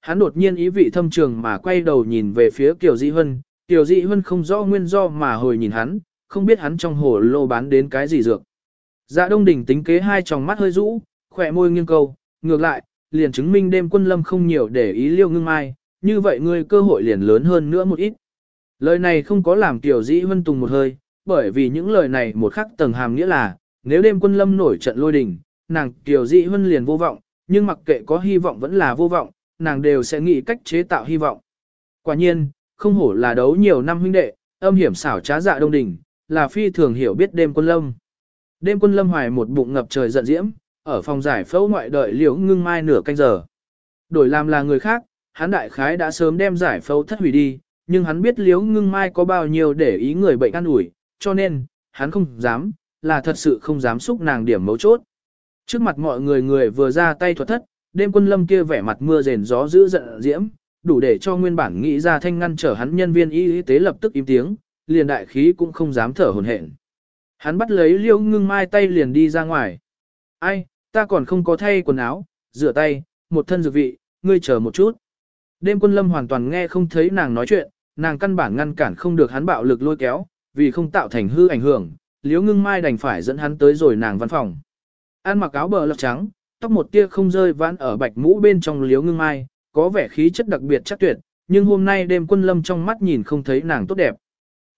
Hắn đột nhiên ý vị thâm trường mà quay đầu nhìn về phía Kiều Dĩ Hân, Kiều Dĩ Hân không rõ nguyên do mà hồi nhìn hắn, không biết hắn trong hồ lô bán đến cái gì dược. Dạ Đông Đình tính kế hai tròng mắt hơi rũ, khỏe môi nghiêng câu, ngược lại, liền chứng minh đêm quân lâm không nhiều để ý liêu ngưng mai, như vậy ngươi cơ hội liền lớn hơn nữa một ít. Lời này không có làm Kiều Dĩ Hân tùng một hơi, bởi vì những lời này một khắc tầng hàm nghĩa là, nếu đêm quân lâm nổi trận lôi đình, nàng Kiều Dĩ Hân liền vô vọng, nhưng mặc kệ có hy vọng vẫn là vô vọng, nàng đều sẽ nghĩ cách chế tạo hy vọng. Quả nhiên, không hổ là đấu nhiều năm huynh đệ, âm hiểm xảo trá dạ đông đỉnh, là phi thường hiểu biết đêm quân lâm. Đêm quân lâm hoài một bụng ngập trời giận diễm, ở phòng giải phẫu ngoại đợi liễu ngưng mai nửa canh giờ. Đổi làm là người khác, hắn đại khái đã sớm đem giải phẫu thất hủy đi, nhưng hắn biết liễu ngưng mai có bao nhiêu để ý người bệnh ăn ủi, cho nên, hắn không dám, là thật sự không dám xúc nàng điểm mấu chốt. Trước mặt mọi người người vừa ra tay thuật thất, đêm quân lâm kia vẻ mặt mưa rền gió dữ giận diễm, đủ để cho nguyên bản nghĩ ra thanh ngăn trở hắn nhân viên y tế lập tức im tiếng, liền đại khí cũng không dám thở hồn hển. Hắn bắt lấy liễu ngưng mai tay liền đi ra ngoài. Ai, ta còn không có thay quần áo, rửa tay, một thân dược vị, ngươi chờ một chút. Đêm quân lâm hoàn toàn nghe không thấy nàng nói chuyện, nàng căn bản ngăn cản không được hắn bạo lực lôi kéo, vì không tạo thành hư ảnh hưởng, liễu ngưng mai đành phải dẫn hắn tới rồi nàng văn phòng. Ăn mặc áo bờ lọc trắng, tóc một tia không rơi vãn ở bạch mũ bên trong liếu ngưng mai, có vẻ khí chất đặc biệt chắc tuyệt, nhưng hôm nay đêm quân lâm trong mắt nhìn không thấy nàng tốt đẹp.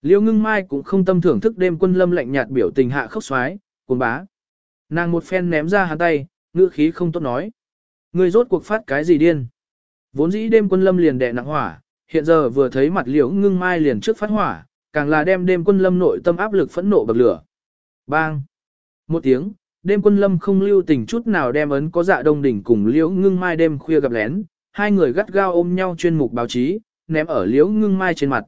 Liêu ngưng mai cũng không tâm thưởng thức đêm quân lâm lạnh nhạt biểu tình hạ khốc xoái, cuồng bá. Nàng một phen ném ra hắn tay, ngữ khí không tốt nói. Người rốt cuộc phát cái gì điên. Vốn dĩ đêm quân lâm liền đè nặng hỏa, hiện giờ vừa thấy mặt liễu ngưng mai liền trước phát hỏa, càng là đem đêm quân lâm nội tâm áp lực phẫn nộ bậc lửa. Bang! Một tiếng, đêm quân lâm không lưu tình chút nào đem ấn có dạ đông đỉnh cùng liễu ngưng mai đêm khuya gặp lén, hai người gắt gao ôm nhau chuyên mục báo chí, ném ở liễu ngưng mai trên mặt.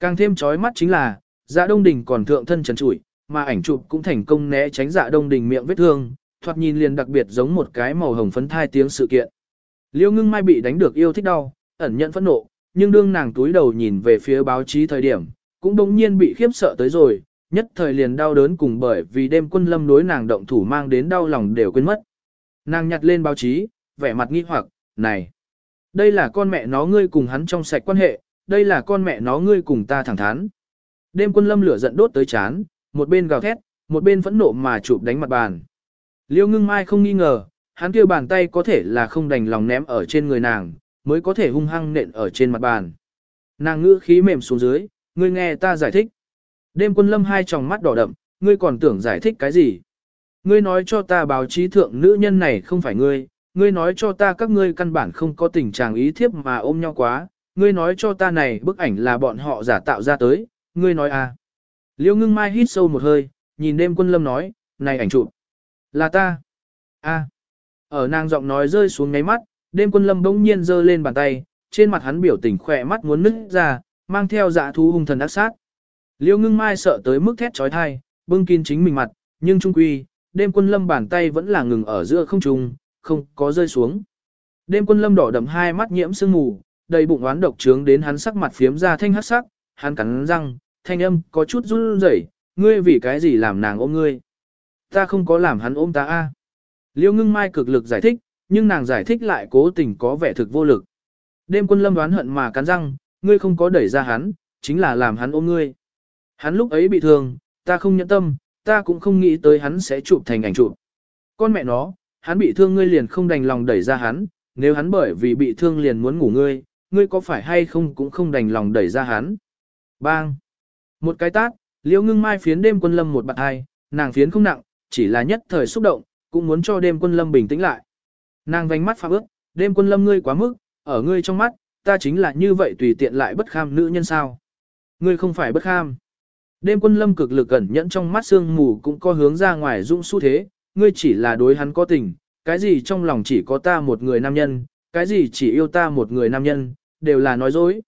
Càng thêm chói mắt chính là, dạ đông đỉnh còn thượng thân trần trụi, mà ảnh chụp cũng thành công né tránh dạ đông đỉnh miệng vết thương, thoạt nhìn liền đặc biệt giống một cái màu hồng phấn thai tiếng sự kiện. Liễu ngưng mai bị đánh được yêu thích đau, ẩn nhận phẫn nộ, nhưng đương nàng túi đầu nhìn về phía báo chí thời điểm, cũng đống nhiên bị khiếp sợ tới rồi, nhất thời liền đau đớn cùng bởi vì đêm quân lâm đối nàng động thủ mang đến đau lòng đều quên mất. Nàng nhặt lên báo chí, vẻ mặt nghi hoặc, này, đây là con mẹ nó ngươi cùng hắn trong sạch quan hệ, đây là con mẹ nó ngươi cùng ta thẳng thắn. Đêm quân lâm lửa giận đốt tới chán, một bên gào thét, một bên phẫn nộ mà chụp đánh mặt bàn. Liêu ngưng mai không nghi ngờ, hắn kêu bàn tay có thể là không đành lòng ném ở trên người nàng, mới có thể hung hăng nện ở trên mặt bàn. Nàng ngữ khí mềm xuống dưới, ngươi nghe ta giải thích. Đêm quân lâm hai tròng mắt đỏ đậm, ngươi còn tưởng giải thích cái gì? Ngươi nói cho ta báo chí thượng nữ nhân này không phải ngươi, ngươi nói cho ta các ngươi căn bản không có tình trạng ý thiếp mà ôm nhau quá, ngươi nói cho ta này bức ảnh là bọn họ giả tạo ra tới, ngươi nói à. Liêu ngưng mai hít sâu một hơi, nhìn đêm quân lâm nói, này ảnh chụp là ta. a Ở nàng giọng nói rơi xuống ngáy mắt, đêm quân lâm bỗng nhiên giơ lên bàn tay, trên mặt hắn biểu tình khỏe mắt muốn nứt ra, mang theo dạ thú hung thần ác sát. Liêu ngưng mai sợ tới mức thét trói thai, bưng kín chính mình mặt, nhưng trung quy, đêm quân lâm bàn tay vẫn là ngừng ở giữa không trung, không có rơi xuống. Đêm quân lâm đỏ đậm hai mắt nhiễm sương mù, đầy bụng oán độc trướng đến hắn sắc mặt phiếm ra thanh hắc sắc, hắn cắn răng, thanh âm có chút run rẩy, ngươi vì cái gì làm nàng ôm ngươi? Ta không có làm hắn ôm ta a. Liêu ngưng mai cực lực giải thích, nhưng nàng giải thích lại cố tình có vẻ thực vô lực. Đêm quân lâm đoán hận mà cắn răng, ngươi không có đẩy ra hắn, chính là làm hắn ôm ngươi. Hắn lúc ấy bị thương, ta không nhẫn tâm, ta cũng không nghĩ tới hắn sẽ chụp thành ảnh chụp. Con mẹ nó, hắn bị thương ngươi liền không đành lòng đẩy ra hắn, nếu hắn bởi vì bị thương liền muốn ngủ ngươi, ngươi có phải hay không cũng không đành lòng đẩy ra hắn. Bang! Một cái tát, liễu ngưng mai phiến đêm quân lâm một bạn hai, nàng phiến không nặng, chỉ là nhất thời xúc động, cũng muốn cho đêm quân lâm bình tĩnh lại. Nàng vánh mắt phạm ước, đêm quân lâm ngươi quá mức, ở ngươi trong mắt, ta chính là như vậy tùy tiện lại bất kham nữ nhân sao. Ngươi không phải bất kham. Đêm quân lâm cực lực cẩn nhẫn trong mắt sương mù cũng có hướng ra ngoài dũng xu thế, ngươi chỉ là đối hắn có tình, cái gì trong lòng chỉ có ta một người nam nhân, cái gì chỉ yêu ta một người nam nhân, đều là nói dối.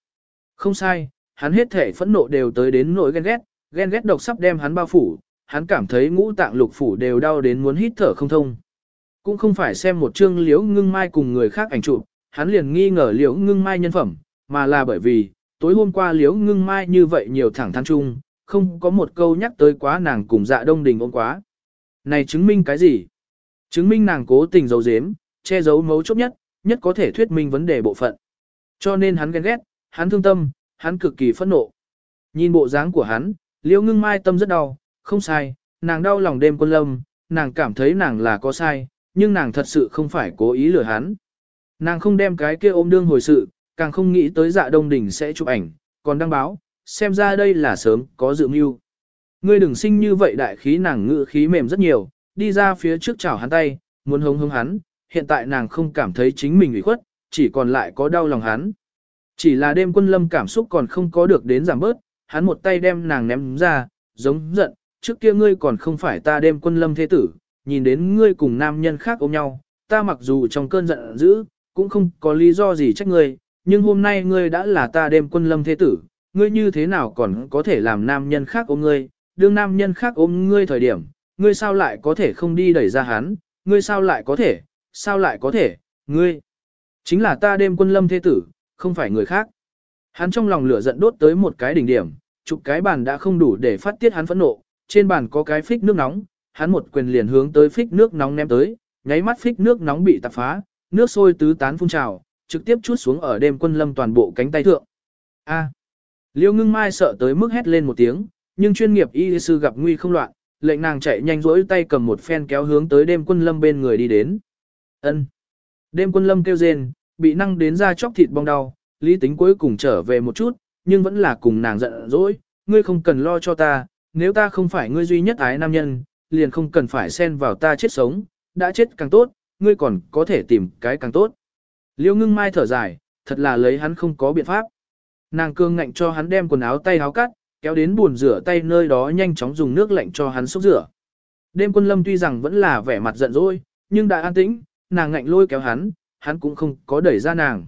Không sai, hắn hết thể phẫn nộ đều tới đến nỗi ghen ghét, ghen ghét độc sắp đem hắn bao phủ, hắn cảm thấy ngũ tạng lục phủ đều đau đến muốn hít thở không thông. Cũng không phải xem một chương liễu ngưng mai cùng người khác ảnh chụp, hắn liền nghi ngờ liễu ngưng mai nhân phẩm, mà là bởi vì, tối hôm qua liễu ngưng mai như vậy nhiều thẳng thắn chung, không có một câu nhắc tới quá nàng cùng dạ đông đình ôm quá. Này chứng minh cái gì? Chứng minh nàng cố tình giấu giếm, che giấu mấu chốt nhất, nhất có thể thuyết minh vấn đề bộ phận. Cho nên hắn ghen ghét, hắn thương tâm, hắn cực kỳ phẫn nộ. Nhìn bộ dáng của hắn, liễu ngưng mai tâm rất đau, không sai, nàng đau lòng đêm quân lâm, nàng cảm thấy nàng là có sai, nhưng nàng thật sự không phải cố ý lừa hắn. Nàng không đem cái kia ôm đương hồi sự, càng không nghĩ tới dạ đông đỉnh sẽ chụp ảnh, còn đăng báo, xem ra đây là sớm, có dự mưu. Ngươi đừng sinh như vậy đại khí nàng ngự khí mềm rất nhiều, đi ra phía trước chảo hắn tay, muốn hống hống hắn, hiện tại nàng không cảm thấy chính mình ủy khuất, chỉ còn lại có đau lòng hắn. Chỉ là đêm quân lâm cảm xúc còn không có được đến giảm bớt, hắn một tay đem nàng ném ra, giống giận, trước kia ngươi còn không phải ta đêm quân lâm thế tử, nhìn đến ngươi cùng nam nhân khác ôm nhau, ta mặc dù trong cơn giận dữ, cũng không có lý do gì trách ngươi, nhưng hôm nay ngươi đã là ta đêm quân lâm thế tử, ngươi như thế nào còn có thể làm nam nhân khác ôm ngươi, đương nam nhân khác ôm ngươi thời điểm, ngươi sao lại có thể không đi đẩy ra hắn, ngươi sao lại có thể, sao lại có thể, ngươi, chính là ta đêm quân lâm thế tử, không phải người khác. Hắn trong lòng lửa giận đốt tới một cái đỉnh điểm, chụp cái bàn đã không đủ để phát tiết hắn phẫn nộ, trên bàn có cái phích nước nóng, hắn một quyền liền hướng tới phích nước nóng ném tới, nháy mắt phích nước nóng bị tạp phá, nước sôi tứ tán phun trào, trực tiếp chút xuống ở đêm quân lâm toàn bộ cánh tay thượng. A. Liêu ngưng mai sợ tới mức hét lên một tiếng, nhưng chuyên nghiệp y sư gặp nguy không loạn, lệnh nàng chạy nhanh rỗi tay cầm một phen kéo hướng tới đêm quân lâm bên người đi đến. Ân. Đêm quân lâm kêu rên, bị năng đến ra chóc thịt bong đau, lý tính cuối cùng trở về một chút, nhưng vẫn là cùng nàng giận dỗi, ngươi không cần lo cho ta, nếu ta không phải ngươi duy nhất ái nam nhân, liền không cần phải xen vào ta chết sống, đã chết càng tốt, ngươi còn có thể tìm cái càng tốt. Liêu ngưng mai thở dài, thật là lấy hắn không có biện pháp. Nàng cương ngạnh cho hắn đem quần áo tay áo cắt, kéo đến buồn rửa tay nơi đó nhanh chóng dùng nước lạnh cho hắn xúc rửa. Đêm quân lâm tuy rằng vẫn là vẻ mặt giận dỗi, nhưng đã an tĩnh, nàng ngạnh lôi kéo hắn, hắn cũng không có đẩy ra nàng.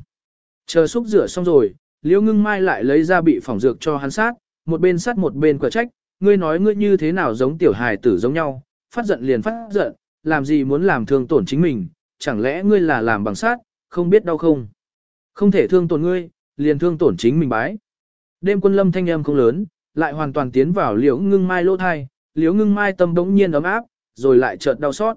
Chờ xúc rửa xong rồi, liễu ngưng mai lại lấy ra bị phỏng dược cho hắn sát, một bên sát một bên quả trách, ngươi nói ngươi như thế nào giống tiểu hài tử giống nhau, phát giận liền phát giận, làm gì muốn làm thương tổn chính mình, chẳng lẽ ngươi là làm bằng sát, không biết đau không? Không thể thương tổn ngươi, liền thương tổn chính mình bái. Đêm quân lâm thanh âm không lớn, lại hoàn toàn tiến vào liễu ngưng mai lỗ thai, liễu ngưng mai tâm đống nhiên ấm áp, rồi lại chợt đau xót.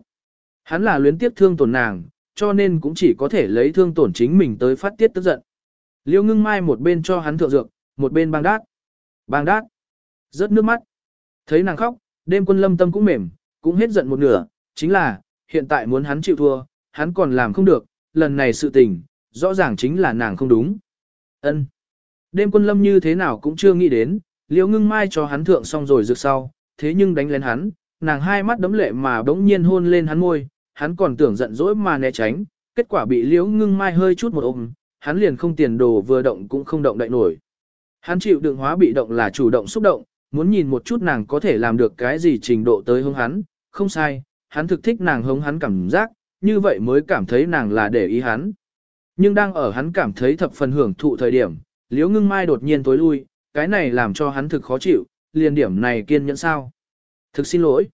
Hắn là luyến tiếp thương tổn nàng, cho nên cũng chỉ có thể lấy thương tổn chính mình tới phát tiết tức giận. Liễu ngưng mai một bên cho hắn thượng dược, một bên bang đát. Bang đát. Rớt nước mắt. Thấy nàng khóc, đêm quân lâm tâm cũng mềm, cũng hết giận một nửa, chính là, hiện tại muốn hắn chịu thua, hắn còn làm không được, lần này sự tình, rõ ràng chính là nàng không đúng ân Đêm quân lâm như thế nào cũng chưa nghĩ đến, liễu ngưng mai cho hắn thượng xong rồi rực sau, thế nhưng đánh lên hắn, nàng hai mắt đấm lệ mà bỗng nhiên hôn lên hắn môi, hắn còn tưởng giận dỗi mà né tránh, kết quả bị liễu ngưng mai hơi chút một ôm, hắn liền không tiền đồ vừa động cũng không động đậy nổi. Hắn chịu đựng hóa bị động là chủ động xúc động, muốn nhìn một chút nàng có thể làm được cái gì trình độ tới hướng hắn, không sai, hắn thực thích nàng hống hắn cảm giác, như vậy mới cảm thấy nàng là để ý hắn. Nhưng đang ở hắn cảm thấy thập phần hưởng thụ thời điểm, liễu ngưng mai đột nhiên tối lui, cái này làm cho hắn thực khó chịu, liền điểm này kiên nhẫn sao. Thực xin lỗi.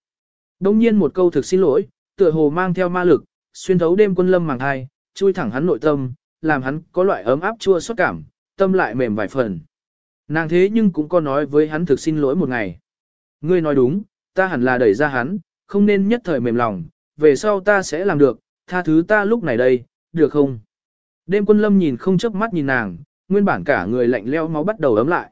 Đông nhiên một câu thực xin lỗi, tựa hồ mang theo ma lực, xuyên thấu đêm quân lâm màng hai chui thẳng hắn nội tâm, làm hắn có loại ấm áp chua xót cảm, tâm lại mềm vài phần. Nàng thế nhưng cũng có nói với hắn thực xin lỗi một ngày. Ngươi nói đúng, ta hẳn là đẩy ra hắn, không nên nhất thời mềm lòng, về sau ta sẽ làm được, tha thứ ta lúc này đây, được không? Đêm quân lâm nhìn không chớp mắt nhìn nàng, nguyên bản cả người lạnh leo máu bắt đầu ấm lại.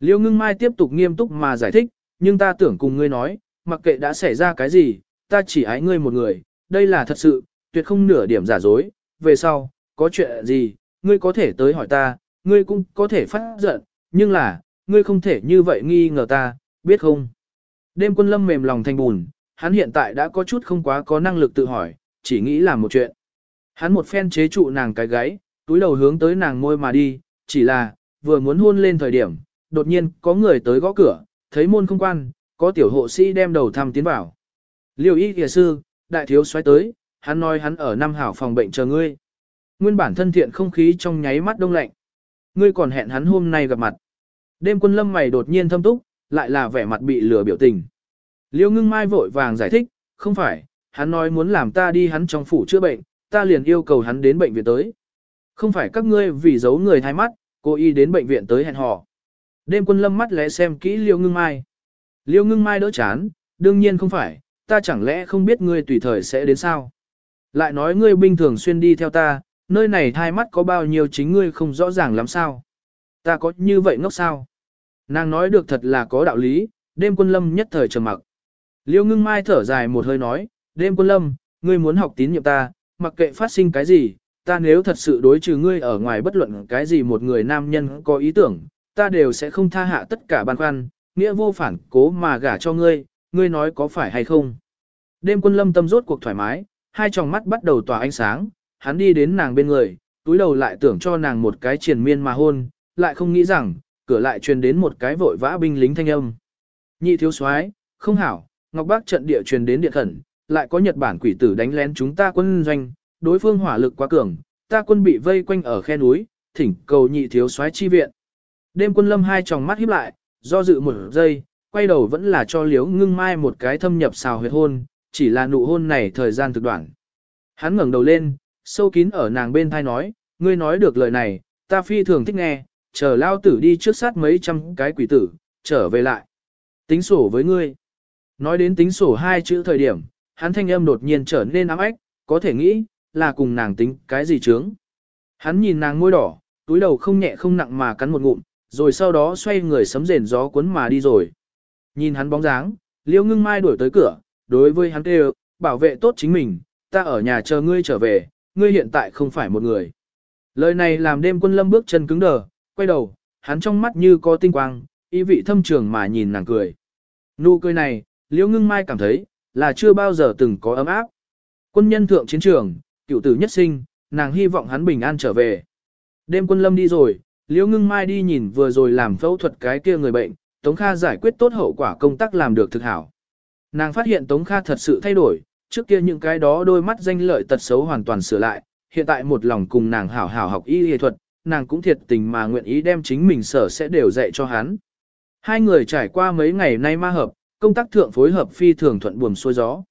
Liêu ngưng mai tiếp tục nghiêm túc mà giải thích, nhưng ta tưởng cùng ngươi nói, mặc kệ đã xảy ra cái gì, ta chỉ ái ngươi một người, đây là thật sự, tuyệt không nửa điểm giả dối, về sau, có chuyện gì, ngươi có thể tới hỏi ta, ngươi cũng có thể phát giận, nhưng là, ngươi không thể như vậy nghi ngờ ta, biết không? Đêm quân lâm mềm lòng thành bùn, hắn hiện tại đã có chút không quá có năng lực tự hỏi, chỉ nghĩ làm một chuyện. Hắn một phen chế trụ nàng cái gáy, túi đầu hướng tới nàng môi mà đi, chỉ là, vừa muốn hôn lên thời điểm, đột nhiên có người tới gõ cửa, thấy môn không quan, có tiểu hộ sĩ đem đầu thăm tiến vào. Liêu y kìa sư, đại thiếu xoáy tới, hắn nói hắn ở năm hảo phòng bệnh chờ ngươi. Nguyên bản thân thiện không khí trong nháy mắt đông lạnh. Ngươi còn hẹn hắn hôm nay gặp mặt. Đêm quân lâm mày đột nhiên thâm túc, lại là vẻ mặt bị lừa biểu tình. Liêu ngưng mai vội vàng giải thích, không phải, hắn nói muốn làm ta đi hắn trong phủ chữa bệnh, ta liền yêu cầu hắn đến bệnh viện tới. Không phải các ngươi vì giấu người thay mắt, cô y đến bệnh viện tới hẹn hò. Đêm quân lâm mắt lẽ xem kỹ liêu ngưng mai. Liêu ngưng mai đỡ chán, đương nhiên không phải, ta chẳng lẽ không biết ngươi tùy thời sẽ đến sao. Lại nói ngươi bình thường xuyên đi theo ta, nơi này thai mắt có bao nhiêu chính ngươi không rõ ràng lắm sao. Ta có như vậy ngốc sao? Nàng nói được thật là có đạo lý, đêm quân lâm nhất thời trầm mặc. Liêu ngưng mai thở dài một hơi nói, đêm quân lâm, ngươi muốn học tín nhiệm ta, mặc kệ phát sinh cái gì, ta nếu thật sự đối trừ ngươi ở ngoài bất luận cái gì một người nam nhân có ý tưởng, ta đều sẽ không tha hạ tất cả băn khoăn, nghĩa vô phản cố mà gả cho ngươi, ngươi nói có phải hay không. Đêm quân lâm tâm rốt cuộc thoải mái, hai tròng mắt bắt đầu tỏa ánh sáng, hắn đi đến nàng bên người, túi đầu lại tưởng cho nàng một cái triền miên mà hôn, lại không nghĩ rằng, cửa lại truyền đến một cái vội vã binh lính thanh âm. Nhị thiếu soái, không hảo, Ngọc Bác trận địa truyền đến điện khẩn, lại có Nhật Bản quỷ tử đánh lén chúng ta quân doanh, đối phương hỏa lực quá cường, ta quân bị vây quanh ở khe núi, thỉnh cầu nhị thiếu soái chi viện. Đêm quân lâm hai tròng mắt híp lại, do dự một giây, quay đầu vẫn là cho liếu ngưng mai một cái thâm nhập xào huyệt hôn, chỉ là nụ hôn này thời gian thực đoạn. Hắn ngẩng đầu lên, sâu kín ở nàng bên thai nói, ngươi nói được lời này, ta phi thường thích nghe, chờ lao tử đi trước sát mấy trăm cái quỷ tử, trở về lại. Tính sổ với ngươi. Nói đến tính sổ hai chữ thời điểm, hắn thanh âm đột nhiên trở nên ám ếch, có thể nghĩ, là cùng nàng tính cái gì chướng. Hắn nhìn nàng môi đỏ, túi đầu không nhẹ không nặng mà cắn một ngụm, rồi sau đó xoay người sấm rền gió cuốn mà đi rồi. Nhìn hắn bóng dáng, liêu ngưng mai đuổi tới cửa, đối với hắn kêu, bảo vệ tốt chính mình, ta ở nhà chờ ngươi trở về, ngươi hiện tại không phải một người. Lời này làm đêm quân lâm bước chân cứng đờ, quay đầu, hắn trong mắt như có tinh quang, ý vị thâm trường mà nhìn nàng cười. Nụ cười này, liễu ngưng mai cảm thấy, là chưa bao giờ từng có ấm áp. Quân nhân thượng chiến trường, cựu tử nhất sinh, nàng hy vọng hắn bình an trở về. Đêm quân lâm đi rồi, liễu ngưng mai đi nhìn vừa rồi làm phẫu thuật cái kia người bệnh, Tống Kha giải quyết tốt hậu quả công tác làm được thực hảo. Nàng phát hiện Tống Kha thật sự thay đổi, trước kia những cái đó đôi mắt danh lợi tật xấu hoàn toàn sửa lại, hiện tại một lòng cùng nàng hảo hảo học y y thuật, nàng cũng thiệt tình mà nguyện ý đem chính mình sở sẽ đều dạy cho hắn. Hai người trải qua mấy ngày nay ma hợp, công tác thượng phối hợp phi thường thuận buồm xuôi gió.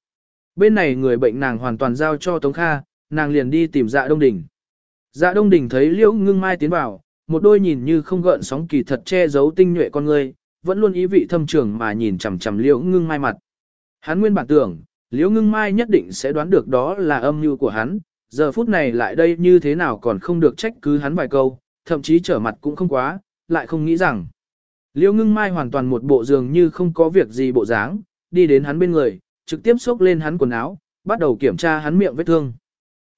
Bên này người bệnh nàng hoàn toàn giao cho Tống Kha, nàng liền đi tìm dạ Đông Đình. Dạ Đông Đình thấy Liễu Ngưng Mai tiến vào, một đôi nhìn như không gợn sóng kỳ thật che giấu tinh nhuệ con người, vẫn luôn ý vị thâm trường mà nhìn chằm chằm Liễu Ngưng Mai mặt. Hắn nguyên bản tưởng, Liễu Ngưng Mai nhất định sẽ đoán được đó là âm mưu của hắn, giờ phút này lại đây như thế nào còn không được trách cứ hắn vài câu, thậm chí trở mặt cũng không quá, lại không nghĩ rằng. Liêu Ngưng Mai hoàn toàn một bộ giường như không có việc gì bộ dáng, đi đến hắn bên người, trực tiếp xốc lên hắn quần áo, bắt đầu kiểm tra hắn miệng vết thương.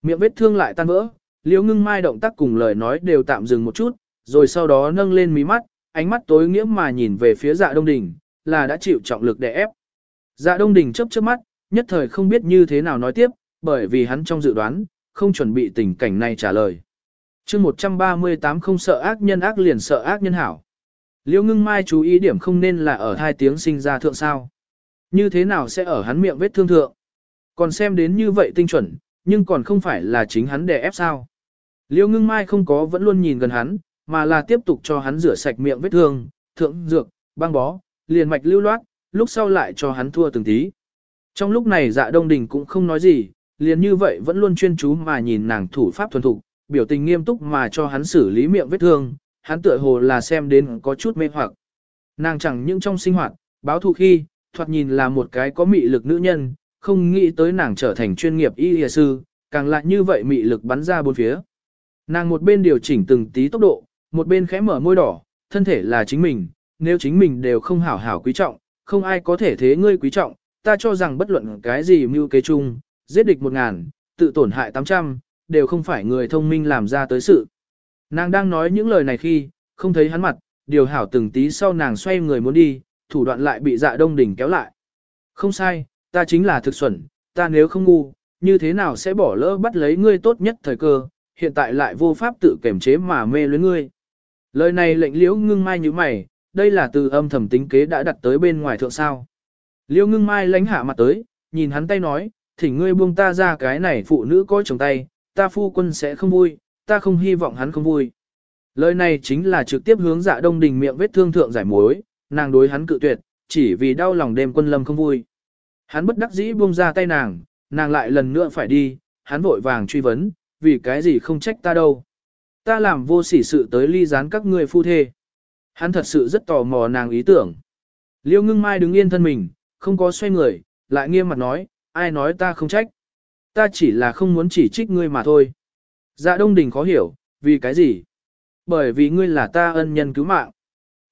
Miệng vết thương lại tan vỡ, Liêu Ngưng Mai động tác cùng lời nói đều tạm dừng một chút, rồi sau đó nâng lên mí mắt, ánh mắt tối nghĩa mà nhìn về phía Dạ Đông Đỉnh, là đã chịu trọng lực đè ép. Dạ Đông Đỉnh chớp chớp mắt, nhất thời không biết như thế nào nói tiếp, bởi vì hắn trong dự đoán, không chuẩn bị tình cảnh này trả lời. chương 138 không sợ ác nhân ác liền sợ ác nhân hảo. Liêu ngưng mai chú ý điểm không nên là ở hai tiếng sinh ra thượng sao. Như thế nào sẽ ở hắn miệng vết thương thượng. Còn xem đến như vậy tinh chuẩn, nhưng còn không phải là chính hắn đè ép sao. Liêu ngưng mai không có vẫn luôn nhìn gần hắn, mà là tiếp tục cho hắn rửa sạch miệng vết thương, thượng dược, băng bó, liền mạch lưu loát, lúc sau lại cho hắn thua từng tí. Trong lúc này dạ đông đình cũng không nói gì, liền như vậy vẫn luôn chuyên chú mà nhìn nàng thủ pháp thuần thục, biểu tình nghiêm túc mà cho hắn xử lý miệng vết thương, hắn tựa hồ là xem đến có chút mê hoặc. Nàng chẳng những trong sinh hoạt, báo thù khi, thoạt nhìn là một cái có mị lực nữ nhân, không nghĩ tới nàng trở thành chuyên nghiệp y y sư, càng lại như vậy mị lực bắn ra bốn phía. Nàng một bên điều chỉnh từng tí tốc độ, một bên khẽ mở môi đỏ, thân thể là chính mình, nếu chính mình đều không hảo hảo quý trọng, không ai có thể thế ngươi quý trọng, ta cho rằng bất luận cái gì mưu kế chung, giết địch một ngàn, tự tổn hại tám trăm, đều không phải người thông minh làm ra tới sự. Nàng đang nói những lời này khi, không thấy hắn mặt, điều hảo từng tí sau nàng xoay người muốn đi, thủ đoạn lại bị dạ đông đỉnh kéo lại. Không sai, ta chính là thực xuẩn, ta nếu không ngu, như thế nào sẽ bỏ lỡ bắt lấy ngươi tốt nhất thời cơ, hiện tại lại vô pháp tự kiểm chế mà mê luyến ngươi. Lời này lệnh liễu ngưng mai như mày, đây là từ âm thầm tính kế đã đặt tới bên ngoài thượng sao. Liễu ngưng mai lánh hạ mặt tới, nhìn hắn tay nói, thỉnh ngươi buông ta ra cái này phụ nữ có chồng tay, ta phu quân sẽ không vui, ta không hy vọng hắn không vui. Lời này chính là trực tiếp hướng dạ đông đình miệng vết thương thượng giải mối, nàng đối hắn cự tuyệt, chỉ vì đau lòng đêm quân lâm không vui. Hắn bất đắc dĩ buông ra tay nàng, nàng lại lần nữa phải đi, hắn vội vàng truy vấn, vì cái gì không trách ta đâu. Ta làm vô sỉ sự tới ly gián các ngươi phu thê. Hắn thật sự rất tò mò nàng ý tưởng. Liêu ngưng mai đứng yên thân mình, không có xoay người, lại nghiêm mặt nói, ai nói ta không trách. Ta chỉ là không muốn chỉ trích ngươi mà thôi. Dạ Đông Đình khó hiểu, vì cái gì? Bởi vì ngươi là ta ân nhân cứu mạng.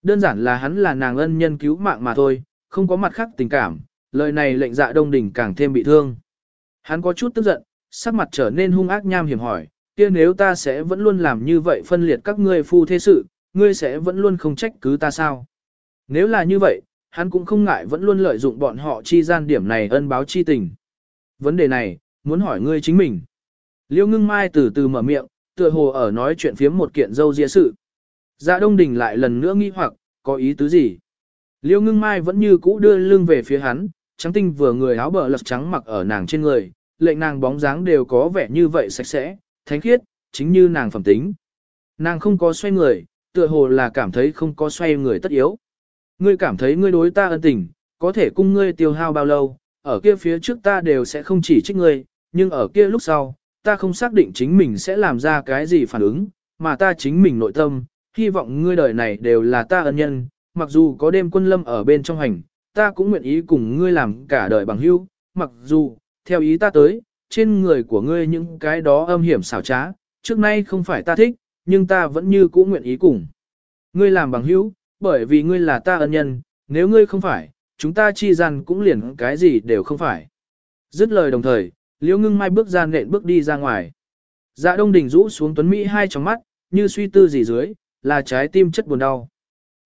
Đơn giản là hắn là nàng ân nhân cứu mạng mà thôi, không có mặt khác tình cảm, lời này lệnh dạ Đông Đình càng thêm bị thương. Hắn có chút tức giận, sắc mặt trở nên hung ác nham hiểm hỏi, kia nếu ta sẽ vẫn luôn làm như vậy phân liệt các ngươi phu thế sự, ngươi sẽ vẫn luôn không trách cứ ta sao? Nếu là như vậy, hắn cũng không ngại vẫn luôn lợi dụng bọn họ chi gian điểm này ân báo chi tình. Vấn đề này, muốn hỏi ngươi chính mình. Liêu ngưng mai từ từ mở miệng, tựa hồ ở nói chuyện phiếm một kiện dâu dịa sự. Dạ đông đình lại lần nữa nghi hoặc, có ý tứ gì? Liêu ngưng mai vẫn như cũ đưa lưng về phía hắn, trắng tinh vừa người áo bờ lật trắng mặc ở nàng trên người, lệnh nàng bóng dáng đều có vẻ như vậy sạch sẽ, thánh khiết, chính như nàng phẩm tính. Nàng không có xoay người, tựa hồ là cảm thấy không có xoay người tất yếu. Ngươi cảm thấy ngươi đối ta ân tình, có thể cung ngươi tiêu hao bao lâu, ở kia phía trước ta đều sẽ không chỉ trích ngươi, nhưng ở kia lúc sau, ta không xác định chính mình sẽ làm ra cái gì phản ứng, mà ta chính mình nội tâm, hy vọng ngươi đời này đều là ta ân nhân, mặc dù có đêm quân lâm ở bên trong hành, ta cũng nguyện ý cùng ngươi làm cả đời bằng hữu, mặc dù, theo ý ta tới, trên người của ngươi những cái đó âm hiểm xảo trá, trước nay không phải ta thích, nhưng ta vẫn như cũ nguyện ý cùng. Ngươi làm bằng hữu, bởi vì ngươi là ta ân nhân, nếu ngươi không phải, chúng ta chi rằng cũng liền cái gì đều không phải. Dứt lời đồng thời, Liễu Ngưng Mai bước ra nện bước đi ra ngoài. Dạ Đông Đình rũ xuống Tuấn Mỹ hai tròng mắt, như suy tư gì dưới, là trái tim chất buồn đau.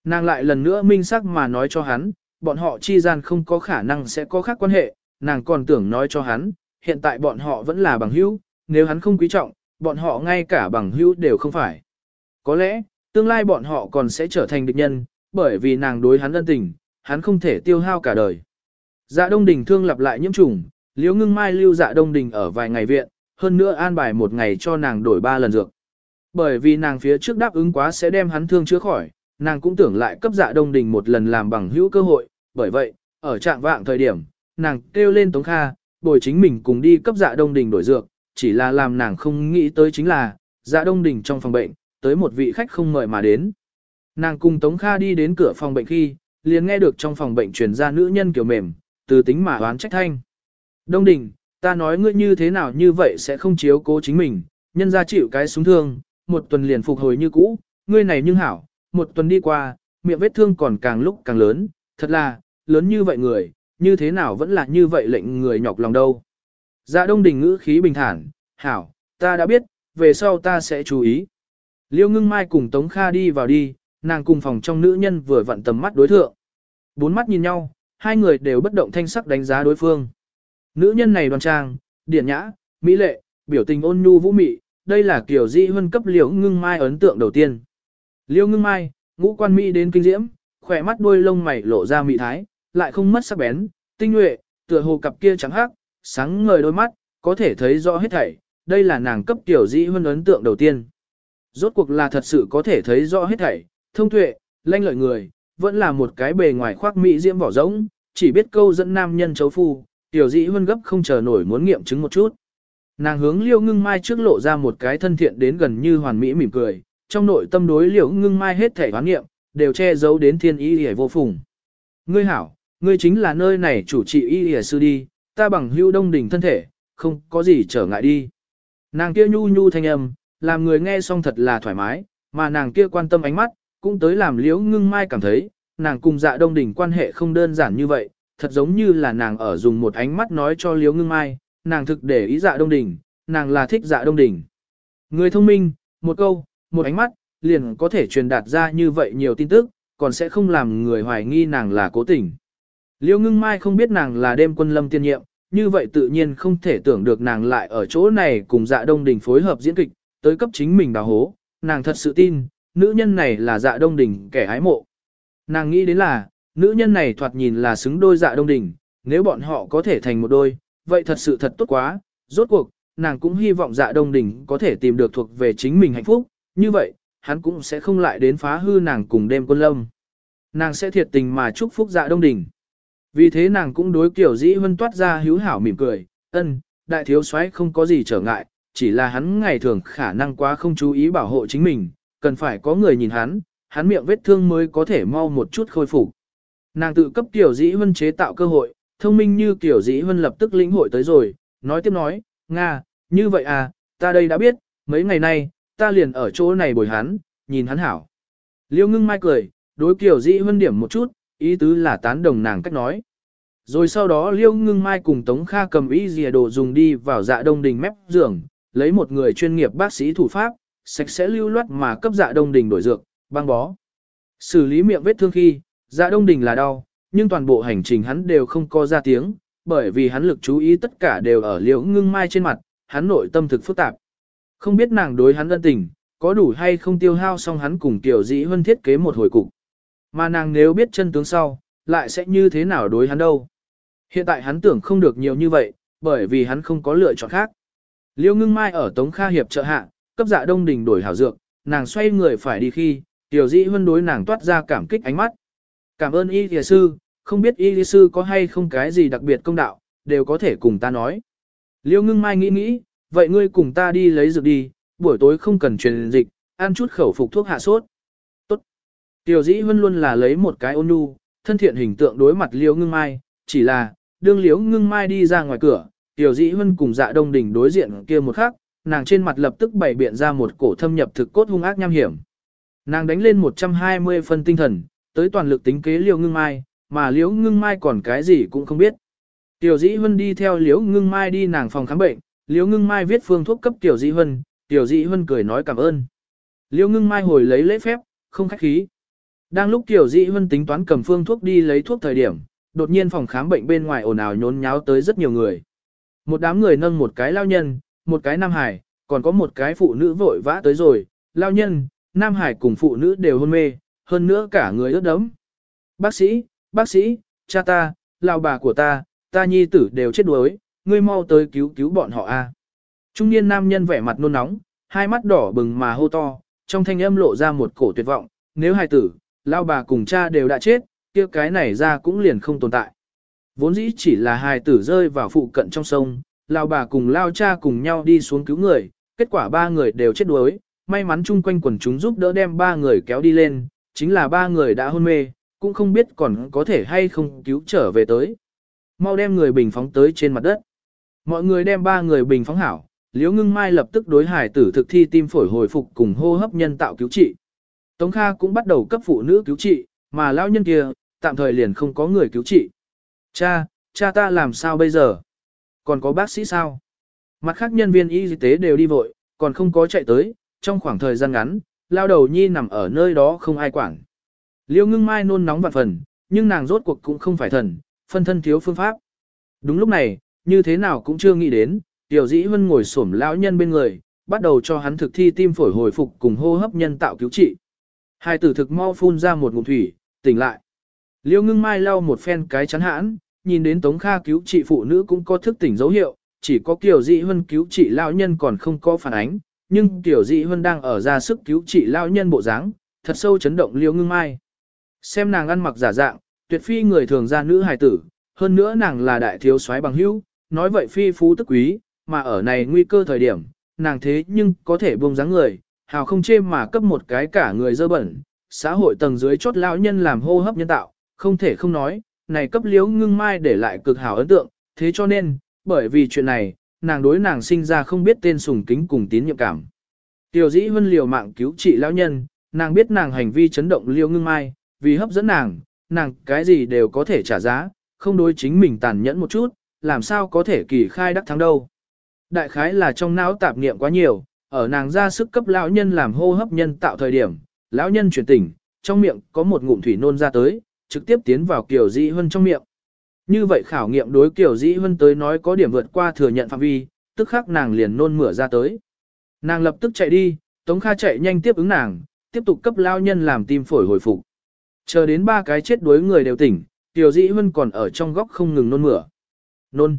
Nàng lại lần nữa minh sắc mà nói cho hắn, bọn họ chi gian không có khả năng sẽ có khác quan hệ, nàng còn tưởng nói cho hắn, hiện tại bọn họ vẫn là bằng hữu, nếu hắn không quý trọng, bọn họ ngay cả bằng hữu đều không phải. Có lẽ, tương lai bọn họ còn sẽ trở thành địch nhân, bởi vì nàng đối hắn ân tình, hắn không thể tiêu hao cả đời. Dạ Đông Đình thương lặp lại nhiễm trùng, Liễu Ngưng Mai lưu Dạ Đông Đình ở vài ngày viện, hơn nữa an bài một ngày cho nàng đổi ba lần dược. Bởi vì nàng phía trước đáp ứng quá sẽ đem hắn thương chữa khỏi, nàng cũng tưởng lại cấp Dạ Đông Đình một lần làm bằng hữu cơ hội, bởi vậy, ở trạng vạng thời điểm, nàng kêu lên Tống Kha, bồi chính mình cùng đi cấp Dạ Đông Đình đổi dược, chỉ là làm nàng không nghĩ tới chính là, Dạ Đông Đình trong phòng bệnh, tới một vị khách không mời mà đến. Nàng cùng Tống Kha đi đến cửa phòng bệnh khi, liền nghe được trong phòng bệnh truyền ra nữ nhân kiểu mềm, từ tính mà oán trách thanh. Đông Đình, ta nói ngươi như thế nào như vậy sẽ không chiếu cố chính mình, nhân ra chịu cái súng thương, một tuần liền phục hồi như cũ, ngươi này nhưng hảo, một tuần đi qua, miệng vết thương còn càng lúc càng lớn, thật là, lớn như vậy người, như thế nào vẫn là như vậy lệnh người nhọc lòng đâu. Dạ Đông Đình ngữ khí bình thản, hảo, ta đã biết, về sau ta sẽ chú ý. Liêu ngưng mai cùng Tống Kha đi vào đi, nàng cùng phòng trong nữ nhân vừa vặn tầm mắt đối thượng. Bốn mắt nhìn nhau, hai người đều bất động thanh sắc đánh giá đối phương. Nữ nhân này đoan trang, điển nhã, mỹ lệ, biểu tình ôn nhu vũ mị, đây là kiểu di huân cấp liễu ngưng mai ấn tượng đầu tiên. Liễu ngưng mai, ngũ quan mỹ đến kinh diễm, khỏe mắt đuôi lông mày lộ ra mị thái, lại không mất sắc bén, tinh nhuệ, tựa hồ cặp kia trắng hắc, sáng ngời đôi mắt, có thể thấy rõ hết thảy, đây là nàng cấp tiểu di huân ấn tượng đầu tiên. Rốt cuộc là thật sự có thể thấy rõ hết thảy, thông tuệ, lanh lợi người, vẫn là một cái bề ngoài khoác mỹ diễm vỏ rỗng, chỉ biết câu dẫn nam nhân chấu phu, tiểu dĩ huân gấp không chờ nổi muốn nghiệm chứng một chút. Nàng hướng liêu ngưng mai trước lộ ra một cái thân thiện đến gần như hoàn mỹ mỉm cười, trong nội tâm đối liêu ngưng mai hết thể hoán nghiệm, đều che giấu đến thiên y hề vô phùng. Ngươi hảo, ngươi chính là nơi này chủ trị y hề sư đi, ta bằng hưu đông đỉnh thân thể, không có gì trở ngại đi. Nàng kia nhu nhu thanh âm, làm người nghe xong thật là thoải mái, mà nàng kia quan tâm ánh mắt, cũng tới làm liễu ngưng mai cảm thấy, nàng cùng dạ đông đỉnh quan hệ không đơn giản như vậy, thật giống như là nàng ở dùng một ánh mắt nói cho liễu ngưng mai, nàng thực để ý dạ đông đỉnh, nàng là thích dạ đông đỉnh. Người thông minh, một câu, một ánh mắt, liền có thể truyền đạt ra như vậy nhiều tin tức, còn sẽ không làm người hoài nghi nàng là cố tình. Liễu ngưng mai không biết nàng là đêm quân lâm tiên nhiệm, như vậy tự nhiên không thể tưởng được nàng lại ở chỗ này cùng dạ đông đỉnh phối hợp diễn kịch, tới cấp chính mình đào hố, nàng thật sự tin, nữ nhân này là dạ đông đỉnh kẻ hái mộ. Nàng nghĩ đến là, nữ nhân này thoạt nhìn là xứng đôi dạ đông đỉnh, nếu bọn họ có thể thành một đôi, vậy thật sự thật tốt quá, rốt cuộc, nàng cũng hy vọng dạ đông đỉnh có thể tìm được thuộc về chính mình hạnh phúc, như vậy, hắn cũng sẽ không lại đến phá hư nàng cùng đêm quân lâm. Nàng sẽ thiệt tình mà chúc phúc dạ đông đỉnh. Vì thế nàng cũng đối kiểu dĩ vân toát ra hiếu hảo mỉm cười, ân, đại thiếu soái không có gì trở ngại, chỉ là hắn ngày thường khả năng quá không chú ý bảo hộ chính mình, cần phải có người nhìn hắn, hắn miệng vết thương mới có thể mau một chút khôi phục. Nàng tự cấp Tiểu Dĩ Vân chế tạo cơ hội, thông minh như Tiểu Dĩ Vân lập tức lĩnh hội tới rồi, nói tiếp nói, Nga, như vậy à, ta đây đã biết, mấy ngày nay, ta liền ở chỗ này bồi hắn, nhìn hắn hảo. Liêu ngưng mai cười, đối kiểu dĩ huân điểm một chút, ý tứ là tán đồng nàng cách nói. Rồi sau đó Liêu ngưng mai cùng Tống Kha cầm ý dìa đồ dùng đi vào dạ đông đình mép giường, lấy một người chuyên nghiệp bác sĩ thủ pháp, sạch sẽ lưu loát mà cấp dạ đông đình đổi dược, băng bó. Xử lý miệng vết thương khi, dạ đông đình là đau, nhưng toàn bộ hành trình hắn đều không có ra tiếng, bởi vì hắn lực chú ý tất cả đều ở liễu ngưng mai trên mặt, hắn nội tâm thực phức tạp. Không biết nàng đối hắn ân tình, có đủ hay không tiêu hao xong hắn cùng tiểu dĩ hơn thiết kế một hồi cục. Mà nàng nếu biết chân tướng sau, lại sẽ như thế nào đối hắn đâu. Hiện tại hắn tưởng không được nhiều như vậy, bởi vì hắn không có lựa chọn khác. Liêu ngưng mai ở Tống Kha Hiệp trợ hạ, cấp dạ đông đình đổi hảo dược, nàng xoay người phải đi khi, tiểu dĩ hơn đối nàng toát ra cảm kích ánh mắt. Cảm ơn y thìa sư, không biết y sư có hay không cái gì đặc biệt công đạo, đều có thể cùng ta nói. Liêu ngưng mai nghĩ nghĩ, vậy ngươi cùng ta đi lấy dược đi, buổi tối không cần truyền dịch, ăn chút khẩu phục thuốc hạ sốt. Tốt. Tiểu dĩ Vân luôn là lấy một cái ôn nhu, thân thiện hình tượng đối mặt liêu ngưng mai, chỉ là, đương liêu ngưng mai đi ra ngoài cửa, tiểu dĩ Vân cùng dạ đông đỉnh đối diện kia một khắc, nàng trên mặt lập tức bày biện ra một cổ thâm nhập thực cốt hung ác nham hiểm. Nàng đánh lên 120 phân tinh thần, tới toàn lực tính kế liêu ngưng mai, mà liễu ngưng mai còn cái gì cũng không biết. Tiểu dĩ huân đi theo liễu ngưng mai đi nàng phòng khám bệnh, liễu ngưng mai viết phương thuốc cấp tiểu dĩ huân tiểu dĩ huân cười nói cảm ơn. Liễu ngưng mai hồi lấy lễ phép, không khách khí. Đang lúc tiểu dĩ huân tính toán cầm phương thuốc đi lấy thuốc thời điểm, đột nhiên phòng khám bệnh bên ngoài ồn ào nhốn nháo tới rất nhiều người. Một đám người nâng một cái lao nhân, một cái nam hải, còn có một cái phụ nữ vội vã tới rồi, lao nhân, nam hải cùng phụ nữ đều hôn mê, hơn nữa cả người ướt đẫm. Bác sĩ, bác sĩ, cha ta, lao bà của ta, ta nhi tử đều chết đuối, ngươi mau tới cứu cứu bọn họ a. Trung niên nam nhân vẻ mặt nôn nóng, hai mắt đỏ bừng mà hô to, trong thanh âm lộ ra một cổ tuyệt vọng, nếu hai tử, lao bà cùng cha đều đã chết, kia cái này ra cũng liền không tồn tại. Vốn dĩ chỉ là hai tử rơi vào phụ cận trong sông, lao bà cùng lao cha cùng nhau đi xuống cứu người, kết quả ba người đều chết đuối, may mắn chung quanh quần chúng giúp đỡ đem ba người kéo đi lên, chính là ba người đã hôn mê, cũng không biết còn có thể hay không cứu trở về tới. Mau đem người bình phóng tới trên mặt đất. Mọi người đem ba người bình phóng hảo, Liễu Ngưng Mai lập tức đối hải tử thực thi tim phổi hồi phục cùng hô hấp nhân tạo cứu trị. Tống Kha cũng bắt đầu cấp phụ nữ cứu trị, mà lão nhân kia, tạm thời liền không có người cứu trị. Cha, cha ta làm sao bây giờ? Còn có bác sĩ sao? Mặt khác nhân viên y tế đều đi vội, còn không có chạy tới, trong khoảng thời gian ngắn, lao đầu nhi nằm ở nơi đó không ai quản. Liêu ngưng mai nôn nóng vạn phần, nhưng nàng rốt cuộc cũng không phải thần, phân thân thiếu phương pháp. Đúng lúc này, như thế nào cũng chưa nghĩ đến, tiểu dĩ vân ngồi xổm lão nhân bên người, bắt đầu cho hắn thực thi tim phổi hồi phục cùng hô hấp nhân tạo cứu trị. Hai tử thực mau phun ra một ngụm thủy, tỉnh lại. Liêu ngưng mai lau một phen cái chắn hãn, nhìn đến Tống Kha cứu trị phụ nữ cũng có thức tỉnh dấu hiệu, chỉ có Kiều Dị Hân cứu trị lão nhân còn không có phản ánh, nhưng tiểu Dị hơn đang ở ra sức cứu trị lão nhân bộ dáng, thật sâu chấn động Liêu ngưng mai. Xem nàng ăn mặc giả dạng, tuyệt phi người thường ra nữ hài tử, hơn nữa nàng là đại thiếu soái bằng hữu, nói vậy phi phú tức quý, mà ở này nguy cơ thời điểm, nàng thế nhưng có thể buông dáng người, hào không chê mà cấp một cái cả người dơ bẩn, xã hội tầng dưới chốt lão nhân làm hô hấp nhân tạo, không thể không nói, này cấp liếu ngưng mai để lại cực hảo ấn tượng, thế cho nên, bởi vì chuyện này, nàng đối nàng sinh ra không biết tên sùng kính cùng tín nhiệm cảm. Tiểu dĩ huân liều mạng cứu trị lão nhân, nàng biết nàng hành vi chấn động liêu ngưng mai, vì hấp dẫn nàng, nàng cái gì đều có thể trả giá, không đối chính mình tàn nhẫn một chút, làm sao có thể kỳ khai đắc thắng đâu. Đại khái là trong não tạp niệm quá nhiều, ở nàng ra sức cấp lão nhân làm hô hấp nhân tạo thời điểm, lão nhân chuyển tỉnh, trong miệng có một ngụm thủy nôn ra tới, trực tiếp tiến vào kiểu dĩ hơn trong miệng. Như vậy khảo nghiệm đối kiểu dĩ hơn tới nói có điểm vượt qua thừa nhận phạm vi, tức khắc nàng liền nôn mửa ra tới. Nàng lập tức chạy đi, Tống Kha chạy nhanh tiếp ứng nàng, tiếp tục cấp lao nhân làm tim phổi hồi phục. Chờ đến ba cái chết đuối người đều tỉnh, Tiểu Dĩ Hân còn ở trong góc không ngừng nôn mửa. Nôn.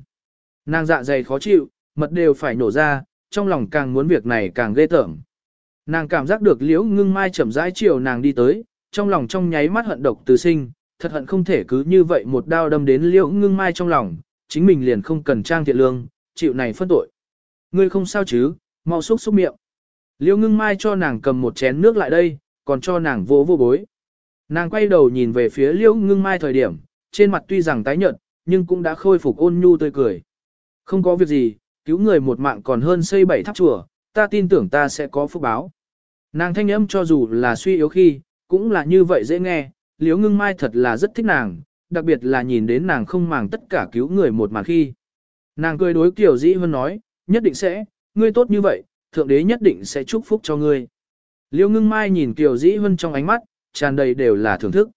Nàng dạ dày khó chịu, mật đều phải nổ ra, trong lòng càng muốn việc này càng ghê tởm. Nàng cảm giác được liễu ngưng mai chậm rãi chiều nàng đi tới, trong lòng trong nháy mắt hận độc từ sinh, thật hận không thể cứ như vậy một đao đâm đến liễu ngưng mai trong lòng, chính mình liền không cần trang thiện lương, chịu này phân tội. Ngươi không sao chứ, mau xúc xúc miệng. Liễu ngưng mai cho nàng cầm một chén nước lại đây, còn cho nàng vỗ vô bối. Nàng quay đầu nhìn về phía liễu ngưng mai thời điểm, trên mặt tuy rằng tái nhợt, nhưng cũng đã khôi phục ôn nhu tươi cười. Không có việc gì, cứu người một mạng còn hơn xây bảy tháp chùa, ta tin tưởng ta sẽ có phúc báo. Nàng thanh âm cho dù là suy yếu khi, cũng là như vậy dễ nghe, Liễu ngưng mai thật là rất thích nàng, đặc biệt là nhìn đến nàng không màng tất cả cứu người một màn khi. Nàng cười đối Kiều Dĩ Vân nói, nhất định sẽ, ngươi tốt như vậy, thượng đế nhất định sẽ chúc phúc cho ngươi. Liễu ngưng mai nhìn Kiều Dĩ Vân trong ánh mắt, tràn đầy đều là thưởng thức.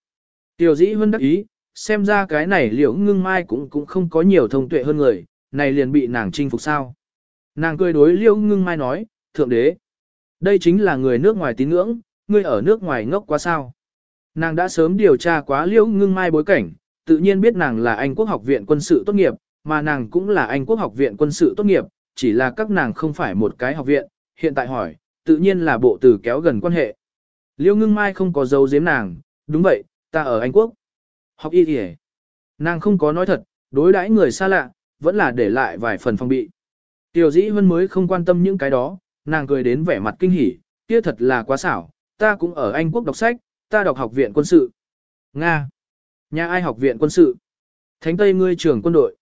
Kiều Dĩ Vân đắc ý, xem ra cái này liễu ngưng mai cũng cũng không có nhiều thông tuệ hơn người, này liền bị nàng chinh phục sao. Nàng cười đối liễu ngưng mai nói, thượng đế. Đây chính là người nước ngoài tín ngưỡng, ngươi ở nước ngoài ngốc quá sao. Nàng đã sớm điều tra quá liễu ngưng mai bối cảnh, tự nhiên biết nàng là Anh quốc học viện quân sự tốt nghiệp, mà nàng cũng là Anh quốc học viện quân sự tốt nghiệp, chỉ là các nàng không phải một cái học viện, hiện tại hỏi, tự nhiên là bộ từ kéo gần quan hệ. Liêu ngưng mai không có dấu giếm nàng, đúng vậy, ta ở Anh Quốc. Học y kìa. Nàng không có nói thật, đối đãi người xa lạ, vẫn là để lại vài phần phong bị. Tiểu dĩ Vân mới không quan tâm những cái đó, nàng cười đến vẻ mặt kinh hỉ, kia thật là quá xảo, ta cũng ở Anh Quốc đọc sách, ta đọc học viện quân sự. Nga. Nhà ai học viện quân sự? Thánh Tây ngươi trưởng quân đội.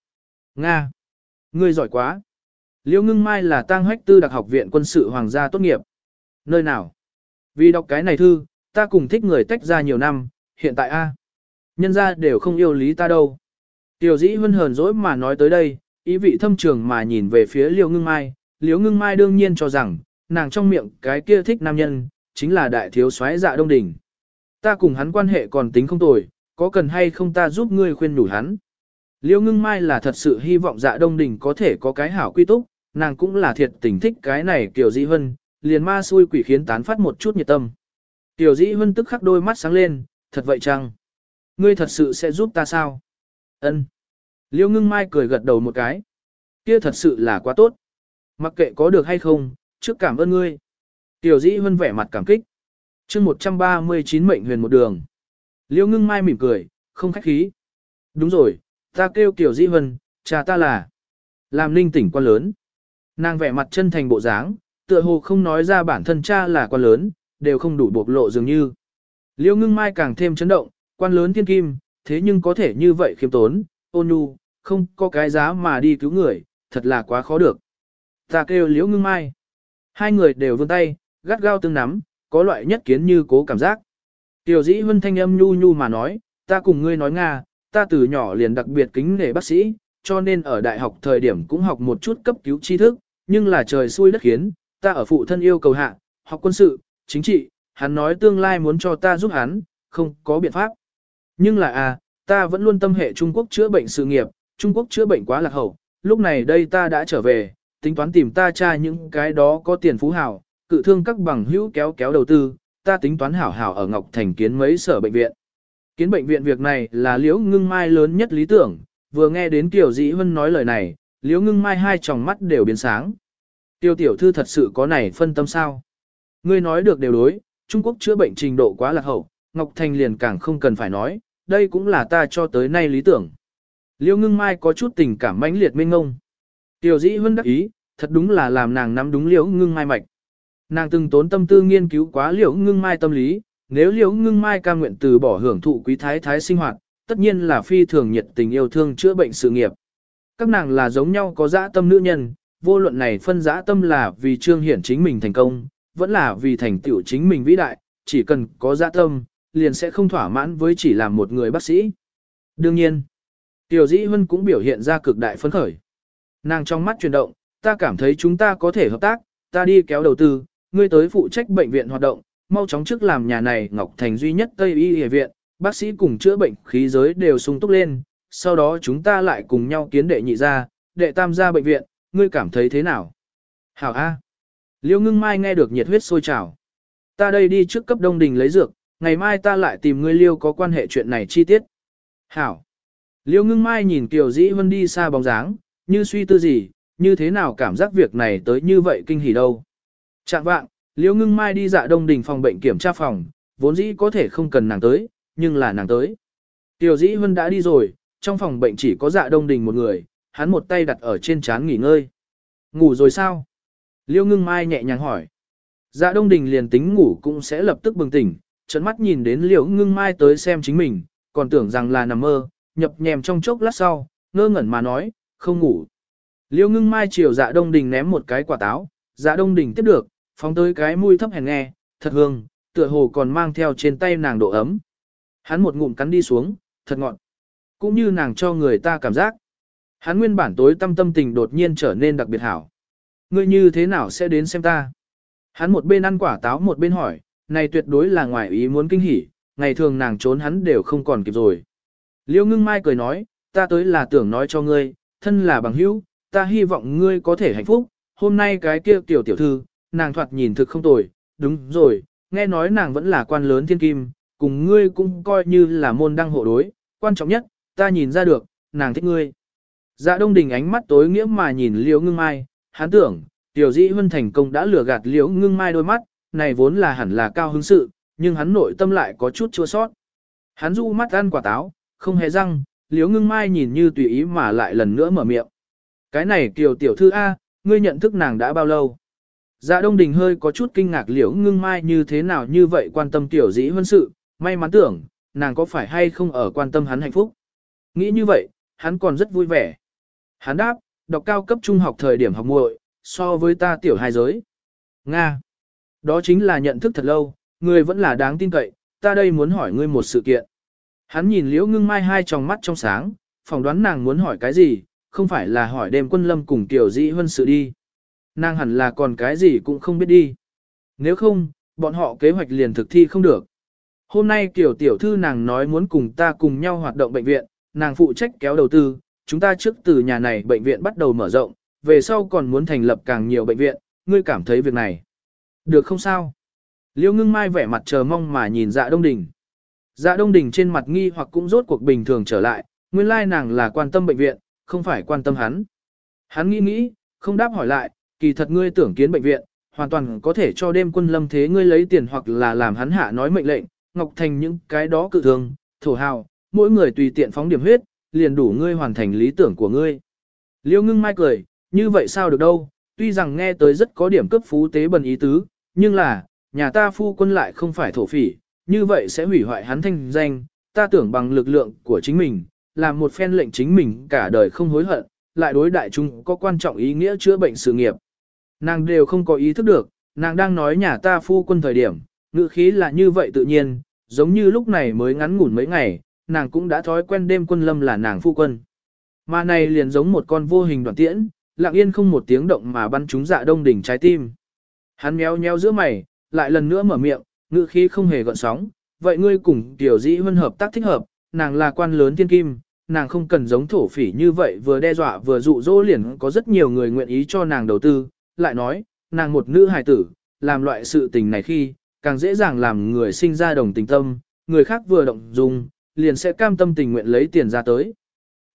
Nga. Ngươi giỏi quá. Liêu ngưng mai là tang hách tư đặc học viện quân sự hoàng gia tốt nghiệp. Nơi nào? Vì đọc cái này thư, ta cùng thích người tách ra nhiều năm, hiện tại a Nhân ra đều không yêu lý ta đâu. Tiểu dĩ hân hờn dỗi mà nói tới đây, ý vị thâm trường mà nhìn về phía liêu ngưng mai. Liêu ngưng mai đương nhiên cho rằng, nàng trong miệng cái kia thích nam nhân, chính là đại thiếu soái dạ đông đỉnh. Ta cùng hắn quan hệ còn tính không tồi, có cần hay không ta giúp ngươi khuyên nhủ hắn. Liêu ngưng mai là thật sự hy vọng dạ đông Đình có thể có cái hảo quy túc, nàng cũng là thiệt tình thích cái này kiểu dĩ hân, liền ma xui quỷ khiến tán phát một chút nhiệt tâm. Tiểu dĩ hân tức khắc đôi mắt sáng lên, thật vậy chăng? Ngươi thật sự sẽ giúp ta sao? Ân. Liêu ngưng mai cười gật đầu một cái. Kia thật sự là quá tốt. Mặc kệ có được hay không, trước cảm ơn ngươi. Tiểu dĩ hân vẻ mặt cảm kích chương 139 mệnh huyền một đường. Liêu ngưng mai mỉm cười, không khách khí. Đúng rồi, ta kêu Kiều dĩ Vân, cha ta là. Làm ninh tỉnh quan lớn. Nàng vẻ mặt chân thành bộ dáng, tựa hồ không nói ra bản thân cha là quan lớn, đều không đủ bộc lộ dường như. Liêu ngưng mai càng thêm chấn động, quan lớn thiên kim, thế nhưng có thể như vậy khiêm tốn, ôn nhu, không có cái giá mà đi cứu người, thật là quá khó được. Ta kêu liễu ngưng mai. Hai người đều vươn tay, gắt gao tương nắm, có loại nhất kiến như cố cảm giác. Tiểu dĩ vân thanh âm nhu nhu mà nói, ta cùng ngươi nói Nga, ta từ nhỏ liền đặc biệt kính nể bác sĩ, cho nên ở đại học thời điểm cũng học một chút cấp cứu tri thức, nhưng là trời xui đất khiến, ta ở phụ thân yêu cầu hạ, học quân sự, chính trị, hắn nói tương lai muốn cho ta giúp hắn, không có biện pháp. Nhưng là à, ta vẫn luôn tâm hệ Trung Quốc chữa bệnh sự nghiệp, Trung Quốc chữa bệnh quá lạc hậu, lúc này đây ta đã trở về, tính toán tìm ta tra những cái đó có tiền phú hào, cự thương các bằng hữu kéo kéo đầu tư, ta tính toán hảo hảo ở Ngọc Thành kiến mấy sở bệnh viện. Kiến bệnh viện việc này là liễu ngưng mai lớn nhất lý tưởng, vừa nghe đến Tiểu Dĩ Vân nói lời này, liễu ngưng mai hai tròng mắt đều biến sáng. Tiêu tiểu thư thật sự có này phân tâm sao? Ngươi nói được đều đối, Trung Quốc chữa bệnh trình độ quá lạc hậu, Ngọc Thành liền càng không cần phải nói, đây cũng là ta cho tới nay lý tưởng. liễu ngưng mai có chút tình cảm mãnh liệt mênh ngông. Tiểu dĩ Vân đắc ý, thật đúng là làm nàng nắm đúng liễu ngưng mai mạch. Nàng từng tốn tâm tư nghiên cứu quá liễu ngưng mai tâm lý, nếu liễu ngưng mai ca nguyện từ bỏ hưởng thụ quý thái thái sinh hoạt, tất nhiên là phi thường nhiệt tình yêu thương chữa bệnh sự nghiệp. Các nàng là giống nhau có dã tâm nữ nhân, vô luận này phân dã tâm là vì trương hiển chính mình thành công, vẫn là vì thành tựu chính mình vĩ đại, chỉ cần có dã tâm, liền sẽ không thỏa mãn với chỉ làm một người bác sĩ. Đương nhiên, Tiểu Dĩ Hân cũng biểu hiện ra cực đại phấn khởi. Nàng trong mắt chuyển động, ta cảm thấy chúng ta có thể hợp tác, ta đi kéo đầu tư, ngươi tới phụ trách bệnh viện hoạt động, mau chóng trước làm nhà này Ngọc Thành duy nhất Tây Y Y viện, bác sĩ cùng chữa bệnh khí giới đều sung túc lên, sau đó chúng ta lại cùng nhau kiến đệ nhị ra, đệ tam gia bệnh viện, ngươi cảm thấy thế nào? Hảo A. Liêu ngưng mai nghe được nhiệt huyết sôi trào. Ta đây đi trước cấp đông đình lấy dược, ngày mai ta lại tìm ngươi liêu có quan hệ chuyện này chi tiết. Hảo. Liêu ngưng mai nhìn Kiều Dĩ Vân đi xa bóng dáng, như suy tư gì, như thế nào cảm giác việc này tới như vậy kinh hỉ đâu. Trạng vạng, Liễu ngưng mai đi dạ đông đình phòng bệnh kiểm tra phòng, vốn dĩ có thể không cần nàng tới, nhưng là nàng tới. Tiểu Dĩ Vân đã đi rồi, trong phòng bệnh chỉ có dạ đông đình một người, hắn một tay đặt ở trên trán nghỉ ngơi. Ngủ rồi sao? Liễu ngưng mai nhẹ nhàng hỏi. Dạ đông đình liền tính ngủ cũng sẽ lập tức bừng tỉnh, trận mắt nhìn đến Liễu ngưng mai tới xem chính mình, còn tưởng rằng là nằm mơ, nhập nhèm trong chốc lát sau, ngơ ngẩn mà nói, không ngủ. Liễu ngưng mai chiều dạ đông đình ném một cái quả táo, Dạ Đông Đình tiếp được, phóng tới cái mũi thấp hèn nghe, thật hương, tựa hồ còn mang theo trên tay nàng độ ấm. Hắn một ngụm cắn đi xuống, thật ngọt. Cũng như nàng cho người ta cảm giác. Hắn nguyên bản tối tâm tâm tình đột nhiên trở nên đặc biệt hảo. Ngươi như thế nào sẽ đến xem ta? Hắn một bên ăn quả táo một bên hỏi, này tuyệt đối là ngoài ý muốn kinh hỉ, ngày thường nàng trốn hắn đều không còn kịp rồi. Liêu ngưng mai cười nói, ta tới là tưởng nói cho ngươi, thân là bằng hữu, ta hy vọng ngươi có thể hạnh phúc, hôm nay cái kia tiểu tiểu thư, nàng thoạt nhìn thực không tồi, đúng rồi, nghe nói nàng vẫn là quan lớn thiên kim, cùng ngươi cũng coi như là môn đăng hộ đối, quan trọng nhất, ta nhìn ra được, nàng thích ngươi. Dạ đông đình ánh mắt tối nghĩa mà nhìn liễu ngưng mai, hắn tưởng, tiểu dĩ huân thành công đã lừa gạt liễu ngưng mai đôi mắt, này vốn là hẳn là cao hứng sự, nhưng hắn nội tâm lại có chút chua sót. Hắn du mắt ăn quả táo, không hề răng, liễu ngưng mai nhìn như tùy ý mà lại lần nữa mở miệng. Cái này kiều tiểu thư A, ngươi nhận thức nàng đã bao lâu? Dạ Đông Đình hơi có chút kinh ngạc liễu ngưng mai như thế nào như vậy quan tâm tiểu dĩ huân sự, may mắn tưởng, nàng có phải hay không ở quan tâm hắn hạnh phúc. Nghĩ như vậy, hắn còn rất vui vẻ. Hắn đáp, đọc cao cấp trung học thời điểm học muội, so với ta tiểu hai giới. Nga. Đó chính là nhận thức thật lâu, người vẫn là đáng tin cậy, ta đây muốn hỏi ngươi một sự kiện. Hắn nhìn liễu ngưng mai hai tròng mắt trong sáng, phỏng đoán nàng muốn hỏi cái gì, không phải là hỏi đêm quân lâm cùng tiểu dĩ huân sự đi. Nàng hẳn là còn cái gì cũng không biết đi. Nếu không, bọn họ kế hoạch liền thực thi không được. Hôm nay kiểu tiểu thư nàng nói muốn cùng ta cùng nhau hoạt động bệnh viện, nàng phụ trách kéo đầu tư, chúng ta trước từ nhà này bệnh viện bắt đầu mở rộng, về sau còn muốn thành lập càng nhiều bệnh viện, ngươi cảm thấy việc này. Được không sao? Liêu ngưng mai vẻ mặt chờ mong mà nhìn dạ đông đình. Dạ đông đình trên mặt nghi hoặc cũng rốt cuộc bình thường trở lại, nguyên lai nàng là quan tâm bệnh viện, không phải quan tâm hắn. Hắn nghĩ nghĩ, không đáp hỏi lại, kỳ thật ngươi tưởng kiến bệnh viện, hoàn toàn có thể cho đêm quân lâm thế ngươi lấy tiền hoặc là làm hắn hạ nói mệnh lệnh, Ngọc Thành những cái đó cự thường, thổ hào, mỗi người tùy tiện phóng điểm huyết, liền đủ ngươi hoàn thành lý tưởng của ngươi. Liêu ngưng mai cười, như vậy sao được đâu, tuy rằng nghe tới rất có điểm cấp phú tế bần ý tứ, nhưng là, nhà ta phu quân lại không phải thổ phỉ, như vậy sẽ hủy hoại hắn thanh danh, ta tưởng bằng lực lượng của chính mình, làm một phen lệnh chính mình cả đời không hối hận, lại đối đại chúng có quan trọng ý nghĩa chữa bệnh sự nghiệp. Nàng đều không có ý thức được, nàng đang nói nhà ta phu quân thời điểm, ngữ khí là như vậy tự nhiên, giống như lúc này mới ngắn ngủn mấy ngày, nàng cũng đã thói quen đêm quân lâm là nàng phu quân. Mà này liền giống một con vô hình đoạn tiễn, lặng yên không một tiếng động mà bắn trúng dạ đông đỉnh trái tim. Hắn méo méo giữa mày, lại lần nữa mở miệng, ngữ khí không hề gợn sóng, vậy ngươi cùng tiểu dĩ huân hợp tác thích hợp, nàng là quan lớn thiên kim, nàng không cần giống thổ phỉ như vậy vừa đe dọa vừa dụ dỗ liền có rất nhiều người nguyện ý cho nàng đầu tư, lại nói, nàng một nữ hài tử, làm loại sự tình này khi, càng dễ dàng làm người sinh ra đồng tình tâm, người khác vừa động dung, liền sẽ cam tâm tình nguyện lấy tiền ra tới.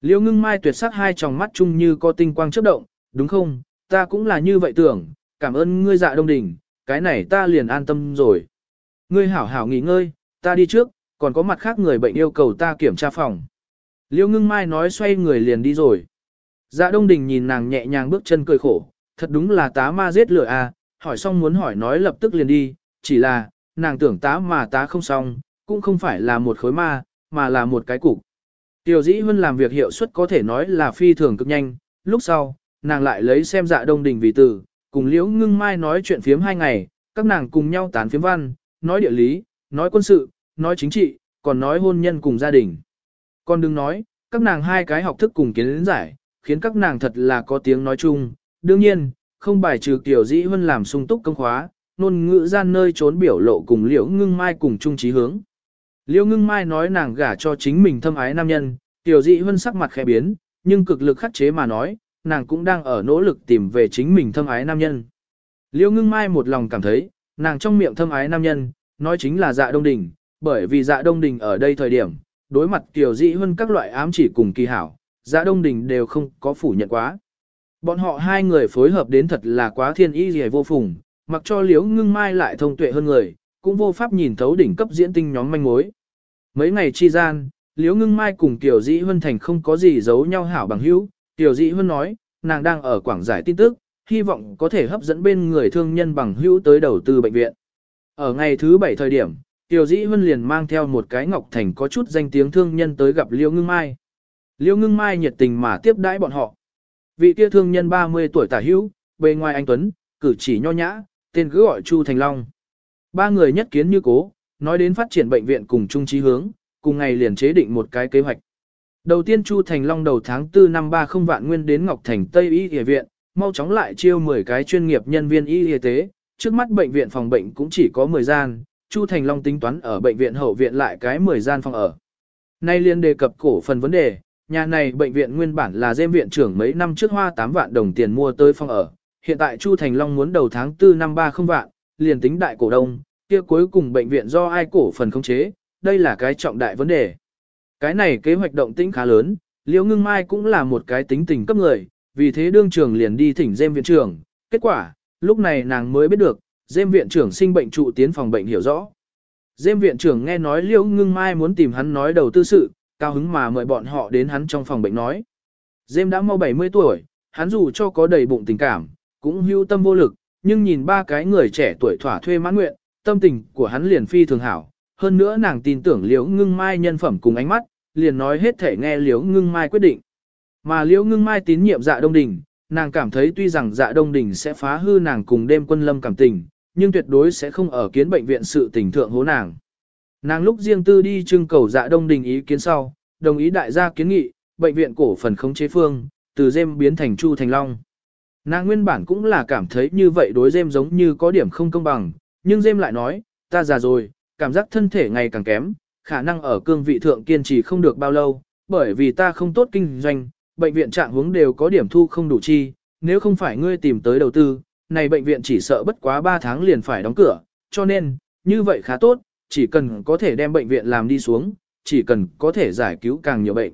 Liêu ngưng mai tuyệt sắc hai tròng mắt chung như có tinh quang chớp động, đúng không, ta cũng là như vậy tưởng, cảm ơn ngươi dạ đông đỉnh, cái này ta liền an tâm rồi. Ngươi hảo hảo nghỉ ngơi, ta đi trước, còn có mặt khác người bệnh yêu cầu ta kiểm tra phòng. Liêu ngưng mai nói xoay người liền đi rồi. Dạ đông đình nhìn nàng nhẹ nhàng bước chân cười khổ, thật đúng là tá ma giết lửa à, hỏi xong muốn hỏi nói lập tức liền đi, chỉ là, nàng tưởng tá mà tá không xong, cũng không phải là một khối ma, mà là một cái cục. Tiểu dĩ huân làm việc hiệu suất có thể nói là phi thường cực nhanh, lúc sau, nàng lại lấy xem dạ đông đình vì từ, cùng liễu ngưng mai nói chuyện phiếm hai ngày, các nàng cùng nhau tán phiếm văn, nói địa lý, nói quân sự, nói chính trị, còn nói hôn nhân cùng gia đình. Còn đừng nói, các nàng hai cái học thức cùng kiến giải, khiến các nàng thật là có tiếng nói chung. Đương nhiên, không bài trừ tiểu dĩ Vân làm sung túc công khóa, nôn ngữ gian nơi trốn biểu lộ cùng liễu ngưng mai cùng chung trí hướng. Liễu ngưng mai nói nàng gả cho chính mình thâm ái nam nhân, tiểu dĩ Vân sắc mặt khẽ biến, nhưng cực lực khắc chế mà nói, nàng cũng đang ở nỗ lực tìm về chính mình thâm ái nam nhân. Liễu ngưng mai một lòng cảm thấy, nàng trong miệng thâm ái nam nhân, nói chính là dạ đông đình, bởi vì dạ đông đình ở đây thời điểm, đối mặt tiểu dĩ Vân các loại ám chỉ cùng kỳ hảo, dạ đông đình đều không có phủ nhận quá. Bọn họ hai người phối hợp đến thật là quá thiên y gì vô phùng, mặc cho liễu ngưng mai lại thông tuệ hơn người, cũng vô pháp nhìn thấu đỉnh cấp diễn tinh nhóm manh mối. Mấy ngày chi gian, liễu ngưng mai cùng tiểu dĩ huân thành không có gì giấu nhau hảo bằng hữu, tiểu dĩ huân nói, nàng đang ở quảng giải tin tức, hy vọng có thể hấp dẫn bên người thương nhân bằng hữu tới đầu tư bệnh viện. Ở ngày thứ bảy thời điểm, Tiểu Dĩ Huân liền mang theo một cái ngọc thành có chút danh tiếng thương nhân tới gặp Liêu Ngưng Mai. Liêu Ngưng Mai nhiệt tình mà tiếp đãi bọn họ. Vị kia thương nhân 30 tuổi tả hữu, bề ngoài anh Tuấn, cử chỉ nho nhã, tên cứ gọi Chu Thành Long. Ba người nhất kiến như cố, nói đến phát triển bệnh viện cùng chung chí hướng, cùng ngày liền chế định một cái kế hoạch. Đầu tiên Chu Thành Long đầu tháng 4 năm 30 vạn nguyên đến Ngọc Thành Tây Y Y viện, mau chóng lại chiêu 10 cái chuyên nghiệp nhân viên y y tế, trước mắt bệnh viện phòng bệnh cũng chỉ có 10 gian, Chu Thành Long tính toán ở bệnh viện hậu viện lại cái 10 gian phòng ở. Nay liên đề cập cổ phần vấn đề, nhà này bệnh viện nguyên bản là dêm viện trưởng mấy năm trước hoa 8 vạn đồng tiền mua tới phòng ở, hiện tại Chu Thành Long muốn đầu tháng 4 năm 30 vạn, liền tính đại cổ đông, kia cuối cùng bệnh viện do ai cổ phần khống chế, đây là cái trọng đại vấn đề. Cái này kế hoạch động tĩnh khá lớn, Liễu Ngưng Mai cũng là một cái tính tình cấp người, vì thế đương trường liền đi thỉnh dêm viện trưởng, kết quả, lúc này nàng mới biết được, dêm viện trưởng sinh bệnh trụ tiến phòng bệnh hiểu rõ. Dêm viện trưởng nghe nói Liễu Ngưng Mai muốn tìm hắn nói đầu tư sự, cao hứng mà mời bọn họ đến hắn trong phòng bệnh nói. Dêm đã mau 70 tuổi, hắn dù cho có đầy bụng tình cảm, cũng hưu tâm vô lực, nhưng nhìn ba cái người trẻ tuổi thỏa thuê mãn nguyện, tâm tình của hắn liền phi thường hảo. Hơn nữa nàng tin tưởng Liễu Ngưng Mai nhân phẩm cùng ánh mắt, liền nói hết thể nghe Liễu Ngưng Mai quyết định. Mà Liễu Ngưng Mai tín nhiệm Dạ Đông Đình, nàng cảm thấy tuy rằng Dạ Đông Đình sẽ phá hư nàng cùng đêm quân lâm cảm tình, nhưng tuyệt đối sẽ không ở kiến bệnh viện sự tình thượng hố nàng. Nàng lúc riêng tư đi trưng cầu Dạ Đông Đình ý kiến sau, đồng ý đại gia kiến nghị, bệnh viện cổ phần khống chế phương, từ Dêm biến thành Chu Thành Long. Nàng nguyên bản cũng là cảm thấy như vậy đối Dêm giống như có điểm không công bằng, nhưng Dêm lại nói, ta già rồi, cảm giác thân thể ngày càng kém, khả năng ở cương vị thượng kiên trì không được bao lâu, bởi vì ta không tốt kinh doanh, bệnh viện trạng hướng đều có điểm thu không đủ chi, nếu không phải ngươi tìm tới đầu tư, này bệnh viện chỉ sợ bất quá 3 tháng liền phải đóng cửa, cho nên, như vậy khá tốt, chỉ cần có thể đem bệnh viện làm đi xuống, chỉ cần có thể giải cứu càng nhiều bệnh.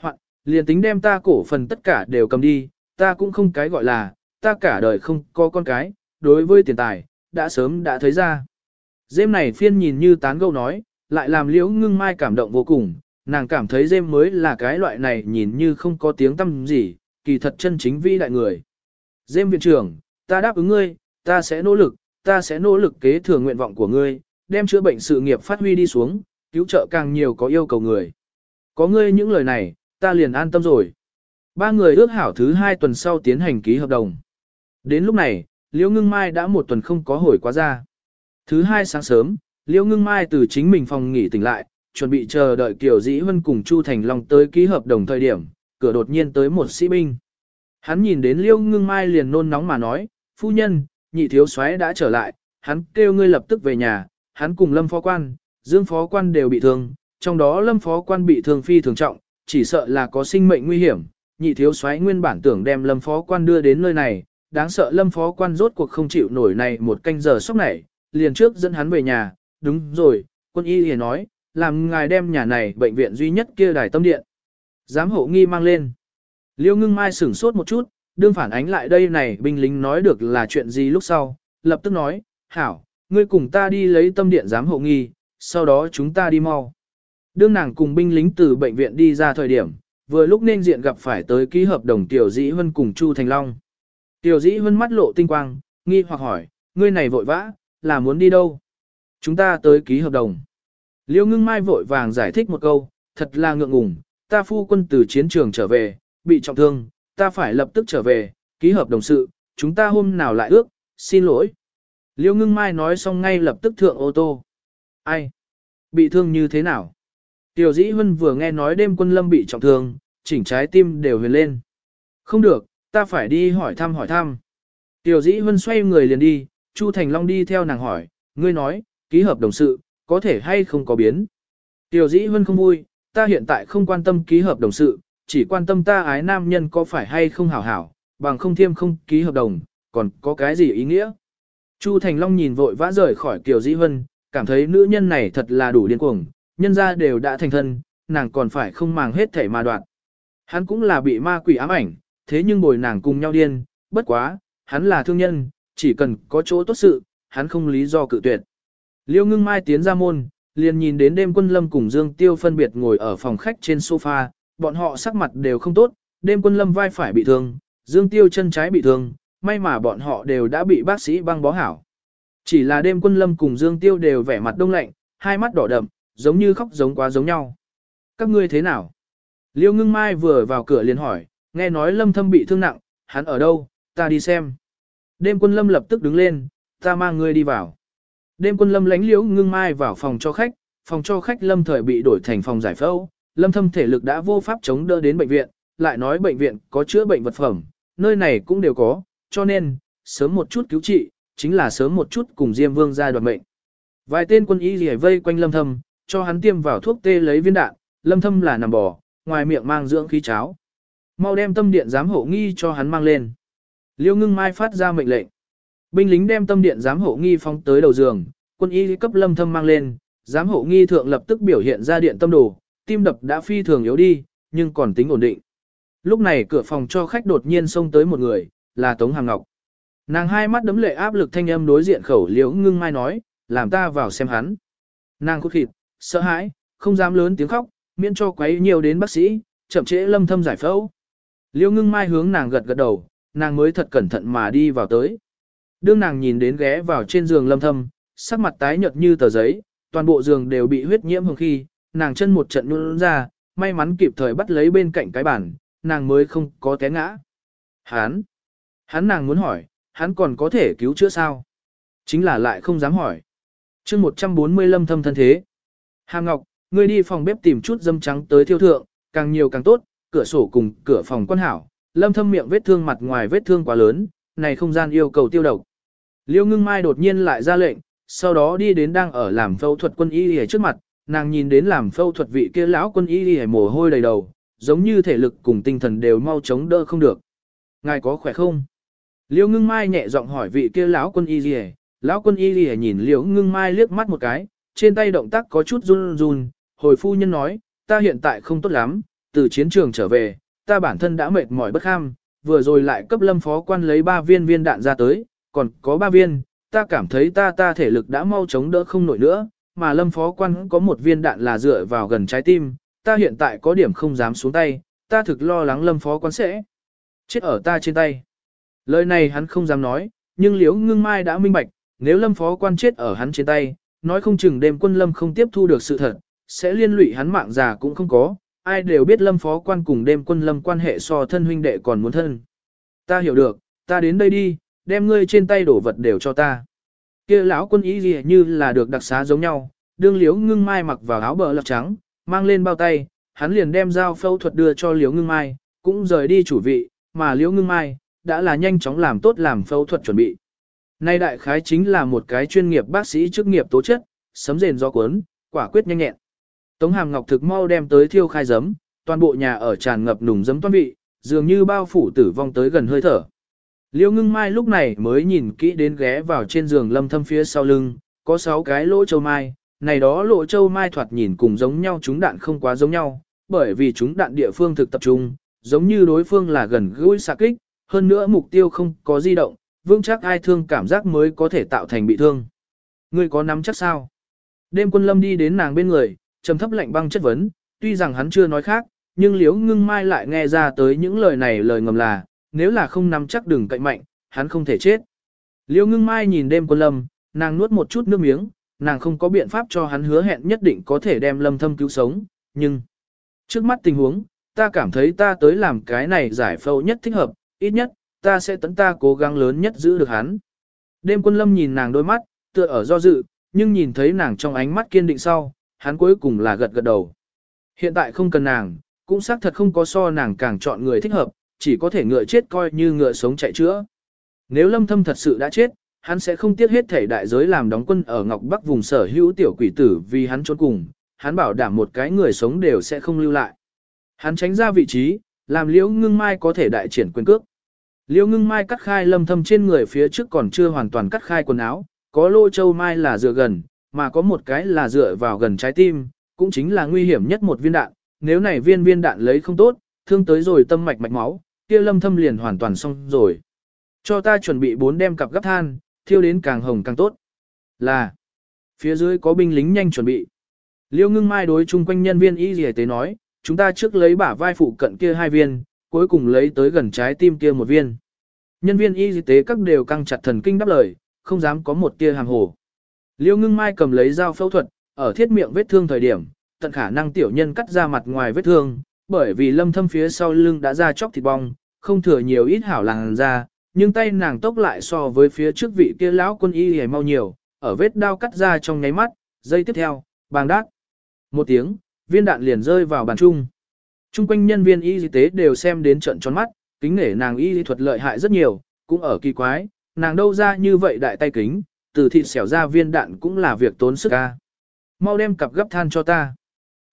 Hoặc, liền tính đem ta cổ phần tất cả đều cầm đi, ta cũng không cái gọi là, ta cả đời không có con cái, đối với tiền tài, đã sớm đã thấy ra. Dêm này phiên nhìn như tán gẫu nói, lại làm liễu ngưng mai cảm động vô cùng, nàng cảm thấy dêm mới là cái loại này nhìn như không có tiếng tâm gì, kỳ thật chân chính vi đại người. Dêm viện trưởng, ta đáp ứng ngươi, ta sẽ nỗ lực, ta sẽ nỗ lực kế thừa nguyện vọng của ngươi, đem chữa bệnh sự nghiệp phát huy đi xuống, cứu trợ càng nhiều có yêu cầu người. Có ngươi những lời này, ta liền an tâm rồi. Ba người ước hảo thứ hai tuần sau tiến hành ký hợp đồng. Đến lúc này, Liễu Ngưng Mai đã một tuần không có hồi quá ra. Thứ hai sáng sớm, Liễu Ngưng Mai từ chính mình phòng nghỉ tỉnh lại, chuẩn bị chờ đợi Kiều Dĩ Hân cùng Chu Thành Long tới ký hợp đồng thời điểm, cửa đột nhiên tới một sĩ binh. Hắn nhìn đến Liễu Ngưng Mai liền nôn nóng mà nói, phu nhân, nhị thiếu soái đã trở lại, hắn kêu ngươi lập tức về nhà, hắn cùng Lâm Phó Quan, Dương Phó Quan đều bị thương, trong đó Lâm Phó Quan bị thương phi thường trọng, chỉ sợ là có sinh mệnh nguy hiểm, nhị thiếu soái nguyên bản tưởng đem Lâm Phó Quan đưa đến nơi này, đáng sợ Lâm Phó Quan rốt cuộc không chịu nổi này một canh giờ sốc này, liền trước dẫn hắn về nhà, đúng rồi, quân y liền nói, làm ngài đem nhà này bệnh viện duy nhất kia đài tâm điện. Giám hộ nghi mang lên. Liêu ngưng mai sửng sốt một chút, đương phản ánh lại đây này binh lính nói được là chuyện gì lúc sau, lập tức nói, hảo, ngươi cùng ta đi lấy tâm điện giám hộ nghi, sau đó chúng ta đi mau. Đương nàng cùng binh lính từ bệnh viện đi ra thời điểm, vừa lúc nên diện gặp phải tới ký hợp đồng Tiểu Dĩ Hân cùng Chu Thành Long. Tiểu Dĩ Hân mắt lộ tinh quang, nghi hoặc hỏi, ngươi này vội vã, là muốn đi đâu? Chúng ta tới ký hợp đồng. Liêu ngưng mai vội vàng giải thích một câu, thật là ngượng ngùng, ta phu quân từ chiến trường trở về, bị trọng thương, ta phải lập tức trở về, ký hợp đồng sự, chúng ta hôm nào lại ước, xin lỗi. Liêu ngưng mai nói xong ngay lập tức thượng ô tô. Ai? Bị thương như thế nào? Tiểu dĩ Hân vừa nghe nói đêm quân lâm bị trọng thương, chỉnh trái tim đều huyền lên. Không được, ta phải đi hỏi thăm hỏi thăm. Tiểu dĩ Hân xoay người liền đi, Chu Thành Long đi theo nàng hỏi, ngươi nói, ký hợp đồng sự, có thể hay không có biến. Tiểu dĩ Hân không vui, ta hiện tại không quan tâm ký hợp đồng sự, chỉ quan tâm ta ái nam nhân có phải hay không hảo hảo, bằng không thiêm không ký hợp đồng, còn có cái gì ý nghĩa. Chu Thành Long nhìn vội vã rời khỏi Kiều Dĩ Vân, cảm thấy nữ nhân này thật là đủ điên cuồng, nhân ra đều đã thành thân, nàng còn phải không màng hết thể mà đoạn. Hắn cũng là bị ma quỷ ám ảnh, thế nhưng bồi nàng cùng nhau điên, bất quá, hắn là thương nhân, chỉ cần có chỗ tốt sự, hắn không lý do cự tuyệt. Liêu ngưng mai tiến ra môn, liền nhìn đến đêm quân lâm cùng Dương Tiêu phân biệt ngồi ở phòng khách trên sofa, bọn họ sắc mặt đều không tốt, đêm quân lâm vai phải bị thương, Dương Tiêu chân trái bị thương, may mà bọn họ đều đã bị bác sĩ băng bó hảo. Chỉ là đêm quân lâm cùng Dương Tiêu đều vẻ mặt đông lạnh, hai mắt đỏ đậm, giống như khóc giống quá giống nhau. Các ngươi thế nào? Liêu ngưng mai vừa vào cửa liền hỏi, nghe nói lâm thâm bị thương nặng, hắn ở đâu, ta đi xem. Đêm quân lâm lập tức đứng lên, ta mang ngươi đi vào. Đêm quân lâm lánh liễu ngưng mai vào phòng cho khách, phòng cho khách lâm thời bị đổi thành phòng giải phẫu, lâm thâm thể lực đã vô pháp chống đỡ đến bệnh viện, lại nói bệnh viện có chữa bệnh vật phẩm, nơi này cũng đều có, cho nên, sớm một chút cứu trị, chính là sớm một chút cùng Diêm Vương ra đoạt mệnh. Vài tên quân y rỉa vây quanh lâm thâm, cho hắn tiêm vào thuốc tê lấy viên đạn, lâm thâm là nằm bò, ngoài miệng mang dưỡng khí cháo. Mau đem tâm điện giám hộ nghi cho hắn mang lên. Liêu ngưng mai phát ra mệnh lệnh. Binh lính đem tâm điện giám hộ nghi phóng tới đầu giường, quân y cấp lâm thâm mang lên, giám hộ nghi thượng lập tức biểu hiện ra điện tâm đồ, tim đập đã phi thường yếu đi, nhưng còn tính ổn định. Lúc này cửa phòng cho khách đột nhiên xông tới một người, là Tống Hàm Ngọc. Nàng hai mắt đấm lệ áp lực thanh âm đối diện khẩu liễu ngưng mai nói, làm ta vào xem hắn. Nàng cốt thịt, sợ hãi, không dám lớn tiếng khóc, miễn cho quấy nhiều đến bác sĩ, chậm trễ lâm thâm giải phẫu. Liễu ngưng mai hướng nàng gật gật đầu, nàng mới thật cẩn thận mà đi vào tới. Đương nàng nhìn đến ghé vào trên giường lâm thâm, sắc mặt tái nhợt như tờ giấy, toàn bộ giường đều bị huyết nhiễm hồng khi, nàng chân một trận nhún ra, may mắn kịp thời bắt lấy bên cạnh cái bàn, nàng mới không có té ngã. Hán hắn nàng muốn hỏi, hắn còn có thể cứu chữa sao? Chính là lại không dám hỏi. chương 140 lâm thâm thân thế. Hà Ngọc, ngươi đi phòng bếp tìm chút dâm trắng tới thiêu thượng, càng nhiều càng tốt, cửa sổ cùng cửa phòng quan hảo. Lâm thâm miệng vết thương mặt ngoài vết thương quá lớn, này không gian yêu cầu tiêu độc. Liêu ngưng mai đột nhiên lại ra lệnh, sau đó đi đến đang ở làm phẫu thuật quân y y trước mặt, nàng nhìn đến làm phẫu thuật vị kia lão quân y y mồ hôi đầy đầu, giống như thể lực cùng tinh thần đều mau chống đỡ không được. Ngài có khỏe không? Liễu Ngưng Mai nhẹ giọng hỏi vị kia lão quân y y, lão quân y y nhìn Liễu Ngưng Mai liếc mắt một cái, trên tay động tác có chút run run, hồi phu nhân nói, ta hiện tại không tốt lắm, từ chiến trường trở về, ta bản thân đã mệt mỏi bất kham, vừa rồi lại cấp lâm phó quan lấy ba viên viên đạn ra tới, còn có ba viên, ta cảm thấy ta ta thể lực đã mau chống đỡ không nổi nữa, mà lâm phó quan có một viên đạn là dựa vào gần trái tim, ta hiện tại có điểm không dám xuống tay, ta thực lo lắng lâm phó quan sẽ chết ở ta trên tay. Lời này hắn không dám nói, nhưng liễu ngưng mai đã minh bạch, nếu lâm phó quan chết ở hắn trên tay, nói không chừng đêm quân lâm không tiếp thu được sự thật, sẽ liên lụy hắn mạng già cũng không có, ai đều biết lâm phó quan cùng đêm quân lâm quan hệ so thân huynh đệ còn muốn thân. Ta hiểu được, ta đến đây đi, đem ngươi trên tay đổ vật đều cho ta. Kia lão quân ý gì như là được đặc xá giống nhau, đương liễu ngưng mai mặc vào áo bờ lọc trắng, mang lên bao tay, hắn liền đem dao phẫu thuật đưa cho liễu ngưng mai, cũng rời đi chủ vị, mà liễu ngưng mai, đã là nhanh chóng làm tốt làm phẫu thuật chuẩn bị. Nay đại khái chính là một cái chuyên nghiệp bác sĩ chức nghiệp tố chất, sấm rền do cuốn, quả quyết nhanh nhẹn. Tống Hàm Ngọc thực mau đem tới thiêu khai giấm, toàn bộ nhà ở tràn ngập nùng giấm toan vị, dường như bao phủ tử vong tới gần hơi thở. Liêu ngưng mai lúc này mới nhìn kỹ đến ghé vào trên giường lâm thâm phía sau lưng, có 6 cái lỗ châu mai, này đó lỗ châu mai thoạt nhìn cùng giống nhau chúng đạn không quá giống nhau, bởi vì chúng đạn địa phương thực tập trung, giống như đối phương là gần gũi xạ kích, hơn nữa mục tiêu không có di động, vững chắc ai thương cảm giác mới có thể tạo thành bị thương. Ngươi có nắm chắc sao? Đêm quân lâm đi đến nàng bên người, trầm thấp lạnh băng chất vấn, tuy rằng hắn chưa nói khác, nhưng liếu ngưng mai lại nghe ra tới những lời này lời ngầm là, nếu là không nắm chắc đừng cậy mạnh, hắn không thể chết. Liêu ngưng mai nhìn đêm quân lâm, nàng nuốt một chút nước miếng, nàng không có biện pháp cho hắn hứa hẹn nhất định có thể đem lâm thâm cứu sống, nhưng trước mắt tình huống, ta cảm thấy ta tới làm cái này giải phẫu nhất thích hợp, ít nhất, ta sẽ tấn ta cố gắng lớn nhất giữ được hắn. Đêm quân lâm nhìn nàng đôi mắt, tựa ở do dự, nhưng nhìn thấy nàng trong ánh mắt kiên định sau, hắn cuối cùng là gật gật đầu. Hiện tại không cần nàng, cũng xác thật không có so nàng càng chọn người thích hợp, chỉ có thể ngựa chết coi như ngựa sống chạy chữa. Nếu lâm thâm thật sự đã chết, hắn sẽ không tiếc hết thể đại giới làm đóng quân ở Ngọc Bắc vùng sở hữu tiểu quỷ tử vì hắn trốn cùng, hắn bảo đảm một cái người sống đều sẽ không lưu lại. Hắn tránh ra vị trí, làm liễu ngưng mai có thể đại triển quyền cước. Liêu ngưng mai cắt khai lâm thâm trên người phía trước còn chưa hoàn toàn cắt khai quần áo, có lô châu mai là dựa gần, mà có một cái là dựa vào gần trái tim, cũng chính là nguy hiểm nhất một viên đạn, nếu này viên viên đạn lấy không tốt, thương tới rồi tâm mạch mạch máu, kia lâm thâm liền hoàn toàn xong rồi. Cho ta chuẩn bị bốn đem cặp gấp than, thiêu đến càng hồng càng tốt. Là, phía dưới có binh lính nhanh chuẩn bị. Liêu ngưng mai đối chung quanh nhân viên y dì tế nói, chúng ta trước lấy bả vai phụ cận kia hai viên, cuối cùng lấy tới gần trái tim kia một viên. Nhân viên y tế các đều căng chặt thần kinh đáp lời, không dám có một tia hàng hồ. Liêu ngưng mai cầm lấy dao phẫu thuật, ở thiết miệng vết thương thời điểm, tận khả năng tiểu nhân cắt ra mặt ngoài vết thương, bởi vì lâm thâm phía sau lưng đã ra chóc thịt bong, không thừa nhiều ít hảo làng ra, nhưng tay nàng tốc lại so với phía trước vị kia lão quân y hề mau nhiều, ở vết đao cắt ra trong nháy mắt, giây tiếp theo, bàng đát. Một tiếng, viên đạn liền rơi vào bàn trung. Trung quanh nhân viên y tế đều xem đến trận tròn mắt, kính nể nàng y thuật lợi hại rất nhiều, cũng ở kỳ quái, nàng đâu ra như vậy đại tay kính, từ thịt xẻo ra viên đạn cũng là việc tốn sức ca. Mau đem cặp gấp than cho ta.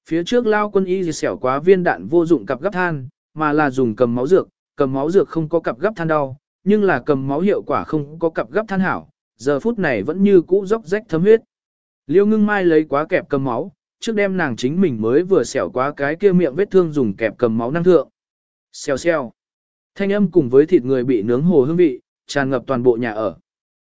Phía trước lao quân y xẻo quá viên đạn vô dụng cặp gấp than, mà là dùng cầm máu dược, cầm máu dược không có cặp gấp than đau, nhưng là cầm máu hiệu quả không có cặp gấp than hảo, giờ phút này vẫn như cũ dốc rách thấm huyết. Liêu ngưng mai lấy quá kẹp cầm máu, trước đem nàng chính mình mới vừa xẻo quá cái kia miệng vết thương dùng kẹp cầm máu năng thượng. Xèo xèo. Thanh âm cùng với thịt người bị nướng hồ hương vị, tràn ngập toàn bộ nhà ở.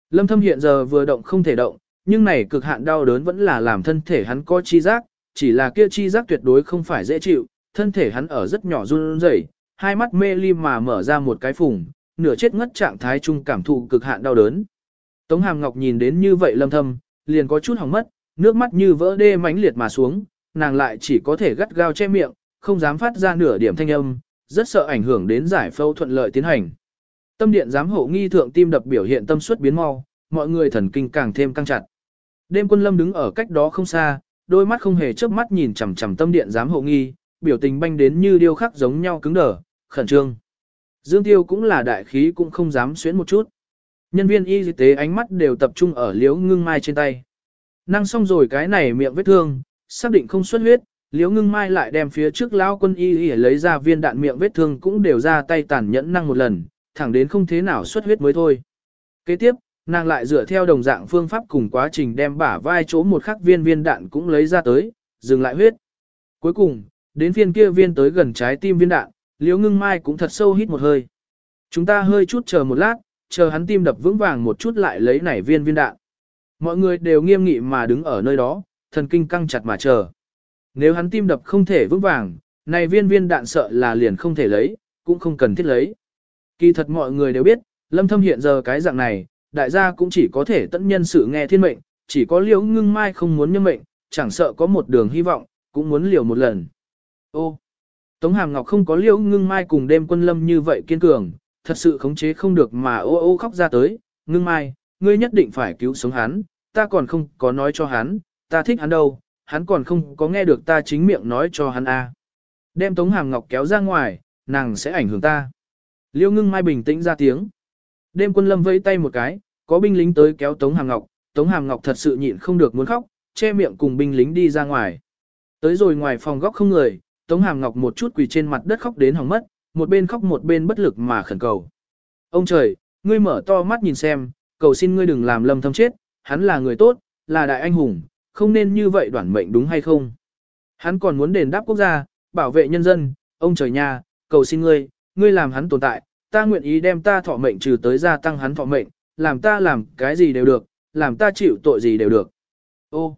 Lâm thâm hiện giờ vừa động không thể động, nhưng này cực hạn đau đớn vẫn là làm thân thể hắn có chi giác, chỉ là kia chi giác tuyệt đối không phải dễ chịu, thân thể hắn ở rất nhỏ run rẩy, hai mắt mê ly mà mở ra một cái phùng, nửa chết ngất trạng thái trung cảm thụ cực hạn đau đớn. Tống Hàm Ngọc nhìn đến như vậy lâm thâm, liền có chút hỏng mất, nước mắt như vỡ đê mãnh liệt mà xuống, nàng lại chỉ có thể gắt gao che miệng, không dám phát ra nửa điểm thanh âm, rất sợ ảnh hưởng đến giải phẫu thuận lợi tiến hành. Tâm điện giám hộ nghi thượng tim đập biểu hiện tâm suất biến mau, mọi người thần kinh càng thêm căng chặt. Đêm quân lâm đứng ở cách đó không xa, đôi mắt không hề chớp mắt nhìn chằm chằm tâm điện giám hộ nghi, biểu tình banh đến như điêu khắc giống nhau cứng đờ, khẩn trương. Dương Tiêu cũng là đại khí cũng không dám xuyến một chút. Nhân viên y tế ánh mắt đều tập trung ở liếu ngưng mai trên tay. Năng xong rồi cái này miệng vết thương, xác định không xuất huyết, Liễu ngưng mai lại đem phía trước lão quân y y lấy ra viên đạn miệng vết thương cũng đều ra tay tàn nhẫn năng một lần, thẳng đến không thế nào xuất huyết mới thôi. Kế tiếp, nàng lại dựa theo đồng dạng phương pháp cùng quá trình đem bả vai chỗ một khắc viên viên đạn cũng lấy ra tới, dừng lại huyết. Cuối cùng, đến viên kia viên tới gần trái tim viên đạn, Liễu ngưng mai cũng thật sâu hít một hơi. Chúng ta hơi chút chờ một lát, chờ hắn tim đập vững vàng một chút lại lấy nảy viên viên đạn. Mọi người đều nghiêm nghị mà đứng ở nơi đó, thần kinh căng chặt mà chờ. Nếu hắn tim đập không thể vững vàng, này viên viên đạn sợ là liền không thể lấy, cũng không cần thiết lấy. Kỳ thật mọi người đều biết, lâm thâm hiện giờ cái dạng này, đại gia cũng chỉ có thể tận nhân sự nghe thiên mệnh, chỉ có liễu ngưng mai không muốn nhân mệnh, chẳng sợ có một đường hy vọng, cũng muốn liều một lần. Ô, Tống Hàm Ngọc không có liễu ngưng mai cùng đêm quân lâm như vậy kiên cường, thật sự khống chế không được mà ô ô khóc ra tới, ngưng mai, ngươi nhất định phải cứu sống hắn, ta còn không có nói cho hắn, ta thích hắn đâu, hắn còn không có nghe được ta chính miệng nói cho hắn a. Đem Tống Hàm Ngọc kéo ra ngoài, nàng sẽ ảnh hưởng ta. Liêu ngưng mai bình tĩnh ra tiếng. Đêm quân lâm vẫy tay một cái, có binh lính tới kéo Tống Hàm Ngọc, Tống Hàm Ngọc thật sự nhịn không được muốn khóc, che miệng cùng binh lính đi ra ngoài. Tới rồi ngoài phòng góc không người, Tống Hàm Ngọc một chút quỳ trên mặt đất khóc đến hỏng mất, một bên khóc một bên bất lực mà khẩn cầu. Ông trời, ngươi mở to mắt nhìn xem, cầu xin ngươi đừng làm lâm thâm chết, hắn là người tốt, là đại anh hùng, không nên như vậy đoản mệnh đúng hay không? Hắn còn muốn đền đáp quốc gia, bảo vệ nhân dân, ông trời nhà, cầu xin ngươi, ngươi làm hắn tồn tại, ta nguyện ý đem ta thọ mệnh trừ tới gia tăng hắn thọ mệnh, làm ta làm cái gì đều được, làm ta chịu tội gì đều được. Ô,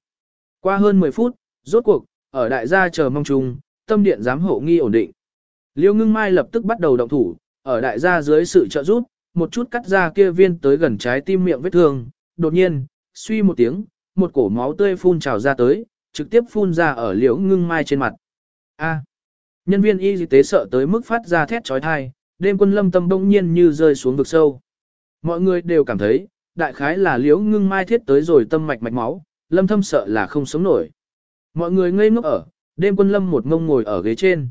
qua hơn 10 phút, rốt cuộc, ở đại gia chờ mong chung, tâm điện giám hộ nghi ổn định. Liêu ngưng mai lập tức bắt đầu động thủ, ở đại gia dưới sự trợ giúp, một chút cắt ra kia viên tới gần trái tim miệng vết thương, đột nhiên, suy một tiếng, một cổ máu tươi phun trào ra tới, trực tiếp phun ra ở liễu ngưng mai trên mặt. A. nhân viên y tế sợ tới mức phát ra thét trói thai, đêm quân lâm tâm bỗng nhiên như rơi xuống vực sâu. Mọi người đều cảm thấy, đại khái là liễu ngưng mai thiết tới rồi tâm mạch mạch máu, lâm thâm sợ là không sống nổi. Mọi người ngây ngốc ở, đêm quân lâm một ngông ngồi ở ghế trên.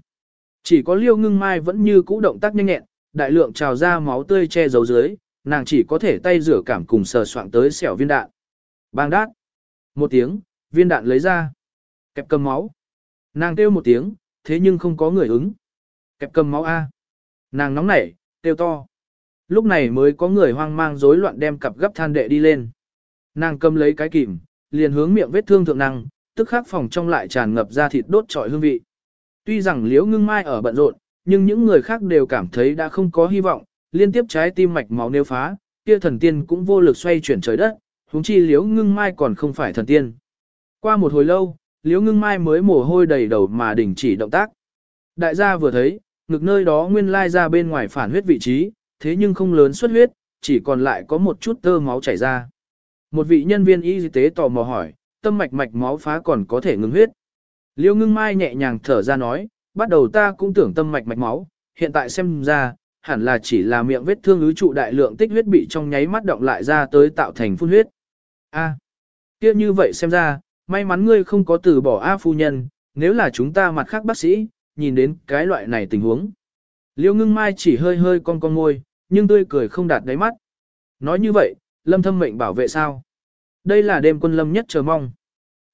Chỉ có liễu ngưng mai vẫn như cũ động tác nhanh nhẹn, đại lượng trào ra máu tươi che giấu dưới, nàng chỉ có thể tay rửa cảm cùng sờ soạng tới xẻo viên đạn. Bang đát. Một tiếng, viên đạn lấy ra. Kẹp cầm máu. Nàng kêu một tiếng, thế nhưng không có người ứng. Kẹp cầm máu A. Nàng nóng nảy, kêu to. Lúc này mới có người hoang mang rối loạn đem cặp gấp than đệ đi lên. Nàng cầm lấy cái kìm, liền hướng miệng vết thương thượng năng, tức khắc phòng trong lại tràn ngập ra thịt đốt trọi hương vị. Tuy rằng liễu ngưng mai ở bận rộn, nhưng những người khác đều cảm thấy đã không có hy vọng, liên tiếp trái tim mạch máu nêu phá, kia thần tiên cũng vô lực xoay chuyển trời đất, huống chi liễu ngưng mai còn không phải thần tiên. Qua một hồi lâu, liễu ngưng mai mới mồ hôi đầy đầu mà đình chỉ động tác. Đại gia vừa thấy, ngực nơi đó nguyên lai ra bên ngoài phản huyết vị trí, thế nhưng không lớn xuất huyết, chỉ còn lại có một chút tơ máu chảy ra. Một vị nhân viên y tế tò mò hỏi, tâm mạch mạch máu phá còn có thể ngừng huyết. Liêu ngưng mai nhẹ nhàng thở ra nói, bắt đầu ta cũng tưởng tâm mạch mạch máu, hiện tại xem ra, hẳn là chỉ là miệng vết thương ứ trụ đại lượng tích huyết bị trong nháy mắt động lại ra tới tạo thành phun huyết. A, kia như vậy xem ra, may mắn ngươi không có từ bỏ A phu nhân, nếu là chúng ta mặt khác bác sĩ, nhìn đến cái loại này tình huống. Liêu ngưng mai chỉ hơi hơi con con ngôi, nhưng tươi cười không đạt đáy mắt. Nói như vậy, lâm thâm mệnh bảo vệ sao? Đây là đêm quân lâm nhất chờ mong.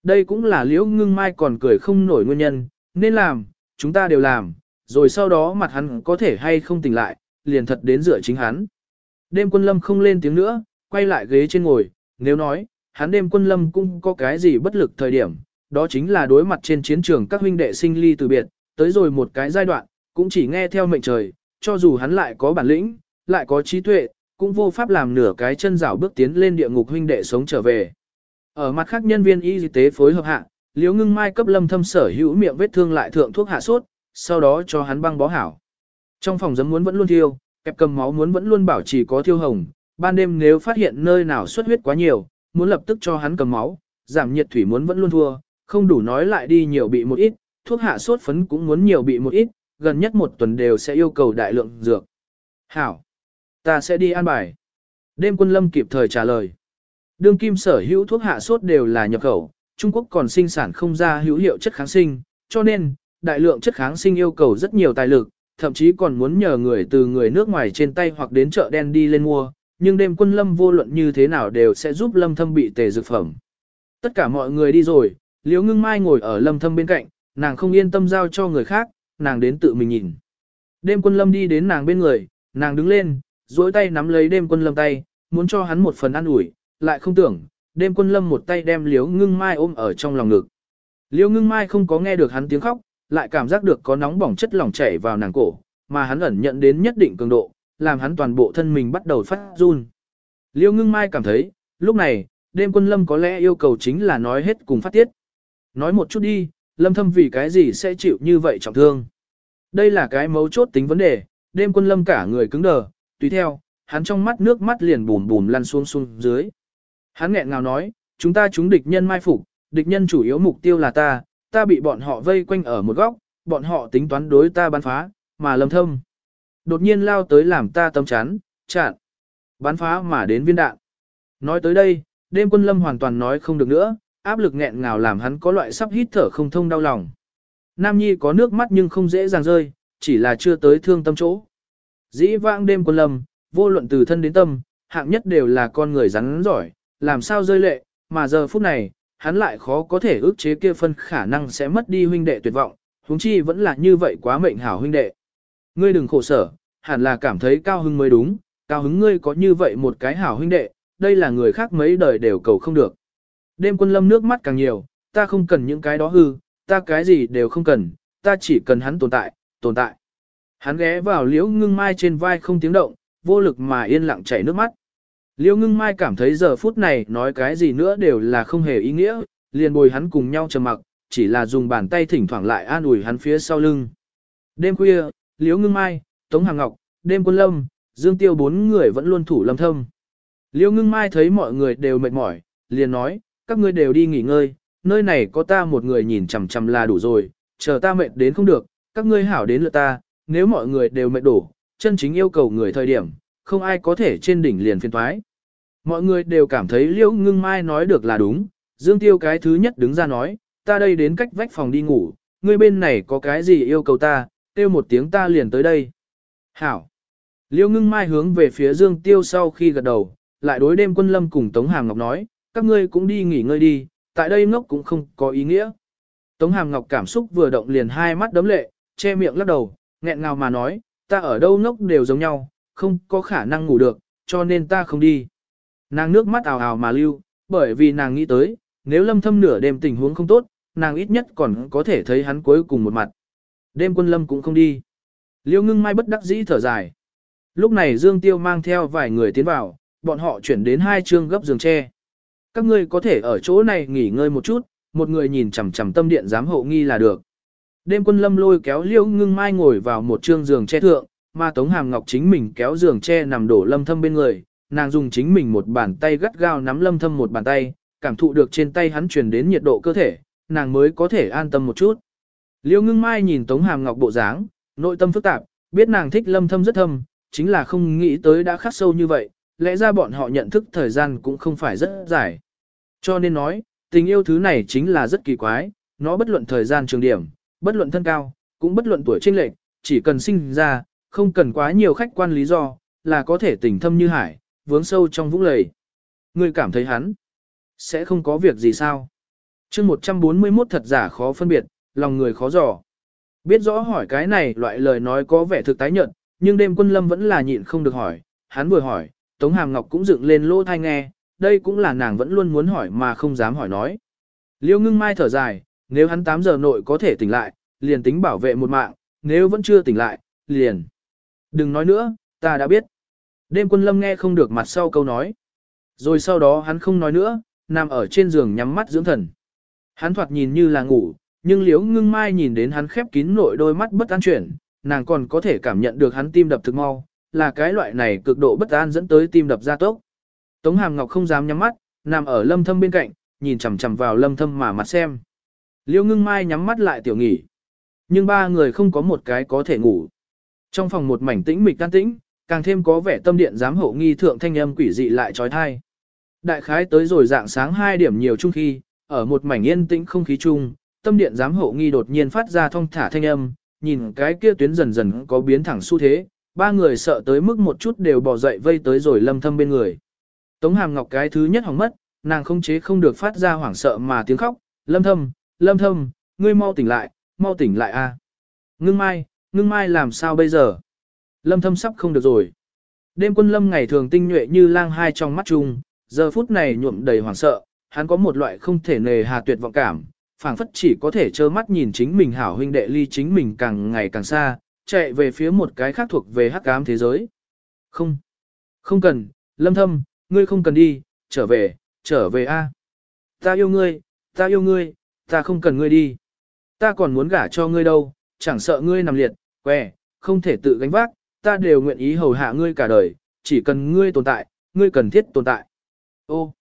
Đây cũng là liễu ngưng mai còn cười không nổi nguyên nhân, nên làm, chúng ta đều làm, rồi sau đó mặt hắn có thể hay không tỉnh lại, liền thật đến dựa chính hắn. Đêm quân lâm không lên tiếng nữa, quay lại ghế trên ngồi, nếu nói, hắn đêm quân lâm cũng có cái gì bất lực thời điểm, đó chính là đối mặt trên chiến trường các huynh đệ sinh ly từ biệt, tới rồi một cái giai đoạn, cũng chỉ nghe theo mệnh trời, cho dù hắn lại có bản lĩnh, lại có trí tuệ, cũng vô pháp làm nửa cái chân rảo bước tiến lên địa ngục huynh đệ sống trở về. Ở mặt khác nhân viên y tế phối hợp hạ, Liễu Ngưng Mai cấp Lâm Thâm sở hữu miệng vết thương lại thượng thuốc hạ sốt, sau đó cho hắn băng bó hảo. Trong phòng giấm muốn vẫn luôn thiêu, kẹp cầm máu muốn vẫn luôn bảo trì có thiêu hồng, ban đêm nếu phát hiện nơi nào xuất huyết quá nhiều, muốn lập tức cho hắn cầm máu, giảm nhiệt thủy muốn vẫn luôn thua, không đủ nói lại đi nhiều bị một ít, thuốc hạ sốt phấn cũng muốn nhiều bị một ít, gần nhất một tuần đều sẽ yêu cầu đại lượng dược. Hảo, ta sẽ đi an bài. Đêm quân lâm kịp thời trả lời. Đương kim sở hữu thuốc hạ sốt đều là nhập khẩu, Trung Quốc còn sinh sản không ra hữu hiệu chất kháng sinh, cho nên, đại lượng chất kháng sinh yêu cầu rất nhiều tài lực, thậm chí còn muốn nhờ người từ người nước ngoài trên tay hoặc đến chợ đen đi lên mua, nhưng đêm quân lâm vô luận như thế nào đều sẽ giúp lâm thâm bị tề dược phẩm. Tất cả mọi người đi rồi, liễu ngưng mai ngồi ở lâm thâm bên cạnh, nàng không yên tâm giao cho người khác, nàng đến tự mình nhìn. Đêm quân lâm đi đến nàng bên người, nàng đứng lên, duỗi tay nắm lấy đêm quân lâm tay, muốn cho hắn một phần ăn ủi, lại không tưởng, đêm quân lâm một tay đem liếu ngưng mai ôm ở trong lòng ngực. Liêu ngưng mai không có nghe được hắn tiếng khóc, lại cảm giác được có nóng bỏng chất lỏng chảy vào nàng cổ, mà hắn ẩn nhận đến nhất định cường độ, làm hắn toàn bộ thân mình bắt đầu phát run. Liêu ngưng mai cảm thấy, lúc này, đêm quân lâm có lẽ yêu cầu chính là nói hết cùng phát tiết. Nói một chút đi, lâm thâm vì cái gì sẽ chịu như vậy trọng thương. Đây là cái mấu chốt tính vấn đề, đêm quân lâm cả người cứng đờ, tùy theo, hắn trong mắt nước mắt liền bùm bùm lăn xuống xuống dưới. Hắn nghẹn ngào nói, chúng ta chúng địch nhân mai phục, địch nhân chủ yếu mục tiêu là ta, ta bị bọn họ vây quanh ở một góc, bọn họ tính toán đối ta bắn phá, mà lâm thâm. Đột nhiên lao tới làm ta tâm chán, chặn, bắn phá mà đến viên đạn. Nói tới đây, đêm quân lâm hoàn toàn nói không được nữa, áp lực nghẹn ngào làm hắn có loại sắp hít thở không thông đau lòng. Nam Nhi có nước mắt nhưng không dễ dàng rơi, chỉ là chưa tới thương tâm chỗ. Dĩ vãng đêm quân lâm, vô luận từ thân đến tâm, hạng nhất đều là con người rắn giỏi, làm sao rơi lệ, mà giờ phút này, hắn lại khó có thể ước chế kia phân khả năng sẽ mất đi huynh đệ tuyệt vọng, huống chi vẫn là như vậy quá mệnh hảo huynh đệ. Ngươi đừng khổ sở, hẳn là cảm thấy cao hứng mới đúng, cao hứng ngươi có như vậy một cái hảo huynh đệ, đây là người khác mấy đời đều cầu không được. Đêm quân lâm nước mắt càng nhiều, ta không cần những cái đó hư, ta cái gì đều không cần, ta chỉ cần hắn tồn tại, tồn tại. Hắn ghé vào liễu ngưng mai trên vai không tiếng động, vô lực mà yên lặng chảy nước mắt. Liễu ngưng mai cảm thấy giờ phút này nói cái gì nữa đều là không hề ý nghĩa, liền bồi hắn cùng nhau trầm mặc, chỉ là dùng bàn tay thỉnh thoảng lại an ủi hắn phía sau lưng. Đêm khuya, Liễu Ngưng Mai, Tống Hàng Ngọc, Đêm Quân Lâm, Dương Tiêu bốn người vẫn luôn thủ lâm thâm. Liễu Ngưng Mai thấy mọi người đều mệt mỏi, liền nói, các ngươi đều đi nghỉ ngơi, nơi này có ta một người nhìn chằm chằm là đủ rồi, chờ ta mệt đến không được, các ngươi hảo đến lượt ta, nếu mọi người đều mệt đủ, chân chính yêu cầu người thời điểm, không ai có thể trên đỉnh liền phiên thoái. Mọi người đều cảm thấy Liễu Ngưng Mai nói được là đúng, Dương Tiêu cái thứ nhất đứng ra nói, ta đây đến cách vách phòng đi ngủ, ngươi bên này có cái gì yêu cầu ta, kêu một tiếng ta liền tới đây. Hảo. Liêu ngưng mai hướng về phía Dương Tiêu sau khi gật đầu, lại đối đêm quân lâm cùng Tống Hàm Ngọc nói, các ngươi cũng đi nghỉ ngơi đi, tại đây ngốc cũng không có ý nghĩa. Tống Hàm Ngọc cảm xúc vừa động liền hai mắt đấm lệ, che miệng lắc đầu, nghẹn ngào mà nói, ta ở đâu ngốc đều giống nhau, không có khả năng ngủ được, cho nên ta không đi. Nàng nước mắt ào ào mà lưu, bởi vì nàng nghĩ tới, nếu lâm thâm nửa đêm tình huống không tốt, nàng ít nhất còn có thể thấy hắn cuối cùng một mặt. Đêm quân lâm cũng không đi. Liêu ngưng mai bất đắc dĩ thở dài. Lúc này Dương Tiêu mang theo vài người tiến vào, bọn họ chuyển đến hai chương gấp giường tre. Các ngươi có thể ở chỗ này nghỉ ngơi một chút, một người nhìn chằm chằm tâm điện giám hộ nghi là được. Đêm quân lâm lôi kéo liêu ngưng mai ngồi vào một chương giường tre thượng, mà Tống Hàm Ngọc chính mình kéo giường tre nằm đổ lâm thâm bên người, nàng dùng chính mình một bàn tay gắt gao nắm lâm thâm một bàn tay, cảm thụ được trên tay hắn truyền đến nhiệt độ cơ thể, nàng mới có thể an tâm một chút. Liêu ngưng mai nhìn Tống Hàm Ngọc bộ dáng, nội tâm phức tạp, biết nàng thích lâm thâm rất thâm, chính là không nghĩ tới đã khắc sâu như vậy, lẽ ra bọn họ nhận thức thời gian cũng không phải rất dài. Cho nên nói, tình yêu thứ này chính là rất kỳ quái, nó bất luận thời gian trường điểm, bất luận thân cao, cũng bất luận tuổi trinh lệch, chỉ cần sinh ra, không cần quá nhiều khách quan lý do, là có thể tình thâm như hải, vướng sâu trong vũng lầy. Ngươi cảm thấy hắn sẽ không có việc gì sao? Chương 141 thật giả khó phân biệt, lòng người khó dò. Biết rõ hỏi cái này loại lời nói có vẻ thực tái nhận, nhưng đêm quân lâm vẫn là nhịn không được hỏi, hắn vừa hỏi, Tống Hàm Ngọc cũng dựng lên lỗ thai nghe, đây cũng là nàng vẫn luôn muốn hỏi mà không dám hỏi nói. Liêu ngưng mai thở dài, nếu hắn 8 giờ nội có thể tỉnh lại, liền tính bảo vệ một mạng, nếu vẫn chưa tỉnh lại, liền. Đừng nói nữa, ta đã biết. Đêm quân lâm nghe không được mặt sau câu nói. Rồi sau đó hắn không nói nữa, nằm ở trên giường nhắm mắt dưỡng thần. Hắn thoạt nhìn như là ngủ, nhưng liếu ngưng mai nhìn đến hắn khép kín nội đôi mắt bất an chuyển, nàng còn có thể cảm nhận được hắn tim đập thực mau, là cái loại này cực độ bất an dẫn tới tim đập ra tốc. Tống Hàm Ngọc không dám nhắm mắt, nằm ở lâm thâm bên cạnh, nhìn chằm chằm vào lâm thâm mà mặt xem. Liêu ngưng mai nhắm mắt lại tiểu nghỉ. Nhưng ba người không có một cái có thể ngủ. Trong phòng một mảnh tĩnh mịch can tĩnh, càng thêm có vẻ tâm điện giám hộ nghi thượng thanh âm quỷ dị lại trói thai. Đại khái tới rồi dạng sáng 2 điểm nhiều chung khi, ở một mảnh yên tĩnh không khí chung, tâm điện giám hộ nghi đột nhiên phát ra thông thả thanh âm, nhìn cái kia tuyến dần dần có biến thẳng xu thế, ba người sợ tới mức một chút đều bỏ dậy vây tới rồi lâm thâm bên người. Tống hàm ngọc cái thứ nhất hỏng mất, nàng không chế không được phát ra hoảng sợ mà tiếng khóc, lâm thâm, lâm thâm, ngươi mau tỉnh lại, mau tỉnh lại a. Ngưng mai, ngưng mai làm sao bây giờ? Lâm thâm sắp không được rồi. Đêm quân lâm ngày thường tinh nhuệ như lang hai trong mắt chung, giờ phút này nhuộm đầy hoảng sợ, hắn có một loại không thể nề hà tuyệt vọng cảm, phảng phất chỉ có thể trơ mắt nhìn chính mình hảo huynh đệ ly chính mình càng ngày càng xa, chạy về phía một cái khác thuộc về hắc ám thế giới. Không, không cần, lâm thâm, ngươi không cần đi, trở về, trở về a. Ta yêu ngươi, ta yêu ngươi, ta không cần ngươi đi. Ta còn muốn gả cho ngươi đâu, chẳng sợ ngươi nằm liệt, què, không thể tự gánh vác, ta đều nguyện ý hầu hạ ngươi cả đời, chỉ cần ngươi tồn tại, ngươi cần thiết tồn tại. Ô,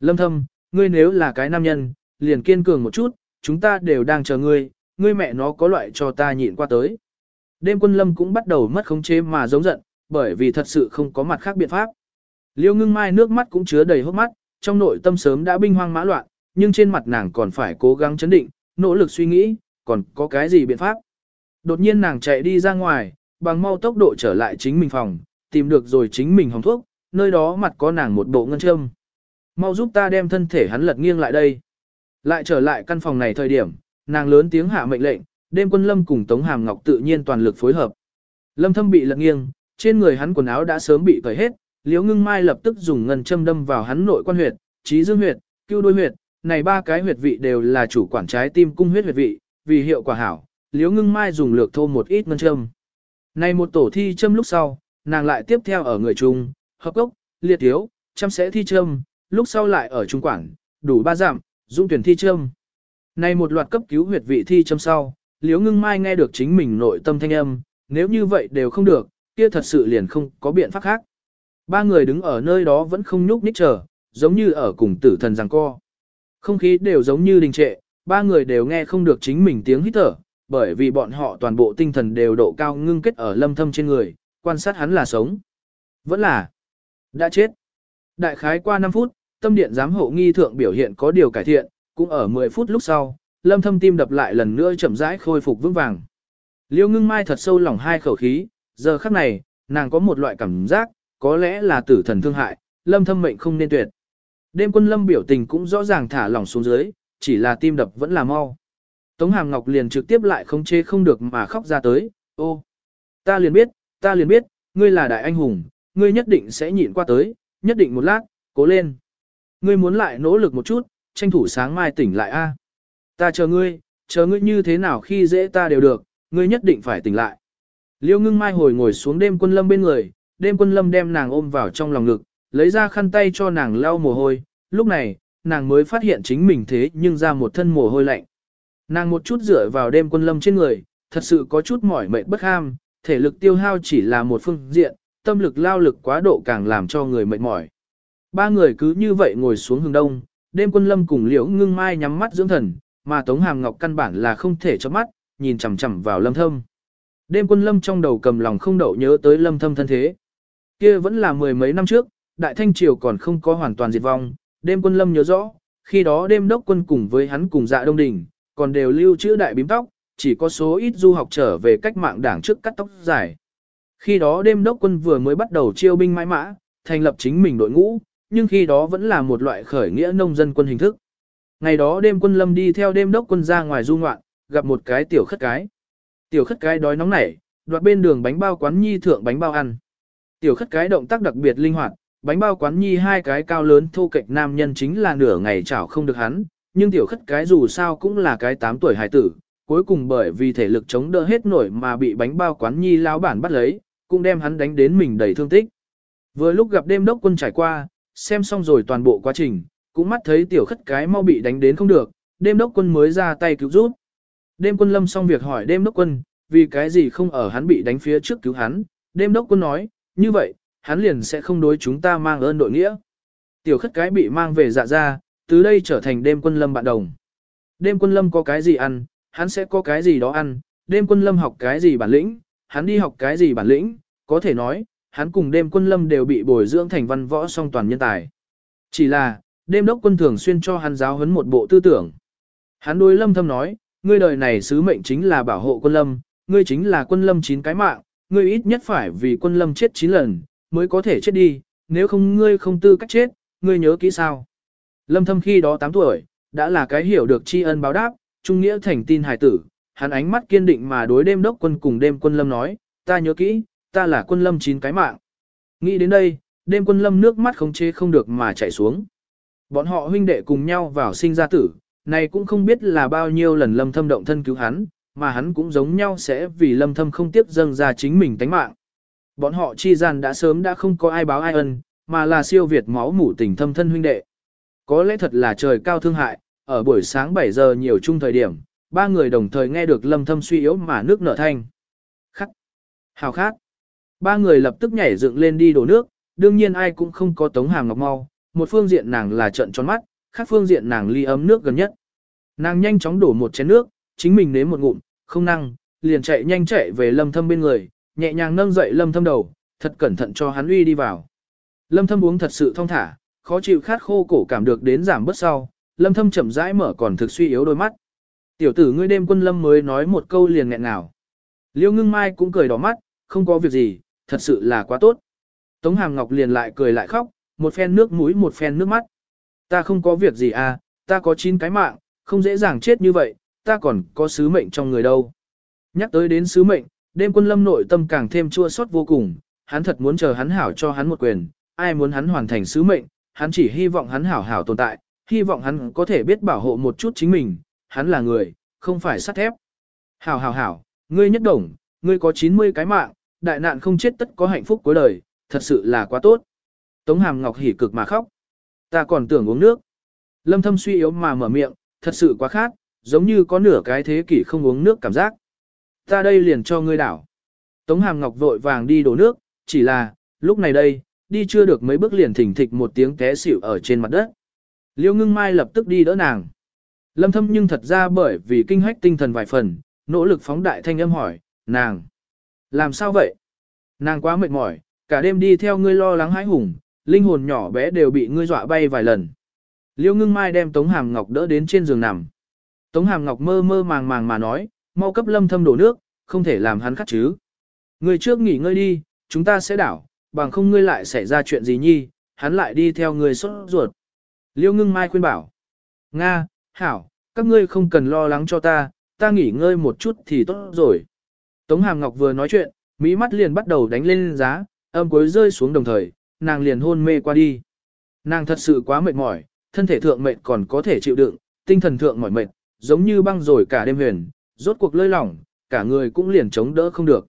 lâm thâm, ngươi nếu là cái nam nhân, liền kiên cường một chút, chúng ta đều đang chờ ngươi, ngươi mẹ nó có loại cho ta nhịn qua tới. Đêm quân lâm cũng bắt đầu mất khống chế mà giống giận, bởi vì thật sự không có mặt khác biện pháp. Liêu ngưng mai nước mắt cũng chứa đầy hốc mắt, trong nội tâm sớm đã binh hoang mã loạn, nhưng trên mặt nàng còn phải cố gắng chấn định, nỗ lực suy nghĩ, còn có cái gì biện pháp. Đột nhiên nàng chạy đi ra ngoài, bằng mau tốc độ trở lại chính mình phòng, tìm được rồi chính mình hồng thuốc, nơi đó mặt có nàng một bộ ngân châm. Mau giúp ta đem thân thể hắn lật nghiêng lại đây. Lại trở lại căn phòng này thời điểm, nàng lớn tiếng hạ mệnh lệnh, đêm quân lâm cùng Tống Hàm Ngọc tự nhiên toàn lực phối hợp. Lâm thâm bị lật nghiêng, trên người hắn quần áo đã sớm bị cởi hết, liễu ngưng mai lập tức dùng ngân châm đâm vào hắn nội quan huyệt, trí dương huyệt, cưu đôi huyệt, này ba cái huyệt vị đều là chủ quản trái tim cung huyết huyệt vị, vì hiệu quả hảo, liễu ngưng mai dùng lược thô một ít ngân châm. Này một tổ thi châm lúc sau, nàng lại tiếp theo ở người trung, hợp gốc, liệt thiếu, chăm sẽ thi châm, lúc sau lại ở trung quảng, đủ ba giảm, dung tuyển thi châm. Này một loạt cấp cứu huyệt vị thi châm sau, liễu ngưng mai nghe được chính mình nội tâm thanh âm, nếu như vậy đều không được, kia thật sự liền không có biện pháp khác. Ba người đứng ở nơi đó vẫn không nhúc nhích chờ, giống như ở cùng tử thần giằng co. Không khí đều giống như đình trệ, ba người đều nghe không được chính mình tiếng hít thở, bởi vì bọn họ toàn bộ tinh thần đều độ cao ngưng kết ở lâm thâm trên người, quan sát hắn là sống. Vẫn là đã chết. Đại khái qua 5 phút, tâm điện giám hộ nghi thượng biểu hiện có điều cải thiện, cũng ở 10 phút lúc sau, lâm thâm tim đập lại lần nữa chậm rãi khôi phục vững vàng. Liêu ngưng mai thật sâu lòng hai khẩu khí, giờ khắc này, nàng có một loại cảm giác, có lẽ là tử thần thương hại, lâm thâm mệnh không nên tuyệt. Đêm quân lâm biểu tình cũng rõ ràng thả lỏng xuống dưới, chỉ là tim đập vẫn là mau. Tống Hàm Ngọc liền trực tiếp lại không chế không được mà khóc ra tới, ô, ta liền biết, ta liền biết, ngươi là đại anh hùng, ngươi nhất định sẽ nhịn qua tới, nhất định một lát, cố lên. Ngươi muốn lại nỗ lực một chút, tranh thủ sáng mai tỉnh lại a. Ta chờ ngươi, chờ ngươi như thế nào khi dễ ta đều được, ngươi nhất định phải tỉnh lại. Liêu ngưng mai hồi ngồi xuống đêm quân lâm bên người, đêm quân lâm đem nàng ôm vào trong lòng ngực, lấy ra khăn tay cho nàng lau mồ hôi, lúc này, nàng mới phát hiện chính mình thế nhưng ra một thân mồ hôi lạnh. Nàng một chút dựa vào đêm quân lâm trên người, thật sự có chút mỏi mệt bất ham, thể lực tiêu hao chỉ là một phương diện, tâm lực lao lực quá độ càng làm cho người mệt mỏi. Ba người cứ như vậy ngồi xuống hướng đông, đêm quân lâm cùng liễu ngưng mai nhắm mắt dưỡng thần, mà Tống Hàm Ngọc căn bản là không thể cho mắt, nhìn chằm chằm vào lâm thâm. Đêm quân lâm trong đầu cầm lòng không đậu nhớ tới lâm thâm thân thế. Kia vẫn là mười mấy năm trước, đại thanh triều còn không có hoàn toàn diệt vong, đêm quân lâm nhớ rõ, khi đó đêm đốc quân cùng với hắn cùng dạ đông đỉnh, còn đều lưu trữ đại bím tóc, chỉ có số ít du học trở về cách mạng đảng trước cắt tóc dài. Khi đó đêm đốc quân vừa mới bắt đầu chiêu binh mãi mã, thành lập chính mình đội ngũ, nhưng khi đó vẫn là một loại khởi nghĩa nông dân quân hình thức. Ngày đó đêm quân lâm đi theo đêm đốc quân ra ngoài du ngoạn, gặp một cái tiểu khất cái. Tiểu khất cái đói nóng nảy, đoạt bên đường bánh bao quán nhi thượng bánh bao ăn. Tiểu khất cái động tác đặc biệt linh hoạt, bánh bao quán nhi hai cái cao lớn thô kệch nam nhân chính là nửa ngày chảo không được hắn, nhưng tiểu khất cái dù sao cũng là cái 8 tuổi hải tử, cuối cùng bởi vì thể lực chống đỡ hết nổi mà bị bánh bao quán nhi lão bản bắt lấy, cũng đem hắn đánh đến mình đầy thương tích. Vừa lúc gặp đêm đốc quân trải qua, xem xong rồi toàn bộ quá trình, cũng mắt thấy tiểu khất cái mau bị đánh đến không được, đêm đốc quân mới ra tay cứu giúp. Đêm quân lâm xong việc hỏi đêm đốc quân, vì cái gì không ở hắn bị đánh phía trước cứu hắn, đêm đốc quân nói, như vậy, hắn liền sẽ không đối chúng ta mang ơn đội nghĩa. Tiểu khất cái bị mang về dạ ra, từ đây trở thành đêm quân lâm bạn đồng. Đêm quân lâm có cái gì ăn, hắn sẽ có cái gì đó ăn, đêm quân lâm học cái gì bản lĩnh, hắn đi học cái gì bản lĩnh, có thể nói, hắn cùng đêm quân lâm đều bị bồi dưỡng thành văn võ song toàn nhân tài. Chỉ là, đêm đốc quân thường xuyên cho hắn giáo huấn một bộ tư tưởng. Hắn đối lâm thâm nói, ngươi đời này sứ mệnh chính là bảo hộ quân lâm, ngươi chính là quân lâm chín cái mạng, ngươi ít nhất phải vì quân lâm chết chín lần, mới có thể chết đi, nếu không ngươi không tư cách chết, ngươi nhớ kỹ sao. Lâm thâm khi đó 8 tuổi, đã là cái hiểu được tri ân báo đáp, trung nghĩa thành tin hài tử, hắn ánh mắt kiên định mà đối đêm đốc quân cùng đêm quân lâm nói, ta nhớ kỹ, ta là quân lâm chín cái mạng. Nghĩ đến đây, đêm quân lâm nước mắt không chế không được mà chảy xuống. Bọn họ huynh đệ cùng nhau vào sinh ra tử, này cũng không biết là bao nhiêu lần lâm thâm động thân cứu hắn, mà hắn cũng giống nhau sẽ vì lâm thâm không tiếp dâng ra chính mình tánh mạng. Bọn họ chi gian đã sớm đã không có ai báo ai ân, mà là siêu việt máu mủ tình thâm thân huynh đệ. Có lẽ thật là trời cao thương hại, ở buổi sáng 7 giờ nhiều chung thời điểm, ba người đồng thời nghe được lâm thâm suy yếu mà nước nở thanh. Khắc. Hào khát. Ba người lập tức nhảy dựng lên đi đổ nước, đương nhiên ai cũng không có tống hàng ngọc mau, một phương diện nàng là trận tròn mắt, khác phương diện nàng ly ấm nước gần nhất. Nàng nhanh chóng đổ một chén nước, chính mình nếm một ngụm, không năng, liền chạy nhanh chạy về lâm thâm bên người, nhẹ nhàng nâng dậy lâm thâm đầu, thật cẩn thận cho hắn uy đi vào. Lâm thâm uống thật sự thong thả, khó chịu khát khô cổ cảm được đến giảm bớt sau, lâm thâm chậm rãi mở còn thực suy yếu đôi mắt. Tiểu tử ngươi đêm quân lâm mới nói một câu liền nghẹn nào. Liêu ngưng mai cũng cười đỏ mắt, không có việc gì, thật sự là quá tốt. Tống hàm ngọc liền lại cười lại khóc, một phen nước mũi một phen nước mắt. Ta không có việc gì à, ta có chín cái mạng, không dễ dàng chết như vậy, ta còn có sứ mệnh trong người đâu. Nhắc tới đến sứ mệnh, đêm quân lâm nội tâm càng thêm chua xót vô cùng, hắn thật muốn chờ hắn hảo cho hắn một quyền, ai muốn hắn hoàn thành sứ mệnh, hắn chỉ hy vọng hắn hảo hảo tồn tại, hy vọng hắn có thể biết bảo hộ một chút chính mình, hắn là người, không phải sắt thép. Hảo hảo hảo, ngươi nhất đồng, ngươi có 90 cái mạng, đại nạn không chết tất có hạnh phúc cuối đời, thật sự là quá tốt. Tống Hàm Ngọc hỉ cực mà khóc. Ta còn tưởng uống nước. Lâm Thâm suy yếu mà mở miệng, thật sự quá khát, giống như có nửa cái thế kỷ không uống nước cảm giác. Ta đây liền cho ngươi đảo. Tống Hàm Ngọc vội vàng đi đổ nước, chỉ là, lúc này đây, đi chưa được mấy bước liền thỉnh thịch một tiếng té xỉu ở trên mặt đất. Liêu ngưng mai lập tức đi đỡ nàng. Lâm thâm nhưng thật ra bởi vì kinh hách tinh thần vài phần, nỗ lực phóng đại thanh âm hỏi, nàng. Làm sao vậy? Nàng quá mệt mỏi, cả đêm đi theo ngươi lo lắng hãi hùng, linh hồn nhỏ bé đều bị ngươi dọa bay vài lần. Liêu ngưng mai đem Tống Hàm Ngọc đỡ đến trên giường nằm. Tống Hàm Ngọc mơ mơ màng màng mà nói, mau cấp lâm thâm đổ nước, không thể làm hắn khát chứ. Ngươi trước nghỉ ngơi đi, chúng ta sẽ đảo, bằng không ngươi lại xảy ra chuyện gì nhi, hắn lại đi theo ngươi sốt ruột. Liêu ngưng mai khuyên bảo. Nga, Hảo, các ngươi không cần lo lắng cho ta, ta nghỉ ngơi một chút thì tốt rồi. Tống Hàm Ngọc vừa nói chuyện, mỹ mắt liền bắt đầu đánh lên giá, âm cuối rơi xuống đồng thời, nàng liền hôn mê qua đi. Nàng thật sự quá mệt mỏi, thân thể thượng mệt còn có thể chịu đựng, tinh thần thượng mỏi mệt, giống như băng rồi cả đêm huyền, rốt cuộc lơi lỏng, cả người cũng liền chống đỡ không được.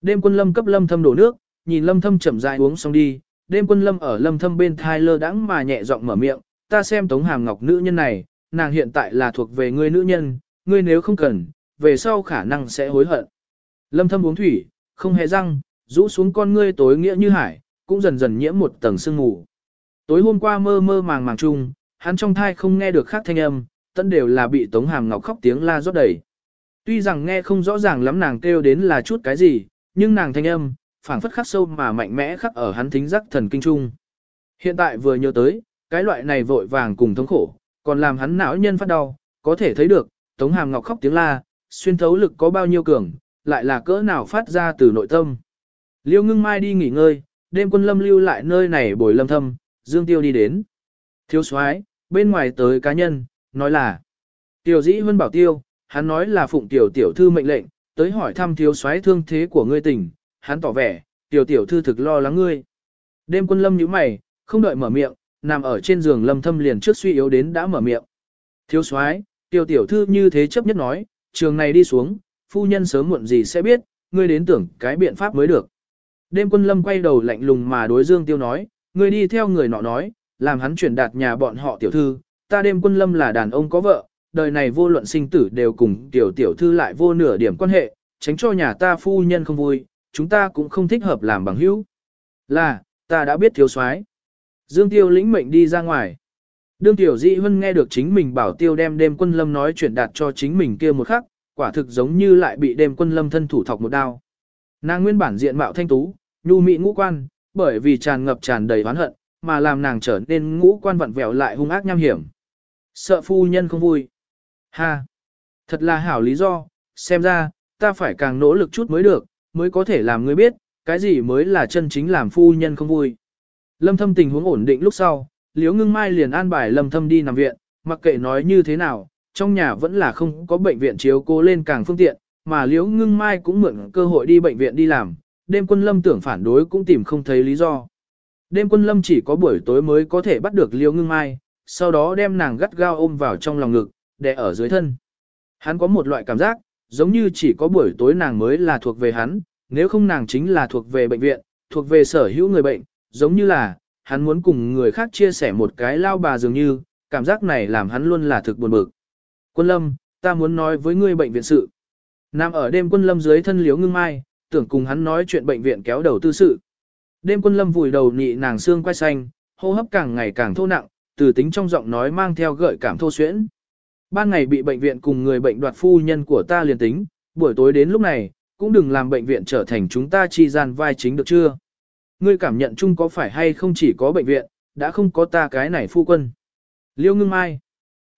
Đêm quân lâm cấp lâm thâm đổ nước, nhìn lâm thâm chậm rãi uống xong đi, đêm quân lâm ở lâm thâm bên thai lơ đãng mà nhẹ giọng mở miệng, ta xem tống hàm ngọc nữ nhân này, nàng hiện tại là thuộc về ngươi nữ nhân, ngươi nếu không cần, về sau khả năng sẽ hối hận. Lâm thâm uống thủy, không hề răng, rũ xuống con ngươi tối nghĩa như hải, cũng dần dần nhiễm một tầng sương mù. Tối hôm qua mơ mơ màng màng chung, hắn trong thai không nghe được khác thanh âm, tất đều là bị Tống Hàm Ngọc khóc tiếng la rót đầy. Tuy rằng nghe không rõ ràng lắm nàng kêu đến là chút cái gì, nhưng nàng thanh âm, phảng phất khắc sâu mà mạnh mẽ khắc ở hắn thính giác thần kinh trung. Hiện tại vừa nhớ tới, cái loại này vội vàng cùng thống khổ, còn làm hắn não nhân phát đau, có thể thấy được, Tống Hàm Ngọc khóc tiếng la, xuyên thấu lực có bao nhiêu cường, lại là cỡ nào phát ra từ nội tâm. Liêu ngưng mai đi nghỉ ngơi, đêm quân lâm lưu lại nơi này bồi lâm thâm, Dương Tiêu đi đến. Thiếu soái bên ngoài tới cá nhân, nói là Tiểu dĩ vân bảo tiêu, hắn nói là phụng tiểu tiểu thư mệnh lệnh, tới hỏi thăm thiếu soái thương thế của ngươi tỉnh hắn tỏ vẻ, tiểu tiểu thư thực lo lắng ngươi. Đêm quân lâm nhíu mày, không đợi mở miệng, nằm ở trên giường lâm thâm liền trước suy yếu đến đã mở miệng. Thiếu soái, tiểu tiểu thư như thế chấp nhất nói, trường này đi xuống, phu nhân sớm muộn gì sẽ biết, ngươi đến tưởng cái biện pháp mới được. Đêm quân lâm quay đầu lạnh lùng mà đối Dương Tiêu nói, ngươi đi theo người nọ nói, làm hắn chuyển đạt nhà bọn họ tiểu thư, ta đêm quân lâm là đàn ông có vợ, đời này vô luận sinh tử đều cùng tiểu tiểu thư lại vô nửa điểm quan hệ, tránh cho nhà ta phu nhân không vui, chúng ta cũng không thích hợp làm bằng hữu. Là, ta đã biết thiếu soái. Dương Tiêu lĩnh mệnh đi ra ngoài. Đương Tiểu Dĩ Hân nghe được chính mình bảo Tiêu đem đêm quân lâm nói chuyển đạt cho chính mình kia một khắc, quả thực giống như lại bị đêm quân lâm thân thủ thọc một đao. Nàng nguyên bản diện mạo thanh tú, nhu mị ngũ quan, bởi vì tràn ngập tràn đầy oán hận, mà làm nàng trở nên ngũ quan vặn vẹo lại hung ác nham hiểm. Sợ phu nhân không vui. Ha! Thật là hảo lý do, xem ra, ta phải càng nỗ lực chút mới được, mới có thể làm ngươi biết, cái gì mới là chân chính làm phu nhân không vui. Lâm thâm tình huống ổn định lúc sau, Liễu ngưng mai liền an bài lâm thâm đi nằm viện, mặc kệ nói như thế nào, trong nhà vẫn là không có bệnh viện chiếu cố lên càng phương tiện, mà Liễu ngưng mai cũng mượn cơ hội đi bệnh viện đi làm, đêm quân lâm tưởng phản đối cũng tìm không thấy lý do. Đêm quân lâm chỉ có buổi tối mới có thể bắt được Liễu ngưng mai, sau đó đem nàng gắt gao ôm vào trong lòng ngực, để ở dưới thân. Hắn có một loại cảm giác, giống như chỉ có buổi tối nàng mới là thuộc về hắn, nếu không nàng chính là thuộc về bệnh viện, thuộc về sở hữu người bệnh, giống như là, hắn muốn cùng người khác chia sẻ một cái lao bà dường như, cảm giác này làm hắn luôn là thực buồn bực. Quân lâm, ta muốn nói với ngươi bệnh viện sự. Nam ở đêm quân lâm dưới thân liếu ngưng mai, tưởng cùng hắn nói chuyện bệnh viện kéo đầu tư sự. Đêm quân lâm vùi đầu nhị nàng xương quay xanh, hô hấp càng ngày càng thô nặng, từ tính trong giọng nói mang theo gợi cảm thô xuyễn. Ban ngày bị bệnh viện cùng người bệnh đoạt phu nhân của ta liền tính, buổi tối đến lúc này, cũng đừng làm bệnh viện trở thành chúng ta chi gian vai chính được chưa? Ngươi cảm nhận chung có phải hay không chỉ có bệnh viện, đã không có ta cái này phu quân. Liêu ngưng mai.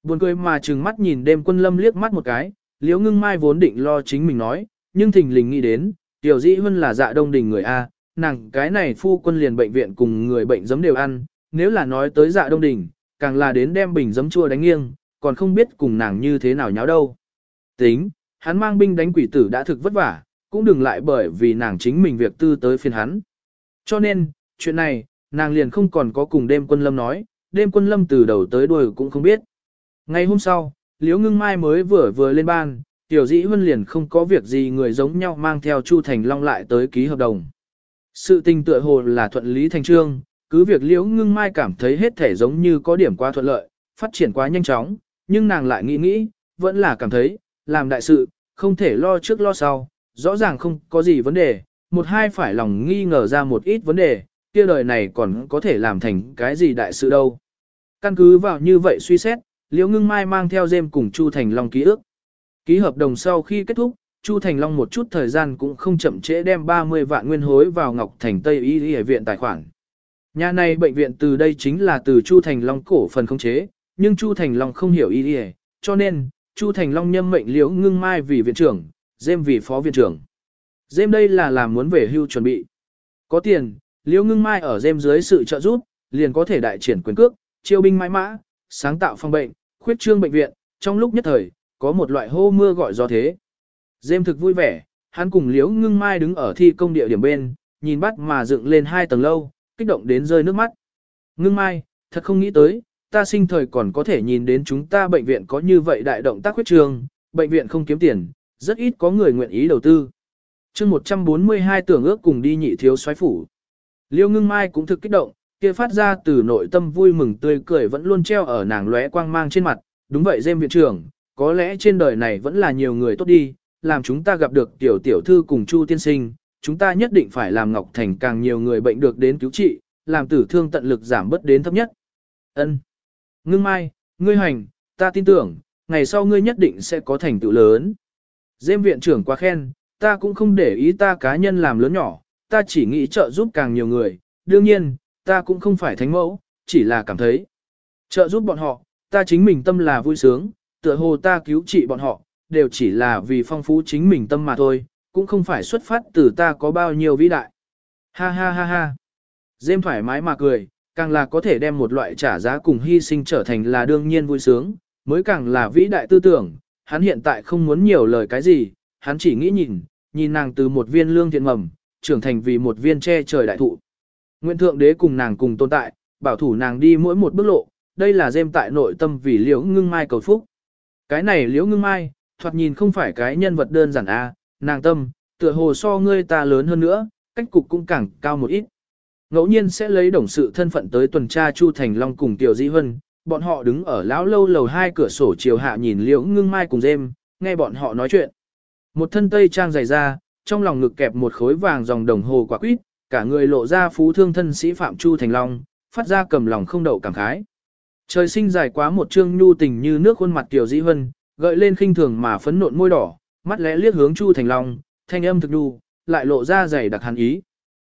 Buồn cười mà trừng mắt nhìn đêm quân lâm liếc mắt một cái, liêu ngưng mai vốn định lo chính mình nói, nhưng thình lình nghĩ đến, tiểu dĩ hơn là dạ đông đình người A, nàng cái này phu quân liền bệnh viện cùng người bệnh giấm đều ăn, nếu là nói tới dạ đông đình, càng là đến đem bình giấm chua đánh nghiêng, còn không biết cùng nàng như thế nào nháo đâu. Tính, hắn mang binh đánh quỷ tử đã thực vất vả, cũng đừng lại bởi vì nàng chính mình việc tư tới phiền hắn. Cho nên, chuyện này, nàng liền không còn có cùng đêm quân lâm nói, đêm quân lâm từ đầu tới đuôi cũng không biết. Ngày hôm sau, Liễu Ngưng Mai mới vừa vừa lên ban, Tiểu Dĩ Huân liền không có việc gì người giống nhau mang theo Chu Thành Long lại tới ký hợp đồng. Sự tình tựa hồ là thuận lý thành trương, cứ việc Liễu Ngưng Mai cảm thấy hết thể giống như có điểm quá thuận lợi, phát triển quá nhanh chóng, nhưng nàng lại nghĩ nghĩ, vẫn là cảm thấy, làm đại sự, không thể lo trước lo sau, rõ ràng không có gì vấn đề, một hai phải lòng nghi ngờ ra một ít vấn đề, kia đời này còn có thể làm thành cái gì đại sự đâu. Căn cứ vào như vậy suy xét, Liễu Ngưng Mai mang theo dêm cùng Chu Thành Long ký ước. Ký hợp đồng sau khi kết thúc, Chu Thành Long một chút thời gian cũng không chậm trễ đem 30 vạn nguyên hối vào Ngọc Thành Tây Y Y viện tài khoản. Nhà này bệnh viện từ đây chính là từ Chu Thành Long cổ phần không chế, nhưng Chu Thành Long không hiểu Y Y, cho nên, Chu Thành Long nhâm mệnh Liễu Ngưng Mai vì viện trưởng, dêm vì phó viện trưởng. Dêm đây là làm muốn về hưu chuẩn bị. Có tiền, Liễu Ngưng Mai ở dêm dưới sự trợ giúp, liền có thể đại triển quyền cước, chiêu binh mãi mã, sáng tạo phòng bệnh, khuyết trương bệnh viện, trong lúc nhất thời, có một loại hô mưa gọi gió thế. Dêm thực vui vẻ, hắn cùng Liễu Ngưng Mai đứng ở thi công địa điểm bên, nhìn bắt mà dựng lên hai tầng lâu, kích động đến rơi nước mắt. Ngưng Mai, thật không nghĩ tới, ta sinh thời còn có thể nhìn đến chúng ta bệnh viện có như vậy đại động tác khuyết trương, bệnh viện không kiếm tiền, rất ít có người nguyện ý đầu tư chương 142 tưởng ước cùng đi nhị thiếu soái phủ. Liêu ngưng mai cũng thực kích động, kia phát ra từ nội tâm vui mừng tươi cười vẫn luôn treo ở nàng lóe quang mang trên mặt. Đúng vậy dêm viện trưởng, có lẽ trên đời này vẫn là nhiều người tốt đi, làm chúng ta gặp được tiểu tiểu thư cùng Chu tiên sinh, chúng ta nhất định phải làm Ngọc Thành càng nhiều người bệnh được đến cứu trị, làm tử thương tận lực giảm bớt đến thấp nhất. Ân, Ngưng mai, ngươi hành, ta tin tưởng, ngày sau ngươi nhất định sẽ có thành tựu lớn. Dêm viện trưởng quá khen, ta cũng không để ý ta cá nhân làm lớn nhỏ, ta chỉ nghĩ trợ giúp càng nhiều người, đương nhiên, ta cũng không phải thánh mẫu, chỉ là cảm thấy. Trợ giúp bọn họ, ta chính mình tâm là vui sướng, tựa hồ ta cứu trị bọn họ, đều chỉ là vì phong phú chính mình tâm mà thôi, cũng không phải xuất phát từ ta có bao nhiêu vĩ đại. Ha ha ha ha. Dêm thoải mái mà cười, càng là có thể đem một loại trả giá cùng hy sinh trở thành là đương nhiên vui sướng, mới càng là vĩ đại tư tưởng, hắn hiện tại không muốn nhiều lời cái gì, hắn chỉ nghĩ nhìn, nhìn nàng từ một viên lương thiện mầm, trưởng thành vì một viên che trời đại thụ. Nguyện thượng đế cùng nàng cùng tồn tại, bảo thủ nàng đi mỗi một bước lộ, đây là dêm tại nội tâm vì liễu ngưng mai cầu phúc. Cái này liễu ngưng mai, thoạt nhìn không phải cái nhân vật đơn giản a, nàng tâm, tựa hồ so ngươi ta lớn hơn nữa, cách cục cũng càng cao một ít. Ngẫu nhiên sẽ lấy đồng sự thân phận tới tuần tra Chu Thành Long cùng Tiểu Dĩ Hân, bọn họ đứng ở lão lâu lầu hai cửa sổ chiều hạ nhìn liễu ngưng mai cùng dêm, nghe bọn họ nói chuyện. Một thân tây trang dày ra, trong lòng ngực kẹp một khối vàng dòng đồng hồ quả quýt, cả người lộ ra phú thương thân sĩ Phạm Chu Thành Long, phát ra cầm lòng không đậu cảm khái. Trời sinh dài quá một trương nhu tình như nước khuôn mặt Tiểu Dĩ vân, gợi lên khinh thường mà phấn nộn môi đỏ, mắt lẽ liếc hướng Chu Thành Long, thanh âm thực đu, lại lộ ra dày đặc hàn ý.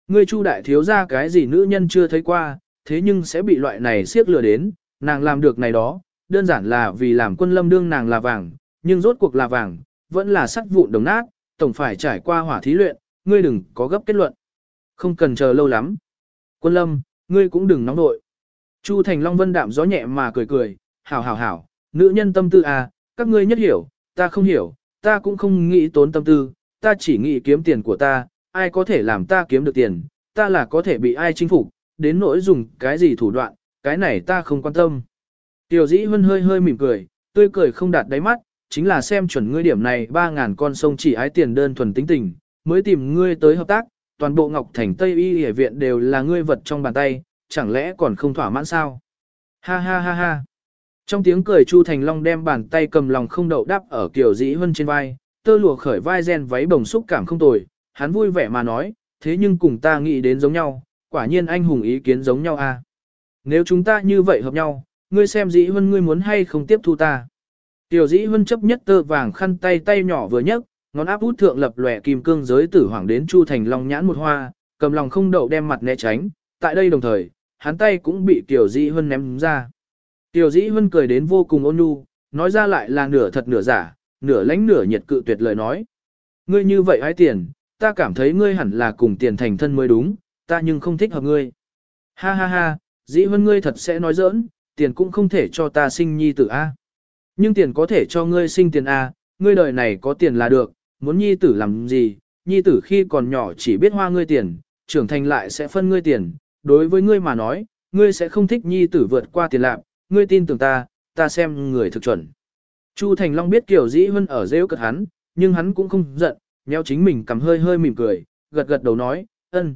Ngươi Chu đại thiếu ra cái gì nữ nhân chưa thấy qua, thế nhưng sẽ bị loại này siếc lừa đến, nàng làm được này đó, đơn giản là vì làm quân lâm đương nàng là vàng, nhưng rốt cuộc là vàng, vẫn là sắt vụn đồng nát, tổng phải trải qua hỏa thí luyện, ngươi đừng có gấp kết luận. Không cần chờ lâu lắm. Quân lâm, ngươi cũng đừng nóng nội. Chu Thành Long vân đạm gió nhẹ mà cười cười, hảo hảo hảo, nữ nhân tâm tư à, các ngươi nhất hiểu, ta không hiểu, ta cũng không nghĩ tốn tâm tư, ta chỉ nghĩ kiếm tiền của ta, ai có thể làm ta kiếm được tiền, ta là có thể bị ai chinh phục, đến nỗi dùng cái gì thủ đoạn, cái này ta không quan tâm. Tiểu dĩ hân hơi hơi mỉm cười, tươi cười không đạt đáy mắt, chính là xem chuẩn ngươi điểm này 3.000 con sông chỉ ái tiền đơn thuần tính tình, mới tìm ngươi tới hợp tác, toàn bộ Ngọc Thành Tây Y Y viện đều là ngươi vật trong bàn tay, chẳng lẽ còn không thỏa mãn sao? Ha ha ha ha. Trong tiếng cười Chu Thành Long đem bàn tay cầm lòng không đậu đáp ở kiểu dĩ hân trên vai, tơ lụa khởi vai gen váy bồng xúc cảm không tồi, hắn vui vẻ mà nói, thế nhưng cùng ta nghĩ đến giống nhau, quả nhiên anh hùng ý kiến giống nhau a. À? Nếu chúng ta như vậy hợp nhau, ngươi xem dĩ huân ngươi muốn hay không tiếp thu ta. Tiểu dĩ huân chấp nhất tơ vàng khăn tay tay nhỏ vừa nhấc, ngón áp út thượng lập lòe kim cương giới tử hoàng đến Chu Thành Long nhãn một hoa, cầm lòng không đậu đem mặt né tránh, tại đây đồng thời, hắn tay cũng bị Tiểu dĩ huân ném ra. Tiểu dĩ huân cười đến vô cùng ôn nhu, nói ra lại là nửa thật nửa giả, nửa lãnh nửa nhiệt cự tuyệt lời nói. Ngươi như vậy hái tiền, ta cảm thấy ngươi hẳn là cùng tiền thành thân mới đúng, ta nhưng không thích hợp ngươi. Ha ha ha, dĩ hơn ngươi thật sẽ nói giỡn, tiền cũng không thể cho ta sinh nhi tử A. Nhưng tiền có thể cho ngươi sinh tiền A, ngươi đời này có tiền là được, muốn nhi tử làm gì, nhi tử khi còn nhỏ chỉ biết hoa ngươi tiền, trưởng thành lại sẽ phân ngươi tiền, đối với ngươi mà nói, ngươi sẽ không thích nhi tử vượt qua tiền lạc, ngươi tin tưởng ta, ta xem người thực chuẩn. Chu Thành Long biết kiểu dĩ hơn ở rêu cật hắn, nhưng hắn cũng không giận, nheo chính mình cầm hơi hơi mỉm cười, gật gật đầu nói, ân.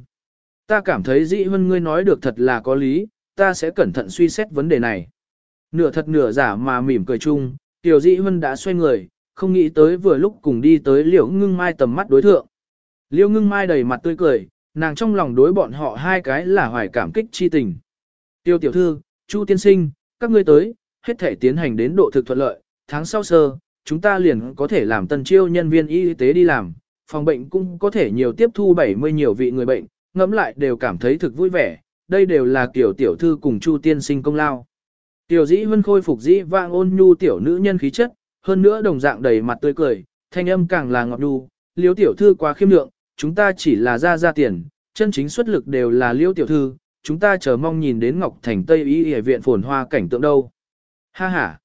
Ta cảm thấy dĩ hơn ngươi nói được thật là có lý, ta sẽ cẩn thận suy xét vấn đề này. Nửa thật nửa giả mà mỉm cười chung, tiểu dĩ Hân đã xoay người, không nghĩ tới vừa lúc cùng đi tới liễu ngưng mai tầm mắt đối thượng. Liễu ngưng mai đầy mặt tươi cười, nàng trong lòng đối bọn họ hai cái là hoài cảm kích chi tình. Tiêu tiểu thư, Chu tiên sinh, các ngươi tới, hết thể tiến hành đến độ thực thuận lợi, tháng sau sơ, chúng ta liền có thể làm tân chiêu nhân viên y tế đi làm, phòng bệnh cũng có thể nhiều tiếp thu 70 nhiều vị người bệnh, ngẫm lại đều cảm thấy thực vui vẻ, đây đều là kiểu tiểu thư cùng Chu tiên sinh công lao. Tiểu dĩ vân khôi phục dĩ vang ôn nhu tiểu nữ nhân khí chất, hơn nữa đồng dạng đầy mặt tươi cười, thanh âm càng là ngọt nhu, liếu tiểu thư quá khiêm lượng, chúng ta chỉ là ra ra tiền, chân chính xuất lực đều là liêu tiểu thư, chúng ta chờ mong nhìn đến Ngọc Thành Tây Y Y viện phồn hoa cảnh tượng đâu. Ha ha.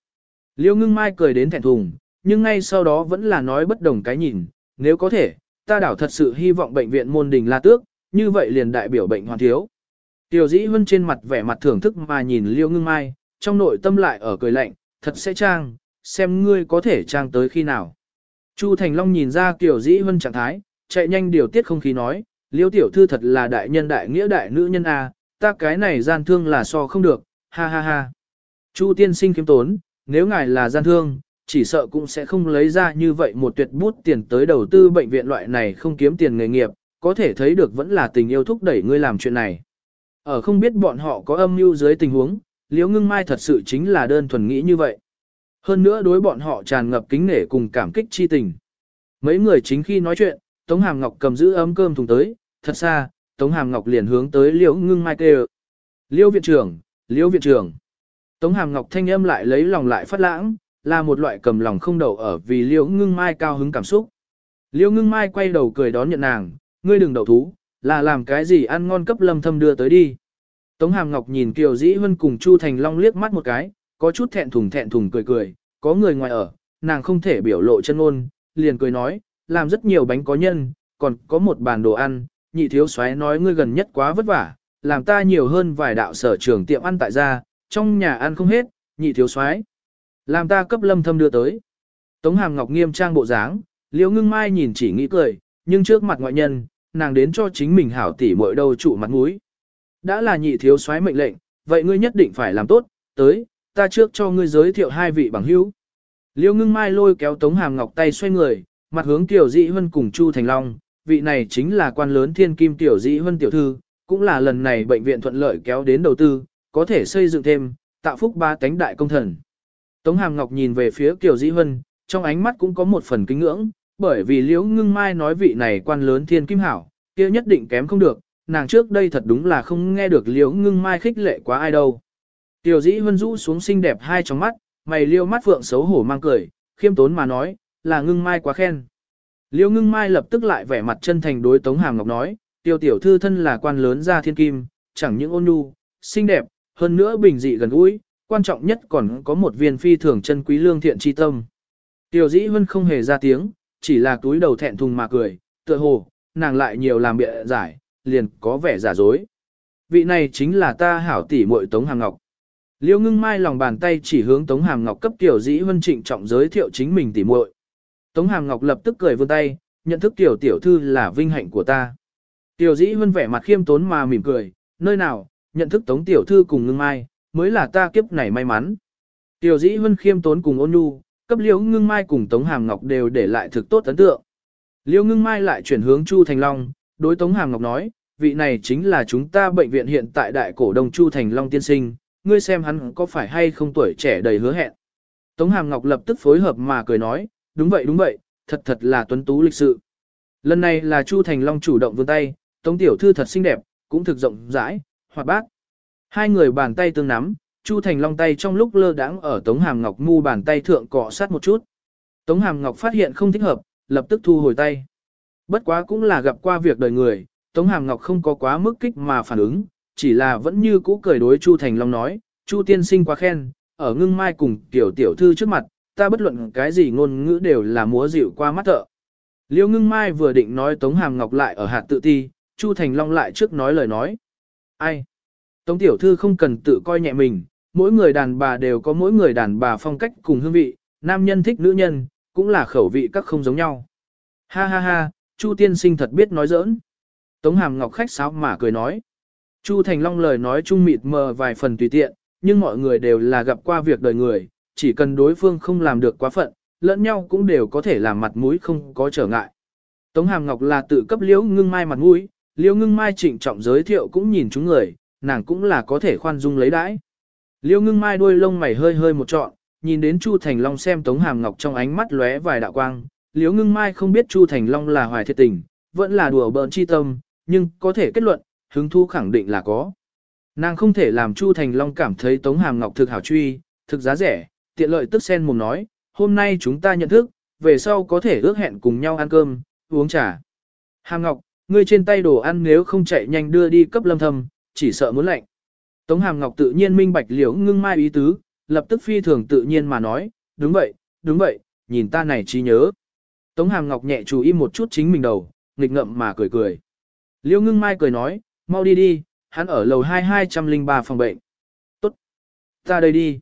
Liêu ngưng mai cười đến thẹn thùng, nhưng ngay sau đó vẫn là nói bất đồng cái nhìn, nếu có thể, ta đảo thật sự hy vọng bệnh viện môn đình la tước, như vậy liền đại biểu bệnh hoàn thiếu. Tiểu dĩ vân trên mặt vẻ mặt thưởng thức mà nhìn liêu ngưng mai, trong nội tâm lại ở cười lạnh, thật sẽ trang, xem ngươi có thể trang tới khi nào. Chu Thành Long nhìn ra Tiểu dĩ vân trạng thái, chạy nhanh điều tiết không khí nói, liêu tiểu thư thật là đại nhân đại nghĩa đại nữ nhân a, ta cái này gian thương là so không được, ha ha ha. Chu tiên sinh kiếm tốn, nếu ngài là gian thương, chỉ sợ cũng sẽ không lấy ra như vậy một tuyệt bút tiền tới đầu tư bệnh viện loại này không kiếm tiền nghề nghiệp, có thể thấy được vẫn là tình yêu thúc đẩy ngươi làm chuyện này. Ở không biết bọn họ có âm mưu dưới tình huống, Liễu Ngưng Mai thật sự chính là đơn thuần nghĩ như vậy. Hơn nữa đối bọn họ tràn ngập kính nể cùng cảm kích chi tình. Mấy người chính khi nói chuyện, Tống Hàm Ngọc cầm giữ ấm cơm thùng tới, thật xa, Tống Hàm Ngọc liền hướng tới Liễu Ngưng Mai kêu. Liễu viện trưởng, Liễu viện trưởng. Tống Hàm Ngọc thanh âm lại lấy lòng lại phát lãng, là một loại cầm lòng không đầu ở vì Liễu Ngưng Mai cao hứng cảm xúc. Liễu Ngưng Mai quay đầu cười đón nhận nàng, ngươi đừng đầu thú, là làm cái gì ăn ngon cấp lâm thâm đưa tới đi. Tống Hàm Ngọc nhìn Kiều Dĩ Hân cùng Chu Thành Long liếc mắt một cái, có chút thẹn thùng thẹn thùng cười cười, có người ngoài ở, nàng không thể biểu lộ chân ôn, liền cười nói, làm rất nhiều bánh có nhân, còn có một bàn đồ ăn, nhị thiếu soái nói ngươi gần nhất quá vất vả, làm ta nhiều hơn vài đạo sở trường tiệm ăn tại gia, trong nhà ăn không hết, nhị thiếu soái làm ta cấp lâm thâm đưa tới. Tống Hàm Ngọc nghiêm trang bộ dáng, Liễu Ngưng Mai nhìn chỉ nghĩ cười, nhưng trước mặt ngoại nhân, nàng đến cho chính mình hảo tỉ muội đầu trụ mặt mũi. Đã là nhị thiếu soái mệnh lệnh, vậy ngươi nhất định phải làm tốt, tới, ta trước cho ngươi giới thiệu hai vị bằng hữu. Liêu ngưng mai lôi kéo Tống Hàm Ngọc tay xoay người, mặt hướng Tiểu Dĩ Huân cùng Chu Thành Long, vị này chính là quan lớn thiên kim Tiểu Dĩ Huân Tiểu Thư, cũng là lần này bệnh viện thuận lợi kéo đến đầu tư, có thể xây dựng thêm, tạo phúc ba cánh đại công thần. Tống Hàm Ngọc nhìn về phía Tiểu Dĩ Huân, trong ánh mắt cũng có một phần kính ngưỡng, bởi vì Liễu Ngưng Mai nói vị này quan lớn thiên kim hảo, kia nhất định kém không được, nàng trước đây thật đúng là không nghe được Liễu Ngưng Mai khích lệ quá ai đâu. Tiểu Dĩ vân rũ xuống xinh đẹp hai trong mắt, mày liêu mắt phượng xấu hổ mang cười, khiêm tốn mà nói, là ngưng mai quá khen. Liêu ngưng mai lập tức lại vẻ mặt chân thành đối Tống Hàm Ngọc nói, tiêu tiểu thư thân là quan lớn gia thiên kim, chẳng những ôn nhu, xinh đẹp, hơn nữa bình dị gần gũi, quan trọng nhất còn có một viên phi thường chân quý lương thiện tri tâm. Tiểu dĩ vân không hề ra tiếng, chỉ là túi đầu thẹn thùng mà cười, tựa hồ, nàng lại nhiều làm bịa giải, liền có vẻ giả dối. Vị này chính là ta hảo tỷ muội Tống Hàm Ngọc. Liêu ngưng mai lòng bàn tay chỉ hướng Tống Hàm Ngọc cấp tiểu dĩ vân trịnh trọng giới thiệu chính mình tỷ muội. Tống Hàm Ngọc lập tức cười vươn tay, nhận thức tiểu tiểu thư là vinh hạnh của ta. Tiểu dĩ vân vẻ mặt khiêm tốn mà mỉm cười, nơi nào, nhận thức Tống tiểu thư cùng ngưng mai, mới là ta kiếp này may mắn. Tiểu dĩ vân khiêm tốn cùng ôn nhu, cấp Liễu ngưng mai cùng Tống Hàm Ngọc đều để lại thực tốt ấn tượng. Liễu ngưng mai lại chuyển hướng Chu Thành Long, đối Tống Hàm Ngọc nói, vị này chính là chúng ta bệnh viện hiện tại đại cổ đông Chu Thành Long tiên sinh, ngươi xem hắn có phải hay không tuổi trẻ đầy hứa hẹn. Tống Hàm Ngọc lập tức phối hợp mà cười nói, đúng vậy đúng vậy, thật thật là tuấn tú lịch sự. Lần này là Chu Thành Long chủ động vươn tay, Tống Tiểu Thư thật xinh đẹp, cũng thực rộng rãi, hoạt bát. Hai người bàn tay tương nắm, Chu Thành Long tay trong lúc lơ đãng ở Tống Hàm Ngọc mu bàn tay thượng cọ sát một chút. Tống Hàm Ngọc phát hiện không thích hợp, lập tức thu hồi tay. Bất quá cũng là gặp qua việc đời người, Tống Hàm Ngọc không có quá mức kích mà phản ứng, chỉ là vẫn như cũ cười đối Chu Thành Long nói, Chu tiên sinh quá khen, ở ngưng mai cùng tiểu tiểu thư trước mặt, ta bất luận cái gì ngôn ngữ đều là múa dịu qua mắt thợ. Liêu ngưng mai vừa định nói Tống Hàm Ngọc lại ở hạt tự ti, Chu Thành Long lại trước nói lời nói. Ai? Tống tiểu thư không cần tự coi nhẹ mình, mỗi người đàn bà đều có mỗi người đàn bà phong cách cùng hương vị, nam nhân thích nữ nhân, cũng là khẩu vị các không giống nhau. Ha ha ha, Chu tiên sinh thật biết nói giỡn. Tống Hàm Ngọc khách sáo mà cười nói. Chu Thành Long lời nói chung mịt mờ vài phần tùy tiện, nhưng mọi người đều là gặp qua việc đời người, chỉ cần đối phương không làm được quá phận, lẫn nhau cũng đều có thể làm mặt mũi không có trở ngại. Tống Hàm Ngọc là tự cấp liễu ngưng mai mặt mũi, liễu ngưng mai trịnh trọng giới thiệu cũng nhìn chúng người, nàng cũng là có thể khoan dung lấy đãi. Liễu ngưng mai đuôi lông mày hơi hơi một trọn, nhìn đến Chu Thành Long xem Tống Hàm Ngọc trong ánh mắt lóe vài đạo quang, liễu ngưng mai không biết Chu Thành Long là hoài thiệt tình, vẫn là đùa bỡn chi tâm, nhưng có thể kết luận, hứng thú khẳng định là có. Nàng không thể làm Chu Thành Long cảm thấy Tống Hàm Ngọc thực hảo truy, thực giá rẻ, tiện lợi tức sen mồm nói, hôm nay chúng ta nhận thức, về sau có thể ước hẹn cùng nhau ăn cơm, uống trà. Hàm Ngọc, ngươi trên tay đồ ăn nếu không chạy nhanh đưa đi cấp lâm thâm, chỉ sợ muốn lạnh. Tống Hàm Ngọc tự nhiên minh bạch liễu ngưng mai ý tứ, lập tức phi thường tự nhiên mà nói, đúng vậy, đúng vậy, nhìn ta này trí nhớ. Tống Hàm Ngọc nhẹ chú ý một chút chính mình đầu, nghịch ngậm mà cười cười. Liễu ngưng mai cười nói, mau đi đi, hắn ở lầu 2203 phòng bệnh. Tốt. Ta đây đi.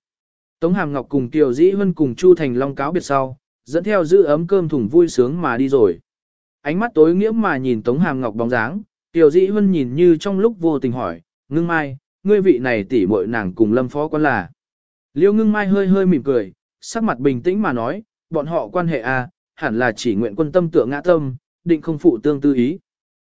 Tống Hàm Ngọc cùng Kiều Dĩ Hân cùng Chu Thành Long cáo biệt sau, dẫn theo giữ ấm cơm thùng vui sướng mà đi rồi. Ánh mắt tối nghĩa mà nhìn Tống Hàm Ngọc bóng dáng, Kiều Dĩ Hân nhìn như trong lúc vô tình hỏi, ngưng mai, ngươi vị này tỉ muội nàng cùng lâm phó quan là. Liêu ngưng mai hơi hơi mỉm cười, sắc mặt bình tĩnh mà nói, bọn họ quan hệ a, à, hẳn là chỉ nguyện quân tâm tựa ngã tâm, định không phụ tương tư ý.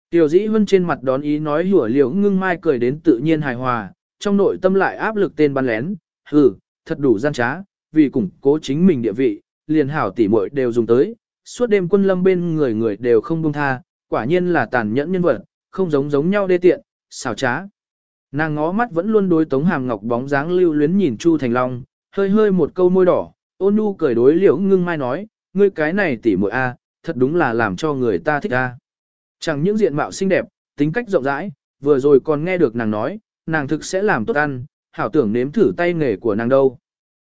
Tiểu dĩ vân trên mặt đón ý nói hủa liễu ngưng mai cười đến tự nhiên hài hòa, trong nội tâm lại áp lực tên bắn lén, hừ, thật đủ gian trá, vì củng cố chính mình địa vị, liền hảo tỉ muội đều dùng tới, suốt đêm quân lâm bên người người đều không buông tha, quả nhiên là tàn nhẫn nhân vật, không giống giống nhau đê tiện, xảo trá. Nàng ngó mắt vẫn luôn đối Tống Hàm Ngọc bóng dáng lưu luyến nhìn Chu Thành Long, hơi hơi một câu môi đỏ, ôn nhu cười đối liễu ngưng mai nói, ngươi cái này tỉ muội a, thật đúng là làm cho người ta thích a. Chẳng những diện mạo xinh đẹp, tính cách rộng rãi, vừa rồi còn nghe được nàng nói, nàng thực sẽ làm tốt ăn, hảo tưởng nếm thử tay nghề của nàng đâu.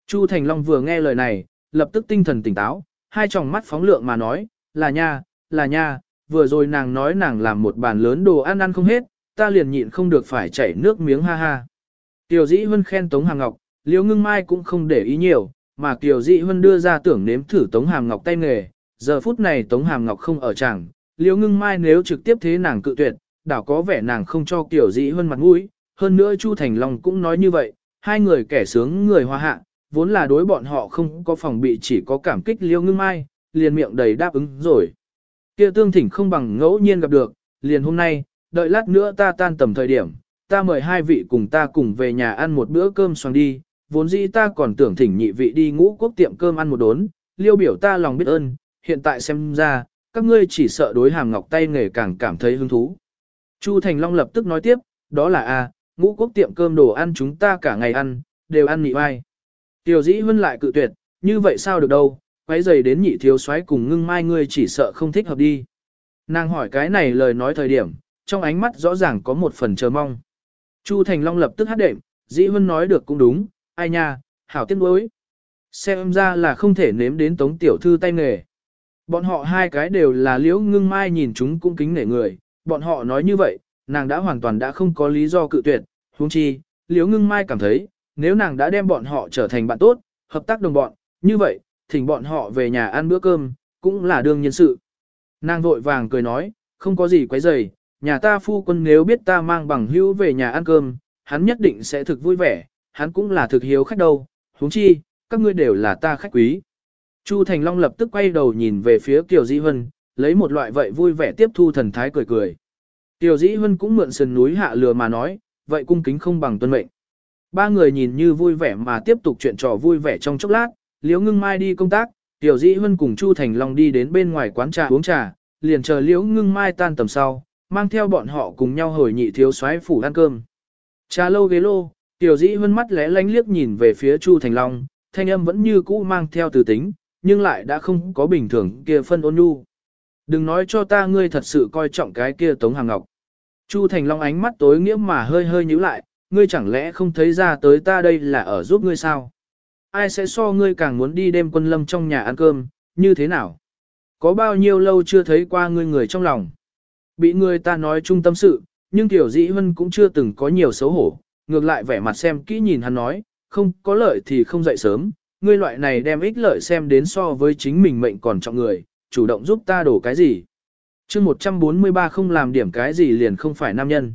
Chu Thành Long vừa nghe lời này, lập tức tinh thần tỉnh táo, hai tròng mắt phóng lượng mà nói, là nha, là nha, vừa rồi nàng nói nàng làm một bàn lớn đồ ăn ăn không hết, ta liền nhịn không được phải chảy nước miếng ha ha. Tiểu dĩ huân khen Tống Hàm Ngọc, Liễu Ngưng Mai cũng không để ý nhiều, mà Tiểu Dĩ huân đưa ra tưởng nếm thử Tống Hàm Ngọc tay nghề, giờ phút này Tống Hàm Ngọc không ở chẳng, Liễu Ngưng Mai nếu trực tiếp thế nàng cự tuyệt, đảo có vẻ nàng không cho Tiểu Dĩ huân mặt mũi, hơn nữa Chu Thành Long cũng nói như vậy, hai người kẻ sướng người hoa hạ, vốn là đối bọn họ không có phòng bị chỉ có cảm kích Liễu Ngưng Mai, liền miệng đầy đáp ứng rồi. Kia tương thỉnh không bằng ngẫu nhiên gặp được, liền hôm nay, đợi lát nữa ta tan tầm thời điểm, ta mời hai vị cùng ta cùng về nhà ăn một bữa cơm xoàng đi, vốn dĩ ta còn tưởng thỉnh nhị vị đi ngũ quốc tiệm cơm ăn một đốn, liêu biểu ta lòng biết ơn, hiện tại xem ra, các ngươi chỉ sợ đối hàm ngọc tay nghề càng cảm thấy hứng thú. Chu Thành Long lập tức nói tiếp, đó là a, ngũ quốc tiệm cơm đồ ăn chúng ta cả ngày ăn, đều ăn nhị vai. Tiểu dĩ vân lại cự tuyệt, như vậy sao được đâu, quấy giày đến nhị thiếu soái cùng ngưng mai ngươi chỉ sợ không thích hợp đi. Nàng hỏi cái này lời nói thời điểm, trong ánh mắt rõ ràng có một phần chờ mong. Chu Thành Long lập tức hát đệm, dĩ vân nói được cũng đúng, ai nha, hảo tiếc nuối. Xem ra là không thể nếm đến tống tiểu thư tay nghề. Bọn họ hai cái đều là liễu ngưng mai nhìn chúng cũng kính nể người, bọn họ nói như vậy, nàng đã hoàn toàn đã không có lý do cự tuyệt, huống chi, liễu ngưng mai cảm thấy, nếu nàng đã đem bọn họ trở thành bạn tốt, hợp tác đồng bọn, như vậy, thỉnh bọn họ về nhà ăn bữa cơm, cũng là đương nhiên sự. Nàng vội vàng cười nói, không có gì quấy rầy, nhà ta phu quân nếu biết ta mang bằng hữu về nhà ăn cơm, hắn nhất định sẽ thực vui vẻ, hắn cũng là thực hiếu khách đâu, huống chi, các ngươi đều là ta khách quý. Chu Thành Long lập tức quay đầu nhìn về phía Kiều Dĩ Hân, lấy một loại vậy vui vẻ tiếp thu thần thái cười cười. Kiều Dĩ Hân cũng mượn sườn núi hạ lừa mà nói, vậy cung kính không bằng tuân mệnh. Ba người nhìn như vui vẻ mà tiếp tục chuyện trò vui vẻ trong chốc lát, Liễu Ngưng Mai đi công tác, Tiểu Dĩ Hân cùng Chu Thành Long đi đến bên ngoài quán trà uống trà, liền chờ Liễu Ngưng Mai tan tầm sau, mang theo bọn họ cùng nhau hồi nhị thiếu soái phủ ăn cơm. Trà lâu ghế lô, Tiểu Dĩ hơn mắt lẽ lánh liếc nhìn về phía Chu Thành Long, thanh âm vẫn như cũ mang theo từ tính, nhưng lại đã không có bình thường kia phân ôn nhu. Đừng nói cho ta ngươi thật sự coi trọng cái kia Tống Hàng Ngọc. Chu Thành Long ánh mắt tối nghĩa mà hơi hơi nhíu lại, ngươi chẳng lẽ không thấy ra tới ta đây là ở giúp ngươi sao? ai sẽ so ngươi càng muốn đi đêm quân lâm trong nhà ăn cơm, như thế nào? Có bao nhiêu lâu chưa thấy qua ngươi người trong lòng? Bị người ta nói chung tâm sự, nhưng Tiểu Dĩ Hân cũng chưa từng có nhiều xấu hổ, ngược lại vẻ mặt xem kỹ nhìn hắn nói, không có lợi thì không dậy sớm, ngươi loại này đem ích lợi xem đến so với chính mình mệnh còn trọng người, chủ động giúp ta đổ cái gì. chương 143 không làm điểm cái gì liền không phải nam nhân.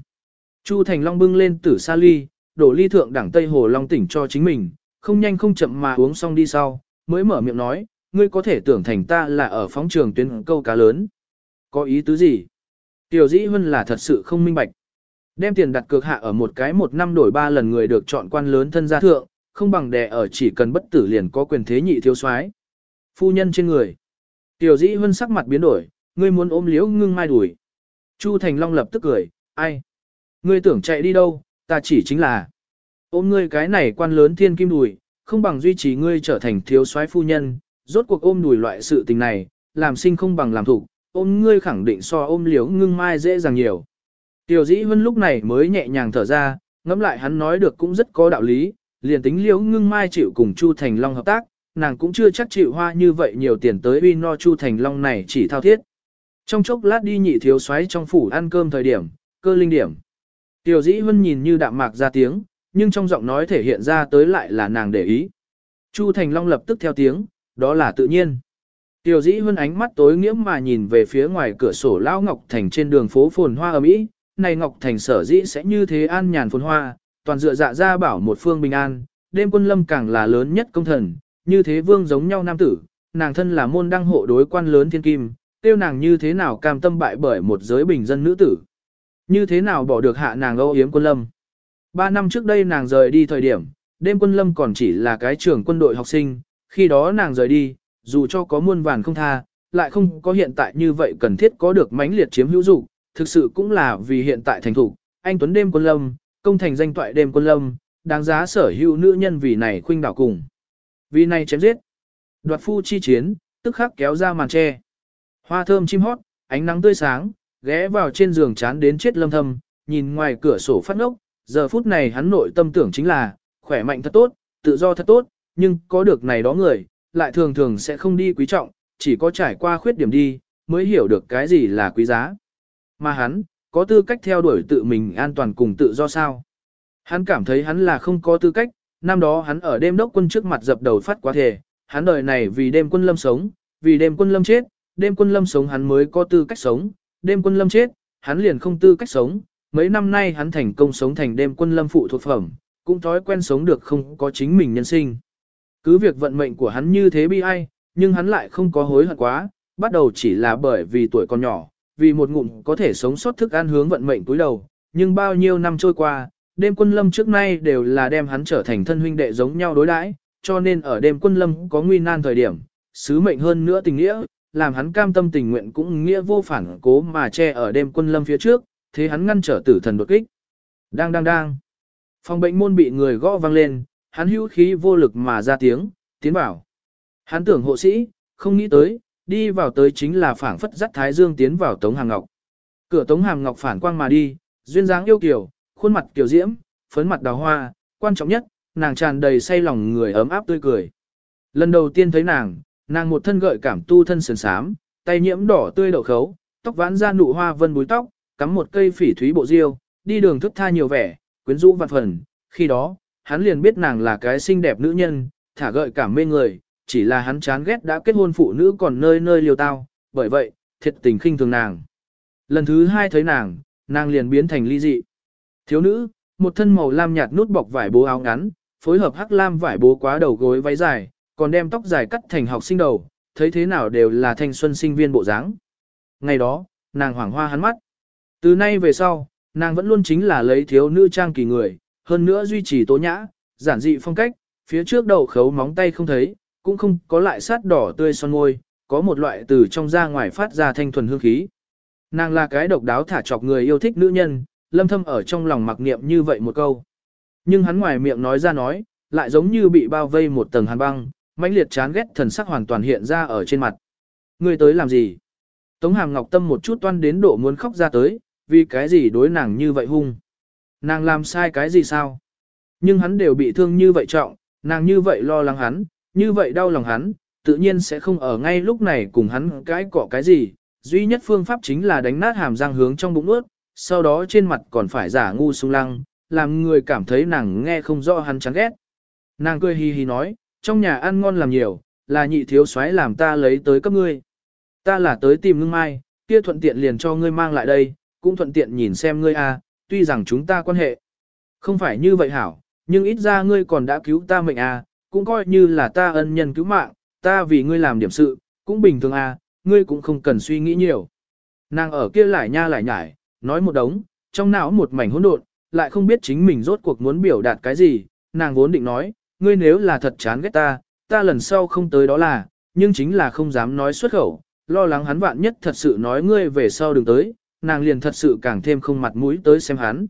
Chu Thành Long bưng lên tử sa ly, đổ ly thượng đẳng Tây Hồ Long tỉnh cho chính mình, không nhanh không chậm mà uống xong đi sau, mới mở miệng nói, ngươi có thể tưởng thành ta là ở phóng trường tuyến câu cá lớn. Có ý tứ gì? Tiểu dĩ hơn là thật sự không minh bạch. Đem tiền đặt cược hạ ở một cái một năm đổi ba lần người được chọn quan lớn thân gia thượng, không bằng đè ở chỉ cần bất tử liền có quyền thế nhị thiếu soái. Phu nhân trên người. Tiểu dĩ hơn sắc mặt biến đổi, ngươi muốn ôm liễu ngưng mai đuổi. Chu Thành Long lập tức cười, ai? Ngươi tưởng chạy đi đâu, ta chỉ chính là. Ôm ngươi cái này quan lớn thiên kim đùi, không bằng duy trì ngươi trở thành thiếu soái phu nhân, rốt cuộc ôm đùi loại sự tình này, làm sinh không bằng làm thủ, ôm ngươi khẳng định so ôm liếu ngưng mai dễ dàng nhiều. Tiểu dĩ vân lúc này mới nhẹ nhàng thở ra, ngẫm lại hắn nói được cũng rất có đạo lý, liền tính liếu ngưng mai chịu cùng Chu Thành Long hợp tác, nàng cũng chưa chắc chịu hoa như vậy nhiều tiền tới uy no Chu Thành Long này chỉ thao thiết. Trong chốc lát đi nhị thiếu xoáy trong phủ ăn cơm thời điểm, cơ linh điểm. Tiểu dĩ vân nhìn như đạm mạc ra tiếng, nhưng trong giọng nói thể hiện ra tới lại là nàng để ý. Chu Thành Long lập tức theo tiếng, đó là tự nhiên. Tiểu dĩ hơn ánh mắt tối nghiễm mà nhìn về phía ngoài cửa sổ Lão Ngọc Thành trên đường phố phồn hoa ở Mỹ, này Ngọc Thành sở dĩ sẽ như thế an nhàn phồn hoa, toàn dựa dạ ra bảo một phương bình an, đêm quân lâm càng là lớn nhất công thần, như thế vương giống nhau nam tử, nàng thân là môn đăng hộ đối quan lớn thiên kim, tiêu nàng như thế nào cam tâm bại bởi một giới bình dân nữ tử. Như thế nào bỏ được hạ nàng âu yếm quân lâm. Ba năm trước đây nàng rời đi thời điểm, đêm quân lâm còn chỉ là cái trưởng quân đội học sinh, khi đó nàng rời đi, dù cho có muôn vàn không tha, lại không có hiện tại như vậy cần thiết có được mãnh liệt chiếm hữu dục, thực sự cũng là vì hiện tại thành thủ, anh Tuấn đêm quân lâm, công thành danh toại đêm quân lâm, đáng giá sở hữu nữ nhân vì này khuynh đảo cùng. Vì này chém giết. Đoạt phu chi chiến, tức khắc kéo ra màn che, Hoa thơm chim hót, ánh nắng tươi sáng, ghé vào trên giường chán đến chết lâm thâm, nhìn ngoài cửa sổ phát ngốc, giờ phút này hắn nội tâm tưởng chính là, khỏe mạnh thật tốt, tự do thật tốt, nhưng có được này đó người, lại thường thường sẽ không đi quý trọng, chỉ có trải qua khuyết điểm đi, mới hiểu được cái gì là quý giá. Mà hắn, có tư cách theo đuổi tự mình an toàn cùng tự do sao. Hắn cảm thấy hắn là không có tư cách, năm đó hắn ở đêm đốc quân trước mặt dập đầu phát quá thể, hắn đời này vì đêm quân lâm sống, vì đêm quân lâm chết, đêm quân lâm sống hắn mới có tư cách sống, đêm quân lâm chết, hắn liền không tư cách sống, mấy năm nay hắn thành công sống thành đêm quân lâm phụ thuộc phẩm, cũng thói quen sống được không có chính mình nhân sinh. Cứ việc vận mệnh của hắn như thế bi ai, nhưng hắn lại không có hối hận quá, bắt đầu chỉ là bởi vì tuổi còn nhỏ, vì một ngụm có thể sống sót thức ăn hướng vận mệnh túi đầu, nhưng bao nhiêu năm trôi qua, đêm quân lâm trước nay đều là đem hắn trở thành thân huynh đệ giống nhau đối đãi, cho nên ở đêm quân lâm có nguy nan thời điểm, sứ mệnh hơn nữa tình nghĩa, làm hắn cam tâm tình nguyện cũng nghĩa vô phản cố mà che ở đêm quân lâm phía trước, thế hắn ngăn trở tử thần đột kích. Đang đang đang. Phòng bệnh môn bị người gõ vang lên, hắn hữu khí vô lực mà ra tiếng, tiến bảo. Hắn tưởng hộ sĩ, không nghĩ tới, đi vào tới chính là phảng phất dắt Thái Dương tiến vào Tống Hàm Ngọc. Cửa Tống Hàm Ngọc phản quang mà đi, duyên dáng yêu kiều, khuôn mặt kiều diễm, phấn mặt đào hoa, quan trọng nhất, nàng tràn đầy say lòng người ấm áp tươi cười. Lần đầu tiên thấy nàng, nàng một thân gợi cảm tu thân sườn sám, tay nhiễm đỏ tươi đậu khấu, tóc vãn ra nụ hoa vân búi tóc, cắm một cây phỉ thúy bộ diêu, đi đường thức tha nhiều vẻ, quyến rũ vạn phần. Khi đó, hắn liền biết nàng là cái xinh đẹp nữ nhân, thả gợi cảm mê người, chỉ là hắn chán ghét đã kết hôn phụ nữ còn nơi nơi liều tao, bởi vậy, thiệt tình khinh thường nàng. Lần thứ hai thấy nàng, nàng liền biến thành ly dị. Thiếu nữ, một thân màu lam nhạt nút bọc vải bố áo ngắn, phối hợp hắc lam vải bố quá đầu gối váy dài, còn đem tóc dài cắt thành học sinh đầu, thấy thế nào đều là thanh xuân sinh viên bộ dáng. Ngày đó, nàng hoảng hoa hắn mắt. Từ nay về sau, nàng vẫn luôn chính là lấy thiếu nữ trang kỳ người, hơn nữa duy trì tố nhã, giản dị phong cách, phía trước đầu khấu móng tay không thấy, cũng không có lại sát đỏ tươi son môi, có một loại từ trong ra ngoài phát ra thanh thuần hương khí. Nàng là cái độc đáo thả chọc người yêu thích nữ nhân, lâm thâm ở trong lòng mặc niệm như vậy một câu. Nhưng hắn ngoài miệng nói ra nói, lại giống như bị bao vây một tầng hàn băng, mãnh liệt chán ghét thần sắc hoàn toàn hiện ra ở trên mặt. Ngươi tới làm gì? Tống Hàm Ngọc Tâm một chút toan đến độ muốn khóc ra tới, vì cái gì đối nàng như vậy hung? Nàng làm sai cái gì sao? Nhưng hắn đều bị thương như vậy trọng, nàng như vậy lo lắng hắn, như vậy đau lòng hắn, tự nhiên sẽ không ở ngay lúc này cùng hắn cái cọ cái gì. Duy nhất phương pháp chính là đánh nát hàm răng hướng trong bụng ướt, sau đó trên mặt còn phải giả ngu sung lăng, làm người cảm thấy nàng nghe không rõ hắn chán ghét. Nàng cười hi hi nói, trong nhà ăn ngon làm nhiều, là nhị thiếu soái làm ta lấy tới cấp ngươi. Ta là tới tìm ngưng mai, kia thuận tiện liền cho ngươi mang lại đây, cũng thuận tiện nhìn xem ngươi à, tuy rằng chúng ta quan hệ. Không phải như vậy hảo, nhưng ít ra ngươi còn đã cứu ta mệnh a, à, cũng coi như là ta ân nhân cứu mạng, ta vì ngươi làm điểm sự, cũng bình thường a, à, ngươi cũng không cần suy nghĩ nhiều. Nàng ở kia lại nha lại nhải, nói một đống, trong não một mảnh hỗn độn, lại không biết chính mình rốt cuộc muốn biểu đạt cái gì, nàng vốn định nói, ngươi nếu là thật chán ghét ta, ta lần sau không tới đó là, nhưng chính là không dám nói xuất khẩu, lo lắng hắn vạn nhất thật sự nói ngươi về sau đừng tới, nàng liền thật sự càng thêm không mặt mũi tới xem hắn.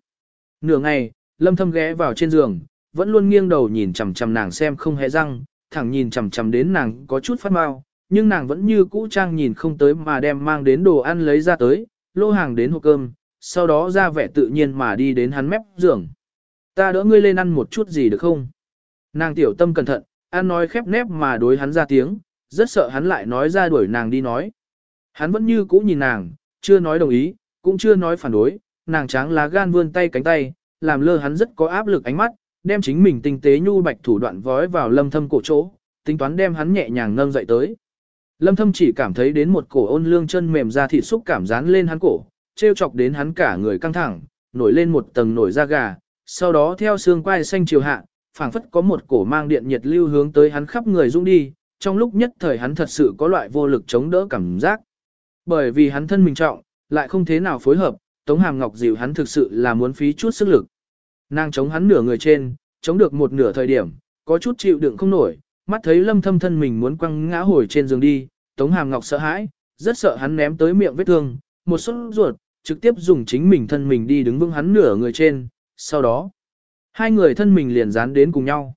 Nửa ngày, lâm thâm ghé vào trên giường, vẫn luôn nghiêng đầu nhìn chằm chằm nàng xem không hề răng, thẳng nhìn chằm chằm đến nàng có chút phát mau, nhưng nàng vẫn như cũ trang nhìn không tới mà đem mang đến đồ ăn lấy ra tới, lô hàng đến hộp cơm, sau đó ra vẻ tự nhiên mà đi đến hắn mép giường. Ta đỡ ngươi lên ăn một chút gì được không? Nàng tiểu tâm cẩn thận, ăn nói khép nép mà đối hắn ra tiếng, rất sợ hắn lại nói ra đuổi nàng đi nói. Hắn vẫn như cũ nhìn nàng, chưa nói đồng ý, cũng chưa nói phản đối, nàng tráng lá gan vươn tay cánh tay, làm lơ hắn rất có áp lực ánh mắt, đem chính mình tinh tế nhu bạch thủ đoạn vói vào lâm thâm cổ chỗ, tính toán đem hắn nhẹ nhàng nâng dậy tới. Lâm thâm chỉ cảm thấy đến một cổ ôn lương chân mềm ra thịt xúc cảm dán lên hắn cổ, treo chọc đến hắn cả người căng thẳng, nổi lên một tầng nổi da gà, sau đó theo xương quai xanh chiều hạ, phảng phất có một cổ mang điện nhiệt lưu hướng tới hắn khắp người rung đi, trong lúc nhất thời hắn thật sự có loại vô lực chống đỡ cảm giác. Bởi vì hắn thân mình trọng, lại không thế nào phối hợp, Tống Hàm Ngọc dịu hắn thực sự là muốn phí chút sức lực. Nàng chống hắn nửa người trên, chống được một nửa thời điểm, có chút chịu đựng không nổi, mắt thấy lâm thâm thân mình muốn quăng ngã hồi trên giường đi, Tống Hàm Ngọc sợ hãi, rất sợ hắn ném tới miệng vết thương, một suất ruột, trực tiếp dùng chính mình thân mình đi đứng vững hắn nửa người trên, sau đó, hai người thân mình liền dán đến cùng nhau.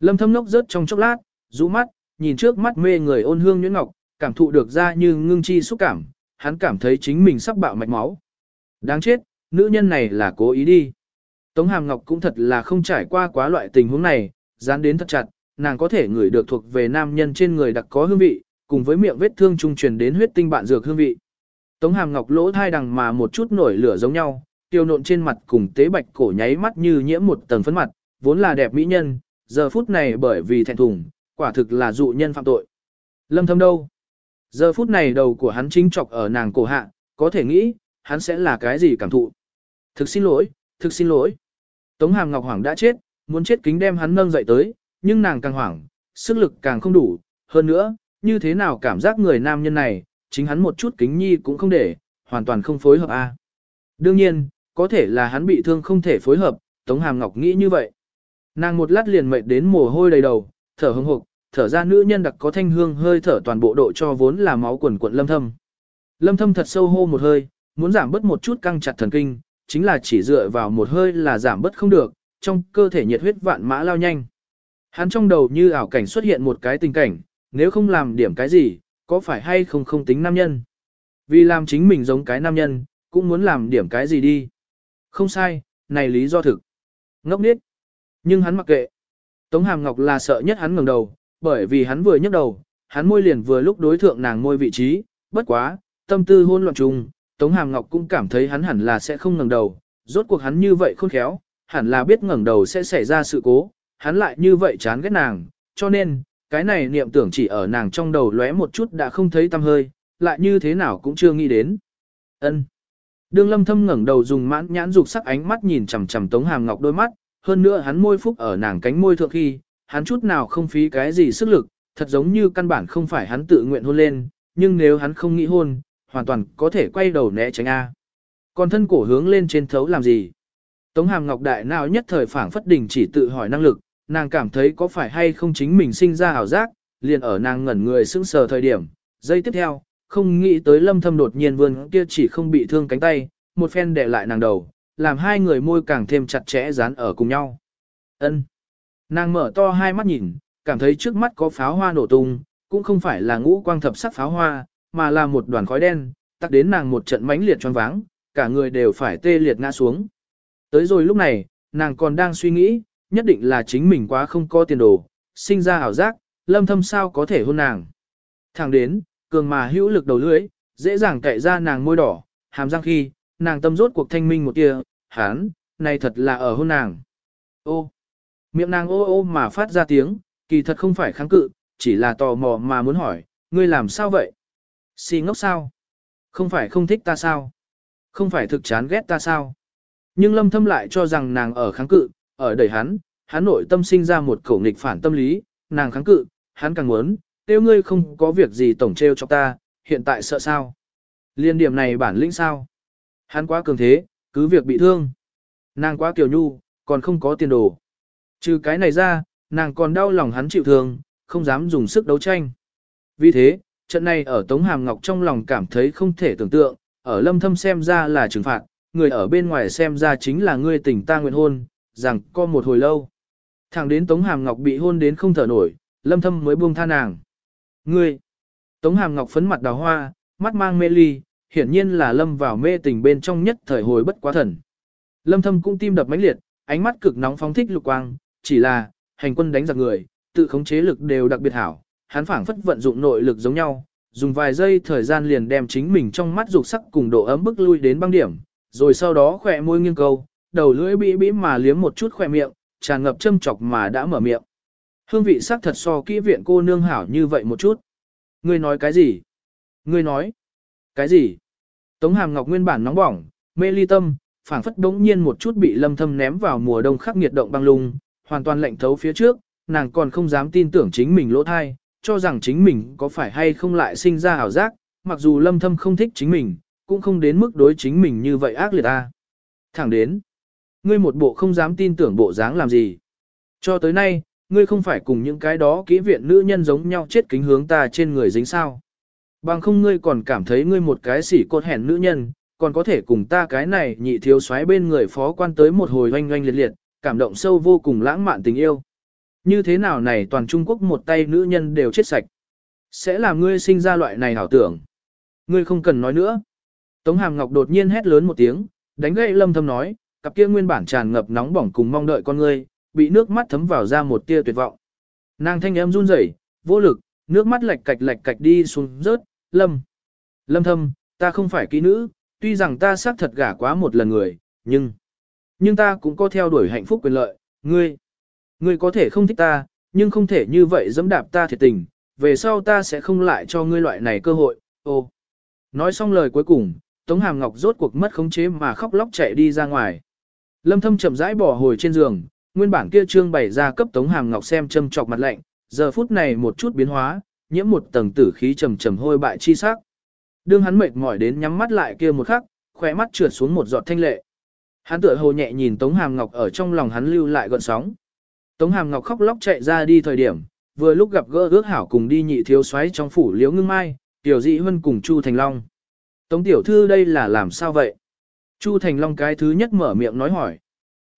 Lâm thâm nốc rớt trong chốc lát, rũ mắt, nhìn trước mắt mê người ôn hương nhuyễn ngọc, cảm thụ được ra như ngưng chi xúc cảm, hắn cảm thấy chính mình sắp bạo mạch máu. Đáng chết, nữ nhân này là cố ý đi. Tống Hàm Ngọc cũng thật là không trải qua quá loại tình huống này, dán đến thật chặt, nàng có thể ngửi được thuộc về nam nhân trên người đặc có hương vị, cùng với miệng vết thương trung truyền đến huyết tinh bạn dược hương vị. Tống Hàm Ngọc lỗ thai đằng mà một chút nổi lửa giống nhau, tiêu nộn trên mặt cùng tế bạch cổ nháy mắt như nhiễm một tầng phấn mặt, vốn là đẹp mỹ nhân, giờ phút này bởi vì thẹn thùng, quả thực là dụ nhân phạm tội. Lâm thâm đâu? Giờ phút này đầu của hắn chính chọc ở nàng cổ hạ, có thể nghĩ, hắn sẽ là cái gì cảm thụ. Thực xin lỗi, thực xin lỗi. Tống Hàm Ngọc Hoàng đã chết, muốn chết kính đem hắn nâng dậy tới, nhưng nàng càng hoảng, sức lực càng không đủ, hơn nữa, như thế nào cảm giác người nam nhân này, chính hắn một chút kính nhi cũng không để, hoàn toàn không phối hợp a. Đương nhiên, có thể là hắn bị thương không thể phối hợp, Tống Hàm Ngọc nghĩ như vậy. Nàng một lát liền mệt đến mồ hôi đầy đầu, thở hững hộc, thở ra nữ nhân đặc có thanh hương hơi thở toàn bộ độ cho vốn là máu quần quận lâm thâm. Lâm thâm thật sâu hô một hơi, muốn giảm bớt một chút căng chặt thần kinh, chính là chỉ dựa vào một hơi là giảm bớt không được, trong cơ thể nhiệt huyết vạn mã lao nhanh. Hắn trong đầu như ảo cảnh xuất hiện một cái tình cảnh, nếu không làm điểm cái gì, có phải hay không không tính nam nhân. Vì làm chính mình giống cái nam nhân, cũng muốn làm điểm cái gì đi. Không sai, này lý do thực. Ngốc điếc Nhưng hắn mặc kệ. Tống Hàm Ngọc là sợ nhất hắn ngẩng đầu, bởi vì hắn vừa nhấc đầu, hắn môi liền vừa lúc đối thượng nàng môi vị trí, bất quá, tâm tư hôn loạn trùng, Tống Hàm Ngọc cũng cảm thấy hắn hẳn là sẽ không ngẩng đầu, rốt cuộc hắn như vậy khôn khéo, hẳn là biết ngẩng đầu sẽ xảy ra sự cố, hắn lại như vậy chán ghét nàng, cho nên, cái này niệm tưởng chỉ ở nàng trong đầu lóe một chút đã không thấy tâm hơi, lại như thế nào cũng chưa nghĩ đến. Ân. Đường Lâm Thâm ngẩng đầu dùng mãn nhãn dục sắc ánh mắt nhìn chằm chằm Tống Hàm Ngọc đôi mắt, hơn nữa hắn môi phúc ở nàng cánh môi thượng khi, hắn chút nào không phí cái gì sức lực, thật giống như căn bản không phải hắn tự nguyện hôn lên, nhưng nếu hắn không nghĩ hôn, hoàn toàn có thể quay đầu né tránh A. Còn thân cổ hướng lên trên thấu làm gì? Tống Hàm Ngọc Đại nào nhất thời phảng phất đình chỉ tự hỏi năng lực, nàng cảm thấy có phải hay không chính mình sinh ra ảo giác, liền ở nàng ngẩn người sững sờ thời điểm. Giây tiếp theo, không nghĩ tới lâm thâm đột nhiên vươn kia chỉ không bị thương cánh tay, một phen đè lại nàng đầu, làm hai người môi càng thêm chặt chẽ dán ở cùng nhau. Ân. Nàng mở to hai mắt nhìn, cảm thấy trước mắt có pháo hoa nổ tung, cũng không phải là ngũ quang thập sắc pháo hoa, mà là một đoàn khói đen, tắc đến nàng một trận mãnh liệt choáng váng, cả người đều phải tê liệt ngã xuống. Tới rồi lúc này, nàng còn đang suy nghĩ, nhất định là chính mình quá không có tiền đồ, sinh ra ảo giác, lâm thâm sao có thể hôn nàng. Thẳng đến, cường mà hữu lực đầu lưỡi, dễ dàng cậy ra nàng môi đỏ, hàm răng khi, nàng tâm rốt cuộc thanh minh một tia, hán, này thật là ở hôn nàng. Ô, miệng nàng ô ô mà phát ra tiếng, kỳ thật không phải kháng cự, chỉ là tò mò mà muốn hỏi, ngươi làm sao vậy? Xì ngốc sao? Không phải không thích ta sao? Không phải thực chán ghét ta sao? Nhưng lâm thâm lại cho rằng nàng ở kháng cự, ở đẩy hắn, hắn nội tâm sinh ra một khẩu nghịch phản tâm lý, nàng kháng cự, hắn càng muốn, tiêu ngươi không có việc gì tổng treo cho ta, hiện tại sợ sao? Liên điểm này bản lĩnh sao? Hắn quá cường thế, cứ việc bị thương. Nàng quá kiều nhu, còn không có tiền đồ. Trừ cái này ra, nàng còn đau lòng hắn chịu thương, không dám dùng sức đấu tranh. Vì thế, trận này ở Tống Hàm Ngọc trong lòng cảm thấy không thể tưởng tượng, ở lâm thâm xem ra là trừng phạt, người ở bên ngoài xem ra chính là ngươi tình ta nguyện hôn, rằng có một hồi lâu. Thẳng đến Tống Hàm Ngọc bị hôn đến không thở nổi, lâm thâm mới buông tha nàng. Ngươi! Tống Hàm Ngọc phấn mặt đào hoa, mắt mang mê ly, hiển nhiên là lâm vào mê tình bên trong nhất thời hồi bất quá thần. Lâm thâm cũng tim đập mãnh liệt, ánh mắt cực nóng phóng thích lục quang, chỉ là, hành quân đánh giặc người, tự khống chế lực đều đặc biệt hảo, hắn phảng phất vận dụng nội lực giống nhau, dùng vài giây thời gian liền đem chính mình trong mắt dục sắc cùng độ ấm bức lui đến băng điểm, rồi sau đó khỏe môi nghiêng câu, đầu lưỡi bĩ bĩ mà liếm một chút khỏe miệng, tràn ngập châm chọc mà đã mở miệng. Hương vị sắc thật so kỹ viện cô nương hảo như vậy một chút. Ngươi nói cái gì? Ngươi nói cái gì? Tống Hàm Ngọc nguyên bản nóng bỏng, mê ly tâm, phảng phất đống nhiên một chút bị lâm thâm ném vào mùa đông khắc nghiệt động băng lung, hoàn toàn lạnh thấu phía trước, nàng còn không dám tin tưởng chính mình lỗ thai, cho rằng chính mình có phải hay không lại sinh ra ảo giác, mặc dù lâm thâm không thích chính mình, cũng không đến mức đối chính mình như vậy ác liệt ta. Thẳng đến, ngươi một bộ không dám tin tưởng bộ dáng làm gì. Cho tới nay, ngươi không phải cùng những cái đó kỹ viện nữ nhân giống nhau chết kính hướng ta trên người dính sao. Bằng không ngươi còn cảm thấy ngươi một cái xỉ cột hèn nữ nhân, còn có thể cùng ta cái này nhị thiếu soái bên người phó quan tới một hồi oanh oanh liệt liệt, cảm động sâu vô cùng lãng mạn tình yêu. Như thế nào này toàn Trung Quốc một tay nữ nhân đều chết sạch. Sẽ làm ngươi sinh ra loại này hảo tưởng. Ngươi không cần nói nữa. Tống Hàm Ngọc đột nhiên hét lớn một tiếng, đánh gậy lâm thâm nói, cặp kia nguyên bản tràn ngập nóng bỏng cùng mong đợi con ngươi, bị nước mắt thấm vào ra một tia tuyệt vọng. Nàng thanh âm run rẩy, vô lực, nước mắt lệch cạch lệch cạch đi xuống rớt, lâm. Lâm thâm, ta không phải kỹ nữ, tuy rằng ta xác thật gả quá một lần người, nhưng, nhưng ta cũng có theo đuổi hạnh phúc quyền lợi, ngươi, ngươi có thể không thích ta, nhưng không thể như vậy dẫm đạp ta thiệt tình, về sau ta sẽ không lại cho ngươi loại này cơ hội, ô. Nói xong lời cuối cùng, Tống Hàm Ngọc rốt cuộc mất khống chế mà khóc lóc chạy đi ra ngoài. Lâm Thâm chậm rãi bỏ hồi trên giường, nguyên bản kia trương bày ra cấp Tống Hàm Ngọc xem châm chọc mặt lạnh, giờ phút này một chút biến hóa, nhiễm một tầng tử khí trầm trầm hôi bại chi sắc. Đương hắn mệt mỏi đến nhắm mắt lại kia một khắc, khóe mắt trượt xuống một giọt thanh lệ. Hắn tựa hồ nhẹ nhìn Tống Hàm Ngọc ở trong lòng hắn lưu lại gợn sóng. Tống Hàm Ngọc khóc lóc chạy ra đi thời điểm, vừa lúc gặp gỡ ước hảo cùng đi nhị thiếu soái trong phủ liễu ngưng mai, tiểu dị huân cùng Chu Thành Long. Tống tiểu thư đây là làm sao vậy? Chu Thành Long cái thứ nhất mở miệng nói hỏi.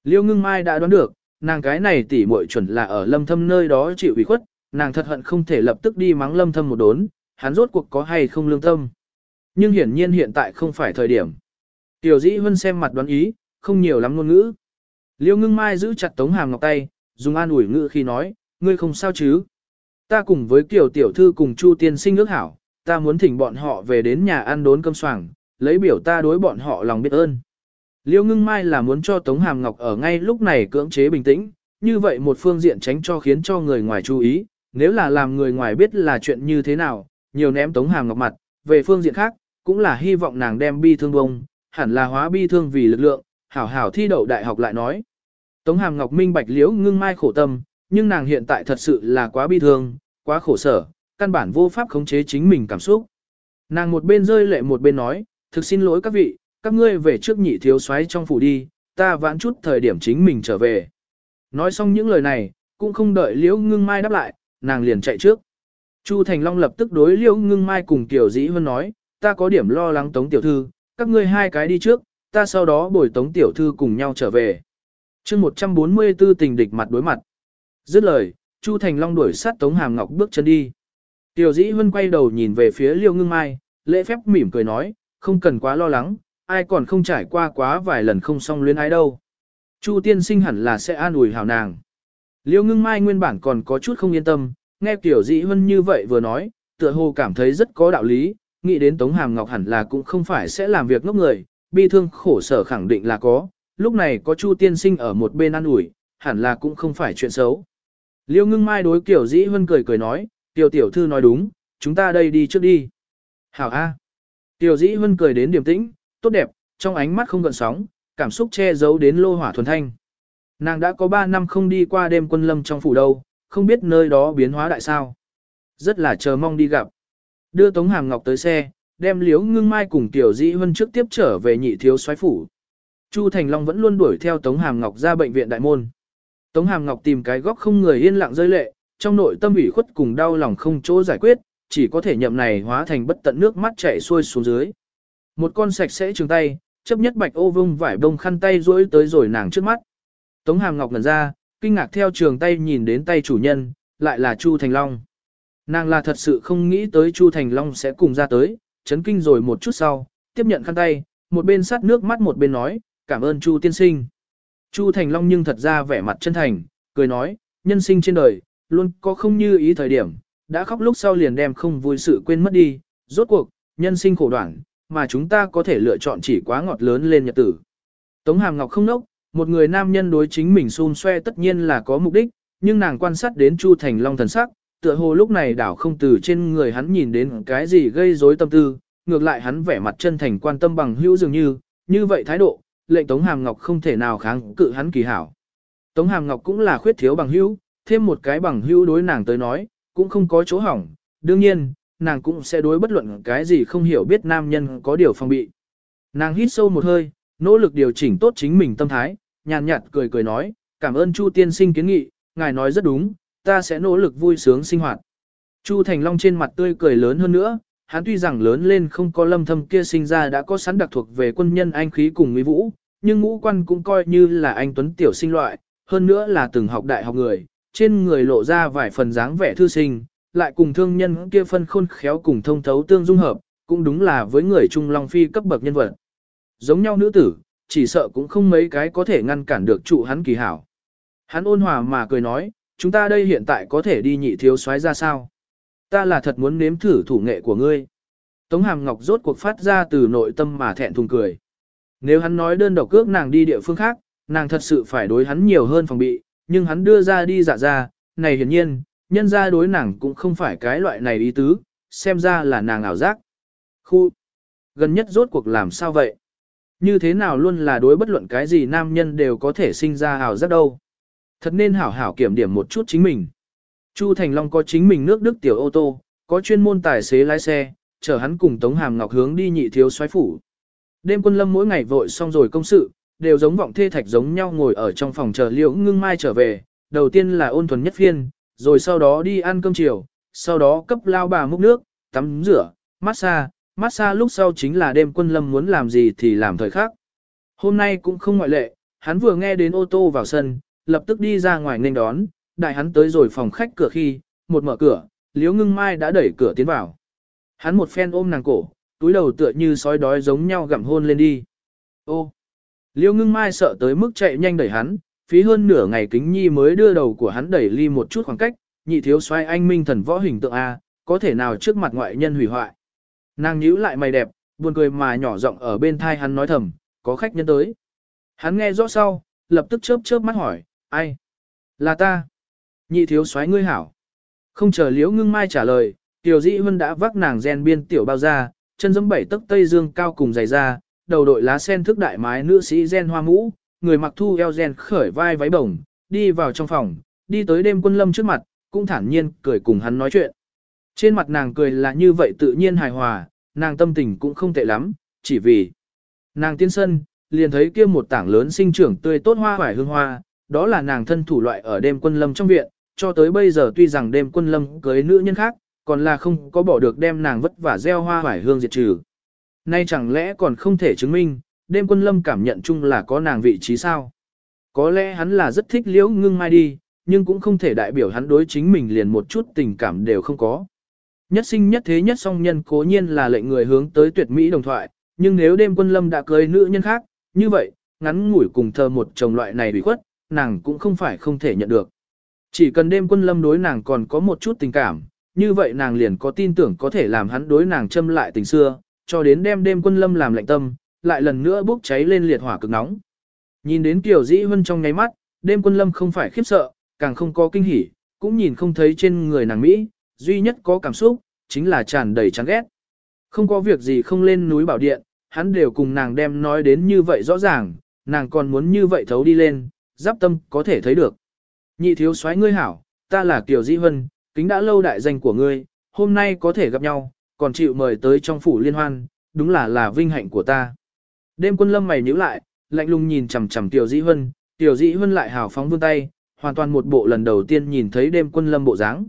Liễu ngưng mai đã đoán được, nàng cái này tỉ muội chuẩn là ở lâm thâm nơi đó chịu ủy khuất, nàng thật hận không thể lập tức đi mắng lâm thâm một đốn, hắn rốt cuộc có hay không lương tâm. Nhưng hiển nhiên hiện tại không phải thời điểm. Tiểu dĩ huân xem mặt đoán ý, không nhiều lắm ngôn ngữ. Liêu ngưng mai giữ chặt tống hàm ngọc tay, dùng an ủi ngữ khi nói, ngươi không sao chứ. Ta cùng với kiểu tiểu thư cùng chu tiên sinh ước hảo, ta muốn thỉnh bọn họ về đến nhà ăn đốn cơm soảng, lấy biểu ta đối bọn họ lòng biết ơn. Liêu ngưng mai là muốn cho Tống Hàm Ngọc ở ngay lúc này cưỡng chế bình tĩnh, như vậy một phương diện tránh cho khiến cho người ngoài chú ý, nếu là làm người ngoài biết là chuyện như thế nào, nhiều ném Tống Hàm Ngọc mặt, về phương diện khác, cũng là hy vọng nàng đem bi thương bông, hẳn là hóa bi thương vì lực lượng, hảo hảo thi đậu đại học lại nói. Tống Hàm Ngọc minh bạch liễu ngưng mai khổ tâm, nhưng nàng hiện tại thật sự là quá bi thương, quá khổ sở, căn bản vô pháp khống chế chính mình cảm xúc. Nàng một bên rơi lệ một bên nói, thực xin lỗi các vị, các ngươi về trước nhị thiếu soái trong phủ đi, ta vãn chút thời điểm chính mình trở về. Nói xong những lời này, cũng không đợi liễu ngưng mai đáp lại, nàng liền chạy trước. Chu Thành Long lập tức đối liễu ngưng mai cùng Tiểu Dĩ Hơn nói, ta có điểm lo lắng tống tiểu thư, các ngươi hai cái đi trước, ta sau đó bồi tống tiểu thư cùng nhau trở về. chương 144 tình địch mặt đối mặt. Dứt lời, Chu Thành Long đuổi sát tống hàm ngọc bước chân đi. Tiểu Dĩ Vân quay đầu nhìn về phía liêu ngưng mai, lễ phép mỉm cười nói, không cần quá lo lắng, ai còn không trải qua quá vài lần không xong luyến ái đâu. Chu tiên sinh hẳn là sẽ an ủi hào nàng. Liêu ngưng mai nguyên bản còn có chút không yên tâm, nghe tiểu dĩ Vân như vậy vừa nói, tựa hồ cảm thấy rất có đạo lý, nghĩ đến Tống Hàm Ngọc hẳn là cũng không phải sẽ làm việc ngốc người, bi thương khổ sở khẳng định là có, lúc này có Chu tiên sinh ở một bên ăn ủi, hẳn là cũng không phải chuyện xấu. Liêu ngưng mai đối kiểu dĩ hơn cười cười nói, tiểu tiểu thư nói đúng, chúng ta đây đi trước đi. Hảo A. Tiểu dĩ hơn cười đến điềm tĩnh, tốt đẹp, trong ánh mắt không gợn sóng, cảm xúc che giấu đến lô hỏa thuần thanh. Nàng đã có 3 năm không đi qua đêm quân lâm trong phủ đâu, không biết nơi đó biến hóa đại sao. Rất là chờ mong đi gặp. Đưa Tống Hàm Ngọc tới xe, đem liếu Ngưng Mai cùng Tiểu Dĩ huân trước tiếp trở về nhị thiếu soái phủ. Chu Thành Long vẫn luôn đuổi theo Tống Hàm Ngọc ra bệnh viện đại môn. Tống Hàm Ngọc tìm cái góc không người yên lặng rơi lệ, trong nội tâm ủy khuất cùng đau lòng không chỗ giải quyết, chỉ có thể nhậm này hóa thành bất tận nước mắt chảy xuôi xuống dưới. Một con sạch sẽ trường tay, chấp nhất bạch ô vung vải bông khăn tay duỗi tới rồi nàng trước mắt. Tống Hàm Ngọc ngẩn ra, kinh ngạc theo trường tay nhìn đến tay chủ nhân, lại là Chu Thành Long. Nàng là thật sự không nghĩ tới Chu Thành Long sẽ cùng ra tới, chấn kinh rồi một chút sau, tiếp nhận khăn tay, một bên sát nước mắt một bên nói, cảm ơn Chu tiên sinh. Chu Thành Long nhưng thật ra vẻ mặt chân thành, cười nói, nhân sinh trên đời, luôn có không như ý thời điểm, đã khóc lúc sau liền đem không vui sự quên mất đi, rốt cuộc, nhân sinh khổ đoạn, mà chúng ta có thể lựa chọn chỉ quá ngọt lớn lên nhật tử. Tống Hàm Ngọc không nốc, một người nam nhân đối chính mình xun xoe tất nhiên là có mục đích, nhưng nàng quan sát đến Chu Thành Long thần sắc, tựa hồ lúc này đảo không từ trên người hắn nhìn đến cái gì gây rối tâm tư, ngược lại hắn vẻ mặt chân thành quan tâm bằng hữu dường như, như vậy thái độ, lệnh Tống Hàm Ngọc không thể nào kháng cự hắn kỳ hảo. Tống Hàm Ngọc cũng là khuyết thiếu bằng hữu, thêm một cái bằng hữu đối nàng tới nói, cũng không có chỗ hỏng, đương nhiên, nàng cũng sẽ đối bất luận cái gì không hiểu biết nam nhân có điều phòng bị. Nàng hít sâu một hơi, nỗ lực điều chỉnh tốt chính mình tâm thái, nhàn nhạt cười cười nói, cảm ơn Chu tiên sinh kiến nghị, ngài nói rất đúng, ta sẽ nỗ lực vui sướng sinh hoạt. Chu Thành Long trên mặt tươi cười lớn hơn nữa, hắn tuy rằng lớn lên không có lâm thâm kia sinh ra đã có sẵn đặc thuộc về quân nhân anh khí cùng mỹ vũ, nhưng ngũ quan cũng coi như là anh tuấn tiểu sinh loại, hơn nữa là từng học đại học người, trên người lộ ra vài phần dáng vẻ thư sinh, lại cùng thương nhân kia phân khôn khéo cùng thông thấu tương dung hợp, cũng đúng là với người Trung Long Phi cấp bậc nhân vật. Giống nhau nữ tử, chỉ sợ cũng không mấy cái có thể ngăn cản được trụ hắn kỳ hảo. Hắn ôn hòa mà cười nói, chúng ta đây hiện tại có thể đi nhị thiếu soái ra sao? Ta là thật muốn nếm thử thủ nghệ của ngươi. Tống Hàm Ngọc rốt cuộc phát ra từ nội tâm mà thẹn thùng cười. Nếu hắn nói đơn độc cước nàng đi địa phương khác, nàng thật sự phải đối hắn nhiều hơn phòng bị, nhưng hắn đưa ra đi dạ ra, này hiển nhiên, nhân ra đối nàng cũng không phải cái loại này ý tứ, xem ra là nàng ảo giác. Khu, gần nhất rốt cuộc làm sao vậy? Như thế nào luôn là đối bất luận cái gì nam nhân đều có thể sinh ra ảo giác đâu. Thật nên hảo hảo kiểm điểm một chút chính mình. Chu Thành Long có chính mình nước Đức tiểu ô tô, có chuyên môn tài xế lái xe, chở hắn cùng Tống Hàm Ngọc hướng đi nhị thiếu xoáy phủ. Đêm quân lâm mỗi ngày vội xong rồi công sự, đều giống vọng thê thạch giống nhau ngồi ở trong phòng chờ liễu ngưng mai trở về, đầu tiên là ôn thuần nhất phiên, rồi sau đó đi ăn cơm chiều, sau đó cấp lao bà múc nước, tắm rửa, massage, massage lúc sau chính là đêm quân lâm muốn làm gì thì làm thời khác. Hôm nay cũng không ngoại lệ, hắn vừa nghe đến ô tô vào sân, lập tức đi ra ngoài nên đón, đại hắn tới rồi phòng khách cửa khi, một mở cửa, liễu ngưng mai đã đẩy cửa tiến vào. Hắn một phen ôm nàng cổ, túi đầu tựa như sói đói giống nhau gặm hôn lên đi. Ô! liễu ngưng mai sợ tới mức chạy nhanh đẩy hắn, phí hơn nửa ngày kính nhi mới đưa đầu của hắn đẩy ly một chút khoảng cách, nhị thiếu xoay anh minh thần võ hình tượng A, có thể nào trước mặt ngoại nhân hủy hoại. Nàng nhíu lại mày đẹp, buồn cười mà nhỏ giọng ở bên thai hắn nói thầm, có khách nhân tới. Hắn nghe rõ sau, lập tức chớp chớp mắt hỏi, ai? Là ta. Nhị thiếu soái ngươi hảo. Không chờ liễu ngưng mai trả lời, tiểu dĩ huân đã vác nàng gen biên tiểu bao ra, chân giẫm bảy tấc tây dương cao cùng dày ra, đầu đội lá sen thức đại mái nữ sĩ gen hoa mũ, người mặc thu eo gen khởi vai váy bổng, đi vào trong phòng, đi tới đêm quân lâm trước mặt, cũng thản nhiên cười cùng hắn nói chuyện. Trên mặt nàng cười là như vậy tự nhiên hài hòa, nàng tâm tình cũng không tệ lắm, chỉ vì nàng tiến sân, liền thấy kia một tảng lớn sinh trưởng tươi tốt hoa hoài hương hoa, đó là nàng thân thủ loại ở đêm quân lâm trong viện, cho tới bây giờ tuy rằng đêm quân lâm cưới nữ nhân khác, còn là không có bỏ được đem nàng vất vả gieo hoa hoài hương diệt trừ. Nay chẳng lẽ còn không thể chứng minh, đêm quân lâm cảm nhận chung là có nàng vị trí sao? Có lẽ hắn là rất thích liễu ngưng mai đi, nhưng cũng không thể đại biểu hắn đối chính mình liền một chút tình cảm đều không có. Nhất sinh nhất thế nhất song nhân cố nhiên là lệnh người hướng tới tuyệt mỹ đồng thoại, nhưng nếu đêm quân lâm đã cưới nữ nhân khác, như vậy, ngắn ngủi cùng thờ một chồng loại này bị khuất, nàng cũng không phải không thể nhận được. Chỉ cần đêm quân lâm đối nàng còn có một chút tình cảm, như vậy nàng liền có tin tưởng có thể làm hắn đối nàng châm lại tình xưa, cho đến đêm đêm quân lâm làm lạnh tâm, lại lần nữa bốc cháy lên liệt hỏa cực nóng. Nhìn đến Kiều Dĩ Huân trong ngáy mắt, đêm quân lâm không phải khiếp sợ, càng không có kinh hỉ, cũng nhìn không thấy trên người nàng Mỹ, duy nhất có cảm xúc, chính là tràn đầy chán ghét. Không có việc gì không lên núi bảo điện, hắn đều cùng nàng đem nói đến như vậy rõ ràng, nàng còn muốn như vậy thấu đi lên, giáp tâm có thể thấy được. Nhị thiếu soái ngươi hảo, ta là Kiều Dĩ Huân, kính đã lâu đại danh của ngươi, hôm nay có thể gặp nhau, còn chịu mời tới trong phủ liên hoan, đúng là là vinh hạnh của ta. Đêm quân lâm mày nhíu lại, lạnh lùng nhìn chằm chằm Tiểu Dĩ Vân, Tiểu Dĩ Vân lại hào phóng vươn tay, hoàn toàn một bộ lần đầu tiên nhìn thấy đêm quân lâm bộ dáng.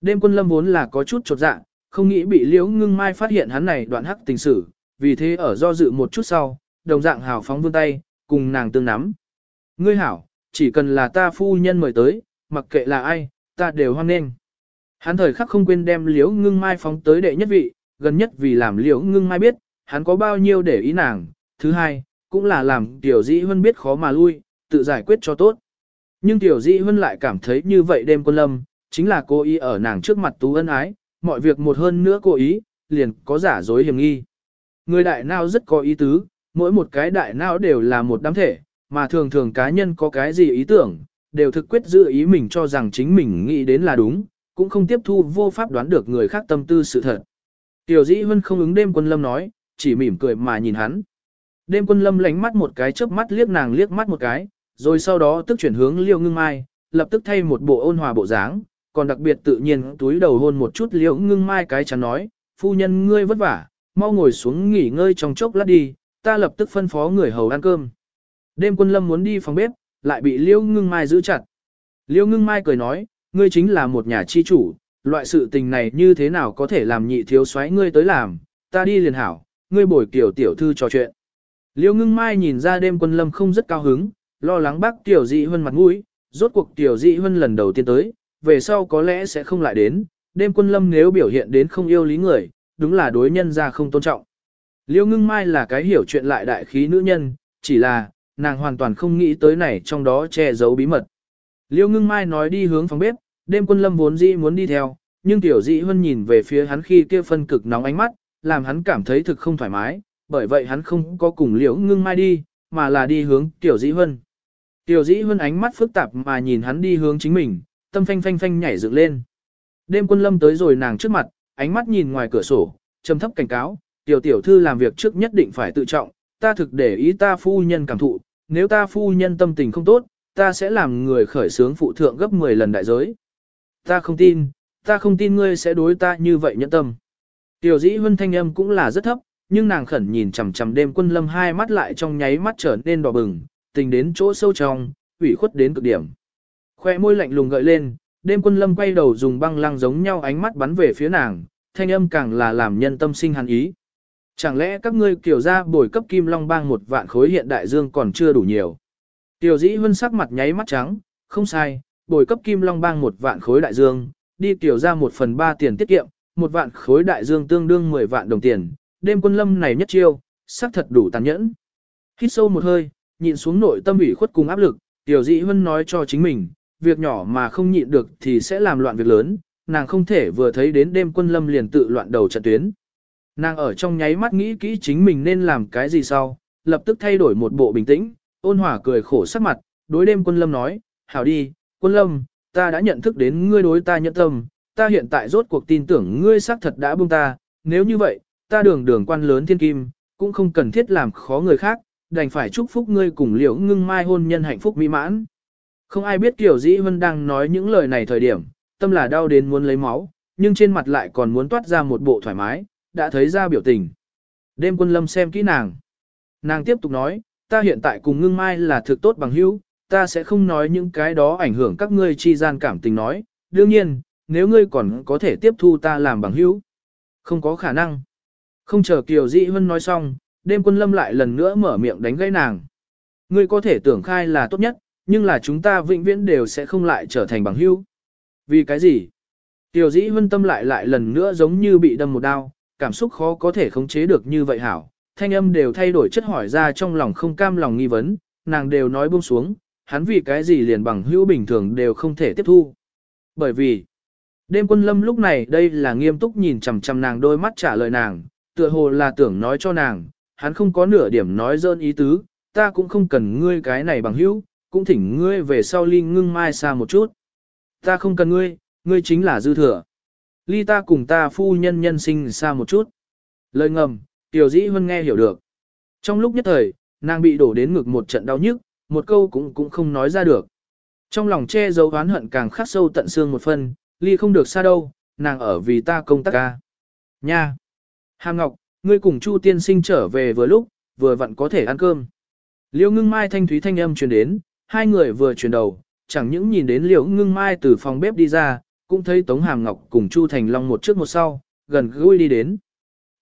Đêm quân lâm vốn là có chút chột dạ, không nghĩ bị liễu ngưng mai phát hiện hắn này đoạn hắc tình sử, vì thế ở do dự một chút sau, đồng dạng hào phóng vươn tay, cùng nàng tương nắm. Ngươi hảo, chỉ cần là ta phu nhân mời tới, mặc kệ là ai, ta đều hoan nghênh. Hắn thời khắc không quên đem liễu ngưng mai phóng tới đệ nhất vị, gần nhất vì làm liễu ngưng mai biết, hắn có bao nhiêu để ý nàng, thứ hai, cũng là làm tiểu dĩ huân biết khó mà lui, tự giải quyết cho tốt. Nhưng tiểu dĩ huân lại cảm thấy như vậy đêm quân lâm, chính là cô ý ở nàng trước mặt tú ân ái, mọi việc một hơn nữa cô ý, liền có giả dối hiểm nghi. Người đại nào rất có ý tứ, mỗi một cái đại não đều là một đám thể, mà thường thường cá nhân có cái gì ý tưởng, đều thực quyết giữ ý mình cho rằng chính mình nghĩ đến là đúng, cũng không tiếp thu vô pháp đoán được người khác tâm tư sự thật. Tiểu dĩ Hân không ứng đêm quân lâm nói, chỉ mỉm cười mà nhìn hắn. Đêm quân lâm lánh mắt một cái chớp mắt liếc nàng liếc mắt một cái, rồi sau đó tức chuyển hướng liêu ngưng mai, lập tức thay một bộ ôn hòa bộ dáng, còn đặc biệt tự nhiên túi đầu hôn một chút liêu ngưng mai cái chắn nói, phu nhân ngươi vất vả, mau ngồi xuống nghỉ ngơi trong chốc lát đi, ta lập tức phân phó người hầu ăn cơm. Đêm quân lâm muốn đi phòng bếp, lại bị liêu ngưng mai giữ chặt. Liêu ngưng mai cười nói, ngươi chính là một nhà chi chủ, loại sự tình này như thế nào có thể làm nhị thiếu soái ngươi tới làm, ta đi liền hảo, ngươi bồi kiểu tiểu thư trò chuyện. Liêu ngưng mai nhìn ra đêm quân lâm không rất cao hứng, lo lắng bác tiểu dị hơn mặt mũi, rốt cuộc tiểu dị hơn lần đầu tiên tới, về sau có lẽ sẽ không lại đến, đêm quân lâm nếu biểu hiện đến không yêu lý người, đúng là đối nhân ra không tôn trọng. Liêu ngưng mai là cái hiểu chuyện lại đại khí nữ nhân, chỉ là, nàng hoàn toàn không nghĩ tới này trong đó che giấu bí mật. Liêu ngưng mai nói đi hướng phòng bếp, đêm quân lâm vốn dĩ muốn đi theo, nhưng tiểu dĩ huân nhìn về phía hắn khi kia phân cực nóng ánh mắt, làm hắn cảm thấy thực không thoải mái, bởi vậy hắn không có cùng liễu ngưng mai đi, mà là đi hướng tiểu dĩ huân. Tiểu dĩ huân ánh mắt phức tạp mà nhìn hắn đi hướng chính mình, tâm phanh phanh phanh nhảy dựng lên. Đêm quân lâm tới rồi nàng trước mặt, ánh mắt nhìn ngoài cửa sổ, trầm thấp cảnh cáo, tiểu tiểu thư làm việc trước nhất định phải tự trọng, ta thực để ý ta phu nhân cảm thụ, nếu ta phu nhân tâm tình không tốt, ta sẽ làm người khởi sướng phụ thượng gấp 10 lần đại giới. Ta không tin, ta không tin ngươi sẽ đối ta như vậy nhẫn tâm. Tiểu dĩ huân thanh âm cũng là rất thấp, nhưng nàng khẩn nhìn chằm chằm đêm quân lâm hai mắt lại trong nháy mắt trở nên đỏ bừng, tình đến chỗ sâu trong, ủy khuất đến cực điểm. Khoe môi lạnh lùng gợi lên, đêm quân lâm quay đầu dùng băng lăng giống nhau ánh mắt bắn về phía nàng, thanh âm càng là làm nhân tâm sinh hàn ý. Chẳng lẽ các ngươi kiểu ra bồi cấp kim long bang một vạn khối hiện đại dương còn chưa đủ nhiều. Tiểu dĩ huân sắc mặt nháy mắt trắng, không sai, bồi cấp kim long bang một vạn khối đại dương, đi tiểu ra một phần ba tiền tiết kiệm, một vạn khối đại dương tương đương 10 vạn đồng tiền, đêm quân lâm này nhất chiêu, sắc thật đủ tàn nhẫn. Hít sâu một hơi, nhịn xuống nội tâm ủy khuất cùng áp lực, tiểu dĩ hân nói cho chính mình, việc nhỏ mà không nhịn được thì sẽ làm loạn việc lớn, nàng không thể vừa thấy đến đêm quân lâm liền tự loạn đầu trận tuyến. Nàng ở trong nháy mắt nghĩ kỹ chính mình nên làm cái gì sau, lập tức thay đổi một bộ bình tĩnh, ôn hòa cười khổ sắc mặt, đối đêm quân lâm nói, hảo đi, quân lâm, ta đã nhận thức đến ngươi đối ta nhận tâm, ta hiện tại rốt cuộc tin tưởng ngươi xác thật đã buông ta, nếu như vậy, ta đường đường quan lớn thiên kim, cũng không cần thiết làm khó người khác, đành phải chúc phúc ngươi cùng liễu ngưng mai hôn nhân hạnh phúc mỹ mãn. Không ai biết Kiều Dĩ Vân đang nói những lời này thời điểm, tâm là đau đến muốn lấy máu, nhưng trên mặt lại còn muốn toát ra một bộ thoải mái, đã thấy ra biểu tình. Đêm quân lâm xem kỹ nàng. Nàng tiếp tục nói, ta hiện tại cùng ngưng mai là thực tốt bằng hữu, ta sẽ không nói những cái đó ảnh hưởng các ngươi chi gian cảm tình nói, đương nhiên, nếu ngươi còn có thể tiếp thu ta làm bằng hữu. Không có khả năng. Không chờ Kiều Dĩ Hân nói xong, đêm quân lâm lại lần nữa mở miệng đánh gãy nàng. Ngươi có thể tưởng khai là tốt nhất, nhưng là chúng ta vĩnh viễn đều sẽ không lại trở thành bằng hữu. Vì cái gì? Tiểu Dĩ vân tâm lại lại lần nữa giống như bị đâm một đao, cảm xúc khó có thể khống chế được như vậy hảo. Thanh âm đều thay đổi chất hỏi ra trong lòng không cam lòng nghi vấn, nàng đều nói buông xuống, hắn vì cái gì liền bằng hữu bình thường đều không thể tiếp thu. Bởi vì, đêm quân lâm lúc này đây là nghiêm túc nhìn chằm chằm nàng đôi mắt trả lời nàng, tựa hồ là tưởng nói cho nàng, hắn không có nửa điểm nói dơn ý tứ, ta cũng không cần ngươi cái này bằng hữu, cũng thỉnh ngươi về sau ly ngưng mai xa một chút. Ta không cần ngươi, ngươi chính là dư thừa. Ly ta cùng ta phu nhân nhân sinh xa một chút. Lời ngầm, tiểu dĩ hơn nghe hiểu được. Trong lúc nhất thời, nàng bị đổ đến ngực một trận đau nhức, một câu cũng cũng không nói ra được. Trong lòng che giấu oán hận càng khắc sâu tận xương một phần, ly không được xa đâu, nàng ở vì ta công tác ca. Nha! Hàm Ngọc, ngươi cùng Chu tiên sinh trở về vừa lúc, vừa vặn có thể ăn cơm. Liễu ngưng mai thanh thúy thanh âm truyền đến, hai người vừa chuyển đầu, chẳng những nhìn đến liễu ngưng mai từ phòng bếp đi ra, cũng thấy Tống Hàm Ngọc cùng Chu Thành Long một trước một sau, gần gũi đi đến.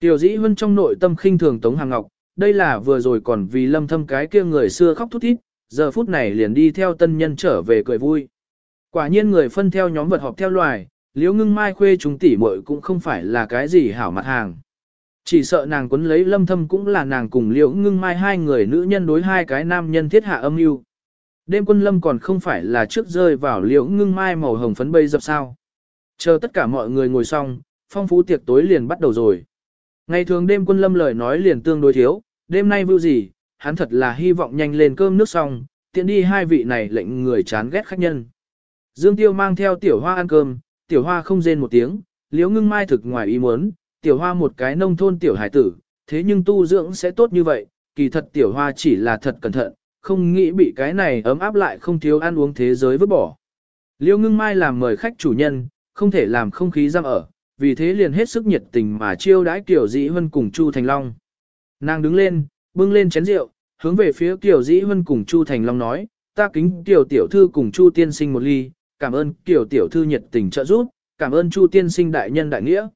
Tiểu dĩ hơn trong nội tâm khinh thường Tống Hàm Ngọc, đây là vừa rồi còn vì lâm thâm cái kia người xưa khóc thút thít, giờ phút này liền đi theo tân nhân trở về cười vui. Quả nhiên người phân theo nhóm vật họp theo loài, liễu ngưng mai khuê chúng tỷ muội cũng không phải là cái gì hảo mặt hàng. Chỉ sợ nàng quấn lấy lâm thâm cũng là nàng cùng liễu ngưng mai hai người nữ nhân đối hai cái nam nhân thiết hạ âm mưu. Đêm quân lâm còn không phải là trước rơi vào liễu ngưng mai màu hồng phấn bây dập sao. Chờ tất cả mọi người ngồi xong, phong phú tiệc tối liền bắt đầu rồi. Ngày thường đêm quân lâm lời nói liền tương đối thiếu, đêm nay vưu gì, hắn thật là hy vọng nhanh lên cơm nước xong, tiện đi hai vị này lệnh người chán ghét khách nhân. Dương Tiêu mang theo tiểu hoa ăn cơm, tiểu hoa không rên một tiếng, liễu ngưng mai thực ngoài ý muốn, tiểu hoa một cái nông thôn tiểu hải tử, thế nhưng tu dưỡng sẽ tốt như vậy, kỳ thật tiểu hoa chỉ là thật cẩn thận, không nghĩ bị cái này ấm áp lại không thiếu ăn uống thế giới vứt bỏ. Liêu ngưng mai làm mời khách chủ nhân, không thể làm không khí giam ở, vì thế liền hết sức nhiệt tình mà chiêu đãi Kiều Dĩ Hân cùng Chu Thành Long. Nàng đứng lên, bưng lên chén rượu, hướng về phía Kiều Dĩ Hân cùng Chu Thành Long nói, ta kính Kiều Tiểu Thư cùng Chu Tiên Sinh một ly, cảm ơn Kiều Tiểu Thư nhiệt tình trợ giúp, cảm ơn Chu tiên sinh đại nhân đại nghĩa.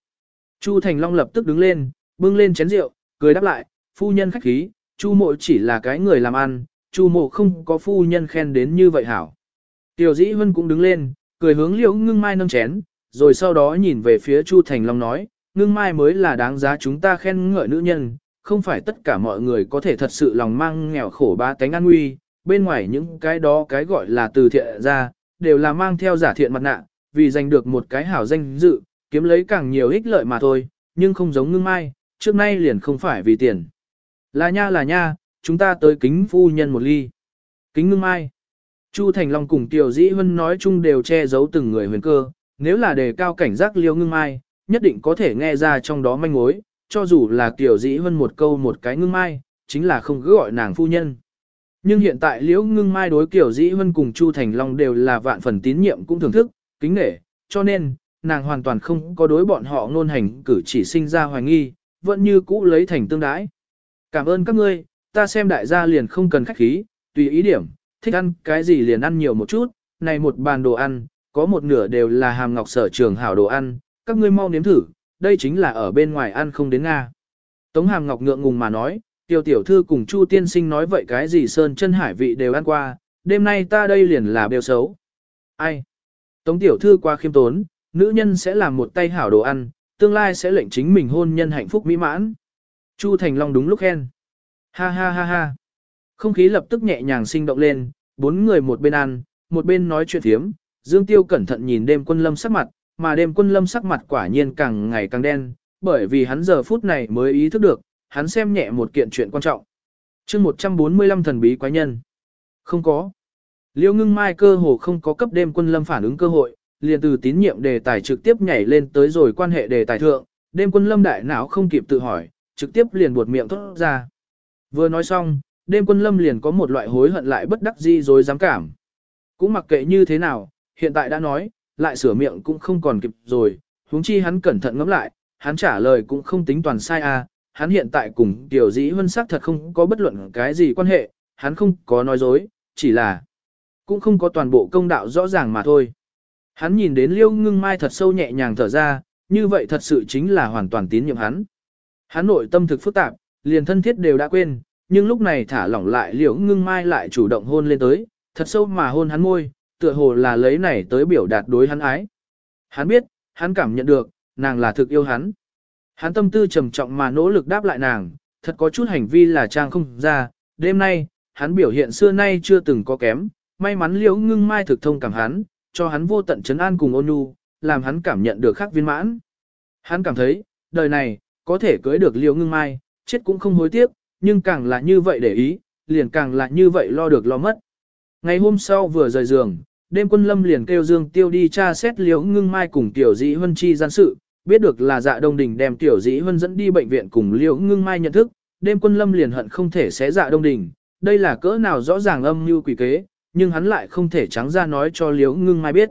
Chu Thành Long lập tức đứng lên, bưng lên chén rượu, cười đáp lại, phu nhân khách khí, Chu mội chỉ là cái người làm ăn, Chu mộ không có phu nhân khen đến như vậy hảo. Tiểu dĩ Vân cũng đứng lên, cười hướng liễu ngưng mai nâng chén, rồi sau đó nhìn về phía Chu Thành Long nói, ngưng mai mới là đáng giá chúng ta khen ngợi nữ nhân, không phải tất cả mọi người có thể thật sự lòng mang nghèo khổ ba tánh an nguy, bên ngoài những cái đó cái gọi là từ thiện ra, đều là mang theo giả thiện mặt nạ, vì giành được một cái hảo danh dự, kiếm lấy càng nhiều ích lợi mà thôi, nhưng không giống ngưng mai, trước nay liền không phải vì tiền. Là nha là nha, chúng ta tới kính phu nhân một ly. Kính ngưng mai. Chu Thành Long cùng Tiểu Dĩ Vân nói chung đều che giấu từng người huyền cơ, nếu là đề cao cảnh giác liêu ngưng mai, nhất định có thể nghe ra trong đó manh mối, cho dù là Tiểu Dĩ Vân một câu một cái ngưng mai, chính là không cứ gọi nàng phu nhân. Nhưng hiện tại liễu ngưng mai đối Tiểu Dĩ Vân cùng Chu Thành Long đều là vạn phần tín nhiệm cũng thưởng thức, kính nể, cho nên, nàng hoàn toàn không có đối bọn họ ngôn hành cử chỉ sinh ra hoài nghi, vẫn như cũ lấy thành tương đái. Cảm ơn các ngươi, ta xem đại gia liền không cần khách khí, tùy ý điểm, thích ăn cái gì liền ăn nhiều một chút, này một bàn đồ ăn, có một nửa đều là hàm ngọc sở trường hảo đồ ăn, các ngươi mau nếm thử, đây chính là ở bên ngoài ăn không đến Nga. Tống hàm ngọc ngượng ngùng mà nói, tiểu tiểu thư cùng Chu tiên sinh nói vậy cái gì sơn chân hải vị đều ăn qua, đêm nay ta đây liền là bêu xấu. Ai? Tống tiểu thư qua khiêm tốn, nữ nhân sẽ làm một tay hảo đồ ăn, tương lai sẽ lệnh chính mình hôn nhân hạnh phúc mỹ mãn. Chu Thành Long đúng lúc khen. Ha ha ha ha. Không khí lập tức nhẹ nhàng sinh động lên, bốn người một bên ăn, một bên nói chuyện thiếm. Dương Tiêu cẩn thận nhìn đêm quân lâm sắc mặt, mà đêm quân lâm sắc mặt quả nhiên càng ngày càng đen, bởi vì hắn giờ phút này mới ý thức được, hắn xem nhẹ một kiện chuyện quan trọng. chương 145 thần bí quái nhân. Không có. Liêu ngưng mai cơ hồ không có cấp đêm quân lâm phản ứng cơ hội, liền từ tín nhiệm đề tài trực tiếp nhảy lên tới rồi quan hệ đề tài thượng, đêm quân lâm đại não không kịp tự hỏi, trực tiếp liền buột miệng thốt ra. Vừa nói xong, đêm quân lâm liền có một loại hối hận lại bất đắc dĩ rồi dám cảm. Cũng mặc kệ như thế nào, hiện tại đã nói, lại sửa miệng cũng không còn kịp rồi, huống chi hắn cẩn thận ngẫm lại, hắn trả lời cũng không tính toàn sai à, hắn hiện tại cùng tiểu dĩ vân sắc thật không có bất luận cái gì quan hệ, hắn không có nói dối, chỉ là cũng không có toàn bộ công đạo rõ ràng mà thôi. Hắn nhìn đến liêu ngưng mai thật sâu nhẹ nhàng thở ra, như vậy thật sự chính là hoàn toàn tín nhiệm hắn. Hắn nội tâm thực phức tạp, liền thân thiết đều đã quên, nhưng lúc này thả lỏng lại liễu ngưng mai lại chủ động hôn lên tới, thật sâu mà hôn hắn môi, tựa hồ là lấy này tới biểu đạt đối hắn ái. Hắn biết, hắn cảm nhận được, nàng là thực yêu hắn. Hắn tâm tư trầm trọng mà nỗ lực đáp lại nàng, thật có chút hành vi là trang không ra, đêm nay, hắn biểu hiện xưa nay chưa từng có kém, may mắn liễu ngưng mai thực thông cảm hắn, cho hắn vô tận chấn an cùng ôn nhu, làm hắn cảm nhận được khắc viên mãn. Hắn cảm thấy, đời này, có thể cưới được liễu ngưng mai, chết cũng không hối tiếc, nhưng càng là như vậy để ý, liền càng là như vậy lo được lo mất. Ngày hôm sau vừa rời giường, đêm quân lâm liền kêu Dương Tiêu đi tra xét liễu ngưng mai cùng tiểu dĩ huân chi gian sự, biết được là dạ đông đình đem tiểu dĩ huân dẫn đi bệnh viện cùng liễu ngưng mai nhận thức, đêm quân lâm liền hận không thể xé dạ đông đình, đây là cỡ nào rõ ràng âm mưu quỷ kế, nhưng hắn lại không thể trắng ra nói cho liễu ngưng mai biết.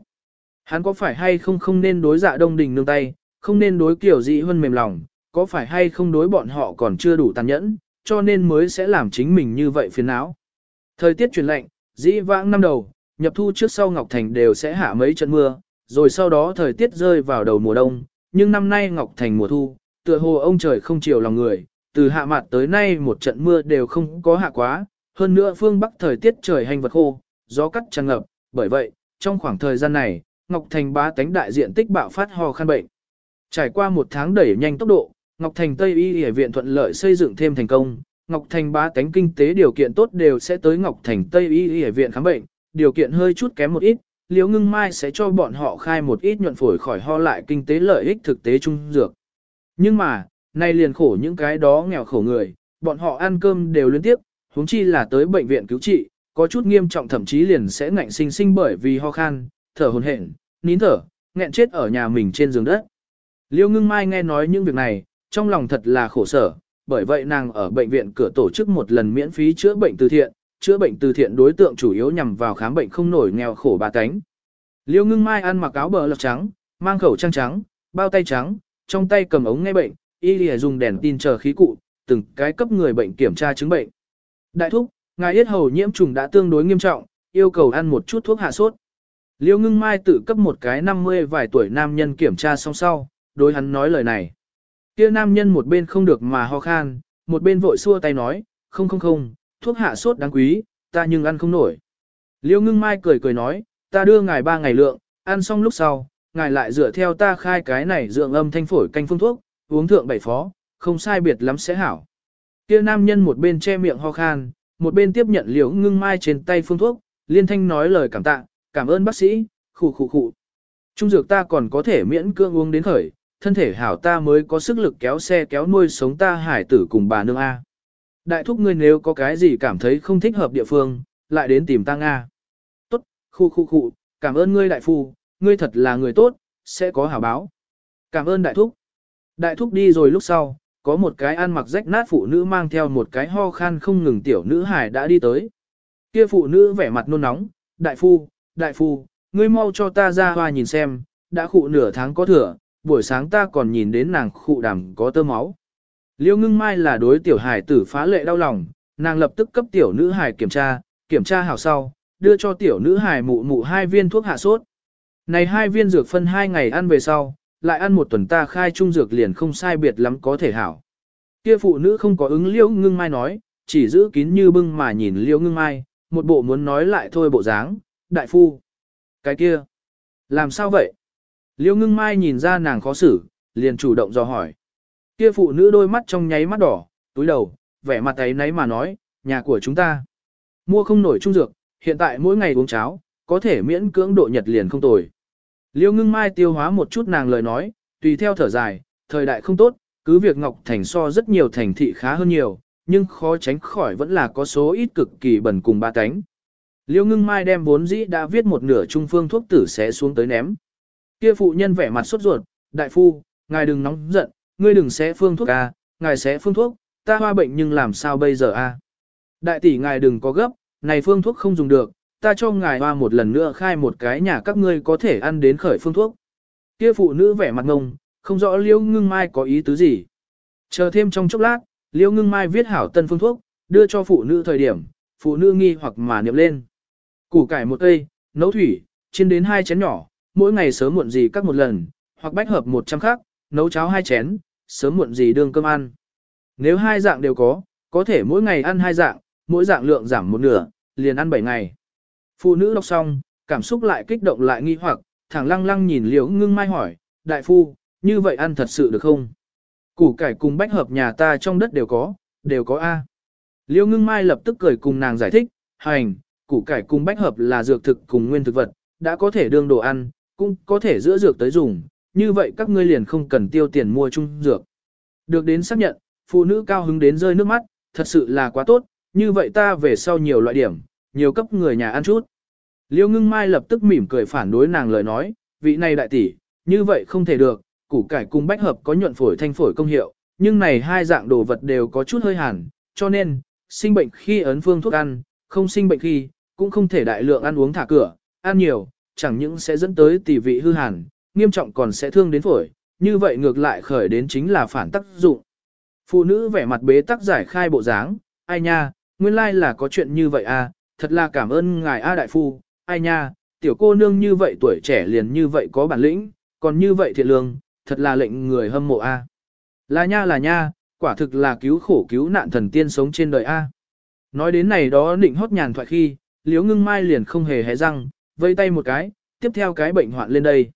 Hắn có phải hay không không nên đối dạ đông đình nương tay, không nên đối kiểu dĩ huân mềm lòng, có phải hay không đối bọn họ còn chưa đủ tàn nhẫn, cho nên mới sẽ làm chính mình như vậy phiền não. Thời tiết chuyển lạnh, dĩ vãng năm đầu, nhập thu trước sau Ngọc Thành đều sẽ hạ mấy trận mưa, rồi sau đó thời tiết rơi vào đầu mùa đông, nhưng năm nay Ngọc Thành mùa thu, tựa hồ ông trời không chiều lòng người, từ hạ mặt tới nay một trận mưa đều không có hạ quá, hơn nữa phương Bắc thời tiết trời hành vật khô, gió cắt tràn ngập, bởi vậy, trong khoảng thời gian này, Ngọc Thành bá tánh đại diện tích bạo phát ho khăn bệnh. Trải qua một tháng đẩy nhanh tốc độ, Ngọc Thành Tây Y Y viện thuận lợi xây dựng thêm thành công, Ngọc Thành bá tánh kinh tế điều kiện tốt đều sẽ tới Ngọc Thành Tây Y Y viện khám bệnh, điều kiện hơi chút kém một ít, Liễu Ngưng Mai sẽ cho bọn họ khai một ít nhuận phổi khỏi ho lại kinh tế lợi ích thực tế trung dược. Nhưng mà, nay liền khổ những cái đó nghèo khổ người, bọn họ ăn cơm đều liên tiếp, huống chi là tới bệnh viện cứu trị, có chút nghiêm trọng thậm chí liền sẽ ngạnh sinh sinh bởi vì ho khan, thở hổn hển, nín thở, nghẹn chết ở nhà mình trên giường đất. Liêu ngưng mai nghe nói những việc này, trong lòng thật là khổ sở, bởi vậy nàng ở bệnh viện cửa tổ chức một lần miễn phí chữa bệnh từ thiện, chữa bệnh từ thiện đối tượng chủ yếu nhằm vào khám bệnh không nổi nghèo khổ bà cánh. Liêu ngưng mai ăn mặc áo bờ lọc trắng, mang khẩu trang trắng, bao tay trắng, trong tay cầm ống nghe bệnh, y lìa dùng đèn tin chờ khí cụ, từng cái cấp người bệnh kiểm tra chứng bệnh. Đại thúc, ngài yết hầu nhiễm trùng đã tương đối nghiêm trọng, yêu cầu ăn một chút thuốc hạ sốt. Liêu ngưng mai tự cấp một cái 50 vài tuổi nam nhân kiểm tra xong sau, đối hắn nói lời này. Kia nam nhân một bên không được mà ho khan, một bên vội xua tay nói, không không không, thuốc hạ sốt đáng quý, ta nhưng ăn không nổi. Liêu ngưng mai cười cười nói, ta đưa ngài ba ngày lượng, ăn xong lúc sau, ngài lại dựa theo ta khai cái này dượng âm thanh phổi canh phương thuốc, uống thượng bảy phó, không sai biệt lắm sẽ hảo. Kia nam nhân một bên che miệng ho khan, một bên tiếp nhận liễu ngưng mai trên tay phương thuốc, liên thanh nói lời cảm tạ, cảm ơn bác sĩ, khụ khụ khụ. Trung dược ta còn có thể miễn cưỡng uống đến khởi, thân thể hảo ta mới có sức lực kéo xe kéo nuôi sống ta hải tử cùng bà nương A. Đại thúc ngươi nếu có cái gì cảm thấy không thích hợp địa phương, lại đến tìm ta Nga. Tốt, khu khu khu, cảm ơn ngươi đại phu, ngươi thật là người tốt, sẽ có hảo báo. Cảm ơn đại thúc. Đại thúc đi rồi lúc sau, có một cái ăn mặc rách nát phụ nữ mang theo một cái ho khan không ngừng tiểu nữ hải đã đi tới. Kia phụ nữ vẻ mặt nôn nóng, đại phu, đại phu, ngươi mau cho ta ra hoa nhìn xem, đã khụ nửa tháng có thừa, buổi sáng ta còn nhìn đến nàng khụ đàm có tơ máu. Liêu ngưng mai là đối tiểu hải tử phá lệ đau lòng, nàng lập tức cấp tiểu nữ hải kiểm tra, kiểm tra hảo sau, đưa cho tiểu nữ hải mụ mụ hai viên thuốc hạ sốt. Này hai viên dược phân hai ngày ăn về sau, lại ăn một tuần ta khai trung dược liền không sai biệt lắm có thể hảo. Kia phụ nữ không có ứng liễu ngưng mai nói, chỉ giữ kín như bưng mà nhìn liễu ngưng mai, một bộ muốn nói lại thôi bộ dáng, đại phu. Cái kia, làm sao vậy? Liêu ngưng mai nhìn ra nàng khó xử, liền chủ động dò hỏi. Kia phụ nữ đôi mắt trong nháy mắt đỏ, túi đầu, vẻ mặt ấy nấy mà nói, nhà của chúng ta. Mua không nổi trung dược, hiện tại mỗi ngày uống cháo, có thể miễn cưỡng độ nhật liền không tồi. Liêu ngưng mai tiêu hóa một chút nàng lời nói, tùy theo thở dài, thời đại không tốt, cứ việc Ngọc Thành so rất nhiều thành thị khá hơn nhiều, nhưng khó tránh khỏi vẫn là có số ít cực kỳ bẩn cùng ba cánh. Liêu ngưng mai đem vốn dĩ đã viết một nửa trung phương thuốc tử sẽ xuống tới ném. Kia phụ nhân vẻ mặt sốt ruột, đại phu, ngài đừng nóng giận, ngươi đừng xé phương thuốc a, ngài xé phương thuốc, ta hoa bệnh nhưng làm sao bây giờ a? Đại tỷ ngài đừng có gấp, này phương thuốc không dùng được, ta cho ngài hoa một lần nữa khai một cái nhà các ngươi có thể ăn đến khởi phương thuốc. Kia phụ nữ vẻ mặt ngông, không rõ liễu ngưng mai có ý tứ gì. Chờ thêm trong chốc lát, liễu ngưng mai viết hảo tân phương thuốc, đưa cho phụ nữ thời điểm, phụ nữ nghi hoặc mà niệm lên. Củ cải một cây, nấu thủy, chiên đến hai chén nhỏ, mỗi ngày sớm muộn gì cắt một lần, hoặc bách hợp một trăm khắc, nấu cháo hai chén, sớm muộn gì đương cơm ăn. Nếu hai dạng đều có, có thể mỗi ngày ăn hai dạng, mỗi dạng lượng giảm một nửa, liền ăn bảy ngày. Phụ nữ đọc xong, cảm xúc lại kích động lại nghi hoặc, thẳng lăng lăng nhìn liễu ngưng mai hỏi, đại phu, như vậy ăn thật sự được không? Củ cải cùng bách hợp nhà ta trong đất đều có, đều có A. Liễu ngưng mai lập tức cười cùng nàng giải thích, hành, củ cải cùng bách hợp là dược thực cùng nguyên thực vật, đã có thể đương đồ ăn, cũng có thể giữa dược tới dùng, như vậy các ngươi liền không cần tiêu tiền mua chung dược. Được đến xác nhận, phụ nữ cao hứng đến rơi nước mắt, thật sự là quá tốt, như vậy ta về sau nhiều loại điểm, nhiều cấp người nhà ăn chút. Liêu ngưng mai lập tức mỉm cười phản đối nàng lời nói, vị này đại tỷ, như vậy không thể được, củ cải cùng bách hợp có nhuận phổi thanh phổi công hiệu, nhưng này hai dạng đồ vật đều có chút hơi hàn, cho nên, sinh bệnh khi ấn phương thuốc ăn, không sinh bệnh khi, cũng không thể đại lượng ăn uống thả cửa, ăn nhiều, chẳng những sẽ dẫn tới tỷ vị hư hàn, nghiêm trọng còn sẽ thương đến phổi, như vậy ngược lại khởi đến chính là phản tác dụng. Phụ nữ vẻ mặt bế tắc giải khai bộ dáng, ai nha, nguyên lai là có chuyện như vậy à, thật là cảm ơn ngài A Đại Phu, ai nha, tiểu cô nương như vậy tuổi trẻ liền như vậy có bản lĩnh, còn như vậy thiệt lương, thật là lệnh người hâm mộ A. Là nha là nha, quả thực là cứu khổ cứu nạn thần tiên sống trên đời A. Nói đến này đó định hót nhàn thoại khi, liếu ngưng mai liền không hề hé răng, vây tay một cái, tiếp theo cái bệnh hoạn lên đây.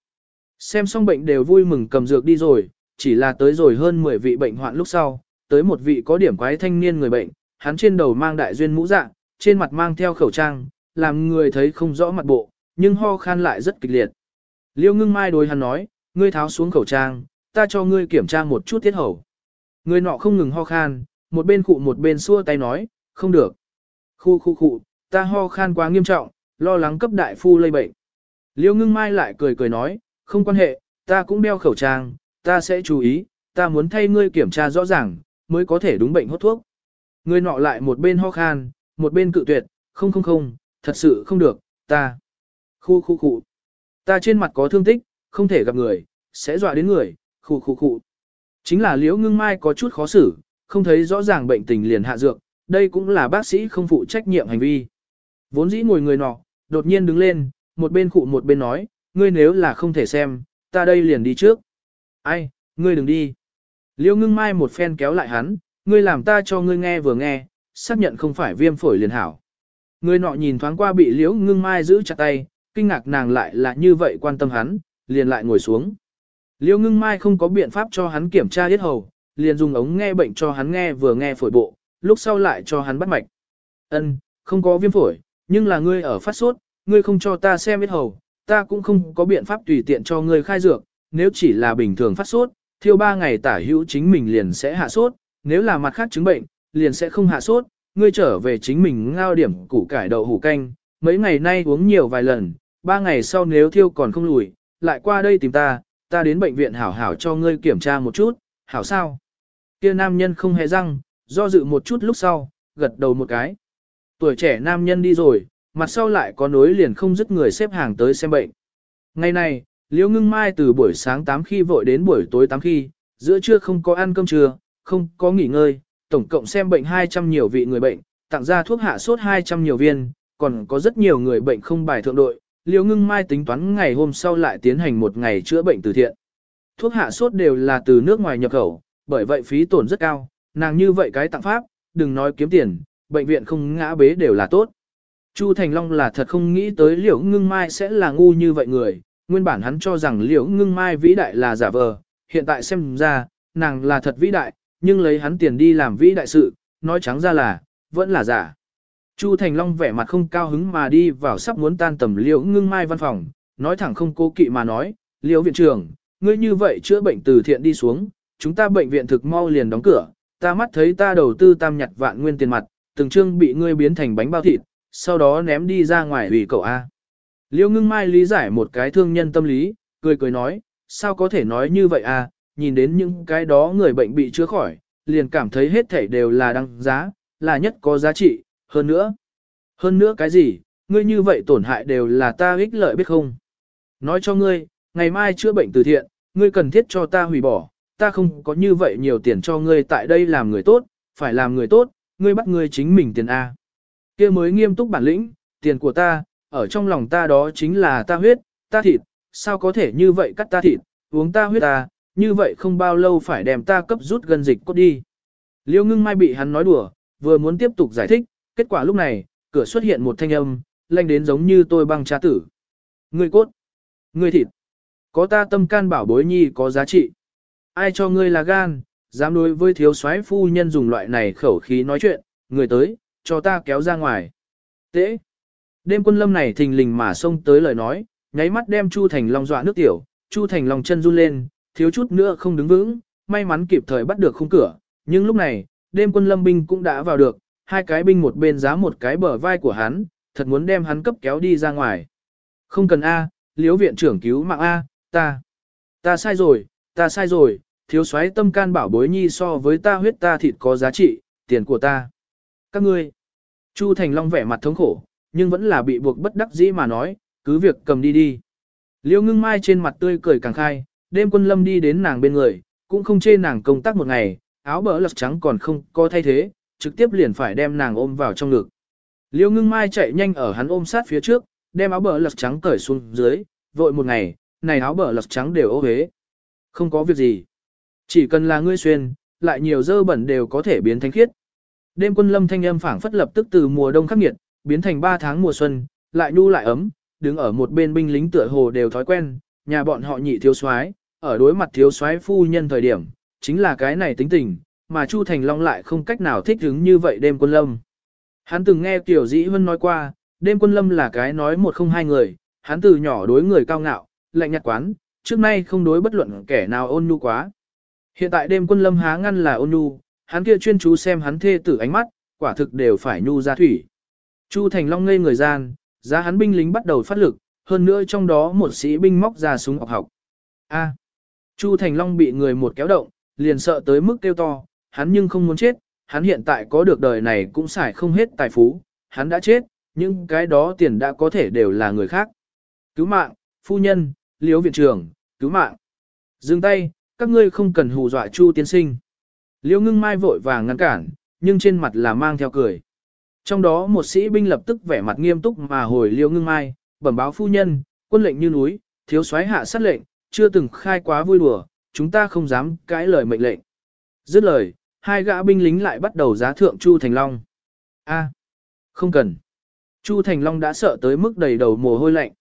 Xem xong bệnh đều vui mừng cầm dược đi rồi, chỉ là tới rồi hơn 10 vị bệnh hoạn lúc sau, tới một vị có điểm quái thanh niên người bệnh, hắn trên đầu mang đại duyên mũ dạng, trên mặt mang theo khẩu trang, làm người thấy không rõ mặt bộ, nhưng ho khan lại rất kịch liệt. Liêu ngưng mai đối hắn nói, ngươi tháo xuống khẩu trang, ta cho ngươi kiểm tra một chút tiết hầu. Người nọ không ngừng ho khan, một bên khụ một bên xua tay nói, không được. Khu khu khu, ta ho khan quá nghiêm trọng, lo lắng cấp đại phu lây bệnh. Liêu ngưng mai lại cười cười nói, không quan hệ, ta cũng đeo khẩu trang, ta sẽ chú ý, ta muốn thay ngươi kiểm tra rõ ràng, mới có thể đúng bệnh hốt thuốc. ngươi nọ lại một bên ho khan, một bên cự tuyệt, không không không, thật sự không được, ta. Khu khu khu. Ta trên mặt có thương tích, không thể gặp người, sẽ dọa đến người, khu khu khu. Chính là liễu ngưng mai có chút khó xử, không thấy rõ ràng bệnh tình liền hạ dược, đây cũng là bác sĩ không phụ trách nhiệm hành vi. Vốn dĩ ngồi người nọ, đột nhiên đứng lên, một bên cụ một bên nói, ngươi nếu là không thể xem, ta đây liền đi trước. Ai, ngươi đừng đi. Liêu ngưng mai một phen kéo lại hắn, ngươi làm ta cho ngươi nghe vừa nghe, xác nhận không phải viêm phổi liền hảo. Người nọ nhìn thoáng qua bị liễu ngưng mai giữ chặt tay, kinh ngạc nàng lại là như vậy quan tâm hắn, liền lại ngồi xuống. Liễu ngưng mai không có biện pháp cho hắn kiểm tra yết hầu, liền dùng ống nghe bệnh cho hắn nghe vừa nghe phổi bộ, lúc sau lại cho hắn bắt mạch. Ân, không có viêm phổi, nhưng là ngươi ở phát sốt, ngươi không cho ta xem yết hầu, ta cũng không có biện pháp tùy tiện cho ngươi khai dược, nếu chỉ là bình thường phát sốt, thiêu 3 ngày tả hữu chính mình liền sẽ hạ sốt, nếu là mặt khác chứng bệnh, liền sẽ không hạ sốt, ngươi trở về chính mình ngao điểm củ cải đậu hủ canh, mấy ngày nay uống nhiều vài lần, 3 ngày sau nếu thiêu còn không lùi, lại qua đây tìm ta, ta đến bệnh viện hảo hảo cho ngươi kiểm tra một chút, hảo sao? Kia nam nhân không hề răng, do dự một chút lúc sau, gật đầu một cái. Tuổi trẻ nam nhân đi rồi, mặt sau lại có nối liền không dứt người xếp hàng tới xem bệnh. Ngày này, Liễu Ngưng Mai từ buổi sáng 8 khi vội đến buổi tối 8 khi, giữa trưa không có ăn cơm trưa, không có nghỉ ngơi, tổng cộng xem bệnh 200 nhiều vị người bệnh, tặng ra thuốc hạ sốt 200 nhiều viên, còn có rất nhiều người bệnh không bài thượng đội. Liễu Ngưng Mai tính toán ngày hôm sau lại tiến hành một ngày chữa bệnh từ thiện. Thuốc hạ sốt đều là từ nước ngoài nhập khẩu, bởi vậy phí tổn rất cao, nàng như vậy cái tặng pháp, đừng nói kiếm tiền, bệnh viện không ngã bế đều là tốt. Chu Thành Long là thật không nghĩ tới Liễu Ngưng Mai sẽ là ngu như vậy người, nguyên bản hắn cho rằng Liễu Ngưng Mai vĩ đại là giả vờ, hiện tại xem ra, nàng là thật vĩ đại, nhưng lấy hắn tiền đi làm vĩ đại sự, nói trắng ra là, vẫn là giả. Chu Thành Long vẻ mặt không cao hứng mà đi vào sắp muốn tan tầm Liễu Ngưng Mai văn phòng, nói thẳng không cố kỵ mà nói, Liễu viện trưởng, ngươi như vậy chữa bệnh từ thiện đi xuống, chúng ta bệnh viện thực mau liền đóng cửa, ta mắt thấy ta đầu tư tam nhặt vạn nguyên tiền mặt, từng chương bị ngươi biến thành bánh bao thịt, sau đó ném đi ra ngoài ủy cậu A. Liêu ngưng mai lý giải một cái thương nhân tâm lý, cười cười nói, sao có thể nói như vậy a? nhìn đến những cái đó người bệnh bị chữa khỏi, liền cảm thấy hết thảy đều là đăng giá, là nhất có giá trị, hơn nữa. Hơn nữa cái gì, ngươi như vậy tổn hại đều là ta ích lợi biết không? Nói cho ngươi, ngày mai chữa bệnh từ thiện, ngươi cần thiết cho ta hủy bỏ, ta không có như vậy nhiều tiền cho ngươi tại đây làm người tốt, phải làm người tốt, ngươi bắt ngươi chính mình tiền A. kia mới nghiêm túc bản lĩnh, tiền của ta, ở trong lòng ta đó chính là ta huyết, ta thịt, sao có thể như vậy cắt ta thịt, uống ta huyết ta, như vậy không bao lâu phải đem ta cấp rút gần dịch cốt đi. Liêu ngưng mai bị hắn nói đùa, vừa muốn tiếp tục giải thích, kết quả lúc này, cửa xuất hiện một thanh âm, lanh đến giống như tôi băng trá tử. Ngươi cốt, ngươi thịt, có ta tâm can bảo bối nhi có giá trị. Ai cho ngươi là gan, dám đối với thiếu soái phu nhân dùng loại này khẩu khí nói chuyện, người tới, cho ta kéo ra ngoài. Tế, Đêm quân lâm này thình lình mà xông tới lời nói, nháy mắt đem Chu Thành Long dọa nước tiểu, Chu Thành Long chân run lên, thiếu chút nữa không đứng vững, may mắn kịp thời bắt được khung cửa, nhưng lúc này, đêm quân lâm binh cũng đã vào được, hai cái binh một bên giá một cái bờ vai của hắn, thật muốn đem hắn cấp kéo đi ra ngoài. Không cần A, liếu viện trưởng cứu mạng A, ta, ta sai rồi, ta sai rồi, thiếu soái tâm can bảo bối nhi so với ta huyết ta thịt có giá trị, tiền của ta. Các ngươi, Chu Thành Long vẻ mặt thống khổ, nhưng vẫn là bị buộc bất đắc dĩ mà nói, cứ việc cầm đi đi. Liêu ngưng mai trên mặt tươi cười càng khai, đêm quân lâm đi đến nàng bên người, cũng không chê nàng công tác một ngày, áo bờ lật trắng còn không có thay thế, trực tiếp liền phải đem nàng ôm vào trong ngực. Liêu ngưng mai chạy nhanh ở hắn ôm sát phía trước, đem áo bờ lật trắng cởi xuống dưới, vội một ngày, này áo bờ lật trắng đều ô hế. Không có việc gì. Chỉ cần là ngươi xuyên, lại nhiều dơ bẩn đều có thể biến thành khiết. Đêm quân lâm thanh âm phảng phất lập tức từ mùa đông khắc nghiệt, biến thành 3 tháng mùa xuân, lại nhu lại ấm, đứng ở một bên binh lính tựa hồ đều thói quen, nhà bọn họ nhị thiếu soái, ở đối mặt thiếu soái phu nhân thời điểm, chính là cái này tính tình, mà Chu Thành Long lại không cách nào thích ứng như vậy đêm quân lâm. Hắn từng nghe Tiểu Dĩ Vân nói qua, đêm quân lâm là cái nói một không hai người, hắn từ nhỏ đối người cao ngạo, lạnh nhạt quán, trước nay không đối bất luận kẻ nào ôn nhu quá. Hiện tại đêm quân lâm há ngăn là ôn nhu, hắn kia chuyên chú xem hắn thê tử ánh mắt, quả thực đều phải nhu ra thủy. Chu Thành Long ngây người gian, giá hắn binh lính bắt đầu phát lực, hơn nữa trong đó một sĩ binh móc ra súng học học. A. Chu Thành Long bị người một kéo động, liền sợ tới mức kêu to, hắn nhưng không muốn chết, hắn hiện tại có được đời này cũng xài không hết tài phú, hắn đã chết, nhưng cái đó tiền đã có thể đều là người khác. Cứu mạng, phu nhân, liếu viện trưởng, cứu mạng. Dừng tay, các ngươi không cần hù dọa Chu tiên sinh. Liêu ngưng mai vội vàng ngăn cản, nhưng trên mặt là mang theo cười. Trong đó một sĩ binh lập tức vẻ mặt nghiêm túc mà hồi liêu ngưng mai, bẩm báo phu nhân, quân lệnh như núi, thiếu soái hạ sát lệnh, chưa từng khai quá vui đùa, chúng ta không dám cãi lời mệnh lệnh. Dứt lời, hai gã binh lính lại bắt đầu giá thượng Chu Thành Long. A, không cần. Chu Thành Long đã sợ tới mức đầy đầu mồ hôi lạnh.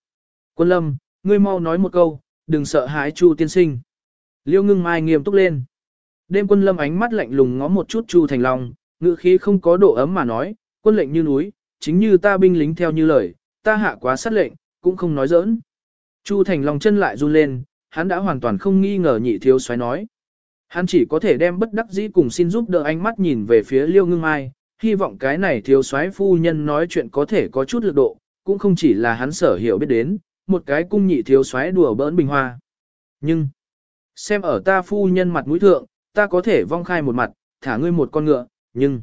Quân lâm, ngươi mau nói một câu, đừng sợ hãi Chu tiên sinh. Liêu ngưng mai nghiêm túc lên. Đêm quân lâm ánh mắt lạnh lùng ngó một chút Chu Thành Long, ngữ khí không có độ ấm mà nói, quân lệnh như núi, chính như ta binh lính theo như lời, ta hạ quá sát lệnh, cũng không nói giỡn. Chu Thành Long chân lại run lên, hắn đã hoàn toàn không nghi ngờ nhị thiếu soái nói. Hắn chỉ có thể đem bất đắc dĩ cùng xin giúp đỡ ánh mắt nhìn về phía Liêu Ngưng Mai, hy vọng cái này thiếu soái phu nhân nói chuyện có thể có chút lực độ, cũng không chỉ là hắn sở hiểu biết đến, một cái cung nhị thiếu soái đùa bỡn bình hoa. Nhưng, xem ở ta phu nhân mặt mũi thượng, ta có thể vong khai một mặt, thả ngươi một con ngựa, nhưng,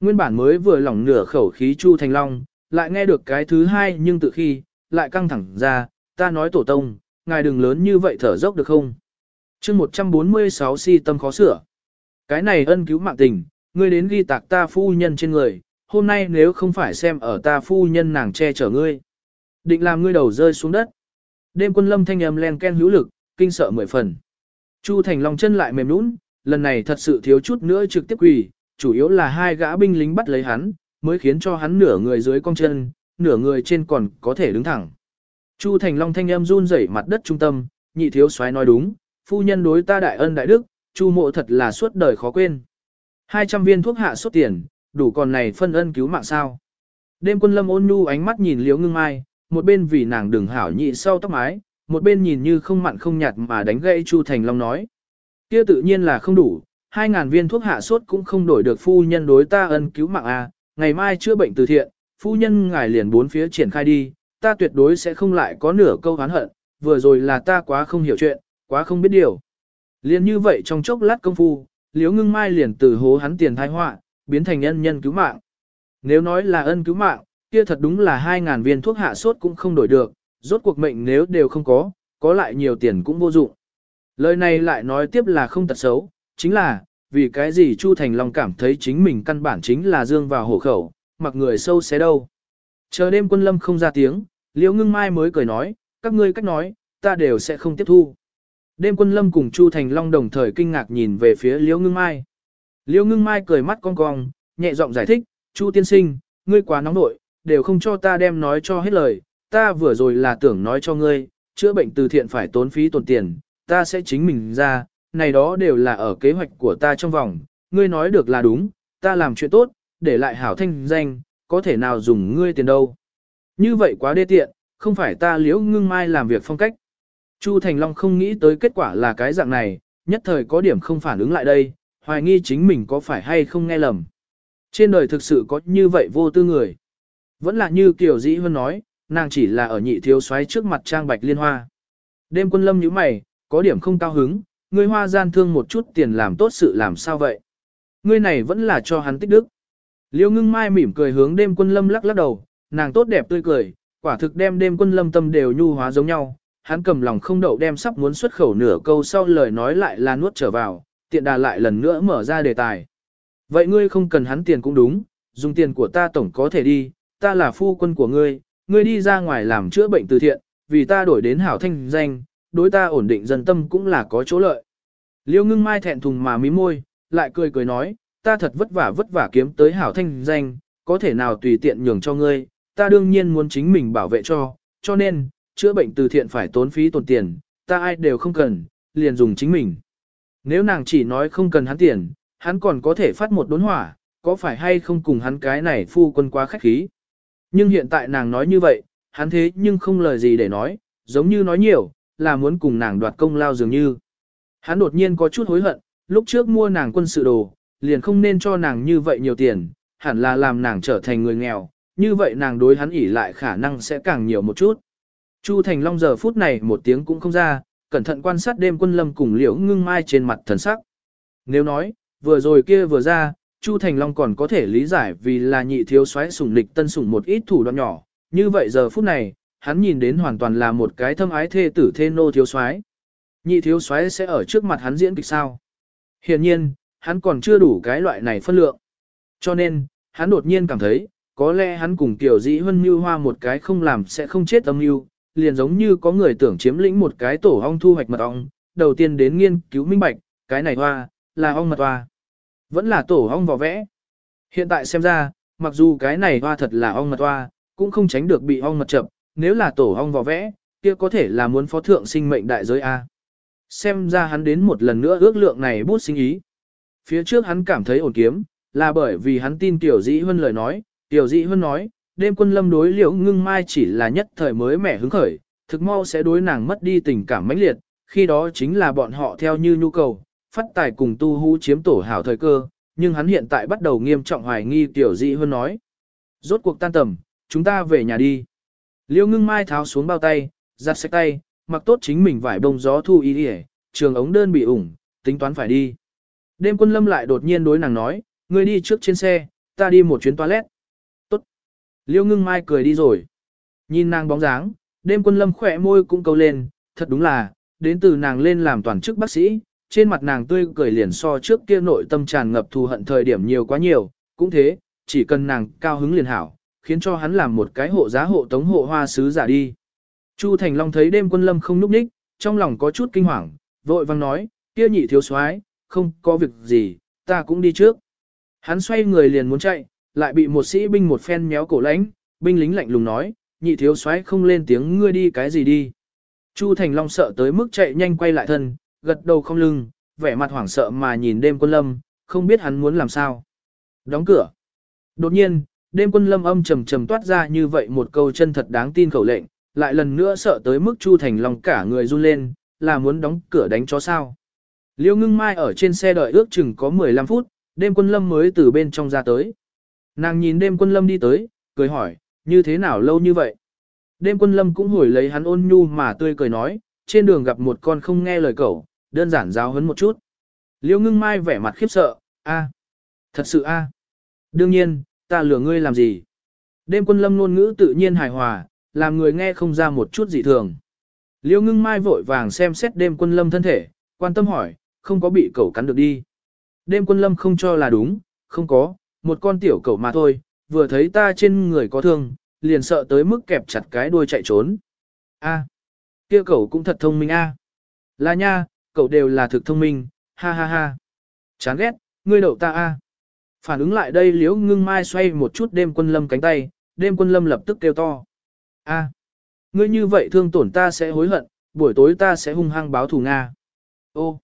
nguyên bản mới vừa lỏng nửa khẩu khí Chu Thành Long, lại nghe được cái thứ hai nhưng tự khi, lại căng thẳng ra, ta nói tổ tông, ngài đừng lớn như vậy thở dốc được không? chương 146 si tâm khó sửa. Cái này ân cứu mạng tình, ngươi đến ghi tạc ta phu nhân trên người, hôm nay nếu không phải xem ở ta phu nhân nàng che chở ngươi. Định làm ngươi đầu rơi xuống đất. Đêm quân lâm thanh âm len ken hữu lực, kinh sợ mười phần. Chu Thành Long chân lại mềm nũng, lần này thật sự thiếu chút nữa trực tiếp quỳ, chủ yếu là hai gã binh lính bắt lấy hắn, mới khiến cho hắn nửa người dưới cong chân, nửa người trên còn có thể đứng thẳng. Chu Thành Long thanh âm run rẩy mặt đất trung tâm, nhị thiếu soái nói đúng, phu nhân đối ta đại ân đại đức, Chu mộ thật là suốt đời khó quên. 200 viên thuốc hạ sốt tiền, đủ còn này phân ân cứu mạng sao. Đêm quân lâm ôn nhu ánh mắt nhìn liếu ngưng mai, một bên vì nàng đừng hảo nhị sau tóc mái, một bên nhìn như không mặn không nhạt mà đánh gãy Chu Thành Long nói. Kia tự nhiên là không đủ, 2.000 viên thuốc hạ sốt cũng không đổi được phu nhân đối ta ân cứu mạng a. Ngày mai chữa bệnh từ thiện, phu nhân ngài liền bốn phía triển khai đi, ta tuyệt đối sẽ không lại có nửa câu oán hận, vừa rồi là ta quá không hiểu chuyện, quá không biết điều. Liên như vậy trong chốc lát công phu, liếu ngưng mai liền từ hố hắn tiền thai họa biến thành ân nhân cứu mạng. Nếu nói là ân cứu mạng, kia thật đúng là 2.000 viên thuốc hạ sốt cũng không đổi được, rốt cuộc mệnh nếu đều không có, có lại nhiều tiền cũng vô dụng. Lời này lại nói tiếp là không tật xấu, chính là, vì cái gì Chu Thành Long cảm thấy chính mình căn bản chính là dương vào hổ khẩu, mặc người sâu xé đâu. Chờ đêm quân lâm không ra tiếng, liễu ngưng mai mới cười nói, các ngươi cách nói, ta đều sẽ không tiếp thu. Đêm quân lâm cùng Chu Thành Long đồng thời kinh ngạc nhìn về phía liễu ngưng mai. Liễu ngưng mai cười mắt cong cong, nhẹ giọng giải thích, Chu tiên sinh, ngươi quá nóng nội, đều không cho ta đem nói cho hết lời, ta vừa rồi là tưởng nói cho ngươi, chữa bệnh từ thiện phải tốn phí tốn tiền, ta sẽ chính mình ra, này đó đều là ở kế hoạch của ta trong vòng, ngươi nói được là đúng, ta làm chuyện tốt, để lại hảo thanh danh, có thể nào dùng ngươi tiền đâu. Như vậy quá đê tiện, không phải ta liễu ngưng mai làm việc phong cách. Chu Thành Long không nghĩ tới kết quả là cái dạng này, nhất thời có điểm không phản ứng lại đây, hoài nghi chính mình có phải hay không nghe lầm. Trên đời thực sự có như vậy vô tư người. Vẫn là như Kiều Dĩ Hơn nói, nàng chỉ là ở nhị thiếu xoáy trước mặt trang bạch liên hoa. Đêm quân lâm như mày, có điểm không cao hứng, ngươi hoa gian thương một chút tiền làm tốt sự làm sao vậy? Ngươi này vẫn là cho hắn tích đức. Liêu ngưng mai mỉm cười hướng đêm quân lâm lắc lắc đầu, nàng tốt đẹp tươi cười, quả thực đem đêm quân lâm tâm đều nhu hóa giống nhau. Hắn cầm lòng không đậu đem sắp muốn xuất khẩu nửa câu sau lời nói lại là nuốt trở vào, tiện đà lại lần nữa mở ra đề tài. Vậy ngươi không cần hắn tiền cũng đúng, dùng tiền của ta tổng có thể đi, ta là phu quân của ngươi, ngươi đi ra ngoài làm chữa bệnh từ thiện, vì ta đổi đến hảo thanh danh, đối ta ổn định dân tâm cũng là có chỗ lợi. Liêu ngưng mai thẹn thùng mà mí môi, lại cười cười nói, ta thật vất vả vất vả kiếm tới hảo thanh danh, có thể nào tùy tiện nhường cho ngươi, ta đương nhiên muốn chính mình bảo vệ cho, cho nên, chữa bệnh từ thiện phải tốn phí tổn tiền, ta ai đều không cần, liền dùng chính mình. Nếu nàng chỉ nói không cần hắn tiền, hắn còn có thể phát một đốn hỏa, có phải hay không cùng hắn cái này phu quân quá khách khí. Nhưng hiện tại nàng nói như vậy, hắn thế nhưng không lời gì để nói, giống như nói nhiều, là muốn cùng nàng đoạt công lao dường như. Hắn đột nhiên có chút hối hận, lúc trước mua nàng quân sự đồ, liền không nên cho nàng như vậy nhiều tiền, hẳn là làm nàng trở thành người nghèo, như vậy nàng đối hắn ỉ lại khả năng sẽ càng nhiều một chút. Chu Thành Long giờ phút này một tiếng cũng không ra, cẩn thận quan sát đêm quân lâm cùng liễu ngưng mai trên mặt thần sắc. Nếu nói, vừa rồi kia vừa ra, Chu Thành Long còn có thể lý giải vì là nhị thiếu soái sủng lịch tân sủng một ít thủ đoạn nhỏ, như vậy giờ phút này, hắn nhìn đến hoàn toàn là một cái thâm ái thê tử thê nô thiếu soái. Nhị thiếu soái sẽ ở trước mặt hắn diễn kịch sao? Hiển nhiên, hắn còn chưa đủ cái loại này phân lượng. Cho nên, hắn đột nhiên cảm thấy, có lẽ hắn cùng Tiểu Dĩ Hân như hoa một cái không làm sẽ không chết âm mưu, liền giống như có người tưởng chiếm lĩnh một cái tổ ong thu hoạch mật ong, đầu tiên đến nghiên cứu minh bạch, cái này hoa, là ong mật hoa. Vẫn là tổ ong vỏ vẽ. Hiện tại xem ra, mặc dù cái này hoa thật là ong mật hoa, cũng không tránh được bị ong mật chậm, nếu là tổ ong vỏ vẽ, kia có thể là muốn phó thượng sinh mệnh đại giới A. Xem ra hắn đến một lần nữa ước lượng này bút sinh ý. Phía trước hắn cảm thấy ổn kiếm, là bởi vì hắn tin Tiểu Dĩ Huân lời nói, Tiểu Dĩ Huân nói, đêm quân lâm đối liễu ngưng mai chỉ là nhất thời mới mẻ hứng khởi, thực mau sẽ đối nàng mất đi tình cảm mãnh liệt, khi đó chính là bọn họ theo như nhu cầu, phát tài cùng tu hú chiếm tổ hảo thời cơ, nhưng hắn hiện tại bắt đầu nghiêm trọng hoài nghi Tiểu dị Huân nói. Rốt cuộc tan tầm, chúng ta về nhà đi. Liêu ngưng mai tháo xuống bao tay, giặt sạch tay, mặc tốt chính mình vải bông gió thu y đi trường ống đơn bị ủng, tính toán phải đi. Đêm quân lâm lại đột nhiên đối nàng nói, ngươi đi trước trên xe, ta đi một chuyến toilet. Tốt. Liêu ngưng mai cười đi rồi. Nhìn nàng bóng dáng, đêm quân lâm khỏe môi cũng câu lên, thật đúng là, đến từ nàng lên làm toàn chức bác sĩ, trên mặt nàng tươi cười liền so trước kia nội tâm tràn ngập thù hận thời điểm nhiều quá nhiều, cũng thế, chỉ cần nàng cao hứng liền hảo, khiến cho hắn làm một cái hộ giá hộ tống hộ hoa sứ giả đi. Chu Thành Long thấy đêm quân lâm không núp ních, trong lòng có chút kinh hoàng, vội vang nói, kia nhị thiếu soái, không có việc gì, ta cũng đi trước. Hắn xoay người liền muốn chạy, lại bị một sĩ binh một phen méo cổ lãnh, binh lính lạnh lùng nói, nhị thiếu soái không lên tiếng ngươi đi cái gì đi. Chu Thành Long sợ tới mức chạy nhanh quay lại thân, gật đầu không lưng, vẻ mặt hoảng sợ mà nhìn đêm quân lâm, không biết hắn muốn làm sao. Đóng cửa. Đột nhiên, đêm quân lâm âm trầm trầm toát ra như vậy một câu chân thật đáng tin khẩu lệnh, lại lần nữa sợ tới mức Chu Thành Long cả người run lên, là muốn đóng cửa đánh chó sao. Liêu ngưng mai ở trên xe đợi ước chừng có 15 phút, đêm quân lâm mới từ bên trong ra tới. Nàng nhìn đêm quân lâm đi tới, cười hỏi, như thế nào lâu như vậy? Đêm quân lâm cũng hồi lấy hắn ôn nhu mà tươi cười nói, trên đường gặp một con không nghe lời cậu, đơn giản giáo hấn một chút. Liêu ngưng mai vẻ mặt khiếp sợ, a, thật sự a, đương nhiên, ta lừa ngươi làm gì? Đêm quân lâm ngôn ngữ tự nhiên hài hòa, làm người nghe không ra một chút dị thường. Liêu ngưng mai vội vàng xem xét đêm quân lâm thân thể, quan tâm hỏi, không có bị cẩu cắn được đi. Đêm quân lâm không cho là đúng, không có, một con tiểu cẩu mà thôi, vừa thấy ta trên người có thương, liền sợ tới mức kẹp chặt cái đuôi chạy trốn. A, kia cẩu cũng thật thông minh a. Là nha, cậu đều là thực thông minh, ha ha ha. Chán ghét, ngươi đậu ta a. Phản ứng lại đây liễu ngưng mai xoay một chút đêm quân lâm cánh tay, đêm quân lâm lập tức kêu to. A, ngươi như vậy thương tổn ta sẽ hối hận, buổi tối ta sẽ hung hăng báo thù Nga. Ô,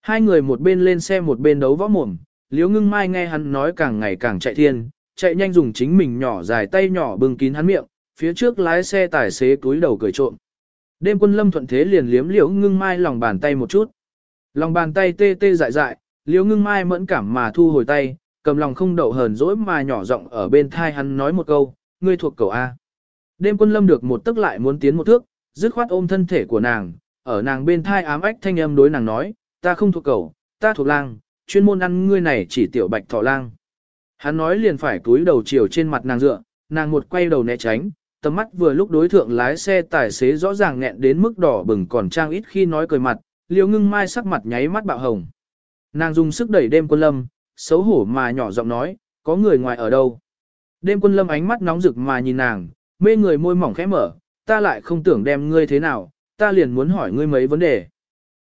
hai người một bên lên xe một bên đấu võ mồm, liễu ngưng mai nghe hắn nói càng ngày càng chạy thiên, chạy nhanh dùng chính mình nhỏ dài tay nhỏ bưng kín hắn miệng, phía trước lái xe tài xế túi đầu cười trộm. Đêm quân lâm thuận thế liền liếm liễu ngưng mai lòng bàn tay một chút. Lòng bàn tay tê tê dại dại, liễu ngưng mai mẫn cảm mà thu hồi tay, cầm lòng không đậu hờn dỗi mà nhỏ giọng ở bên thai hắn nói một câu, ngươi thuộc cầu A. Đêm quân lâm được một tức lại muốn tiến một thước, dứt khoát ôm thân thể của nàng, ở nàng bên thai ám ách thanh âm đối nàng nói, ta không thuộc cầu, ta thuộc lang, chuyên môn ăn ngươi này chỉ tiểu bạch thỏ lang. Hắn nói liền phải túi đầu chiều trên mặt nàng dựa, nàng một quay đầu né tránh, tầm mắt vừa lúc đối thượng lái xe tài xế rõ ràng nghẹn đến mức đỏ bừng còn trang ít khi nói cười mặt, liều ngưng mai sắc mặt nháy mắt bạo hồng. Nàng dùng sức đẩy đêm quân lâm, xấu hổ mà nhỏ giọng nói, có người ngoài ở đâu. Đêm quân lâm ánh mắt nóng rực mà nhìn nàng, mê người môi mỏng khẽ mở, ta lại không tưởng đem ngươi thế nào, ta liền muốn hỏi ngươi mấy vấn đề.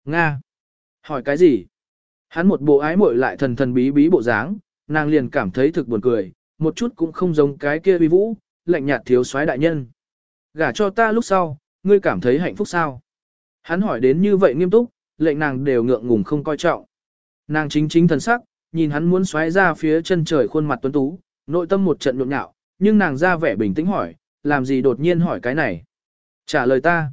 Nga. Hỏi cái gì? Hắn một bộ ái muội lại thần thần bí bí bộ dáng, nàng liền cảm thấy thực buồn cười, một chút cũng không giống cái kia uy vũ, lạnh nhạt thiếu soái đại nhân. Gả cho ta lúc sau, ngươi cảm thấy hạnh phúc sao? Hắn hỏi đến như vậy nghiêm túc, lệnh nàng đều ngượng ngùng không coi trọng. Nàng chính chính thần sắc, nhìn hắn muốn xoáy ra phía chân trời khuôn mặt tuấn tú, nội tâm một trận nhộn nhạo, nhưng nàng ra vẻ bình tĩnh hỏi, làm gì đột nhiên hỏi cái này? Trả lời ta.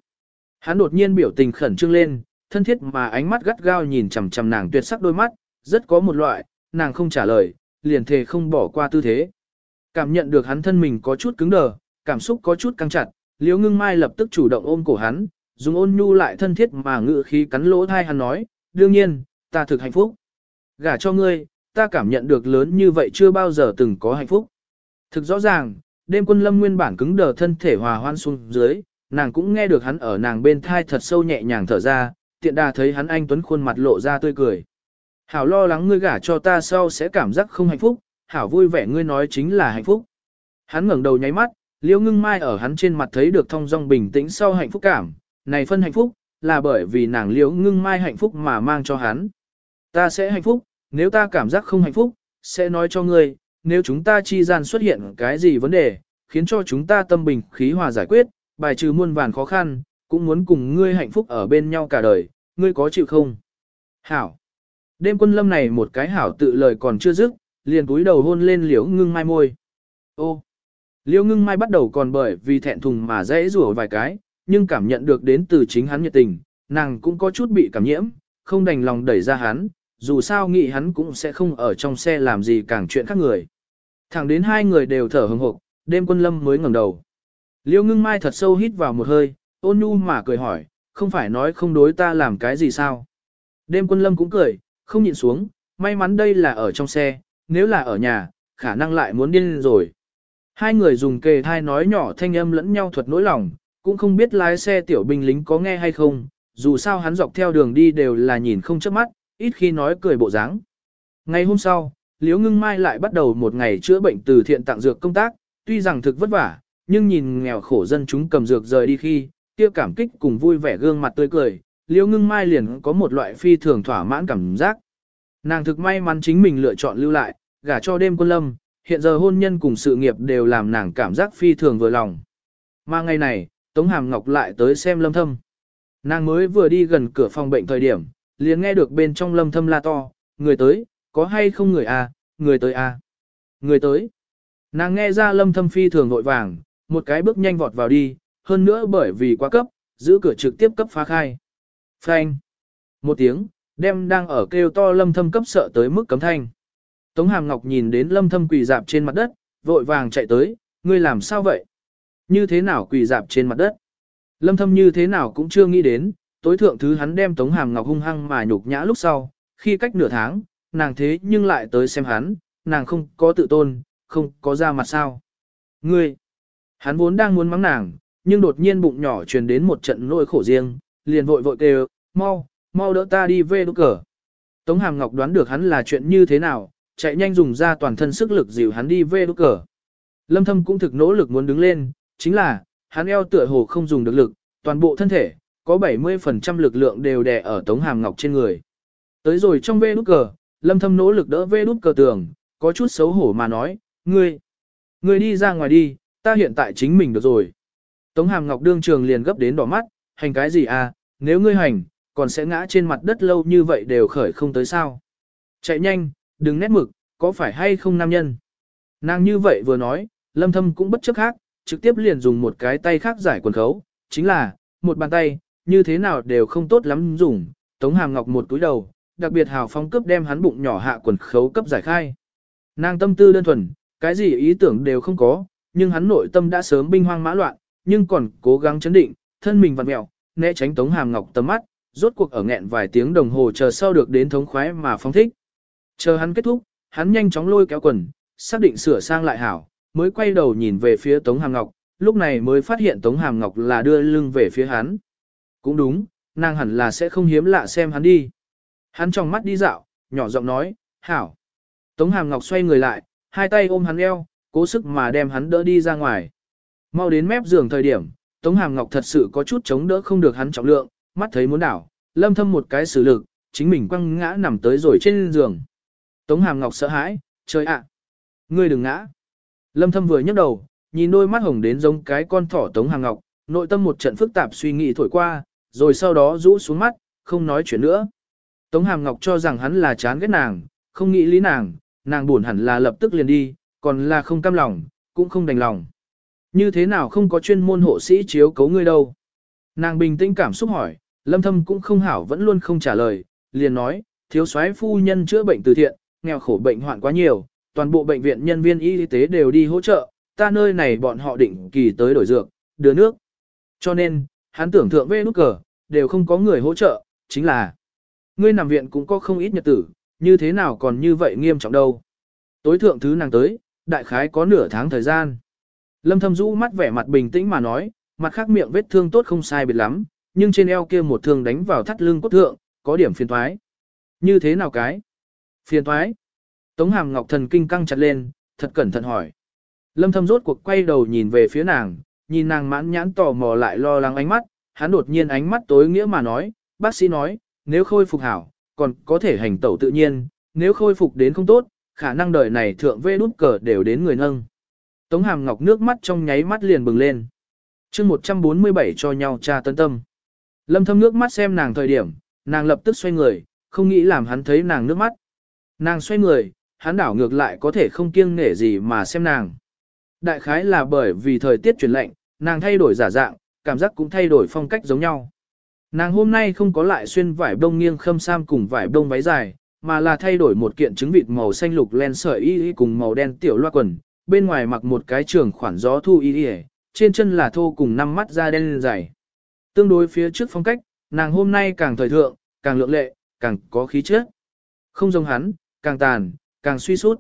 Hắn đột nhiên biểu tình khẩn trương lên, thân thiết mà ánh mắt gắt gao nhìn chằm chằm nàng tuyệt sắc đôi mắt, rất có một loại, nàng không trả lời, liền thề không bỏ qua tư thế. Cảm nhận được hắn thân mình có chút cứng đờ, cảm xúc có chút căng chặt, Liễu Ngưng Mai lập tức chủ động ôm cổ hắn, dùng ôn nhu lại thân thiết mà ngự khí cắn lỗ thai hắn nói, đương nhiên, ta thực hạnh phúc. Gả cho ngươi, ta cảm nhận được lớn như vậy chưa bao giờ từng có hạnh phúc. Thực rõ ràng, đêm quân lâm nguyên bản cứng đờ thân thể hòa hoan xuống dưới, nàng cũng nghe được hắn ở nàng bên thai thật sâu nhẹ nhàng thở ra, tiện đà thấy hắn anh tuấn khuôn mặt lộ ra tươi cười. Hảo lo lắng ngươi gả cho ta sau sẽ cảm giác không hạnh phúc, hảo vui vẻ ngươi nói chính là hạnh phúc. Hắn ngẩng đầu nháy mắt, Liễu Ngưng Mai ở hắn trên mặt thấy được thông dong bình tĩnh sau hạnh phúc cảm, này phân hạnh phúc, là bởi vì nàng Liễu Ngưng Mai hạnh phúc mà mang cho hắn. Ta sẽ hạnh phúc, nếu ta cảm giác không hạnh phúc, sẽ nói cho ngươi, nếu chúng ta chi gian xuất hiện cái gì vấn đề, khiến cho chúng ta tâm bình khí hòa giải quyết, bài trừ muôn vàn khó khăn, cũng muốn cùng ngươi hạnh phúc ở bên nhau cả đời, ngươi có chịu không? Hảo. Đêm quân lâm này một cái hảo tự lời còn chưa dứt, liền cúi đầu hôn lên liễu ngưng mai môi. Ô. Liễu ngưng mai bắt đầu còn bởi vì thẹn thùng mà dễ rủa vài cái, nhưng cảm nhận được đến từ chính hắn nhiệt tình, nàng cũng có chút bị cảm nhiễm, không đành lòng đẩy ra hắn, dù sao nghĩ hắn cũng sẽ không ở trong xe làm gì càng chuyện khác người. Thẳng đến hai người đều thở hừng hộp, đêm quân lâm mới ngẩng đầu. Liêu ngưng mai thật sâu hít vào một hơi, ôn nhu mà cười hỏi, không phải nói không đối ta làm cái gì sao. Đêm quân lâm cũng cười, không nhịn xuống, may mắn đây là ở trong xe, nếu là ở nhà, khả năng lại muốn điên rồi. Hai người dùng kề thai nói nhỏ thanh âm lẫn nhau thuật nỗi lòng, cũng không biết lái xe tiểu binh lính có nghe hay không, dù sao hắn dọc theo đường đi đều là nhìn không chớp mắt, ít khi nói cười bộ dáng. Ngày hôm sau, Liễu Ngưng Mai lại bắt đầu một ngày chữa bệnh từ thiện tặng dược công tác, tuy rằng thực vất vả, nhưng nhìn nghèo khổ dân chúng cầm dược rời đi khi, kia cảm kích cùng vui vẻ gương mặt tươi cười, Liễu Ngưng Mai liền có một loại phi thường thỏa mãn cảm giác. Nàng thực may mắn chính mình lựa chọn lưu lại, gả cho đêm quân lâm, hiện giờ hôn nhân cùng sự nghiệp đều làm nàng cảm giác phi thường vừa lòng. Mà ngày này, Tống Hàm Ngọc lại tới xem lâm thâm. Nàng mới vừa đi gần cửa phòng bệnh thời điểm, liền nghe được bên trong lâm thâm la to, người tới, có hay không người à, người tới à, người tới. Nàng nghe ra lâm thâm phi thường nội vàng, một cái bước nhanh vọt vào đi, hơn nữa bởi vì quá cấp, giữ cửa trực tiếp cấp phá khai. Phanh. Một tiếng, đem đang ở kêu to lâm thâm cấp sợ tới mức cấm thanh. Tống Hàm Ngọc nhìn đến lâm thâm quỳ dạp trên mặt đất, vội vàng chạy tới, ngươi làm sao vậy? Như thế nào quỳ dạp trên mặt đất? Lâm thâm như thế nào cũng chưa nghĩ đến, tối thượng thứ hắn đem Tống Hàm Ngọc hung hăng mà nhục nhã lúc sau, khi cách nửa tháng, nàng thế nhưng lại tới xem hắn, nàng không có tự tôn, không có ra mặt sao. Ngươi, hắn vốn đang muốn mắng nàng, nhưng đột nhiên bụng nhỏ truyền đến một trận nỗi khổ riêng, liền vội vội kêu, mau, mau đỡ ta đi về đốt cờ. Tống Hàm Ngọc đoán được hắn là chuyện như thế nào, chạy nhanh dùng ra toàn thân sức lực dìu hắn đi về đốt cờ. Lâm Thâm cũng thực nỗ lực muốn đứng lên, chính là, hắn eo tựa hồ không dùng được lực, toàn bộ thân thể, có 70% lực lượng đều đè ở Tống Hàm Ngọc trên người. Tới rồi trong vê nút cờ, Lâm Thâm nỗ lực đỡ vê nút cờ tường, có chút xấu hổ mà nói, ngươi, ngươi đi ra ngoài đi, ta hiện tại chính mình được rồi. Tống Hàm Ngọc đương trường liền gấp đến đỏ mắt, hành cái gì à, nếu ngươi hành, còn sẽ ngã trên mặt đất lâu như vậy đều khởi không tới sao. Chạy nhanh, đừng nét mực, có phải hay không nam nhân. Nàng như vậy vừa nói, Lâm Thâm cũng bất chấp khác, trực tiếp liền dùng một cái tay khác giải quần khấu, chính là, một bàn tay, như thế nào đều không tốt lắm dùng, Tống Hàm Ngọc một túi đầu, đặc biệt hào phong cướp đem hắn bụng nhỏ hạ quần khấu cấp giải khai. Nàng tâm tư đơn thuần, cái gì ý tưởng đều không có, nhưng hắn nội tâm đã sớm binh hoang mã loạn, nhưng còn cố gắng chấn định, thân mình vặn mẹo, né tránh Tống Hàm Ngọc tầm mắt, rốt cuộc ở nghẹn vài tiếng đồng hồ chờ sau được đến thống khoái mà phong thích. Chờ hắn kết thúc, hắn nhanh chóng lôi kéo quần, xác định sửa sang lại hảo, mới quay đầu nhìn về phía Tống Hàm Ngọc, lúc này mới phát hiện Tống Hàm Ngọc là đưa lưng về phía hắn. Cũng đúng, nàng hẳn là sẽ không hiếm lạ xem hắn đi. Hắn trong mắt đi dạo, nhỏ giọng nói, hảo. Tống Hàm Ngọc xoay người lại, hai tay ôm hắn eo, cố sức mà đem hắn đỡ đi ra ngoài. Mau đến mép giường thời điểm, Tống Hàm Ngọc thật sự có chút chống đỡ không được hắn trọng lượng, mắt thấy muốn đảo, lâm thâm một cái xử lực, chính mình quăng ngã nằm tới rồi trên giường. Tống Hàm Ngọc sợ hãi, trời ạ, ngươi đừng ngã. Lâm thâm vừa nhấc đầu, nhìn đôi mắt hồng đến giống cái con thỏ Tống Hàm Ngọc, nội tâm một trận phức tạp suy nghĩ thổi qua, rồi sau đó rũ xuống mắt, không nói chuyện nữa. Tống Hàm Ngọc cho rằng hắn là chán ghét nàng, không nghĩ lý nàng, nàng buồn hẳn là lập tức liền đi, còn là không cam lòng, cũng không đành lòng. Như thế nào không có chuyên môn hộ sĩ chiếu cấu ngươi đâu? Nàng bình tĩnh cảm xúc hỏi, lâm thâm cũng không hảo vẫn luôn không trả lời, liền nói, thiếu soái phu nhân chữa bệnh từ thiện, nghèo khổ bệnh hoạn quá nhiều, toàn bộ bệnh viện nhân viên y tế đều đi hỗ trợ, ta nơi này bọn họ định kỳ tới đổi dược, đưa nước. Cho nên, hắn tưởng thượng về nút cờ, đều không có người hỗ trợ, chính là ngươi nằm viện cũng có không ít nhật tử, như thế nào còn như vậy nghiêm trọng đâu. Tối thượng thứ nàng tới, đại khái có nửa tháng thời gian. Lâm thâm rũ mắt vẻ mặt bình tĩnh mà nói, mặt khác miệng vết thương tốt không sai biệt lắm, nhưng trên eo kia một thương đánh vào thắt lưng cốt thượng, có điểm phiền thoái. Như thế nào cái? Phiền thoái. Tống hàm ngọc thần kinh căng chặt lên, thật cẩn thận hỏi. Lâm thâm rốt cuộc quay đầu nhìn về phía nàng, nhìn nàng mãn nhãn tò mò lại lo lắng ánh mắt, hắn đột nhiên ánh mắt tối nghĩa mà nói, bác sĩ nói, nếu khôi phục hảo, còn có thể hành tẩu tự nhiên, nếu khôi phục đến không tốt, khả năng đời này thượng vê nút cờ đều đến người nâng. Tống hàm ngọc nước mắt trong nháy mắt liền bừng lên. chương 147 cho nhau cha tân tâm. Lâm thâm nước mắt xem nàng thời điểm, nàng lập tức xoay người, không nghĩ làm hắn thấy nàng nước mắt. Nàng xoay người, hắn đảo ngược lại có thể không kiêng nể gì mà xem nàng. Đại khái là bởi vì thời tiết chuyển lạnh, nàng thay đổi giả dạng, cảm giác cũng thay đổi phong cách giống nhau. Nàng hôm nay không có lại xuyên vải bông nghiêng khâm sam cùng vải bông váy dài, mà là thay đổi một kiện trứng vịt màu xanh lục len sợi y y cùng màu đen tiểu loa quần, bên ngoài mặc một cái trường khoản gió thu y y, trên chân là thô cùng năm mắt da đen dày. Tương đối phía trước phong cách, nàng hôm nay càng thời thượng, càng lượng lệ, càng có khí chất. Không giống hắn, càng tàn, càng suy sút.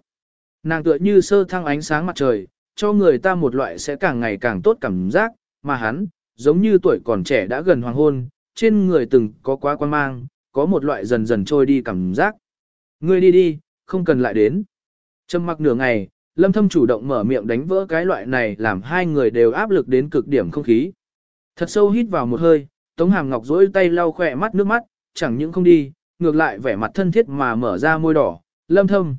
Nàng tựa như sơ thăng ánh sáng mặt trời, cho người ta một loại sẽ càng ngày càng tốt cảm giác, mà hắn, giống như tuổi còn trẻ đã gần hoàng hôn, trên người từng có quá quan mang, có một loại dần dần trôi đi cảm giác. Ngươi đi đi, không cần lại đến. Trầm mặc nửa ngày, lâm thâm chủ động mở miệng đánh vỡ cái loại này làm hai người đều áp lực đến cực điểm không khí. Thật sâu hít vào một hơi, Tống Hàm Ngọc duỗi tay lau khỏe mắt nước mắt, chẳng những không đi, ngược lại vẻ mặt thân thiết mà mở ra môi đỏ, lâm thâm.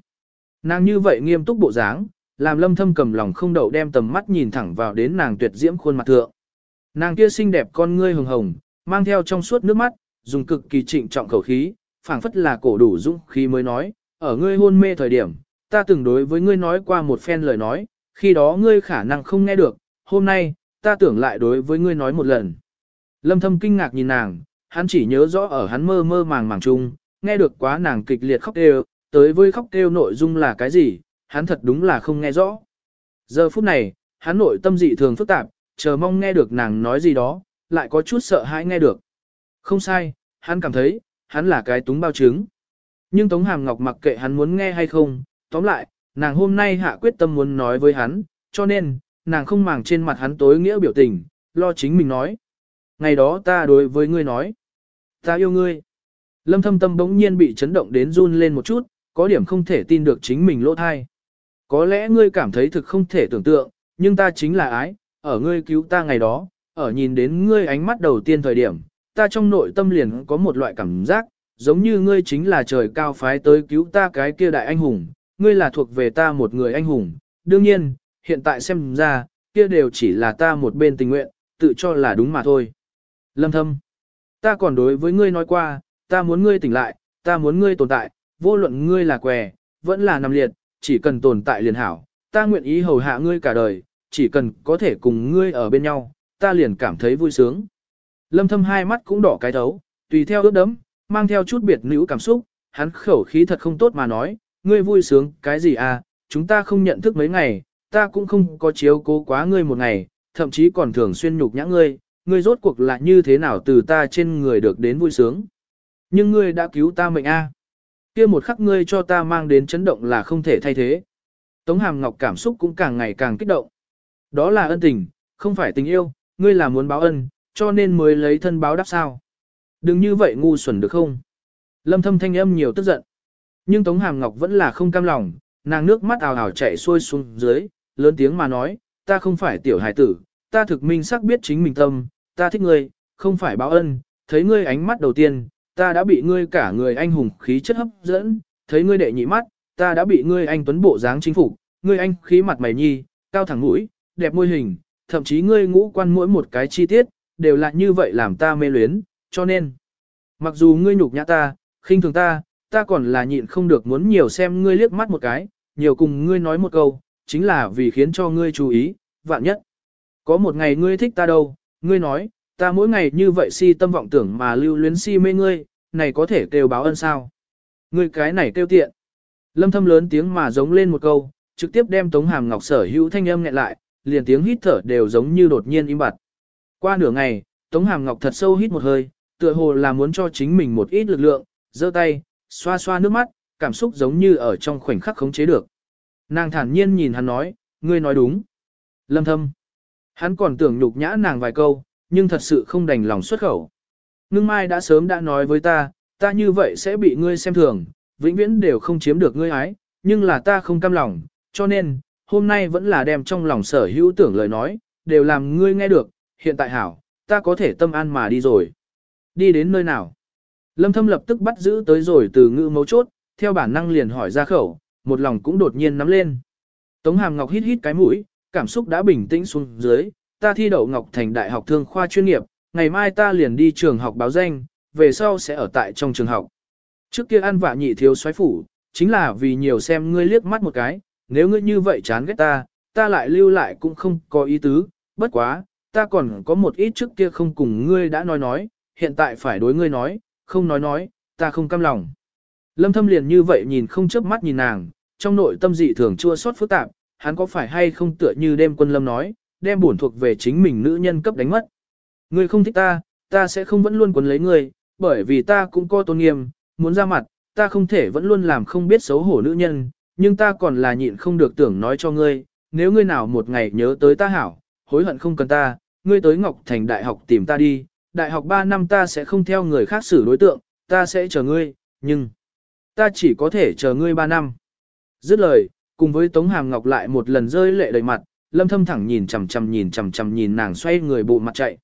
Nàng như vậy nghiêm túc bộ dáng, làm lâm thâm cầm lòng không đậu đem tầm mắt nhìn thẳng vào đến nàng tuyệt diễm khuôn mặt thượng. Nàng kia xinh đẹp con ngươi hồng hồng, mang theo trong suốt nước mắt, dùng cực kỳ trịnh trọng khẩu khí, phảng phất là cổ đủ dũng khí mới nói, ở ngươi hôn mê thời điểm, ta từng đối với ngươi nói qua một phen lời nói, khi đó ngươi khả năng không nghe được, hôm nay, ta tưởng lại đối với ngươi nói một lần. Lâm thâm kinh ngạc nhìn nàng, hắn chỉ nhớ rõ ở hắn mơ mơ màng màng chung, nghe được quá nàng kịch liệt khóc đều tới với khóc kêu nội dung là cái gì, hắn thật đúng là không nghe rõ. Giờ phút này, hắn nội tâm dị thường phức tạp, chờ mong nghe được nàng nói gì đó, lại có chút sợ hãi nghe được. Không sai, hắn cảm thấy, hắn là cái túng bao trứng. Nhưng Tống Hàm Ngọc mặc kệ hắn muốn nghe hay không, tóm lại, nàng hôm nay hạ quyết tâm muốn nói với hắn, cho nên, nàng không màng trên mặt hắn tối nghĩa biểu tình, lo chính mình nói. Ngày đó ta đối với ngươi nói, ta yêu ngươi. Lâm thâm tâm bỗng nhiên bị chấn động đến run lên một chút, có điểm không thể tin được chính mình lỗ thai. Có lẽ ngươi cảm thấy thực không thể tưởng tượng, nhưng ta chính là ái, ở ngươi cứu ta ngày đó, ở nhìn đến ngươi ánh mắt đầu tiên thời điểm, ta trong nội tâm liền có một loại cảm giác, giống như ngươi chính là trời cao phái tới cứu ta cái kia đại anh hùng, ngươi là thuộc về ta một người anh hùng. Đương nhiên, hiện tại xem ra, kia đều chỉ là ta một bên tình nguyện, tự cho là đúng mà thôi. Lâm thâm, ta còn đối với ngươi nói qua, ta muốn ngươi tỉnh lại, ta muốn ngươi tồn tại, vô luận ngươi là què, vẫn là nằm liệt, chỉ cần tồn tại liền hảo, ta nguyện ý hầu hạ ngươi cả đời, chỉ cần có thể cùng ngươi ở bên nhau, ta liền cảm thấy vui sướng. Lâm thâm hai mắt cũng đỏ cái thấu, tùy theo ướt đấm, mang theo chút biệt nữ cảm xúc, hắn khẩu khí thật không tốt mà nói, ngươi vui sướng, cái gì à, chúng ta không nhận thức mấy ngày, ta cũng không có chiếu cố quá ngươi một ngày, thậm chí còn thường xuyên nhục nhã ngươi, ngươi rốt cuộc là như thế nào từ ta trên người được đến vui sướng. Nhưng ngươi đã cứu ta mệnh a. Kia một khắc ngươi cho ta mang đến chấn động là không thể thay thế. Tống Hàm Ngọc cảm xúc cũng càng ngày càng kích động. Đó là ân tình, không phải tình yêu, ngươi là muốn báo ân, cho nên mới lấy thân báo đáp sao. Đừng như vậy ngu xuẩn được không? Lâm thâm thanh âm nhiều tức giận. Nhưng Tống Hàm Ngọc vẫn là không cam lòng, nàng nước mắt ào ào chảy xuôi xuống dưới, lớn tiếng mà nói, ta không phải tiểu hài tử, ta thực minh xác biết chính mình tâm, ta thích ngươi, không phải báo ân, thấy ngươi ánh mắt đầu tiên, ta đã bị ngươi cả người anh hùng khí chất hấp dẫn, thấy ngươi đệ nhị mắt, ta đã bị ngươi anh tuấn bộ dáng chính phục, ngươi anh khí mặt mày nhi, cao thẳng mũi, đẹp môi hình, thậm chí ngươi ngũ quan mỗi một cái chi tiết, đều là như vậy làm ta mê luyến, cho nên, mặc dù ngươi nhục nhã ta, khinh thường ta, ta còn là nhịn không được muốn nhiều xem ngươi liếc mắt một cái, nhiều cùng ngươi nói một câu, chính là vì khiến cho ngươi chú ý, vạn nhất. Có một ngày ngươi thích ta đâu, ngươi nói, ta mỗi ngày như vậy si tâm vọng tưởng mà lưu luyến si mê ngươi, này có thể kêu báo ân sao. Ngươi cái này kêu tiện. Lâm thâm lớn tiếng mà giống lên một câu, trực tiếp đem Tống Hàm Ngọc sở hữu thanh âm nghẹn lại, liền tiếng hít thở đều giống như đột nhiên im bặt. Qua nửa ngày, Tống Hàm Ngọc thật sâu hít một hơi, tựa hồ là muốn cho chính mình một ít lực lượng, giơ tay, xoa xoa nước mắt, cảm xúc giống như ở trong khoảnh khắc khống chế được. Nàng thản nhiên nhìn hắn nói, ngươi nói đúng. Lâm thâm. Hắn còn tưởng nhục nhã nàng vài câu, nhưng thật sự không đành lòng xuất khẩu. Ngưng mai đã sớm đã nói với ta, ta như vậy sẽ bị ngươi xem thường, vĩnh viễn đều không chiếm được ngươi ái, nhưng là ta không cam lòng, cho nên, hôm nay vẫn là đem trong lòng sở hữu tưởng lời nói, đều làm ngươi nghe được, hiện tại hảo, ta có thể tâm an mà đi rồi. Đi đến nơi nào? Lâm thâm lập tức bắt giữ tới rồi từ ngữ mấu chốt, theo bản năng liền hỏi ra khẩu, một lòng cũng đột nhiên nắm lên. Tống Hàm Ngọc hít hít cái mũi, cảm xúc đã bình tĩnh xuống dưới, ta thi đậu Ngọc Thành Đại học Thương khoa chuyên nghiệp, ngày mai ta liền đi trường học báo danh, về sau sẽ ở tại trong trường học. Trước kia ăn vạ nhị thiếu xoáy phủ, chính là vì nhiều xem ngươi liếc mắt một cái, nếu ngươi như vậy chán ghét ta, ta lại lưu lại cũng không có ý tứ, bất quá, ta còn có một ít trước kia không cùng ngươi đã nói nói, hiện tại phải đối ngươi nói, không nói nói, ta không cam lòng. Lâm thâm liền như vậy nhìn không chớp mắt nhìn nàng, trong nội tâm dị thường chua xót phức tạp, hắn có phải hay không tựa như đêm quân lâm nói, đem bổn thuộc về chính mình nữ nhân cấp đánh mất. Ngươi không thích ta, ta sẽ không vẫn luôn quấn lấy ngươi, bởi vì ta cũng có tôn nghiêm, muốn ra mặt, ta không thể vẫn luôn làm không biết xấu hổ nữ nhân, nhưng ta còn là nhịn không được tưởng nói cho ngươi, nếu ngươi nào một ngày nhớ tới ta hảo, hối hận không cần ta, ngươi tới Ngọc Thành Đại học tìm ta đi, đại học 3 năm ta sẽ không theo người khác xử đối tượng, ta sẽ chờ ngươi, nhưng ta chỉ có thể chờ ngươi 3 năm. Dứt lời, cùng với Tống Hàm Ngọc lại một lần rơi lệ đầy mặt, Lâm Thâm thẳng nhìn chằm chằm nhìn chằm chằm nhìn nàng xoay người bộ mặt chạy.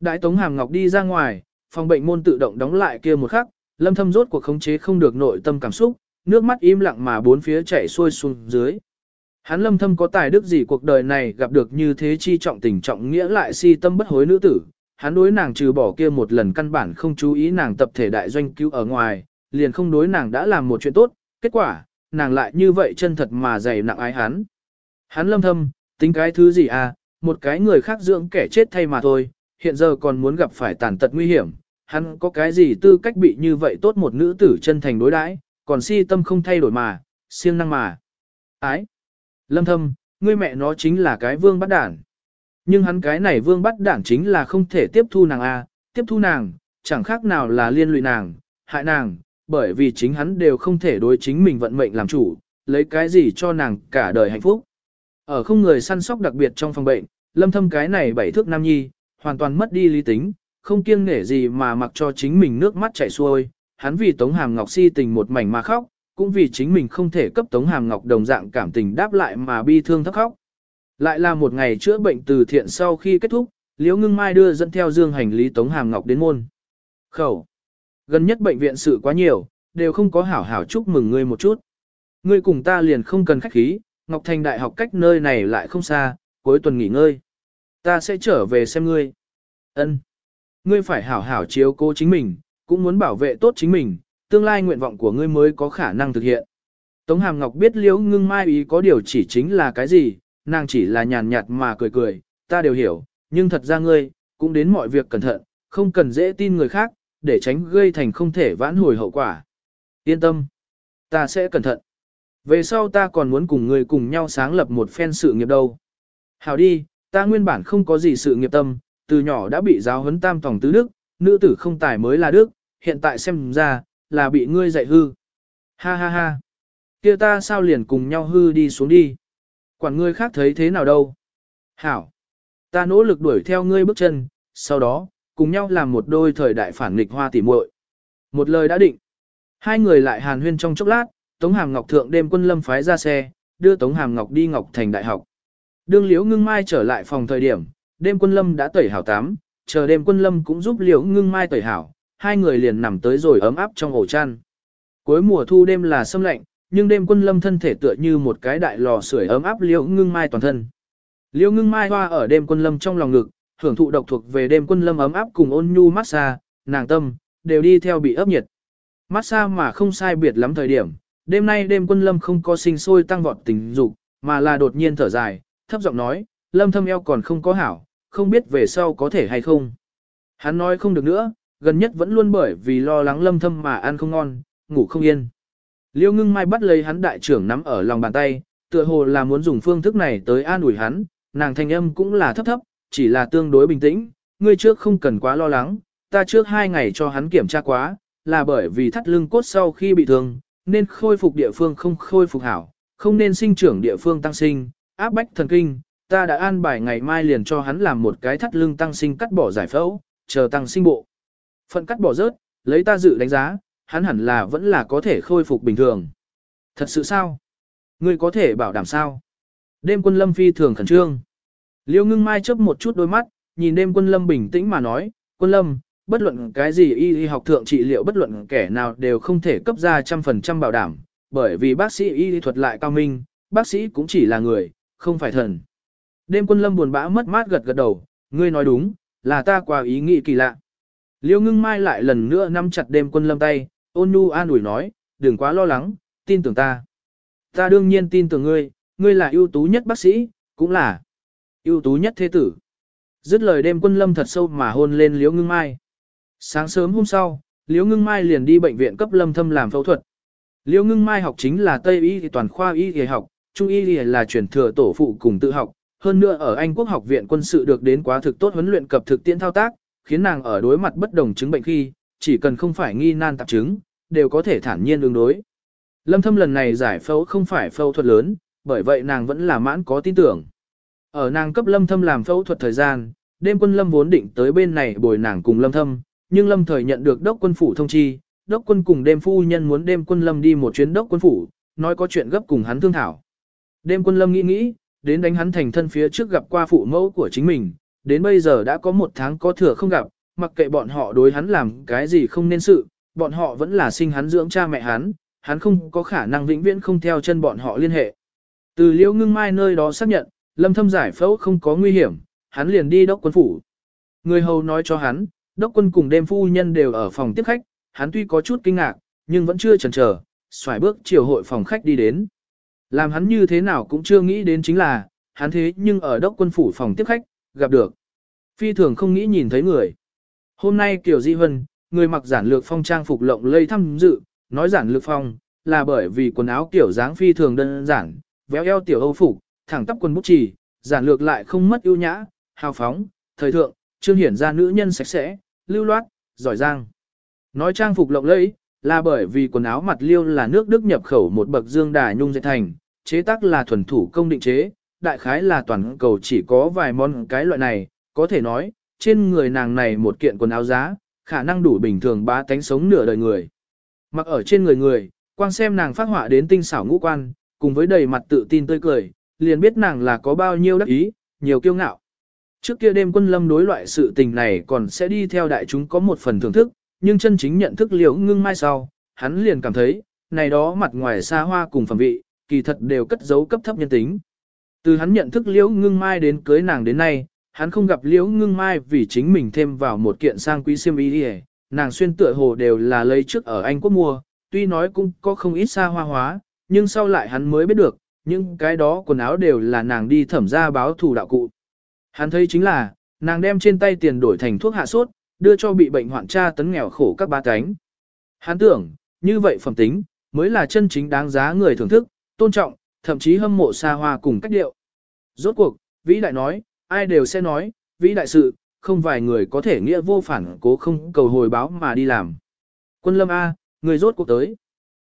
Đại Tống Hàm Ngọc đi ra ngoài, phòng bệnh môn tự động đóng lại kia một khắc, Lâm Thâm rốt cuộc khống chế không được nội tâm cảm xúc, nước mắt im lặng mà bốn phía chảy xuôi xuống dưới. Hắn Lâm Thâm có tài đức gì cuộc đời này gặp được như thế chi trọng tình trọng nghĩa lại si tâm bất hối nữ tử, hắn đối nàng trừ bỏ kia một lần căn bản không chú ý nàng tập thể đại doanh cứu ở ngoài, liền không đối nàng đã làm một chuyện tốt, kết quả, nàng lại như vậy chân thật mà dày nặng ái hắn. Hắn lâm thâm, tính cái thứ gì à, một cái người khác dưỡng kẻ chết thay mà thôi, hiện giờ còn muốn gặp phải tàn tật nguy hiểm, hắn có cái gì tư cách bị như vậy tốt một nữ tử chân thành đối đãi, còn si tâm không thay đổi mà, siêng năng mà. Ái! Lâm thâm, ngươi mẹ nó chính là cái vương bắt đản. Nhưng hắn cái này vương bắt đản chính là không thể tiếp thu nàng a, tiếp thu nàng, chẳng khác nào là liên lụy nàng, hại nàng, bởi vì chính hắn đều không thể đối chính mình vận mệnh làm chủ, lấy cái gì cho nàng cả đời hạnh phúc. Ở không người săn sóc đặc biệt trong phòng bệnh, lâm thâm cái này bảy thước nam nhi, hoàn toàn mất đi lý tính, không kiêng nể gì mà mặc cho chính mình nước mắt chảy xuôi, hắn vì Tống Hàm Ngọc si tình một mảnh mà khóc, cũng vì chính mình không thể cấp Tống Hàm Ngọc đồng dạng cảm tình đáp lại mà bi thương thấp khóc. Lại là một ngày chữa bệnh từ thiện sau khi kết thúc, Liễu Ngưng Mai đưa dẫn theo dương hành lý Tống Hàm Ngọc đến môn. Khẩu. Gần nhất bệnh viện sự quá nhiều, đều không có hảo hảo chúc mừng ngươi một chút. Ngươi cùng ta liền không cần khách khí, Ngọc Thành Đại học cách nơi này lại không xa, cuối tuần nghỉ ngơi. Ta sẽ trở về xem ngươi. Ân. Ngươi phải hảo hảo chiếu cố chính mình, cũng muốn bảo vệ tốt chính mình, tương lai nguyện vọng của ngươi mới có khả năng thực hiện. Tống Hàm Ngọc biết Liễu Ngưng Mai ý có điều chỉ chính là cái gì, nàng chỉ là nhàn nhạt mà cười cười, ta đều hiểu, nhưng thật ra ngươi, cũng đến mọi việc cẩn thận, không cần dễ tin người khác, để tránh gây thành không thể vãn hồi hậu quả. Yên tâm, ta sẽ cẩn thận. Về sau ta còn muốn cùng ngươi cùng nhau sáng lập một phen sự nghiệp đâu. Hảo đi, ta nguyên bản không có gì sự nghiệp tâm, từ nhỏ đã bị giáo huấn tam tòng tứ đức, nữ tử không tài mới là đức, hiện tại xem ra, là bị ngươi dạy hư. Ha ha ha. kia ta sao liền cùng nhau hư đi xuống đi. Quản ngươi khác thấy thế nào đâu. Hảo. Ta nỗ lực đuổi theo ngươi bước chân, sau đó, cùng nhau làm một đôi thời đại phản nghịch hoa tỉ muội. Một lời đã định. Hai người lại hàn huyên trong chốc lát, Tống Hàm Ngọc thượng đêm quân lâm phái ra xe, đưa Tống Hàm Ngọc đi Ngọc Thành Đại học. Đương Liễu Ngưng Mai trở lại phòng thời điểm, đêm quân lâm đã tẩy hảo tám, chờ đêm quân lâm cũng giúp Liễu Ngưng Mai tẩy hảo, hai người liền nằm tới rồi ấm áp trong ổ chăn. Cuối mùa thu đêm là sâm lạnh, nhưng đêm quân lâm thân thể tựa như một cái đại lò sưởi ấm áp liễu ngưng mai toàn thân. Liễu ngưng mai hoa ở đêm quân lâm trong lòng ngực, hưởng thụ độc thuộc về đêm quân lâm ấm áp cùng ôn nhu massage, nàng tâm, đều đi theo bị ấp nhiệt. Massage mà không sai biệt lắm thời điểm, đêm nay đêm quân lâm không có sinh sôi tăng vọt tình dục, mà là đột nhiên thở dài, thấp giọng nói, lâm thâm eo còn không có hảo, không biết về sau có thể hay không. Hắn nói không được nữa, gần nhất vẫn luôn bởi vì lo lắng lâm thâm mà ăn không ngon, ngủ không yên. Liêu ngưng mai bắt lấy hắn đại trưởng nắm ở lòng bàn tay, tựa hồ là muốn dùng phương thức này tới an ủi hắn, nàng thanh âm cũng là thấp thấp, chỉ là tương đối bình tĩnh, ngươi trước không cần quá lo lắng, ta trước hai ngày cho hắn kiểm tra quá, là bởi vì thắt lưng cốt sau khi bị thương, nên khôi phục địa phương không khôi phục hảo, không nên sinh trưởng địa phương tăng sinh, áp bách thần kinh, ta đã an bài ngày mai liền cho hắn làm một cái thắt lưng tăng sinh cắt bỏ giải phẫu, chờ tăng sinh bộ. Phận cắt bỏ rớt, lấy ta dự đánh giá, hắn hẳn là vẫn là có thể khôi phục bình thường. Thật sự sao? Ngươi có thể bảo đảm sao? Đêm quân lâm phi thường khẩn trương. Liêu ngưng mai chớp một chút đôi mắt, nhìn đêm quân lâm bình tĩnh mà nói, quân lâm, bất luận cái gì y y học thượng trị liệu bất luận kẻ nào đều không thể cấp ra trăm phần trăm bảo đảm, bởi vì bác sĩ y thuật lại cao minh, bác sĩ cũng chỉ là người, không phải thần. Đêm quân lâm buồn bã mất mát gật gật đầu, ngươi nói đúng, là ta qua ý nghĩ kỳ lạ. Liêu ngưng mai lại lần nữa nắm chặt đêm quân lâm tay, ôn nhu an ủi nói, đừng quá lo lắng, tin tưởng ta. Ta đương nhiên tin tưởng ngươi, ngươi là ưu tú nhất bác sĩ, cũng là ưu tú nhất thế tử. Dứt lời đêm quân lâm thật sâu mà hôn lên liễu ngưng mai. Sáng sớm hôm sau, liễu ngưng mai liền đi bệnh viện cấp lâm thâm làm phẫu thuật. Liễu ngưng mai học chính là Tây y thì toàn khoa y y học, Trung y là truyền thừa tổ phụ cùng tự học. Hơn nữa ở Anh quốc học viện quân sự được đến quá thực tốt huấn luyện cập thực tiễn thao tác, khiến nàng ở đối mặt bất đồng chứng bệnh khi, chỉ cần không phải nghi nan tạp chứng, đều có thể thản nhiên ứng đối. Lâm thâm lần này giải phẫu không phải phẫu thuật lớn, bởi vậy nàng vẫn là mãn có tin tưởng. Ở nàng cấp lâm thâm làm phẫu thuật thời gian, đêm quân lâm vốn định tới bên này bồi nàng cùng lâm thâm, nhưng lâm thời nhận được đốc quân phủ thông chi, đốc quân cùng đêm phu nhân muốn đêm quân lâm đi một chuyến đốc quân phủ, nói có chuyện gấp cùng hắn thương thảo. Đêm quân lâm nghĩ nghĩ, đến đánh hắn thành thân phía trước gặp qua phụ mẫu của chính mình, đến bây giờ đã có một tháng có thừa không gặp, mặc kệ bọn họ đối hắn làm cái gì không nên sự, bọn họ vẫn là sinh hắn dưỡng cha mẹ hắn, hắn không có khả năng vĩnh viễn không theo chân bọn họ liên hệ. Từ liễu ngưng mai nơi đó xác nhận, lâm thâm giải phẫu không có nguy hiểm, hắn liền đi đốc quân phủ. Người hầu nói cho hắn, đốc quân cùng đêm phu nhân đều ở phòng tiếp khách, hắn tuy có chút kinh ngạc, nhưng vẫn chưa chần chờ, xoài bước chiều hội phòng khách đi đến. Làm hắn như thế nào cũng chưa nghĩ đến chính là, hắn thế nhưng ở đốc quân phủ phòng tiếp khách, gặp được. Phi thường không nghĩ nhìn thấy người. Hôm nay Kiều Di huân người mặc giản lược phong trang phục lộng lây thăm dự, nói giản lược phong, là bởi vì quần áo kiểu dáng phi thường đơn giản, véo eo tiểu âu phục, thẳng tắp quần bút chỉ, giản lược lại không mất ưu nhã, hào phóng, thời thượng, trương hiển ra nữ nhân sạch sẽ, lưu loát, giỏi giang. Nói trang phục lộng lẫy, là bởi vì quần áo mặt liêu là nước Đức nhập khẩu một bậc dương đà nhung dệt thành, chế tác là thuần thủ công định chế, đại khái là toàn cầu chỉ có vài món cái loại này, có thể nói, trên người nàng này một kiện quần áo giá, khả năng đủ bình thường bá tánh sống nửa đời người. Mặc ở trên người người, quan xem nàng phát họa đến tinh xảo ngũ quan, cùng với đầy mặt tự tin tươi cười, liền biết nàng là có bao nhiêu đắc ý, nhiều kiêu ngạo. Trước kia đêm quân lâm đối loại sự tình này còn sẽ đi theo đại chúng có một phần thưởng thức, nhưng chân chính nhận thức liễu ngưng mai sau, hắn liền cảm thấy, này đó mặt ngoài xa hoa cùng phẩm vị, kỳ thật đều cất giấu cấp thấp nhân tính. Từ hắn nhận thức liễu ngưng mai đến cưới nàng đến nay, hắn không gặp liễu ngưng mai vì chính mình thêm vào một kiện sang quý xiêm y đi nàng xuyên tựa hồ đều là lấy trước ở Anh quốc mua, tuy nói cũng có không ít xa hoa hóa, nhưng sau lại hắn mới biết được, những cái đó quần áo đều là nàng đi thẩm ra báo thủ đạo cụ. Hắn thấy chính là, nàng đem trên tay tiền đổi thành thuốc hạ sốt, đưa cho bị bệnh hoạn tra tấn nghèo khổ các ba cánh. Hắn tưởng, như vậy phẩm tính, mới là chân chính đáng giá người thưởng thức, tôn trọng, thậm chí hâm mộ xa hoa cùng cách điệu. Rốt cuộc, vĩ đại nói, ai đều sẽ nói, vĩ đại sự, không vài người có thể nghĩa vô phản cố không cầu hồi báo mà đi làm. Quân lâm A, người rốt cuộc tới.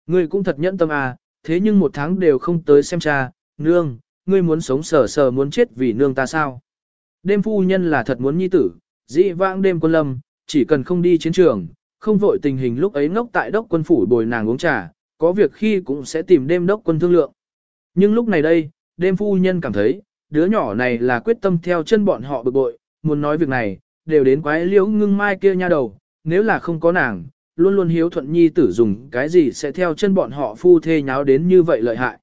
Người cũng thật nhẫn tâm A, thế nhưng một tháng đều không tới xem cha, nương, ngươi muốn sống sờ sờ muốn chết vì nương ta sao. Đêm phu nhân là thật muốn nhi tử, dị vãng đêm quân lâm, chỉ cần không đi chiến trường, không vội tình hình lúc ấy ngốc tại đốc quân phủ bồi nàng uống trà, có việc khi cũng sẽ tìm đêm đốc quân thương lượng. Nhưng lúc này đây, đêm phu nhân cảm thấy, đứa nhỏ này là quyết tâm theo chân bọn họ bực bội, muốn nói việc này, đều đến quái liễu ngưng mai kia nha đầu, nếu là không có nàng, luôn luôn hiếu thuận nhi tử dùng cái gì sẽ theo chân bọn họ phu thê nháo đến như vậy lợi hại.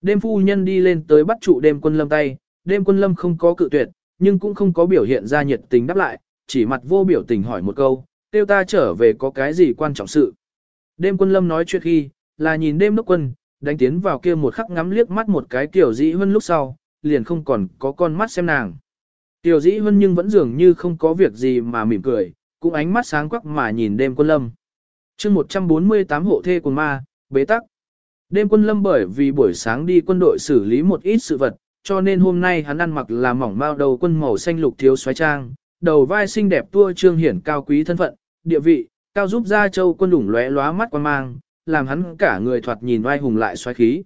Đêm phu nhân đi lên tới bắt trụ đêm quân lâm tay, đêm quân lâm không có cự tuyệt, nhưng cũng không có biểu hiện ra nhiệt tình đáp lại, chỉ mặt vô biểu tình hỏi một câu, tiêu ta trở về có cái gì quan trọng sự. Đêm quân lâm nói chuyện khi, là nhìn đêm đốc quân, đánh tiến vào kia một khắc ngắm liếc mắt một cái kiểu dĩ hơn lúc sau, liền không còn có con mắt xem nàng. Tiểu dĩ hơn nhưng vẫn dường như không có việc gì mà mỉm cười, cũng ánh mắt sáng quắc mà nhìn đêm quân lâm. chương 148 hộ thê của ma, bế tắc. Đêm quân lâm bởi vì buổi sáng đi quân đội xử lý một ít sự vật, cho nên hôm nay hắn ăn mặc là mỏng bao đầu quân màu xanh lục thiếu xoáy trang, đầu vai xinh đẹp tua trương hiển cao quý thân phận, địa vị, cao giúp ra châu quân đủng lóe lóa mắt quan mang, làm hắn cả người thoạt nhìn oai hùng lại xoáy khí.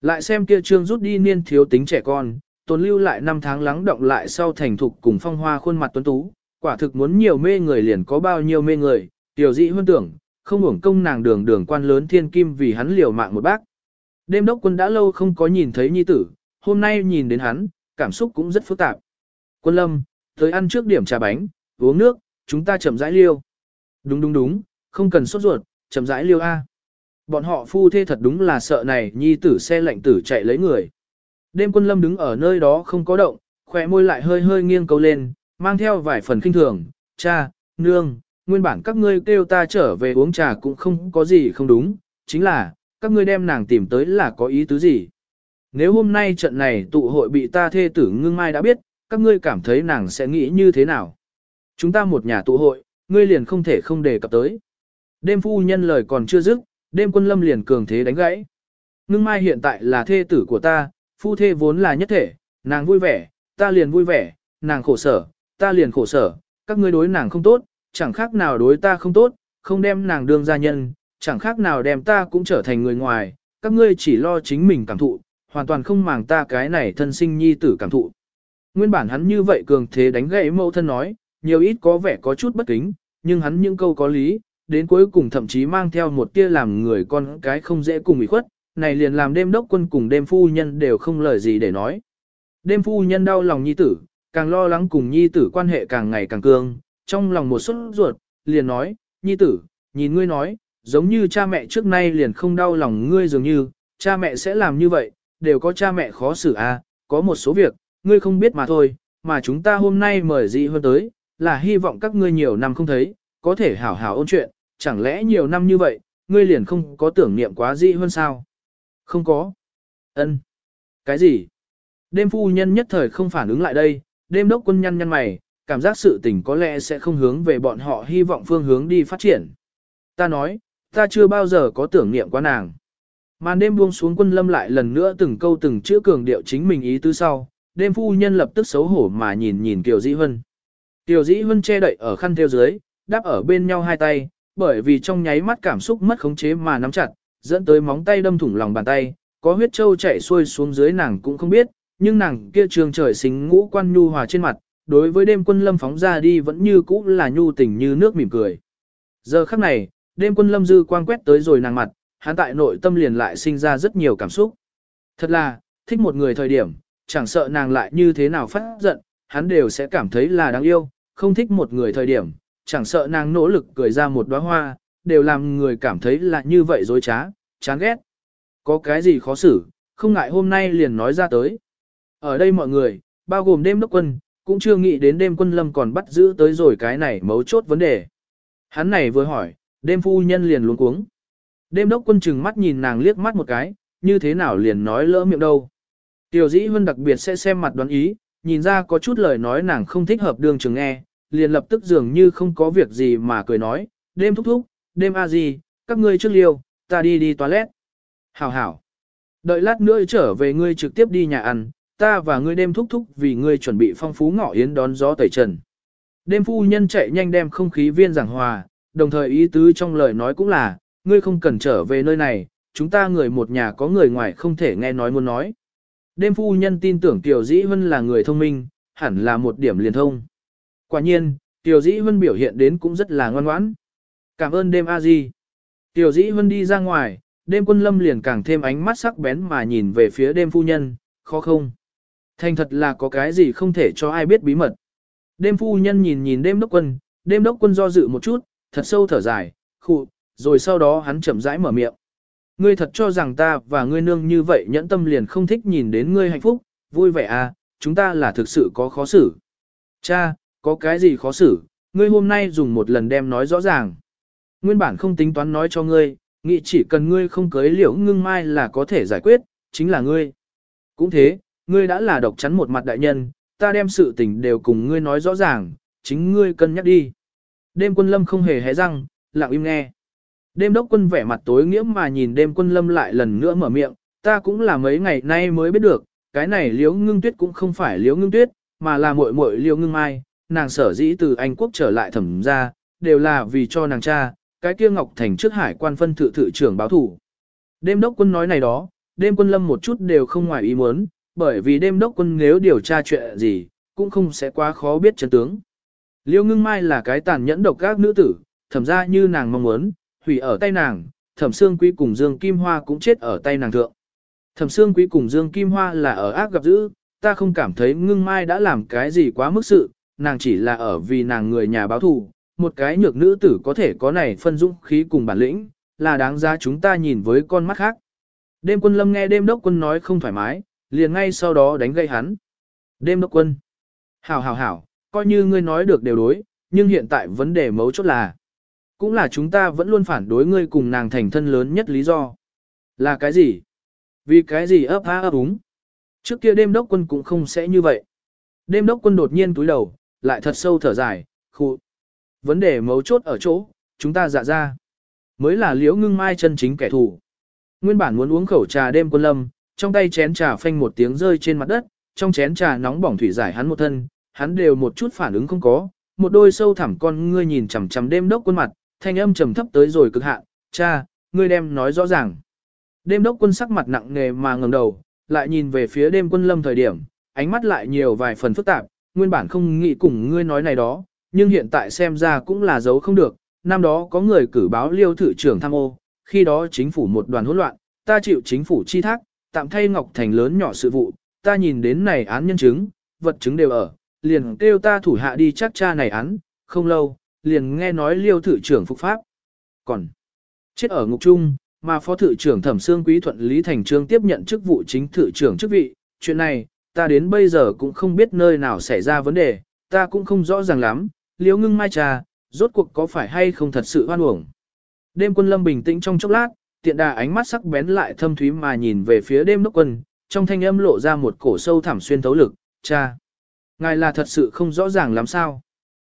Lại xem kia trương rút đi niên thiếu tính trẻ con, tồn lưu lại năm tháng lắng động lại sau thành thục cùng phong hoa khuôn mặt tuấn tú, quả thực muốn nhiều mê người liền có bao nhiêu mê người, tiểu dị hơn tưởng, không hưởng công nàng đường đường quan lớn thiên kim vì hắn liều mạng một bác. Đêm đốc quân đã lâu không có nhìn thấy nhi tử, hôm nay nhìn đến hắn, cảm xúc cũng rất phức tạp. Quân lâm, tới ăn trước điểm trà bánh, uống nước, chúng ta chậm rãi liêu. Đúng đúng đúng, không cần sốt ruột, chậm rãi liêu A. Bọn họ phu thê thật đúng là sợ này nhi tử xe lạnh tử chạy lấy người. Đêm quân lâm đứng ở nơi đó không có động, khỏe môi lại hơi hơi nghiêng cầu lên, mang theo vài phần kinh thường, cha, nương, nguyên bản các ngươi kêu ta trở về uống trà cũng không có gì không đúng, chính là, các ngươi đem nàng tìm tới là có ý tứ gì. Nếu hôm nay trận này tụ hội bị ta thê tử ngưng mai đã biết, các ngươi cảm thấy nàng sẽ nghĩ như thế nào? Chúng ta một nhà tụ hội, ngươi liền không thể không đề cập tới. Đêm phu nhân lời còn chưa dứt, đêm quân lâm liền cường thế đánh gãy. Ngưng mai hiện tại là thê tử của ta, phu thê vốn là nhất thể, nàng vui vẻ, ta liền vui vẻ, nàng khổ sở, ta liền khổ sở, các ngươi đối nàng không tốt, chẳng khác nào đối ta không tốt, không đem nàng đương gia nhân, chẳng khác nào đem ta cũng trở thành người ngoài, các ngươi chỉ lo chính mình cảm thụ, hoàn toàn không màng ta cái này thân sinh nhi tử cảm thụ. Nguyên bản hắn như vậy cường thế đánh gãy mẫu thân nói, nhiều ít có vẻ có chút bất kính, nhưng hắn những câu có lý, đến cuối cùng thậm chí mang theo một tia làm người con cái không dễ cùng ủy khuất, này liền làm đêm đốc quân cùng đêm phu nhân đều không lời gì để nói. Đêm phu nhân đau lòng nhi tử, càng lo lắng cùng nhi tử quan hệ càng ngày càng cương, trong lòng một suất ruột, liền nói, nhi tử, nhìn ngươi nói, giống như cha mẹ trước nay liền không đau lòng ngươi dường như, cha mẹ sẽ làm như vậy, đều có cha mẹ khó xử à, có một số việc, ngươi không biết mà thôi, mà chúng ta hôm nay mời dị hơn tới, là hy vọng các ngươi nhiều năm không thấy, có thể hảo hảo ôn chuyện, chẳng lẽ nhiều năm như vậy, ngươi liền không có tưởng niệm quá dị hơn sao? Không có. Ân. Cái gì? Đêm phu nhân nhất thời không phản ứng lại đây, đêm đốc quân nhăn nhăn mày, cảm giác sự tình có lẽ sẽ không hướng về bọn họ hy vọng phương hướng đi phát triển. Ta nói, ta chưa bao giờ có tưởng niệm quá nàng. Màn đêm buông xuống quân lâm lại lần nữa từng câu từng chữ cường điệu chính mình ý tứ sau, đêm phu nhân lập tức xấu hổ mà nhìn nhìn Kiều Dĩ Hân. Kiều Dĩ Hân che đậy ở khăn theo dưới, đáp ở bên nhau hai tay, bởi vì trong nháy mắt cảm xúc mất khống chế mà nắm chặt, dẫn tới móng tay đâm thủng lòng bàn tay, có huyết trâu chảy xuôi xuống dưới nàng cũng không biết, nhưng nàng kia trường trời xính ngũ quan nhu hòa trên mặt, đối với đêm quân lâm phóng ra đi vẫn như cũ là nhu tình như nước mỉm cười. Giờ khắc này, đêm quân lâm dư quang quét tới rồi nàng mặt, hắn tại nội tâm liền lại sinh ra rất nhiều cảm xúc. Thật là, thích một người thời điểm, chẳng sợ nàng lại như thế nào phát giận, hắn đều sẽ cảm thấy là đáng yêu, không thích một người thời điểm, chẳng sợ nàng nỗ lực cười ra một đóa hoa, đều làm người cảm thấy là như vậy dối trá, chán ghét. Có cái gì khó xử, không ngại hôm nay liền nói ra tới. Ở đây mọi người, bao gồm đêm đốc quân, cũng chưa nghĩ đến đêm quân lâm còn bắt giữ tới rồi cái này mấu chốt vấn đề. Hắn này vừa hỏi, đêm phu nhân liền luống cuống. Đêm đốc quân chừng mắt nhìn nàng liếc mắt một cái, như thế nào liền nói lỡ miệng đâu. Tiểu dĩ hơn đặc biệt sẽ xem mặt đoán ý, nhìn ra có chút lời nói nàng không thích hợp đường trường nghe, liền lập tức dường như không có việc gì mà cười nói, đêm thúc thúc, đêm a gì, các ngươi trước liêu, ta đi đi toilet. Hảo hảo. Đợi lát nữa trở về ngươi trực tiếp đi nhà ăn, ta và ngươi đêm thúc thúc vì ngươi chuẩn bị phong phú ngọ yến đón gió tẩy trần. Đêm phu nhân chạy nhanh đem không khí viên giảng hòa, đồng thời ý tứ trong lời nói cũng là, ngươi không cần trở về nơi này, chúng ta người một nhà có người ngoài không thể nghe nói muốn nói. Đêm phu nhân tin tưởng Tiểu Dĩ Vân là người thông minh, hẳn là một điểm liền thông. Quả nhiên, Tiểu Dĩ Vân biểu hiện đến cũng rất là ngoan ngoãn. Cảm ơn đêm a di. Tiểu Dĩ Vân đi ra ngoài, đêm quân lâm liền càng thêm ánh mắt sắc bén mà nhìn về phía đêm phu nhân, khó không. Thành thật là có cái gì không thể cho ai biết bí mật. Đêm phu nhân nhìn nhìn đêm đốc quân, đêm đốc quân do dự một chút, thật sâu thở dài, khụ, rồi sau đó hắn chậm rãi mở miệng. Ngươi thật cho rằng ta và ngươi nương như vậy nhẫn tâm liền không thích nhìn đến ngươi hạnh phúc, vui vẻ à, chúng ta là thực sự có khó xử. Cha, có cái gì khó xử, ngươi hôm nay dùng một lần đem nói rõ ràng. Nguyên bản không tính toán nói cho ngươi, nghĩ chỉ cần ngươi không cưới liễu ngưng mai là có thể giải quyết, chính là ngươi. Cũng thế, ngươi đã là độc chắn một mặt đại nhân, ta đem sự tình đều cùng ngươi nói rõ ràng, chính ngươi cân nhắc đi. Đêm quân lâm không hề hé răng, lặng im nghe. Đêm đốc quân vẻ mặt tối nghĩa mà nhìn đêm quân lâm lại lần nữa mở miệng, ta cũng là mấy ngày nay mới biết được, cái này liễu ngưng tuyết cũng không phải liễu ngưng tuyết, mà là muội muội liễu ngưng mai, nàng sở dĩ từ Anh quốc trở lại thẩm ra, đều là vì cho nàng cha, cái kia Ngọc Thành trước hải quan phân thự thự trưởng báo thủ. Đêm đốc quân nói này đó, đêm quân lâm một chút đều không ngoài ý muốn, bởi vì đêm đốc quân nếu điều tra chuyện gì, cũng không sẽ quá khó biết chân tướng. Liêu ngưng mai là cái tàn nhẫn độc các nữ tử, thẩm ra như nàng mong muốn, hủy ở tay nàng, thẩm xương quý cùng Dương Kim Hoa cũng chết ở tay nàng thượng. Thẩm xương Quý cùng Dương Kim Hoa là ở ác gặp dữ, ta không cảm thấy ngưng mai đã làm cái gì quá mức sự, nàng chỉ là ở vì nàng người nhà báo thù, một cái nhược nữ tử có thể có này phân dũng khí cùng bản lĩnh, là đáng giá chúng ta nhìn với con mắt khác. Đêm quân lâm nghe đêm đốc quân nói không thoải mái, liền ngay sau đó đánh gây hắn. Đêm đốc quân. Hảo hảo hảo, coi như ngươi nói được đều đối, nhưng hiện tại vấn đề mấu chốt là. Cũng là chúng ta vẫn luôn phản đối ngươi cùng nàng thành thân lớn nhất lý do. Là cái gì? Vì cái gì ấp á ấp úng? Trước kia đêm đốc quân cũng không sẽ như vậy. Đêm đốc quân đột nhiên túi đầu, lại thật sâu thở dài, khu. Vấn đề mấu chốt ở chỗ, chúng ta dạ ra. Mới là liễu ngưng mai chân chính kẻ thù. Nguyên bản muốn uống khẩu trà đêm quân lâm, trong tay chén trà phanh một tiếng rơi trên mặt đất, trong chén trà nóng bỏng thủy giải hắn một thân, hắn đều một chút phản ứng không có, một đôi sâu thẳm con ngươi nhìn chằm chằm đêm đốc quân mặt, thanh âm trầm thấp tới rồi cực hạn, cha, ngươi đem nói rõ ràng. Đêm đốc quân sắc mặt nặng nề mà ngẩng đầu, lại nhìn về phía đêm quân lâm thời điểm, ánh mắt lại nhiều vài phần phức tạp, nguyên bản không nghĩ cùng ngươi nói này đó, nhưng hiện tại xem ra cũng là giấu không được, năm đó có người cử báo liêu thử trưởng tham ô, khi đó chính phủ một đoàn hỗn loạn, ta chịu chính phủ chi thác, tạm thay Ngọc Thành lớn nhỏ sự vụ, ta nhìn đến này án nhân chứng, vật chứng đều ở, liền kêu ta thủ hạ đi chắc cha này án, không lâu, liền nghe nói liêu thử trưởng phục pháp. Còn, chết ở ngục trung, mà phó thự trưởng thẩm xương quý thuận Lý Thành Trương tiếp nhận chức vụ chính thự trưởng chức vị, chuyện này, ta đến bây giờ cũng không biết nơi nào xảy ra vấn đề, ta cũng không rõ ràng lắm, liếu ngưng mai trà, rốt cuộc có phải hay không thật sự hoan uổng. Đêm quân lâm bình tĩnh trong chốc lát, tiện đà ánh mắt sắc bén lại thâm thúy mà nhìn về phía đêm đốc quân, trong thanh âm lộ ra một cổ sâu thẳm xuyên thấu lực, cha. Ngài là thật sự không rõ ràng làm sao.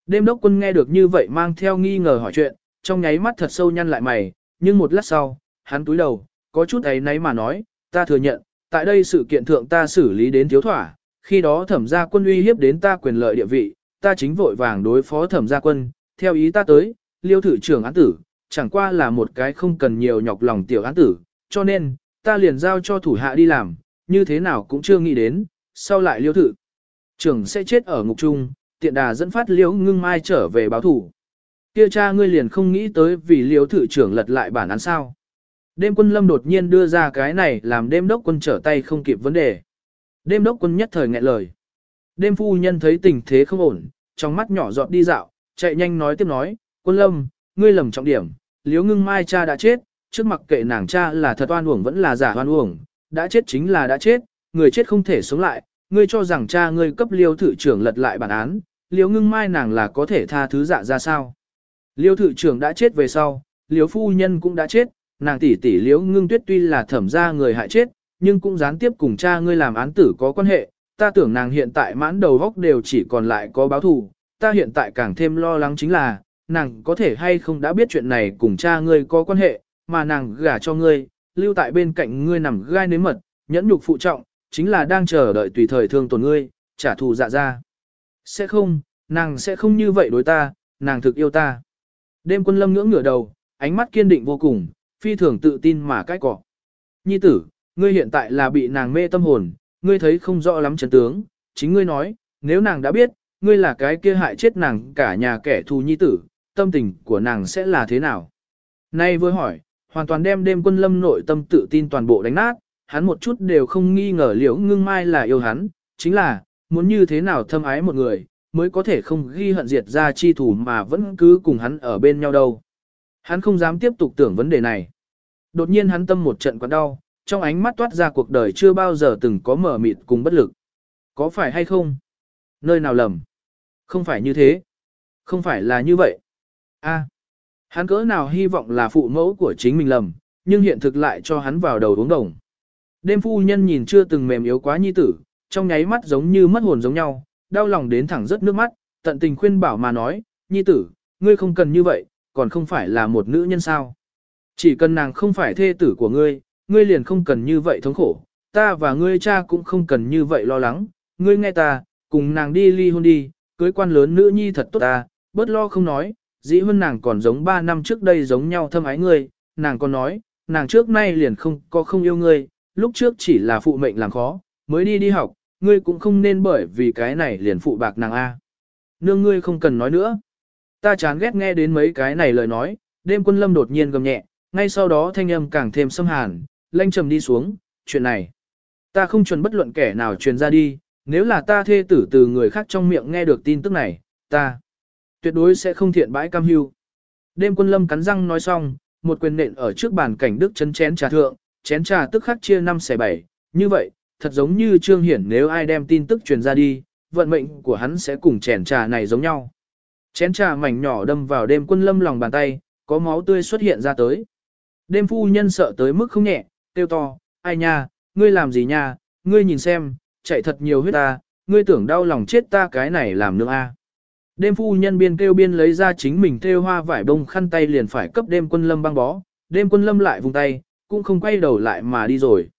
Đêm đốc quân nghe được như vậy mang theo nghi ngờ hỏi chuyện, trong nháy mắt thật sâu nhăn lại mày, nhưng một lát sau, hắn túi đầu, có chút ấy nấy mà nói, ta thừa nhận, tại đây sự kiện thượng ta xử lý đến thiếu thỏa, khi đó thẩm gia quân uy hiếp đến ta quyền lợi địa vị, ta chính vội vàng đối phó thẩm gia quân, theo ý ta tới, liêu thử trưởng án tử, chẳng qua là một cái không cần nhiều nhọc lòng tiểu án tử, cho nên, ta liền giao cho thủ hạ đi làm, như thế nào cũng chưa nghĩ đến, sau lại liêu thử. Trưởng sẽ chết ở ngục trung, tiện đà dẫn phát Liễu ngưng mai trở về báo thủ. Kia cha ngươi liền không nghĩ tới vì Liễu thử trưởng lật lại bản án sao. Đêm quân lâm đột nhiên đưa ra cái này làm đêm đốc quân trở tay không kịp vấn đề. Đêm đốc quân nhất thời nghẹn lời. Đêm phu nhân thấy tình thế không ổn, trong mắt nhỏ giọt đi dạo, chạy nhanh nói tiếp nói, quân lâm, ngươi lầm trọng điểm, liếu ngưng mai cha đã chết, trước mặc kệ nàng cha là thật oan uổng vẫn là giả oan uổng, đã chết chính là đã chết, người chết không thể sống lại, ngươi cho rằng cha ngươi cấp liêu thử trưởng lật lại bản án, liêu ngưng mai nàng là có thể tha thứ dạ ra sao. Liêu thử trưởng đã chết về sau, liêu phu nhân cũng đã chết, nàng tỷ tỷ liêu ngưng tuyết tuy là thẩm ra người hại chết, nhưng cũng gián tiếp cùng cha ngươi làm án tử có quan hệ, ta tưởng nàng hiện tại mãn đầu góc đều chỉ còn lại có báo thù, ta hiện tại càng thêm lo lắng chính là, nàng có thể hay không đã biết chuyện này cùng cha ngươi có quan hệ, mà nàng gả cho ngươi, lưu tại bên cạnh ngươi nằm gai nếm mật, nhẫn nhục phụ trọng, chính là đang chờ đợi tùy thời thương tổn ngươi, trả thù dạ ra. Sẽ không, nàng sẽ không như vậy đối ta, nàng thực yêu ta. Đêm quân lâm ngưỡng ngửa đầu, ánh mắt kiên định vô cùng, phi thường tự tin mà cái cỏ. Nhi tử, ngươi hiện tại là bị nàng mê tâm hồn, ngươi thấy không rõ lắm chấn tướng, chính ngươi nói, nếu nàng đã biết, ngươi là cái kia hại chết nàng cả nhà kẻ thù nhi tử, tâm tình của nàng sẽ là thế nào? Nay vừa hỏi, hoàn toàn đem đêm quân lâm nội tâm tự tin toàn bộ đánh nát, hắn một chút đều không nghi ngờ liễu ngưng mai là yêu hắn, chính là, muốn như thế nào thâm ái một người, mới có thể không ghi hận diệt ra chi thủ mà vẫn cứ cùng hắn ở bên nhau đâu. Hắn không dám tiếp tục tưởng vấn đề này. Đột nhiên hắn tâm một trận quặn đau, trong ánh mắt toát ra cuộc đời chưa bao giờ từng có mở mịt cùng bất lực. Có phải hay không? Nơi nào lầm? Không phải như thế. Không phải là như vậy. A, hắn cỡ nào hy vọng là phụ mẫu của chính mình lầm, nhưng hiện thực lại cho hắn vào đầu uống đồng. Đêm phu nhân nhìn chưa từng mềm yếu quá nhi tử, trong nháy mắt giống như mất hồn giống nhau, đau lòng đến thẳng rất nước mắt, tận tình khuyên bảo mà nói, nhi tử, ngươi không cần như vậy, còn không phải là một nữ nhân sao. Chỉ cần nàng không phải thê tử của ngươi, ngươi liền không cần như vậy thống khổ, ta và ngươi cha cũng không cần như vậy lo lắng, ngươi nghe ta, cùng nàng đi ly hôn đi, cưới quan lớn nữ nhi thật tốt ta, bớt lo không nói, dĩ hơn nàng còn giống 3 năm trước đây giống nhau thâm ái ngươi, nàng còn nói, nàng trước nay liền không có không yêu ngươi, lúc trước chỉ là phụ mệnh làm khó, mới đi đi học, ngươi cũng không nên bởi vì cái này liền phụ bạc nàng A. Nương ngươi không cần nói nữa. Ta chán ghét nghe đến mấy cái này lời nói, đêm quân lâm đột nhiên gầm nhẹ, ngay sau đó thanh âm càng thêm xâm hàn, lanh trầm đi xuống, chuyện này. Ta không chuẩn bất luận kẻ nào truyền ra đi, nếu là ta thê tử từ người khác trong miệng nghe được tin tức này, ta tuyệt đối sẽ không thiện bãi cam hưu. Đêm quân lâm cắn răng nói xong, một quyền nện ở trước bàn cảnh đức chấn chén trà thượng, chén trà tức khắc chia 5 xẻ 7, như vậy, thật giống như Trương Hiển nếu ai đem tin tức truyền ra đi, vận mệnh của hắn sẽ cùng chén trà này giống nhau. Chén trà mảnh nhỏ đâm vào đêm quân lâm lòng bàn tay, có máu tươi xuất hiện ra tới. Đêm phu nhân sợ tới mức không nhẹ, tiêu to, ai nha, ngươi làm gì nha, ngươi nhìn xem, chạy thật nhiều huyết ta, ngươi tưởng đau lòng chết ta cái này làm nương a. Đêm phu nhân biên kêu biên lấy ra chính mình thêu hoa vải bông khăn tay liền phải cấp đêm quân lâm băng bó, đêm quân lâm lại vùng tay, cũng không quay đầu lại mà đi rồi.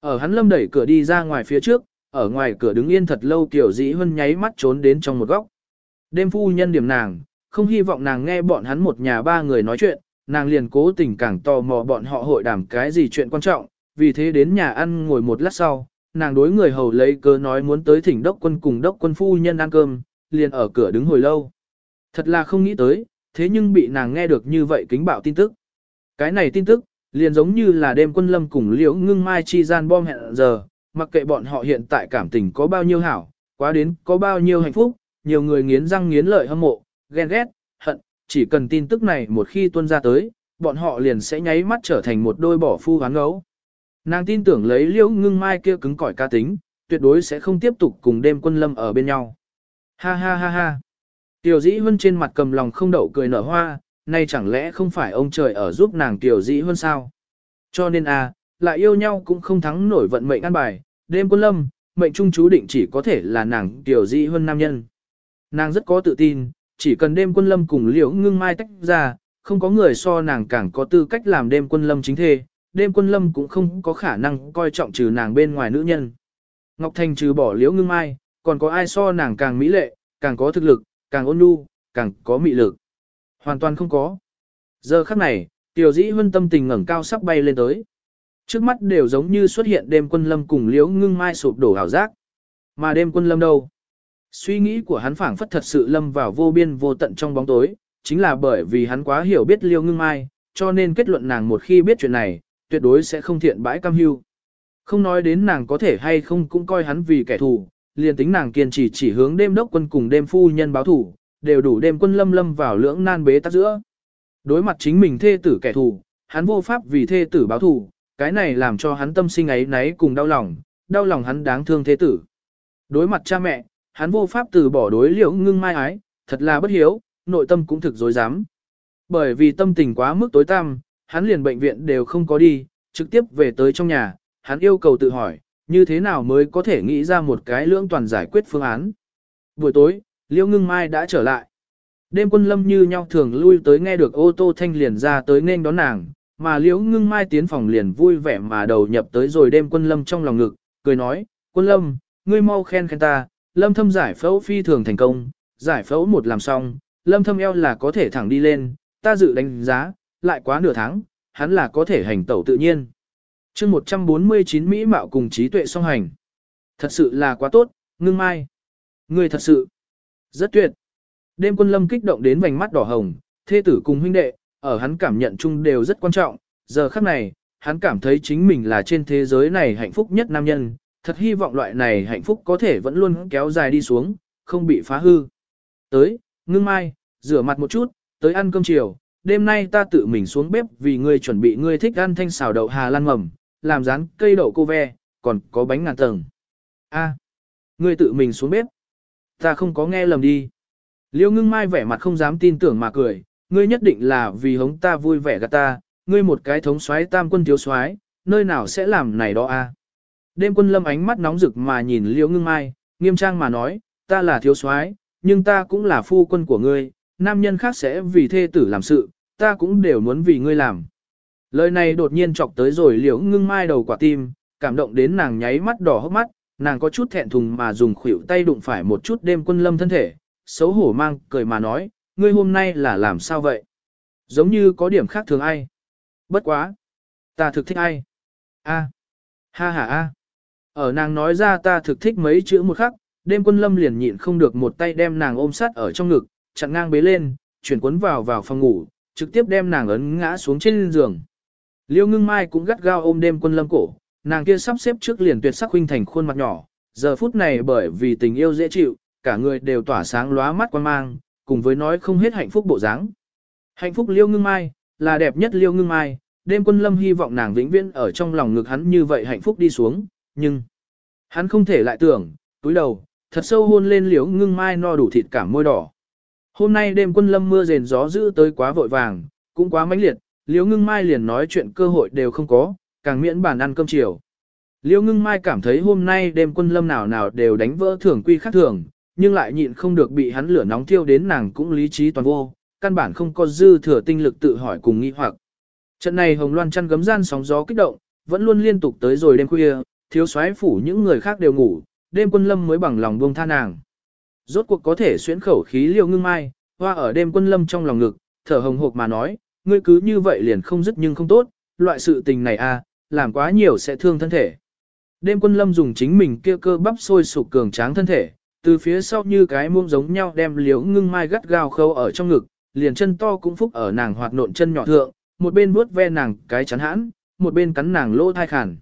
Ở hắn lâm đẩy cửa đi ra ngoài phía trước, ở ngoài cửa đứng yên thật lâu kiểu dĩ hân nháy mắt trốn đến trong một góc. Đêm phu nhân điểm nàng, không hy vọng nàng nghe bọn hắn một nhà ba người nói chuyện, nàng liền cố tình càng tò mò bọn họ hội đàm cái gì chuyện quan trọng, vì thế đến nhà ăn ngồi một lát sau, nàng đối người hầu lấy cớ nói muốn tới thỉnh đốc quân cùng đốc quân phu nhân ăn cơm, liền ở cửa đứng hồi lâu. Thật là không nghĩ tới, thế nhưng bị nàng nghe được như vậy kính bạo tin tức. Cái này tin tức, liền giống như là đêm quân lâm cùng liễu ngưng mai chi gian bom hẹn giờ, mặc kệ bọn họ hiện tại cảm tình có bao nhiêu hảo, quá đến có bao nhiêu hạnh phúc, nhiều người nghiến răng nghiến lợi hâm mộ, ghen ghét, hận, chỉ cần tin tức này một khi tuôn ra tới, bọn họ liền sẽ nháy mắt trở thành một đôi bỏ phu hoán ngấu. Nàng tin tưởng lấy liễu ngưng mai kia cứng cỏi ca tính, tuyệt đối sẽ không tiếp tục cùng đêm quân lâm ở bên nhau. Ha ha ha ha. Tiểu dĩ vân trên mặt cầm lòng không đậu cười nở hoa, nay chẳng lẽ không phải ông trời ở giúp nàng tiểu dĩ hơn sao? Cho nên a, à, lại yêu nhau cũng không thắng nổi vận mệnh an bài, đêm quân lâm, mệnh trung chú định chỉ có thể là nàng tiểu dĩ hơn nam nhân. Nàng rất có tự tin, chỉ cần đêm quân lâm cùng liễu ngưng mai tách ra, không có người so nàng càng có tư cách làm đêm quân lâm chính thê, đêm quân lâm cũng không có khả năng coi trọng trừ nàng bên ngoài nữ nhân. Ngọc Thành trừ bỏ liễu ngưng mai, còn có ai so nàng càng mỹ lệ, càng có thực lực, càng ôn nhu, càng có mị lực. Hoàn toàn không có. Giờ khắc này, tiểu dĩ huân tâm tình ngẩng cao sắp bay lên tới. Trước mắt đều giống như xuất hiện đêm quân lâm cùng liễu ngưng mai sụp đổ hảo giác. Mà đêm quân lâm đâu? Suy nghĩ của hắn phảng phất thật sự lâm vào vô biên vô tận trong bóng tối, chính là bởi vì hắn quá hiểu biết liễu ngưng mai, cho nên kết luận nàng một khi biết chuyện này, tuyệt đối sẽ không thiện bãi cam hưu. Không nói đến nàng có thể hay không cũng coi hắn vì kẻ thù, liền tính nàng kiên trì chỉ hướng đêm đốc quân cùng đêm phu nhân báo thủ, đều đủ đêm quân lâm lâm vào lưỡng nan bế tắc giữa. Đối mặt chính mình thê tử kẻ thù, hắn vô pháp vì thê tử báo thù, cái này làm cho hắn tâm sinh ấy náy cùng đau lòng, đau lòng hắn đáng thương thê tử. Đối mặt cha mẹ, hắn vô pháp từ bỏ đối liễu ngưng mai ái, thật là bất hiếu, nội tâm cũng thực dối dám. Bởi vì tâm tình quá mức tối tăm, hắn liền bệnh viện đều không có đi, trực tiếp về tới trong nhà, hắn yêu cầu tự hỏi, như thế nào mới có thể nghĩ ra một cái lưỡng toàn giải quyết phương án. Buổi tối, Liễu Ngưng Mai đã trở lại. Đêm quân lâm như nhau thường lui tới nghe được ô tô thanh liền ra tới nên đón nàng, mà Liễu Ngưng Mai tiến phòng liền vui vẻ mà đầu nhập tới rồi đêm quân lâm trong lòng ngực, cười nói, quân lâm, ngươi mau khen khen ta, lâm thâm giải phẫu phi thường thành công, giải phẫu một làm xong, lâm thâm eo là có thể thẳng đi lên, ta dự đánh giá, lại quá nửa tháng, hắn là có thể hành tẩu tự nhiên chương 149 Mỹ mạo cùng trí tuệ song hành. Thật sự là quá tốt, ngưng mai. ngươi thật sự rất tuyệt. Đêm quân lâm kích động đến vành mắt đỏ hồng, thê tử cùng huynh đệ, ở hắn cảm nhận chung đều rất quan trọng. Giờ khắc này, hắn cảm thấy chính mình là trên thế giới này hạnh phúc nhất nam nhân. Thật hy vọng loại này hạnh phúc có thể vẫn luôn kéo dài đi xuống, không bị phá hư. Tới, ngưng mai, rửa mặt một chút, tới ăn cơm chiều. Đêm nay ta tự mình xuống bếp vì ngươi chuẩn bị ngươi thích ăn thanh xào đậu hà lan mầm, làm rán cây đậu cô ve, còn có bánh ngàn tầng. A, ngươi tự mình xuống bếp. Ta không có nghe lầm đi. Liêu ngưng mai vẻ mặt không dám tin tưởng mà cười, ngươi nhất định là vì hống ta vui vẻ gạt ta, ngươi một cái thống soái tam quân thiếu soái, nơi nào sẽ làm này đó a? Đêm quân lâm ánh mắt nóng rực mà nhìn liêu ngưng mai, nghiêm trang mà nói, ta là thiếu soái, nhưng ta cũng là phu quân của ngươi, nam nhân khác sẽ vì thê tử làm sự, ta cũng đều muốn vì ngươi làm. Lời này đột nhiên chọc tới rồi liễu ngưng mai đầu quả tim, cảm động đến nàng nháy mắt đỏ hốc mắt, nàng có chút thẹn thùng mà dùng khuỷu tay đụng phải một chút đêm quân lâm thân thể, xấu hổ mang, cười mà nói, ngươi hôm nay là làm sao vậy? Giống như có điểm khác thường ai? Bất quá! Ta thực thích ai? A! Ha ha a! Ở nàng nói ra ta thực thích mấy chữ một khắc, đêm quân lâm liền nhịn không được một tay đem nàng ôm sát ở trong ngực, chặn ngang bế lên, chuyển cuốn vào vào phòng ngủ, trực tiếp đem nàng ấn ngã xuống trên giường. Liêu ngưng mai cũng gắt gao ôm đêm quân lâm cổ, nàng kia sắp xếp trước liền tuyệt sắc huynh thành khuôn mặt nhỏ, giờ phút này bởi vì tình yêu dễ chịu, cả người đều tỏa sáng lóa mắt quan mang, cùng với nói không hết hạnh phúc bộ dáng. Hạnh phúc liêu ngưng mai, là đẹp nhất liêu ngưng mai, đêm quân lâm hy vọng nàng vĩnh viễn ở trong lòng ngực hắn như vậy hạnh phúc đi xuống, nhưng hắn không thể lại tưởng, túi đầu, thật sâu hôn lên liễu ngưng mai no đủ thịt cả môi đỏ. Hôm nay đêm quân lâm mưa rền gió dữ tới quá vội vàng, cũng quá mãnh liệt, liễu ngưng mai liền nói chuyện cơ hội đều không có, càng miễn bàn ăn cơm chiều. Liêu ngưng mai cảm thấy hôm nay đêm quân lâm nào nào đều đánh vỡ thường quy khác thường, nhưng lại nhịn không được bị hắn lửa nóng thiêu đến nàng cũng lý trí toàn vô, căn bản không có dư thừa tinh lực tự hỏi cùng nghi hoặc. Trận này hồng loan chăn gấm gian sóng gió kích động, vẫn luôn liên tục tới rồi đêm khuya, thiếu soái phủ những người khác đều ngủ, đêm quân lâm mới bằng lòng buông tha nàng. Rốt cuộc có thể xuyến khẩu khí Liêu ngưng mai, hoa ở đêm quân lâm trong lòng ngực, thở hồng hộc mà nói, ngươi cứ như vậy liền không dứt nhưng không tốt, loại sự tình này à, làm quá nhiều sẽ thương thân thể. Đêm quân lâm dùng chính mình kia cơ bắp sôi sục cường tráng thân thể, từ phía sau như cái muông giống nhau đem liễu ngưng mai gắt gao khâu ở trong ngực, liền chân to cũng phúc ở nàng hoạt nộn chân nhỏ thượng, một bên vuốt ve nàng cái chắn hãn, một bên cắn nàng lỗ thai khản.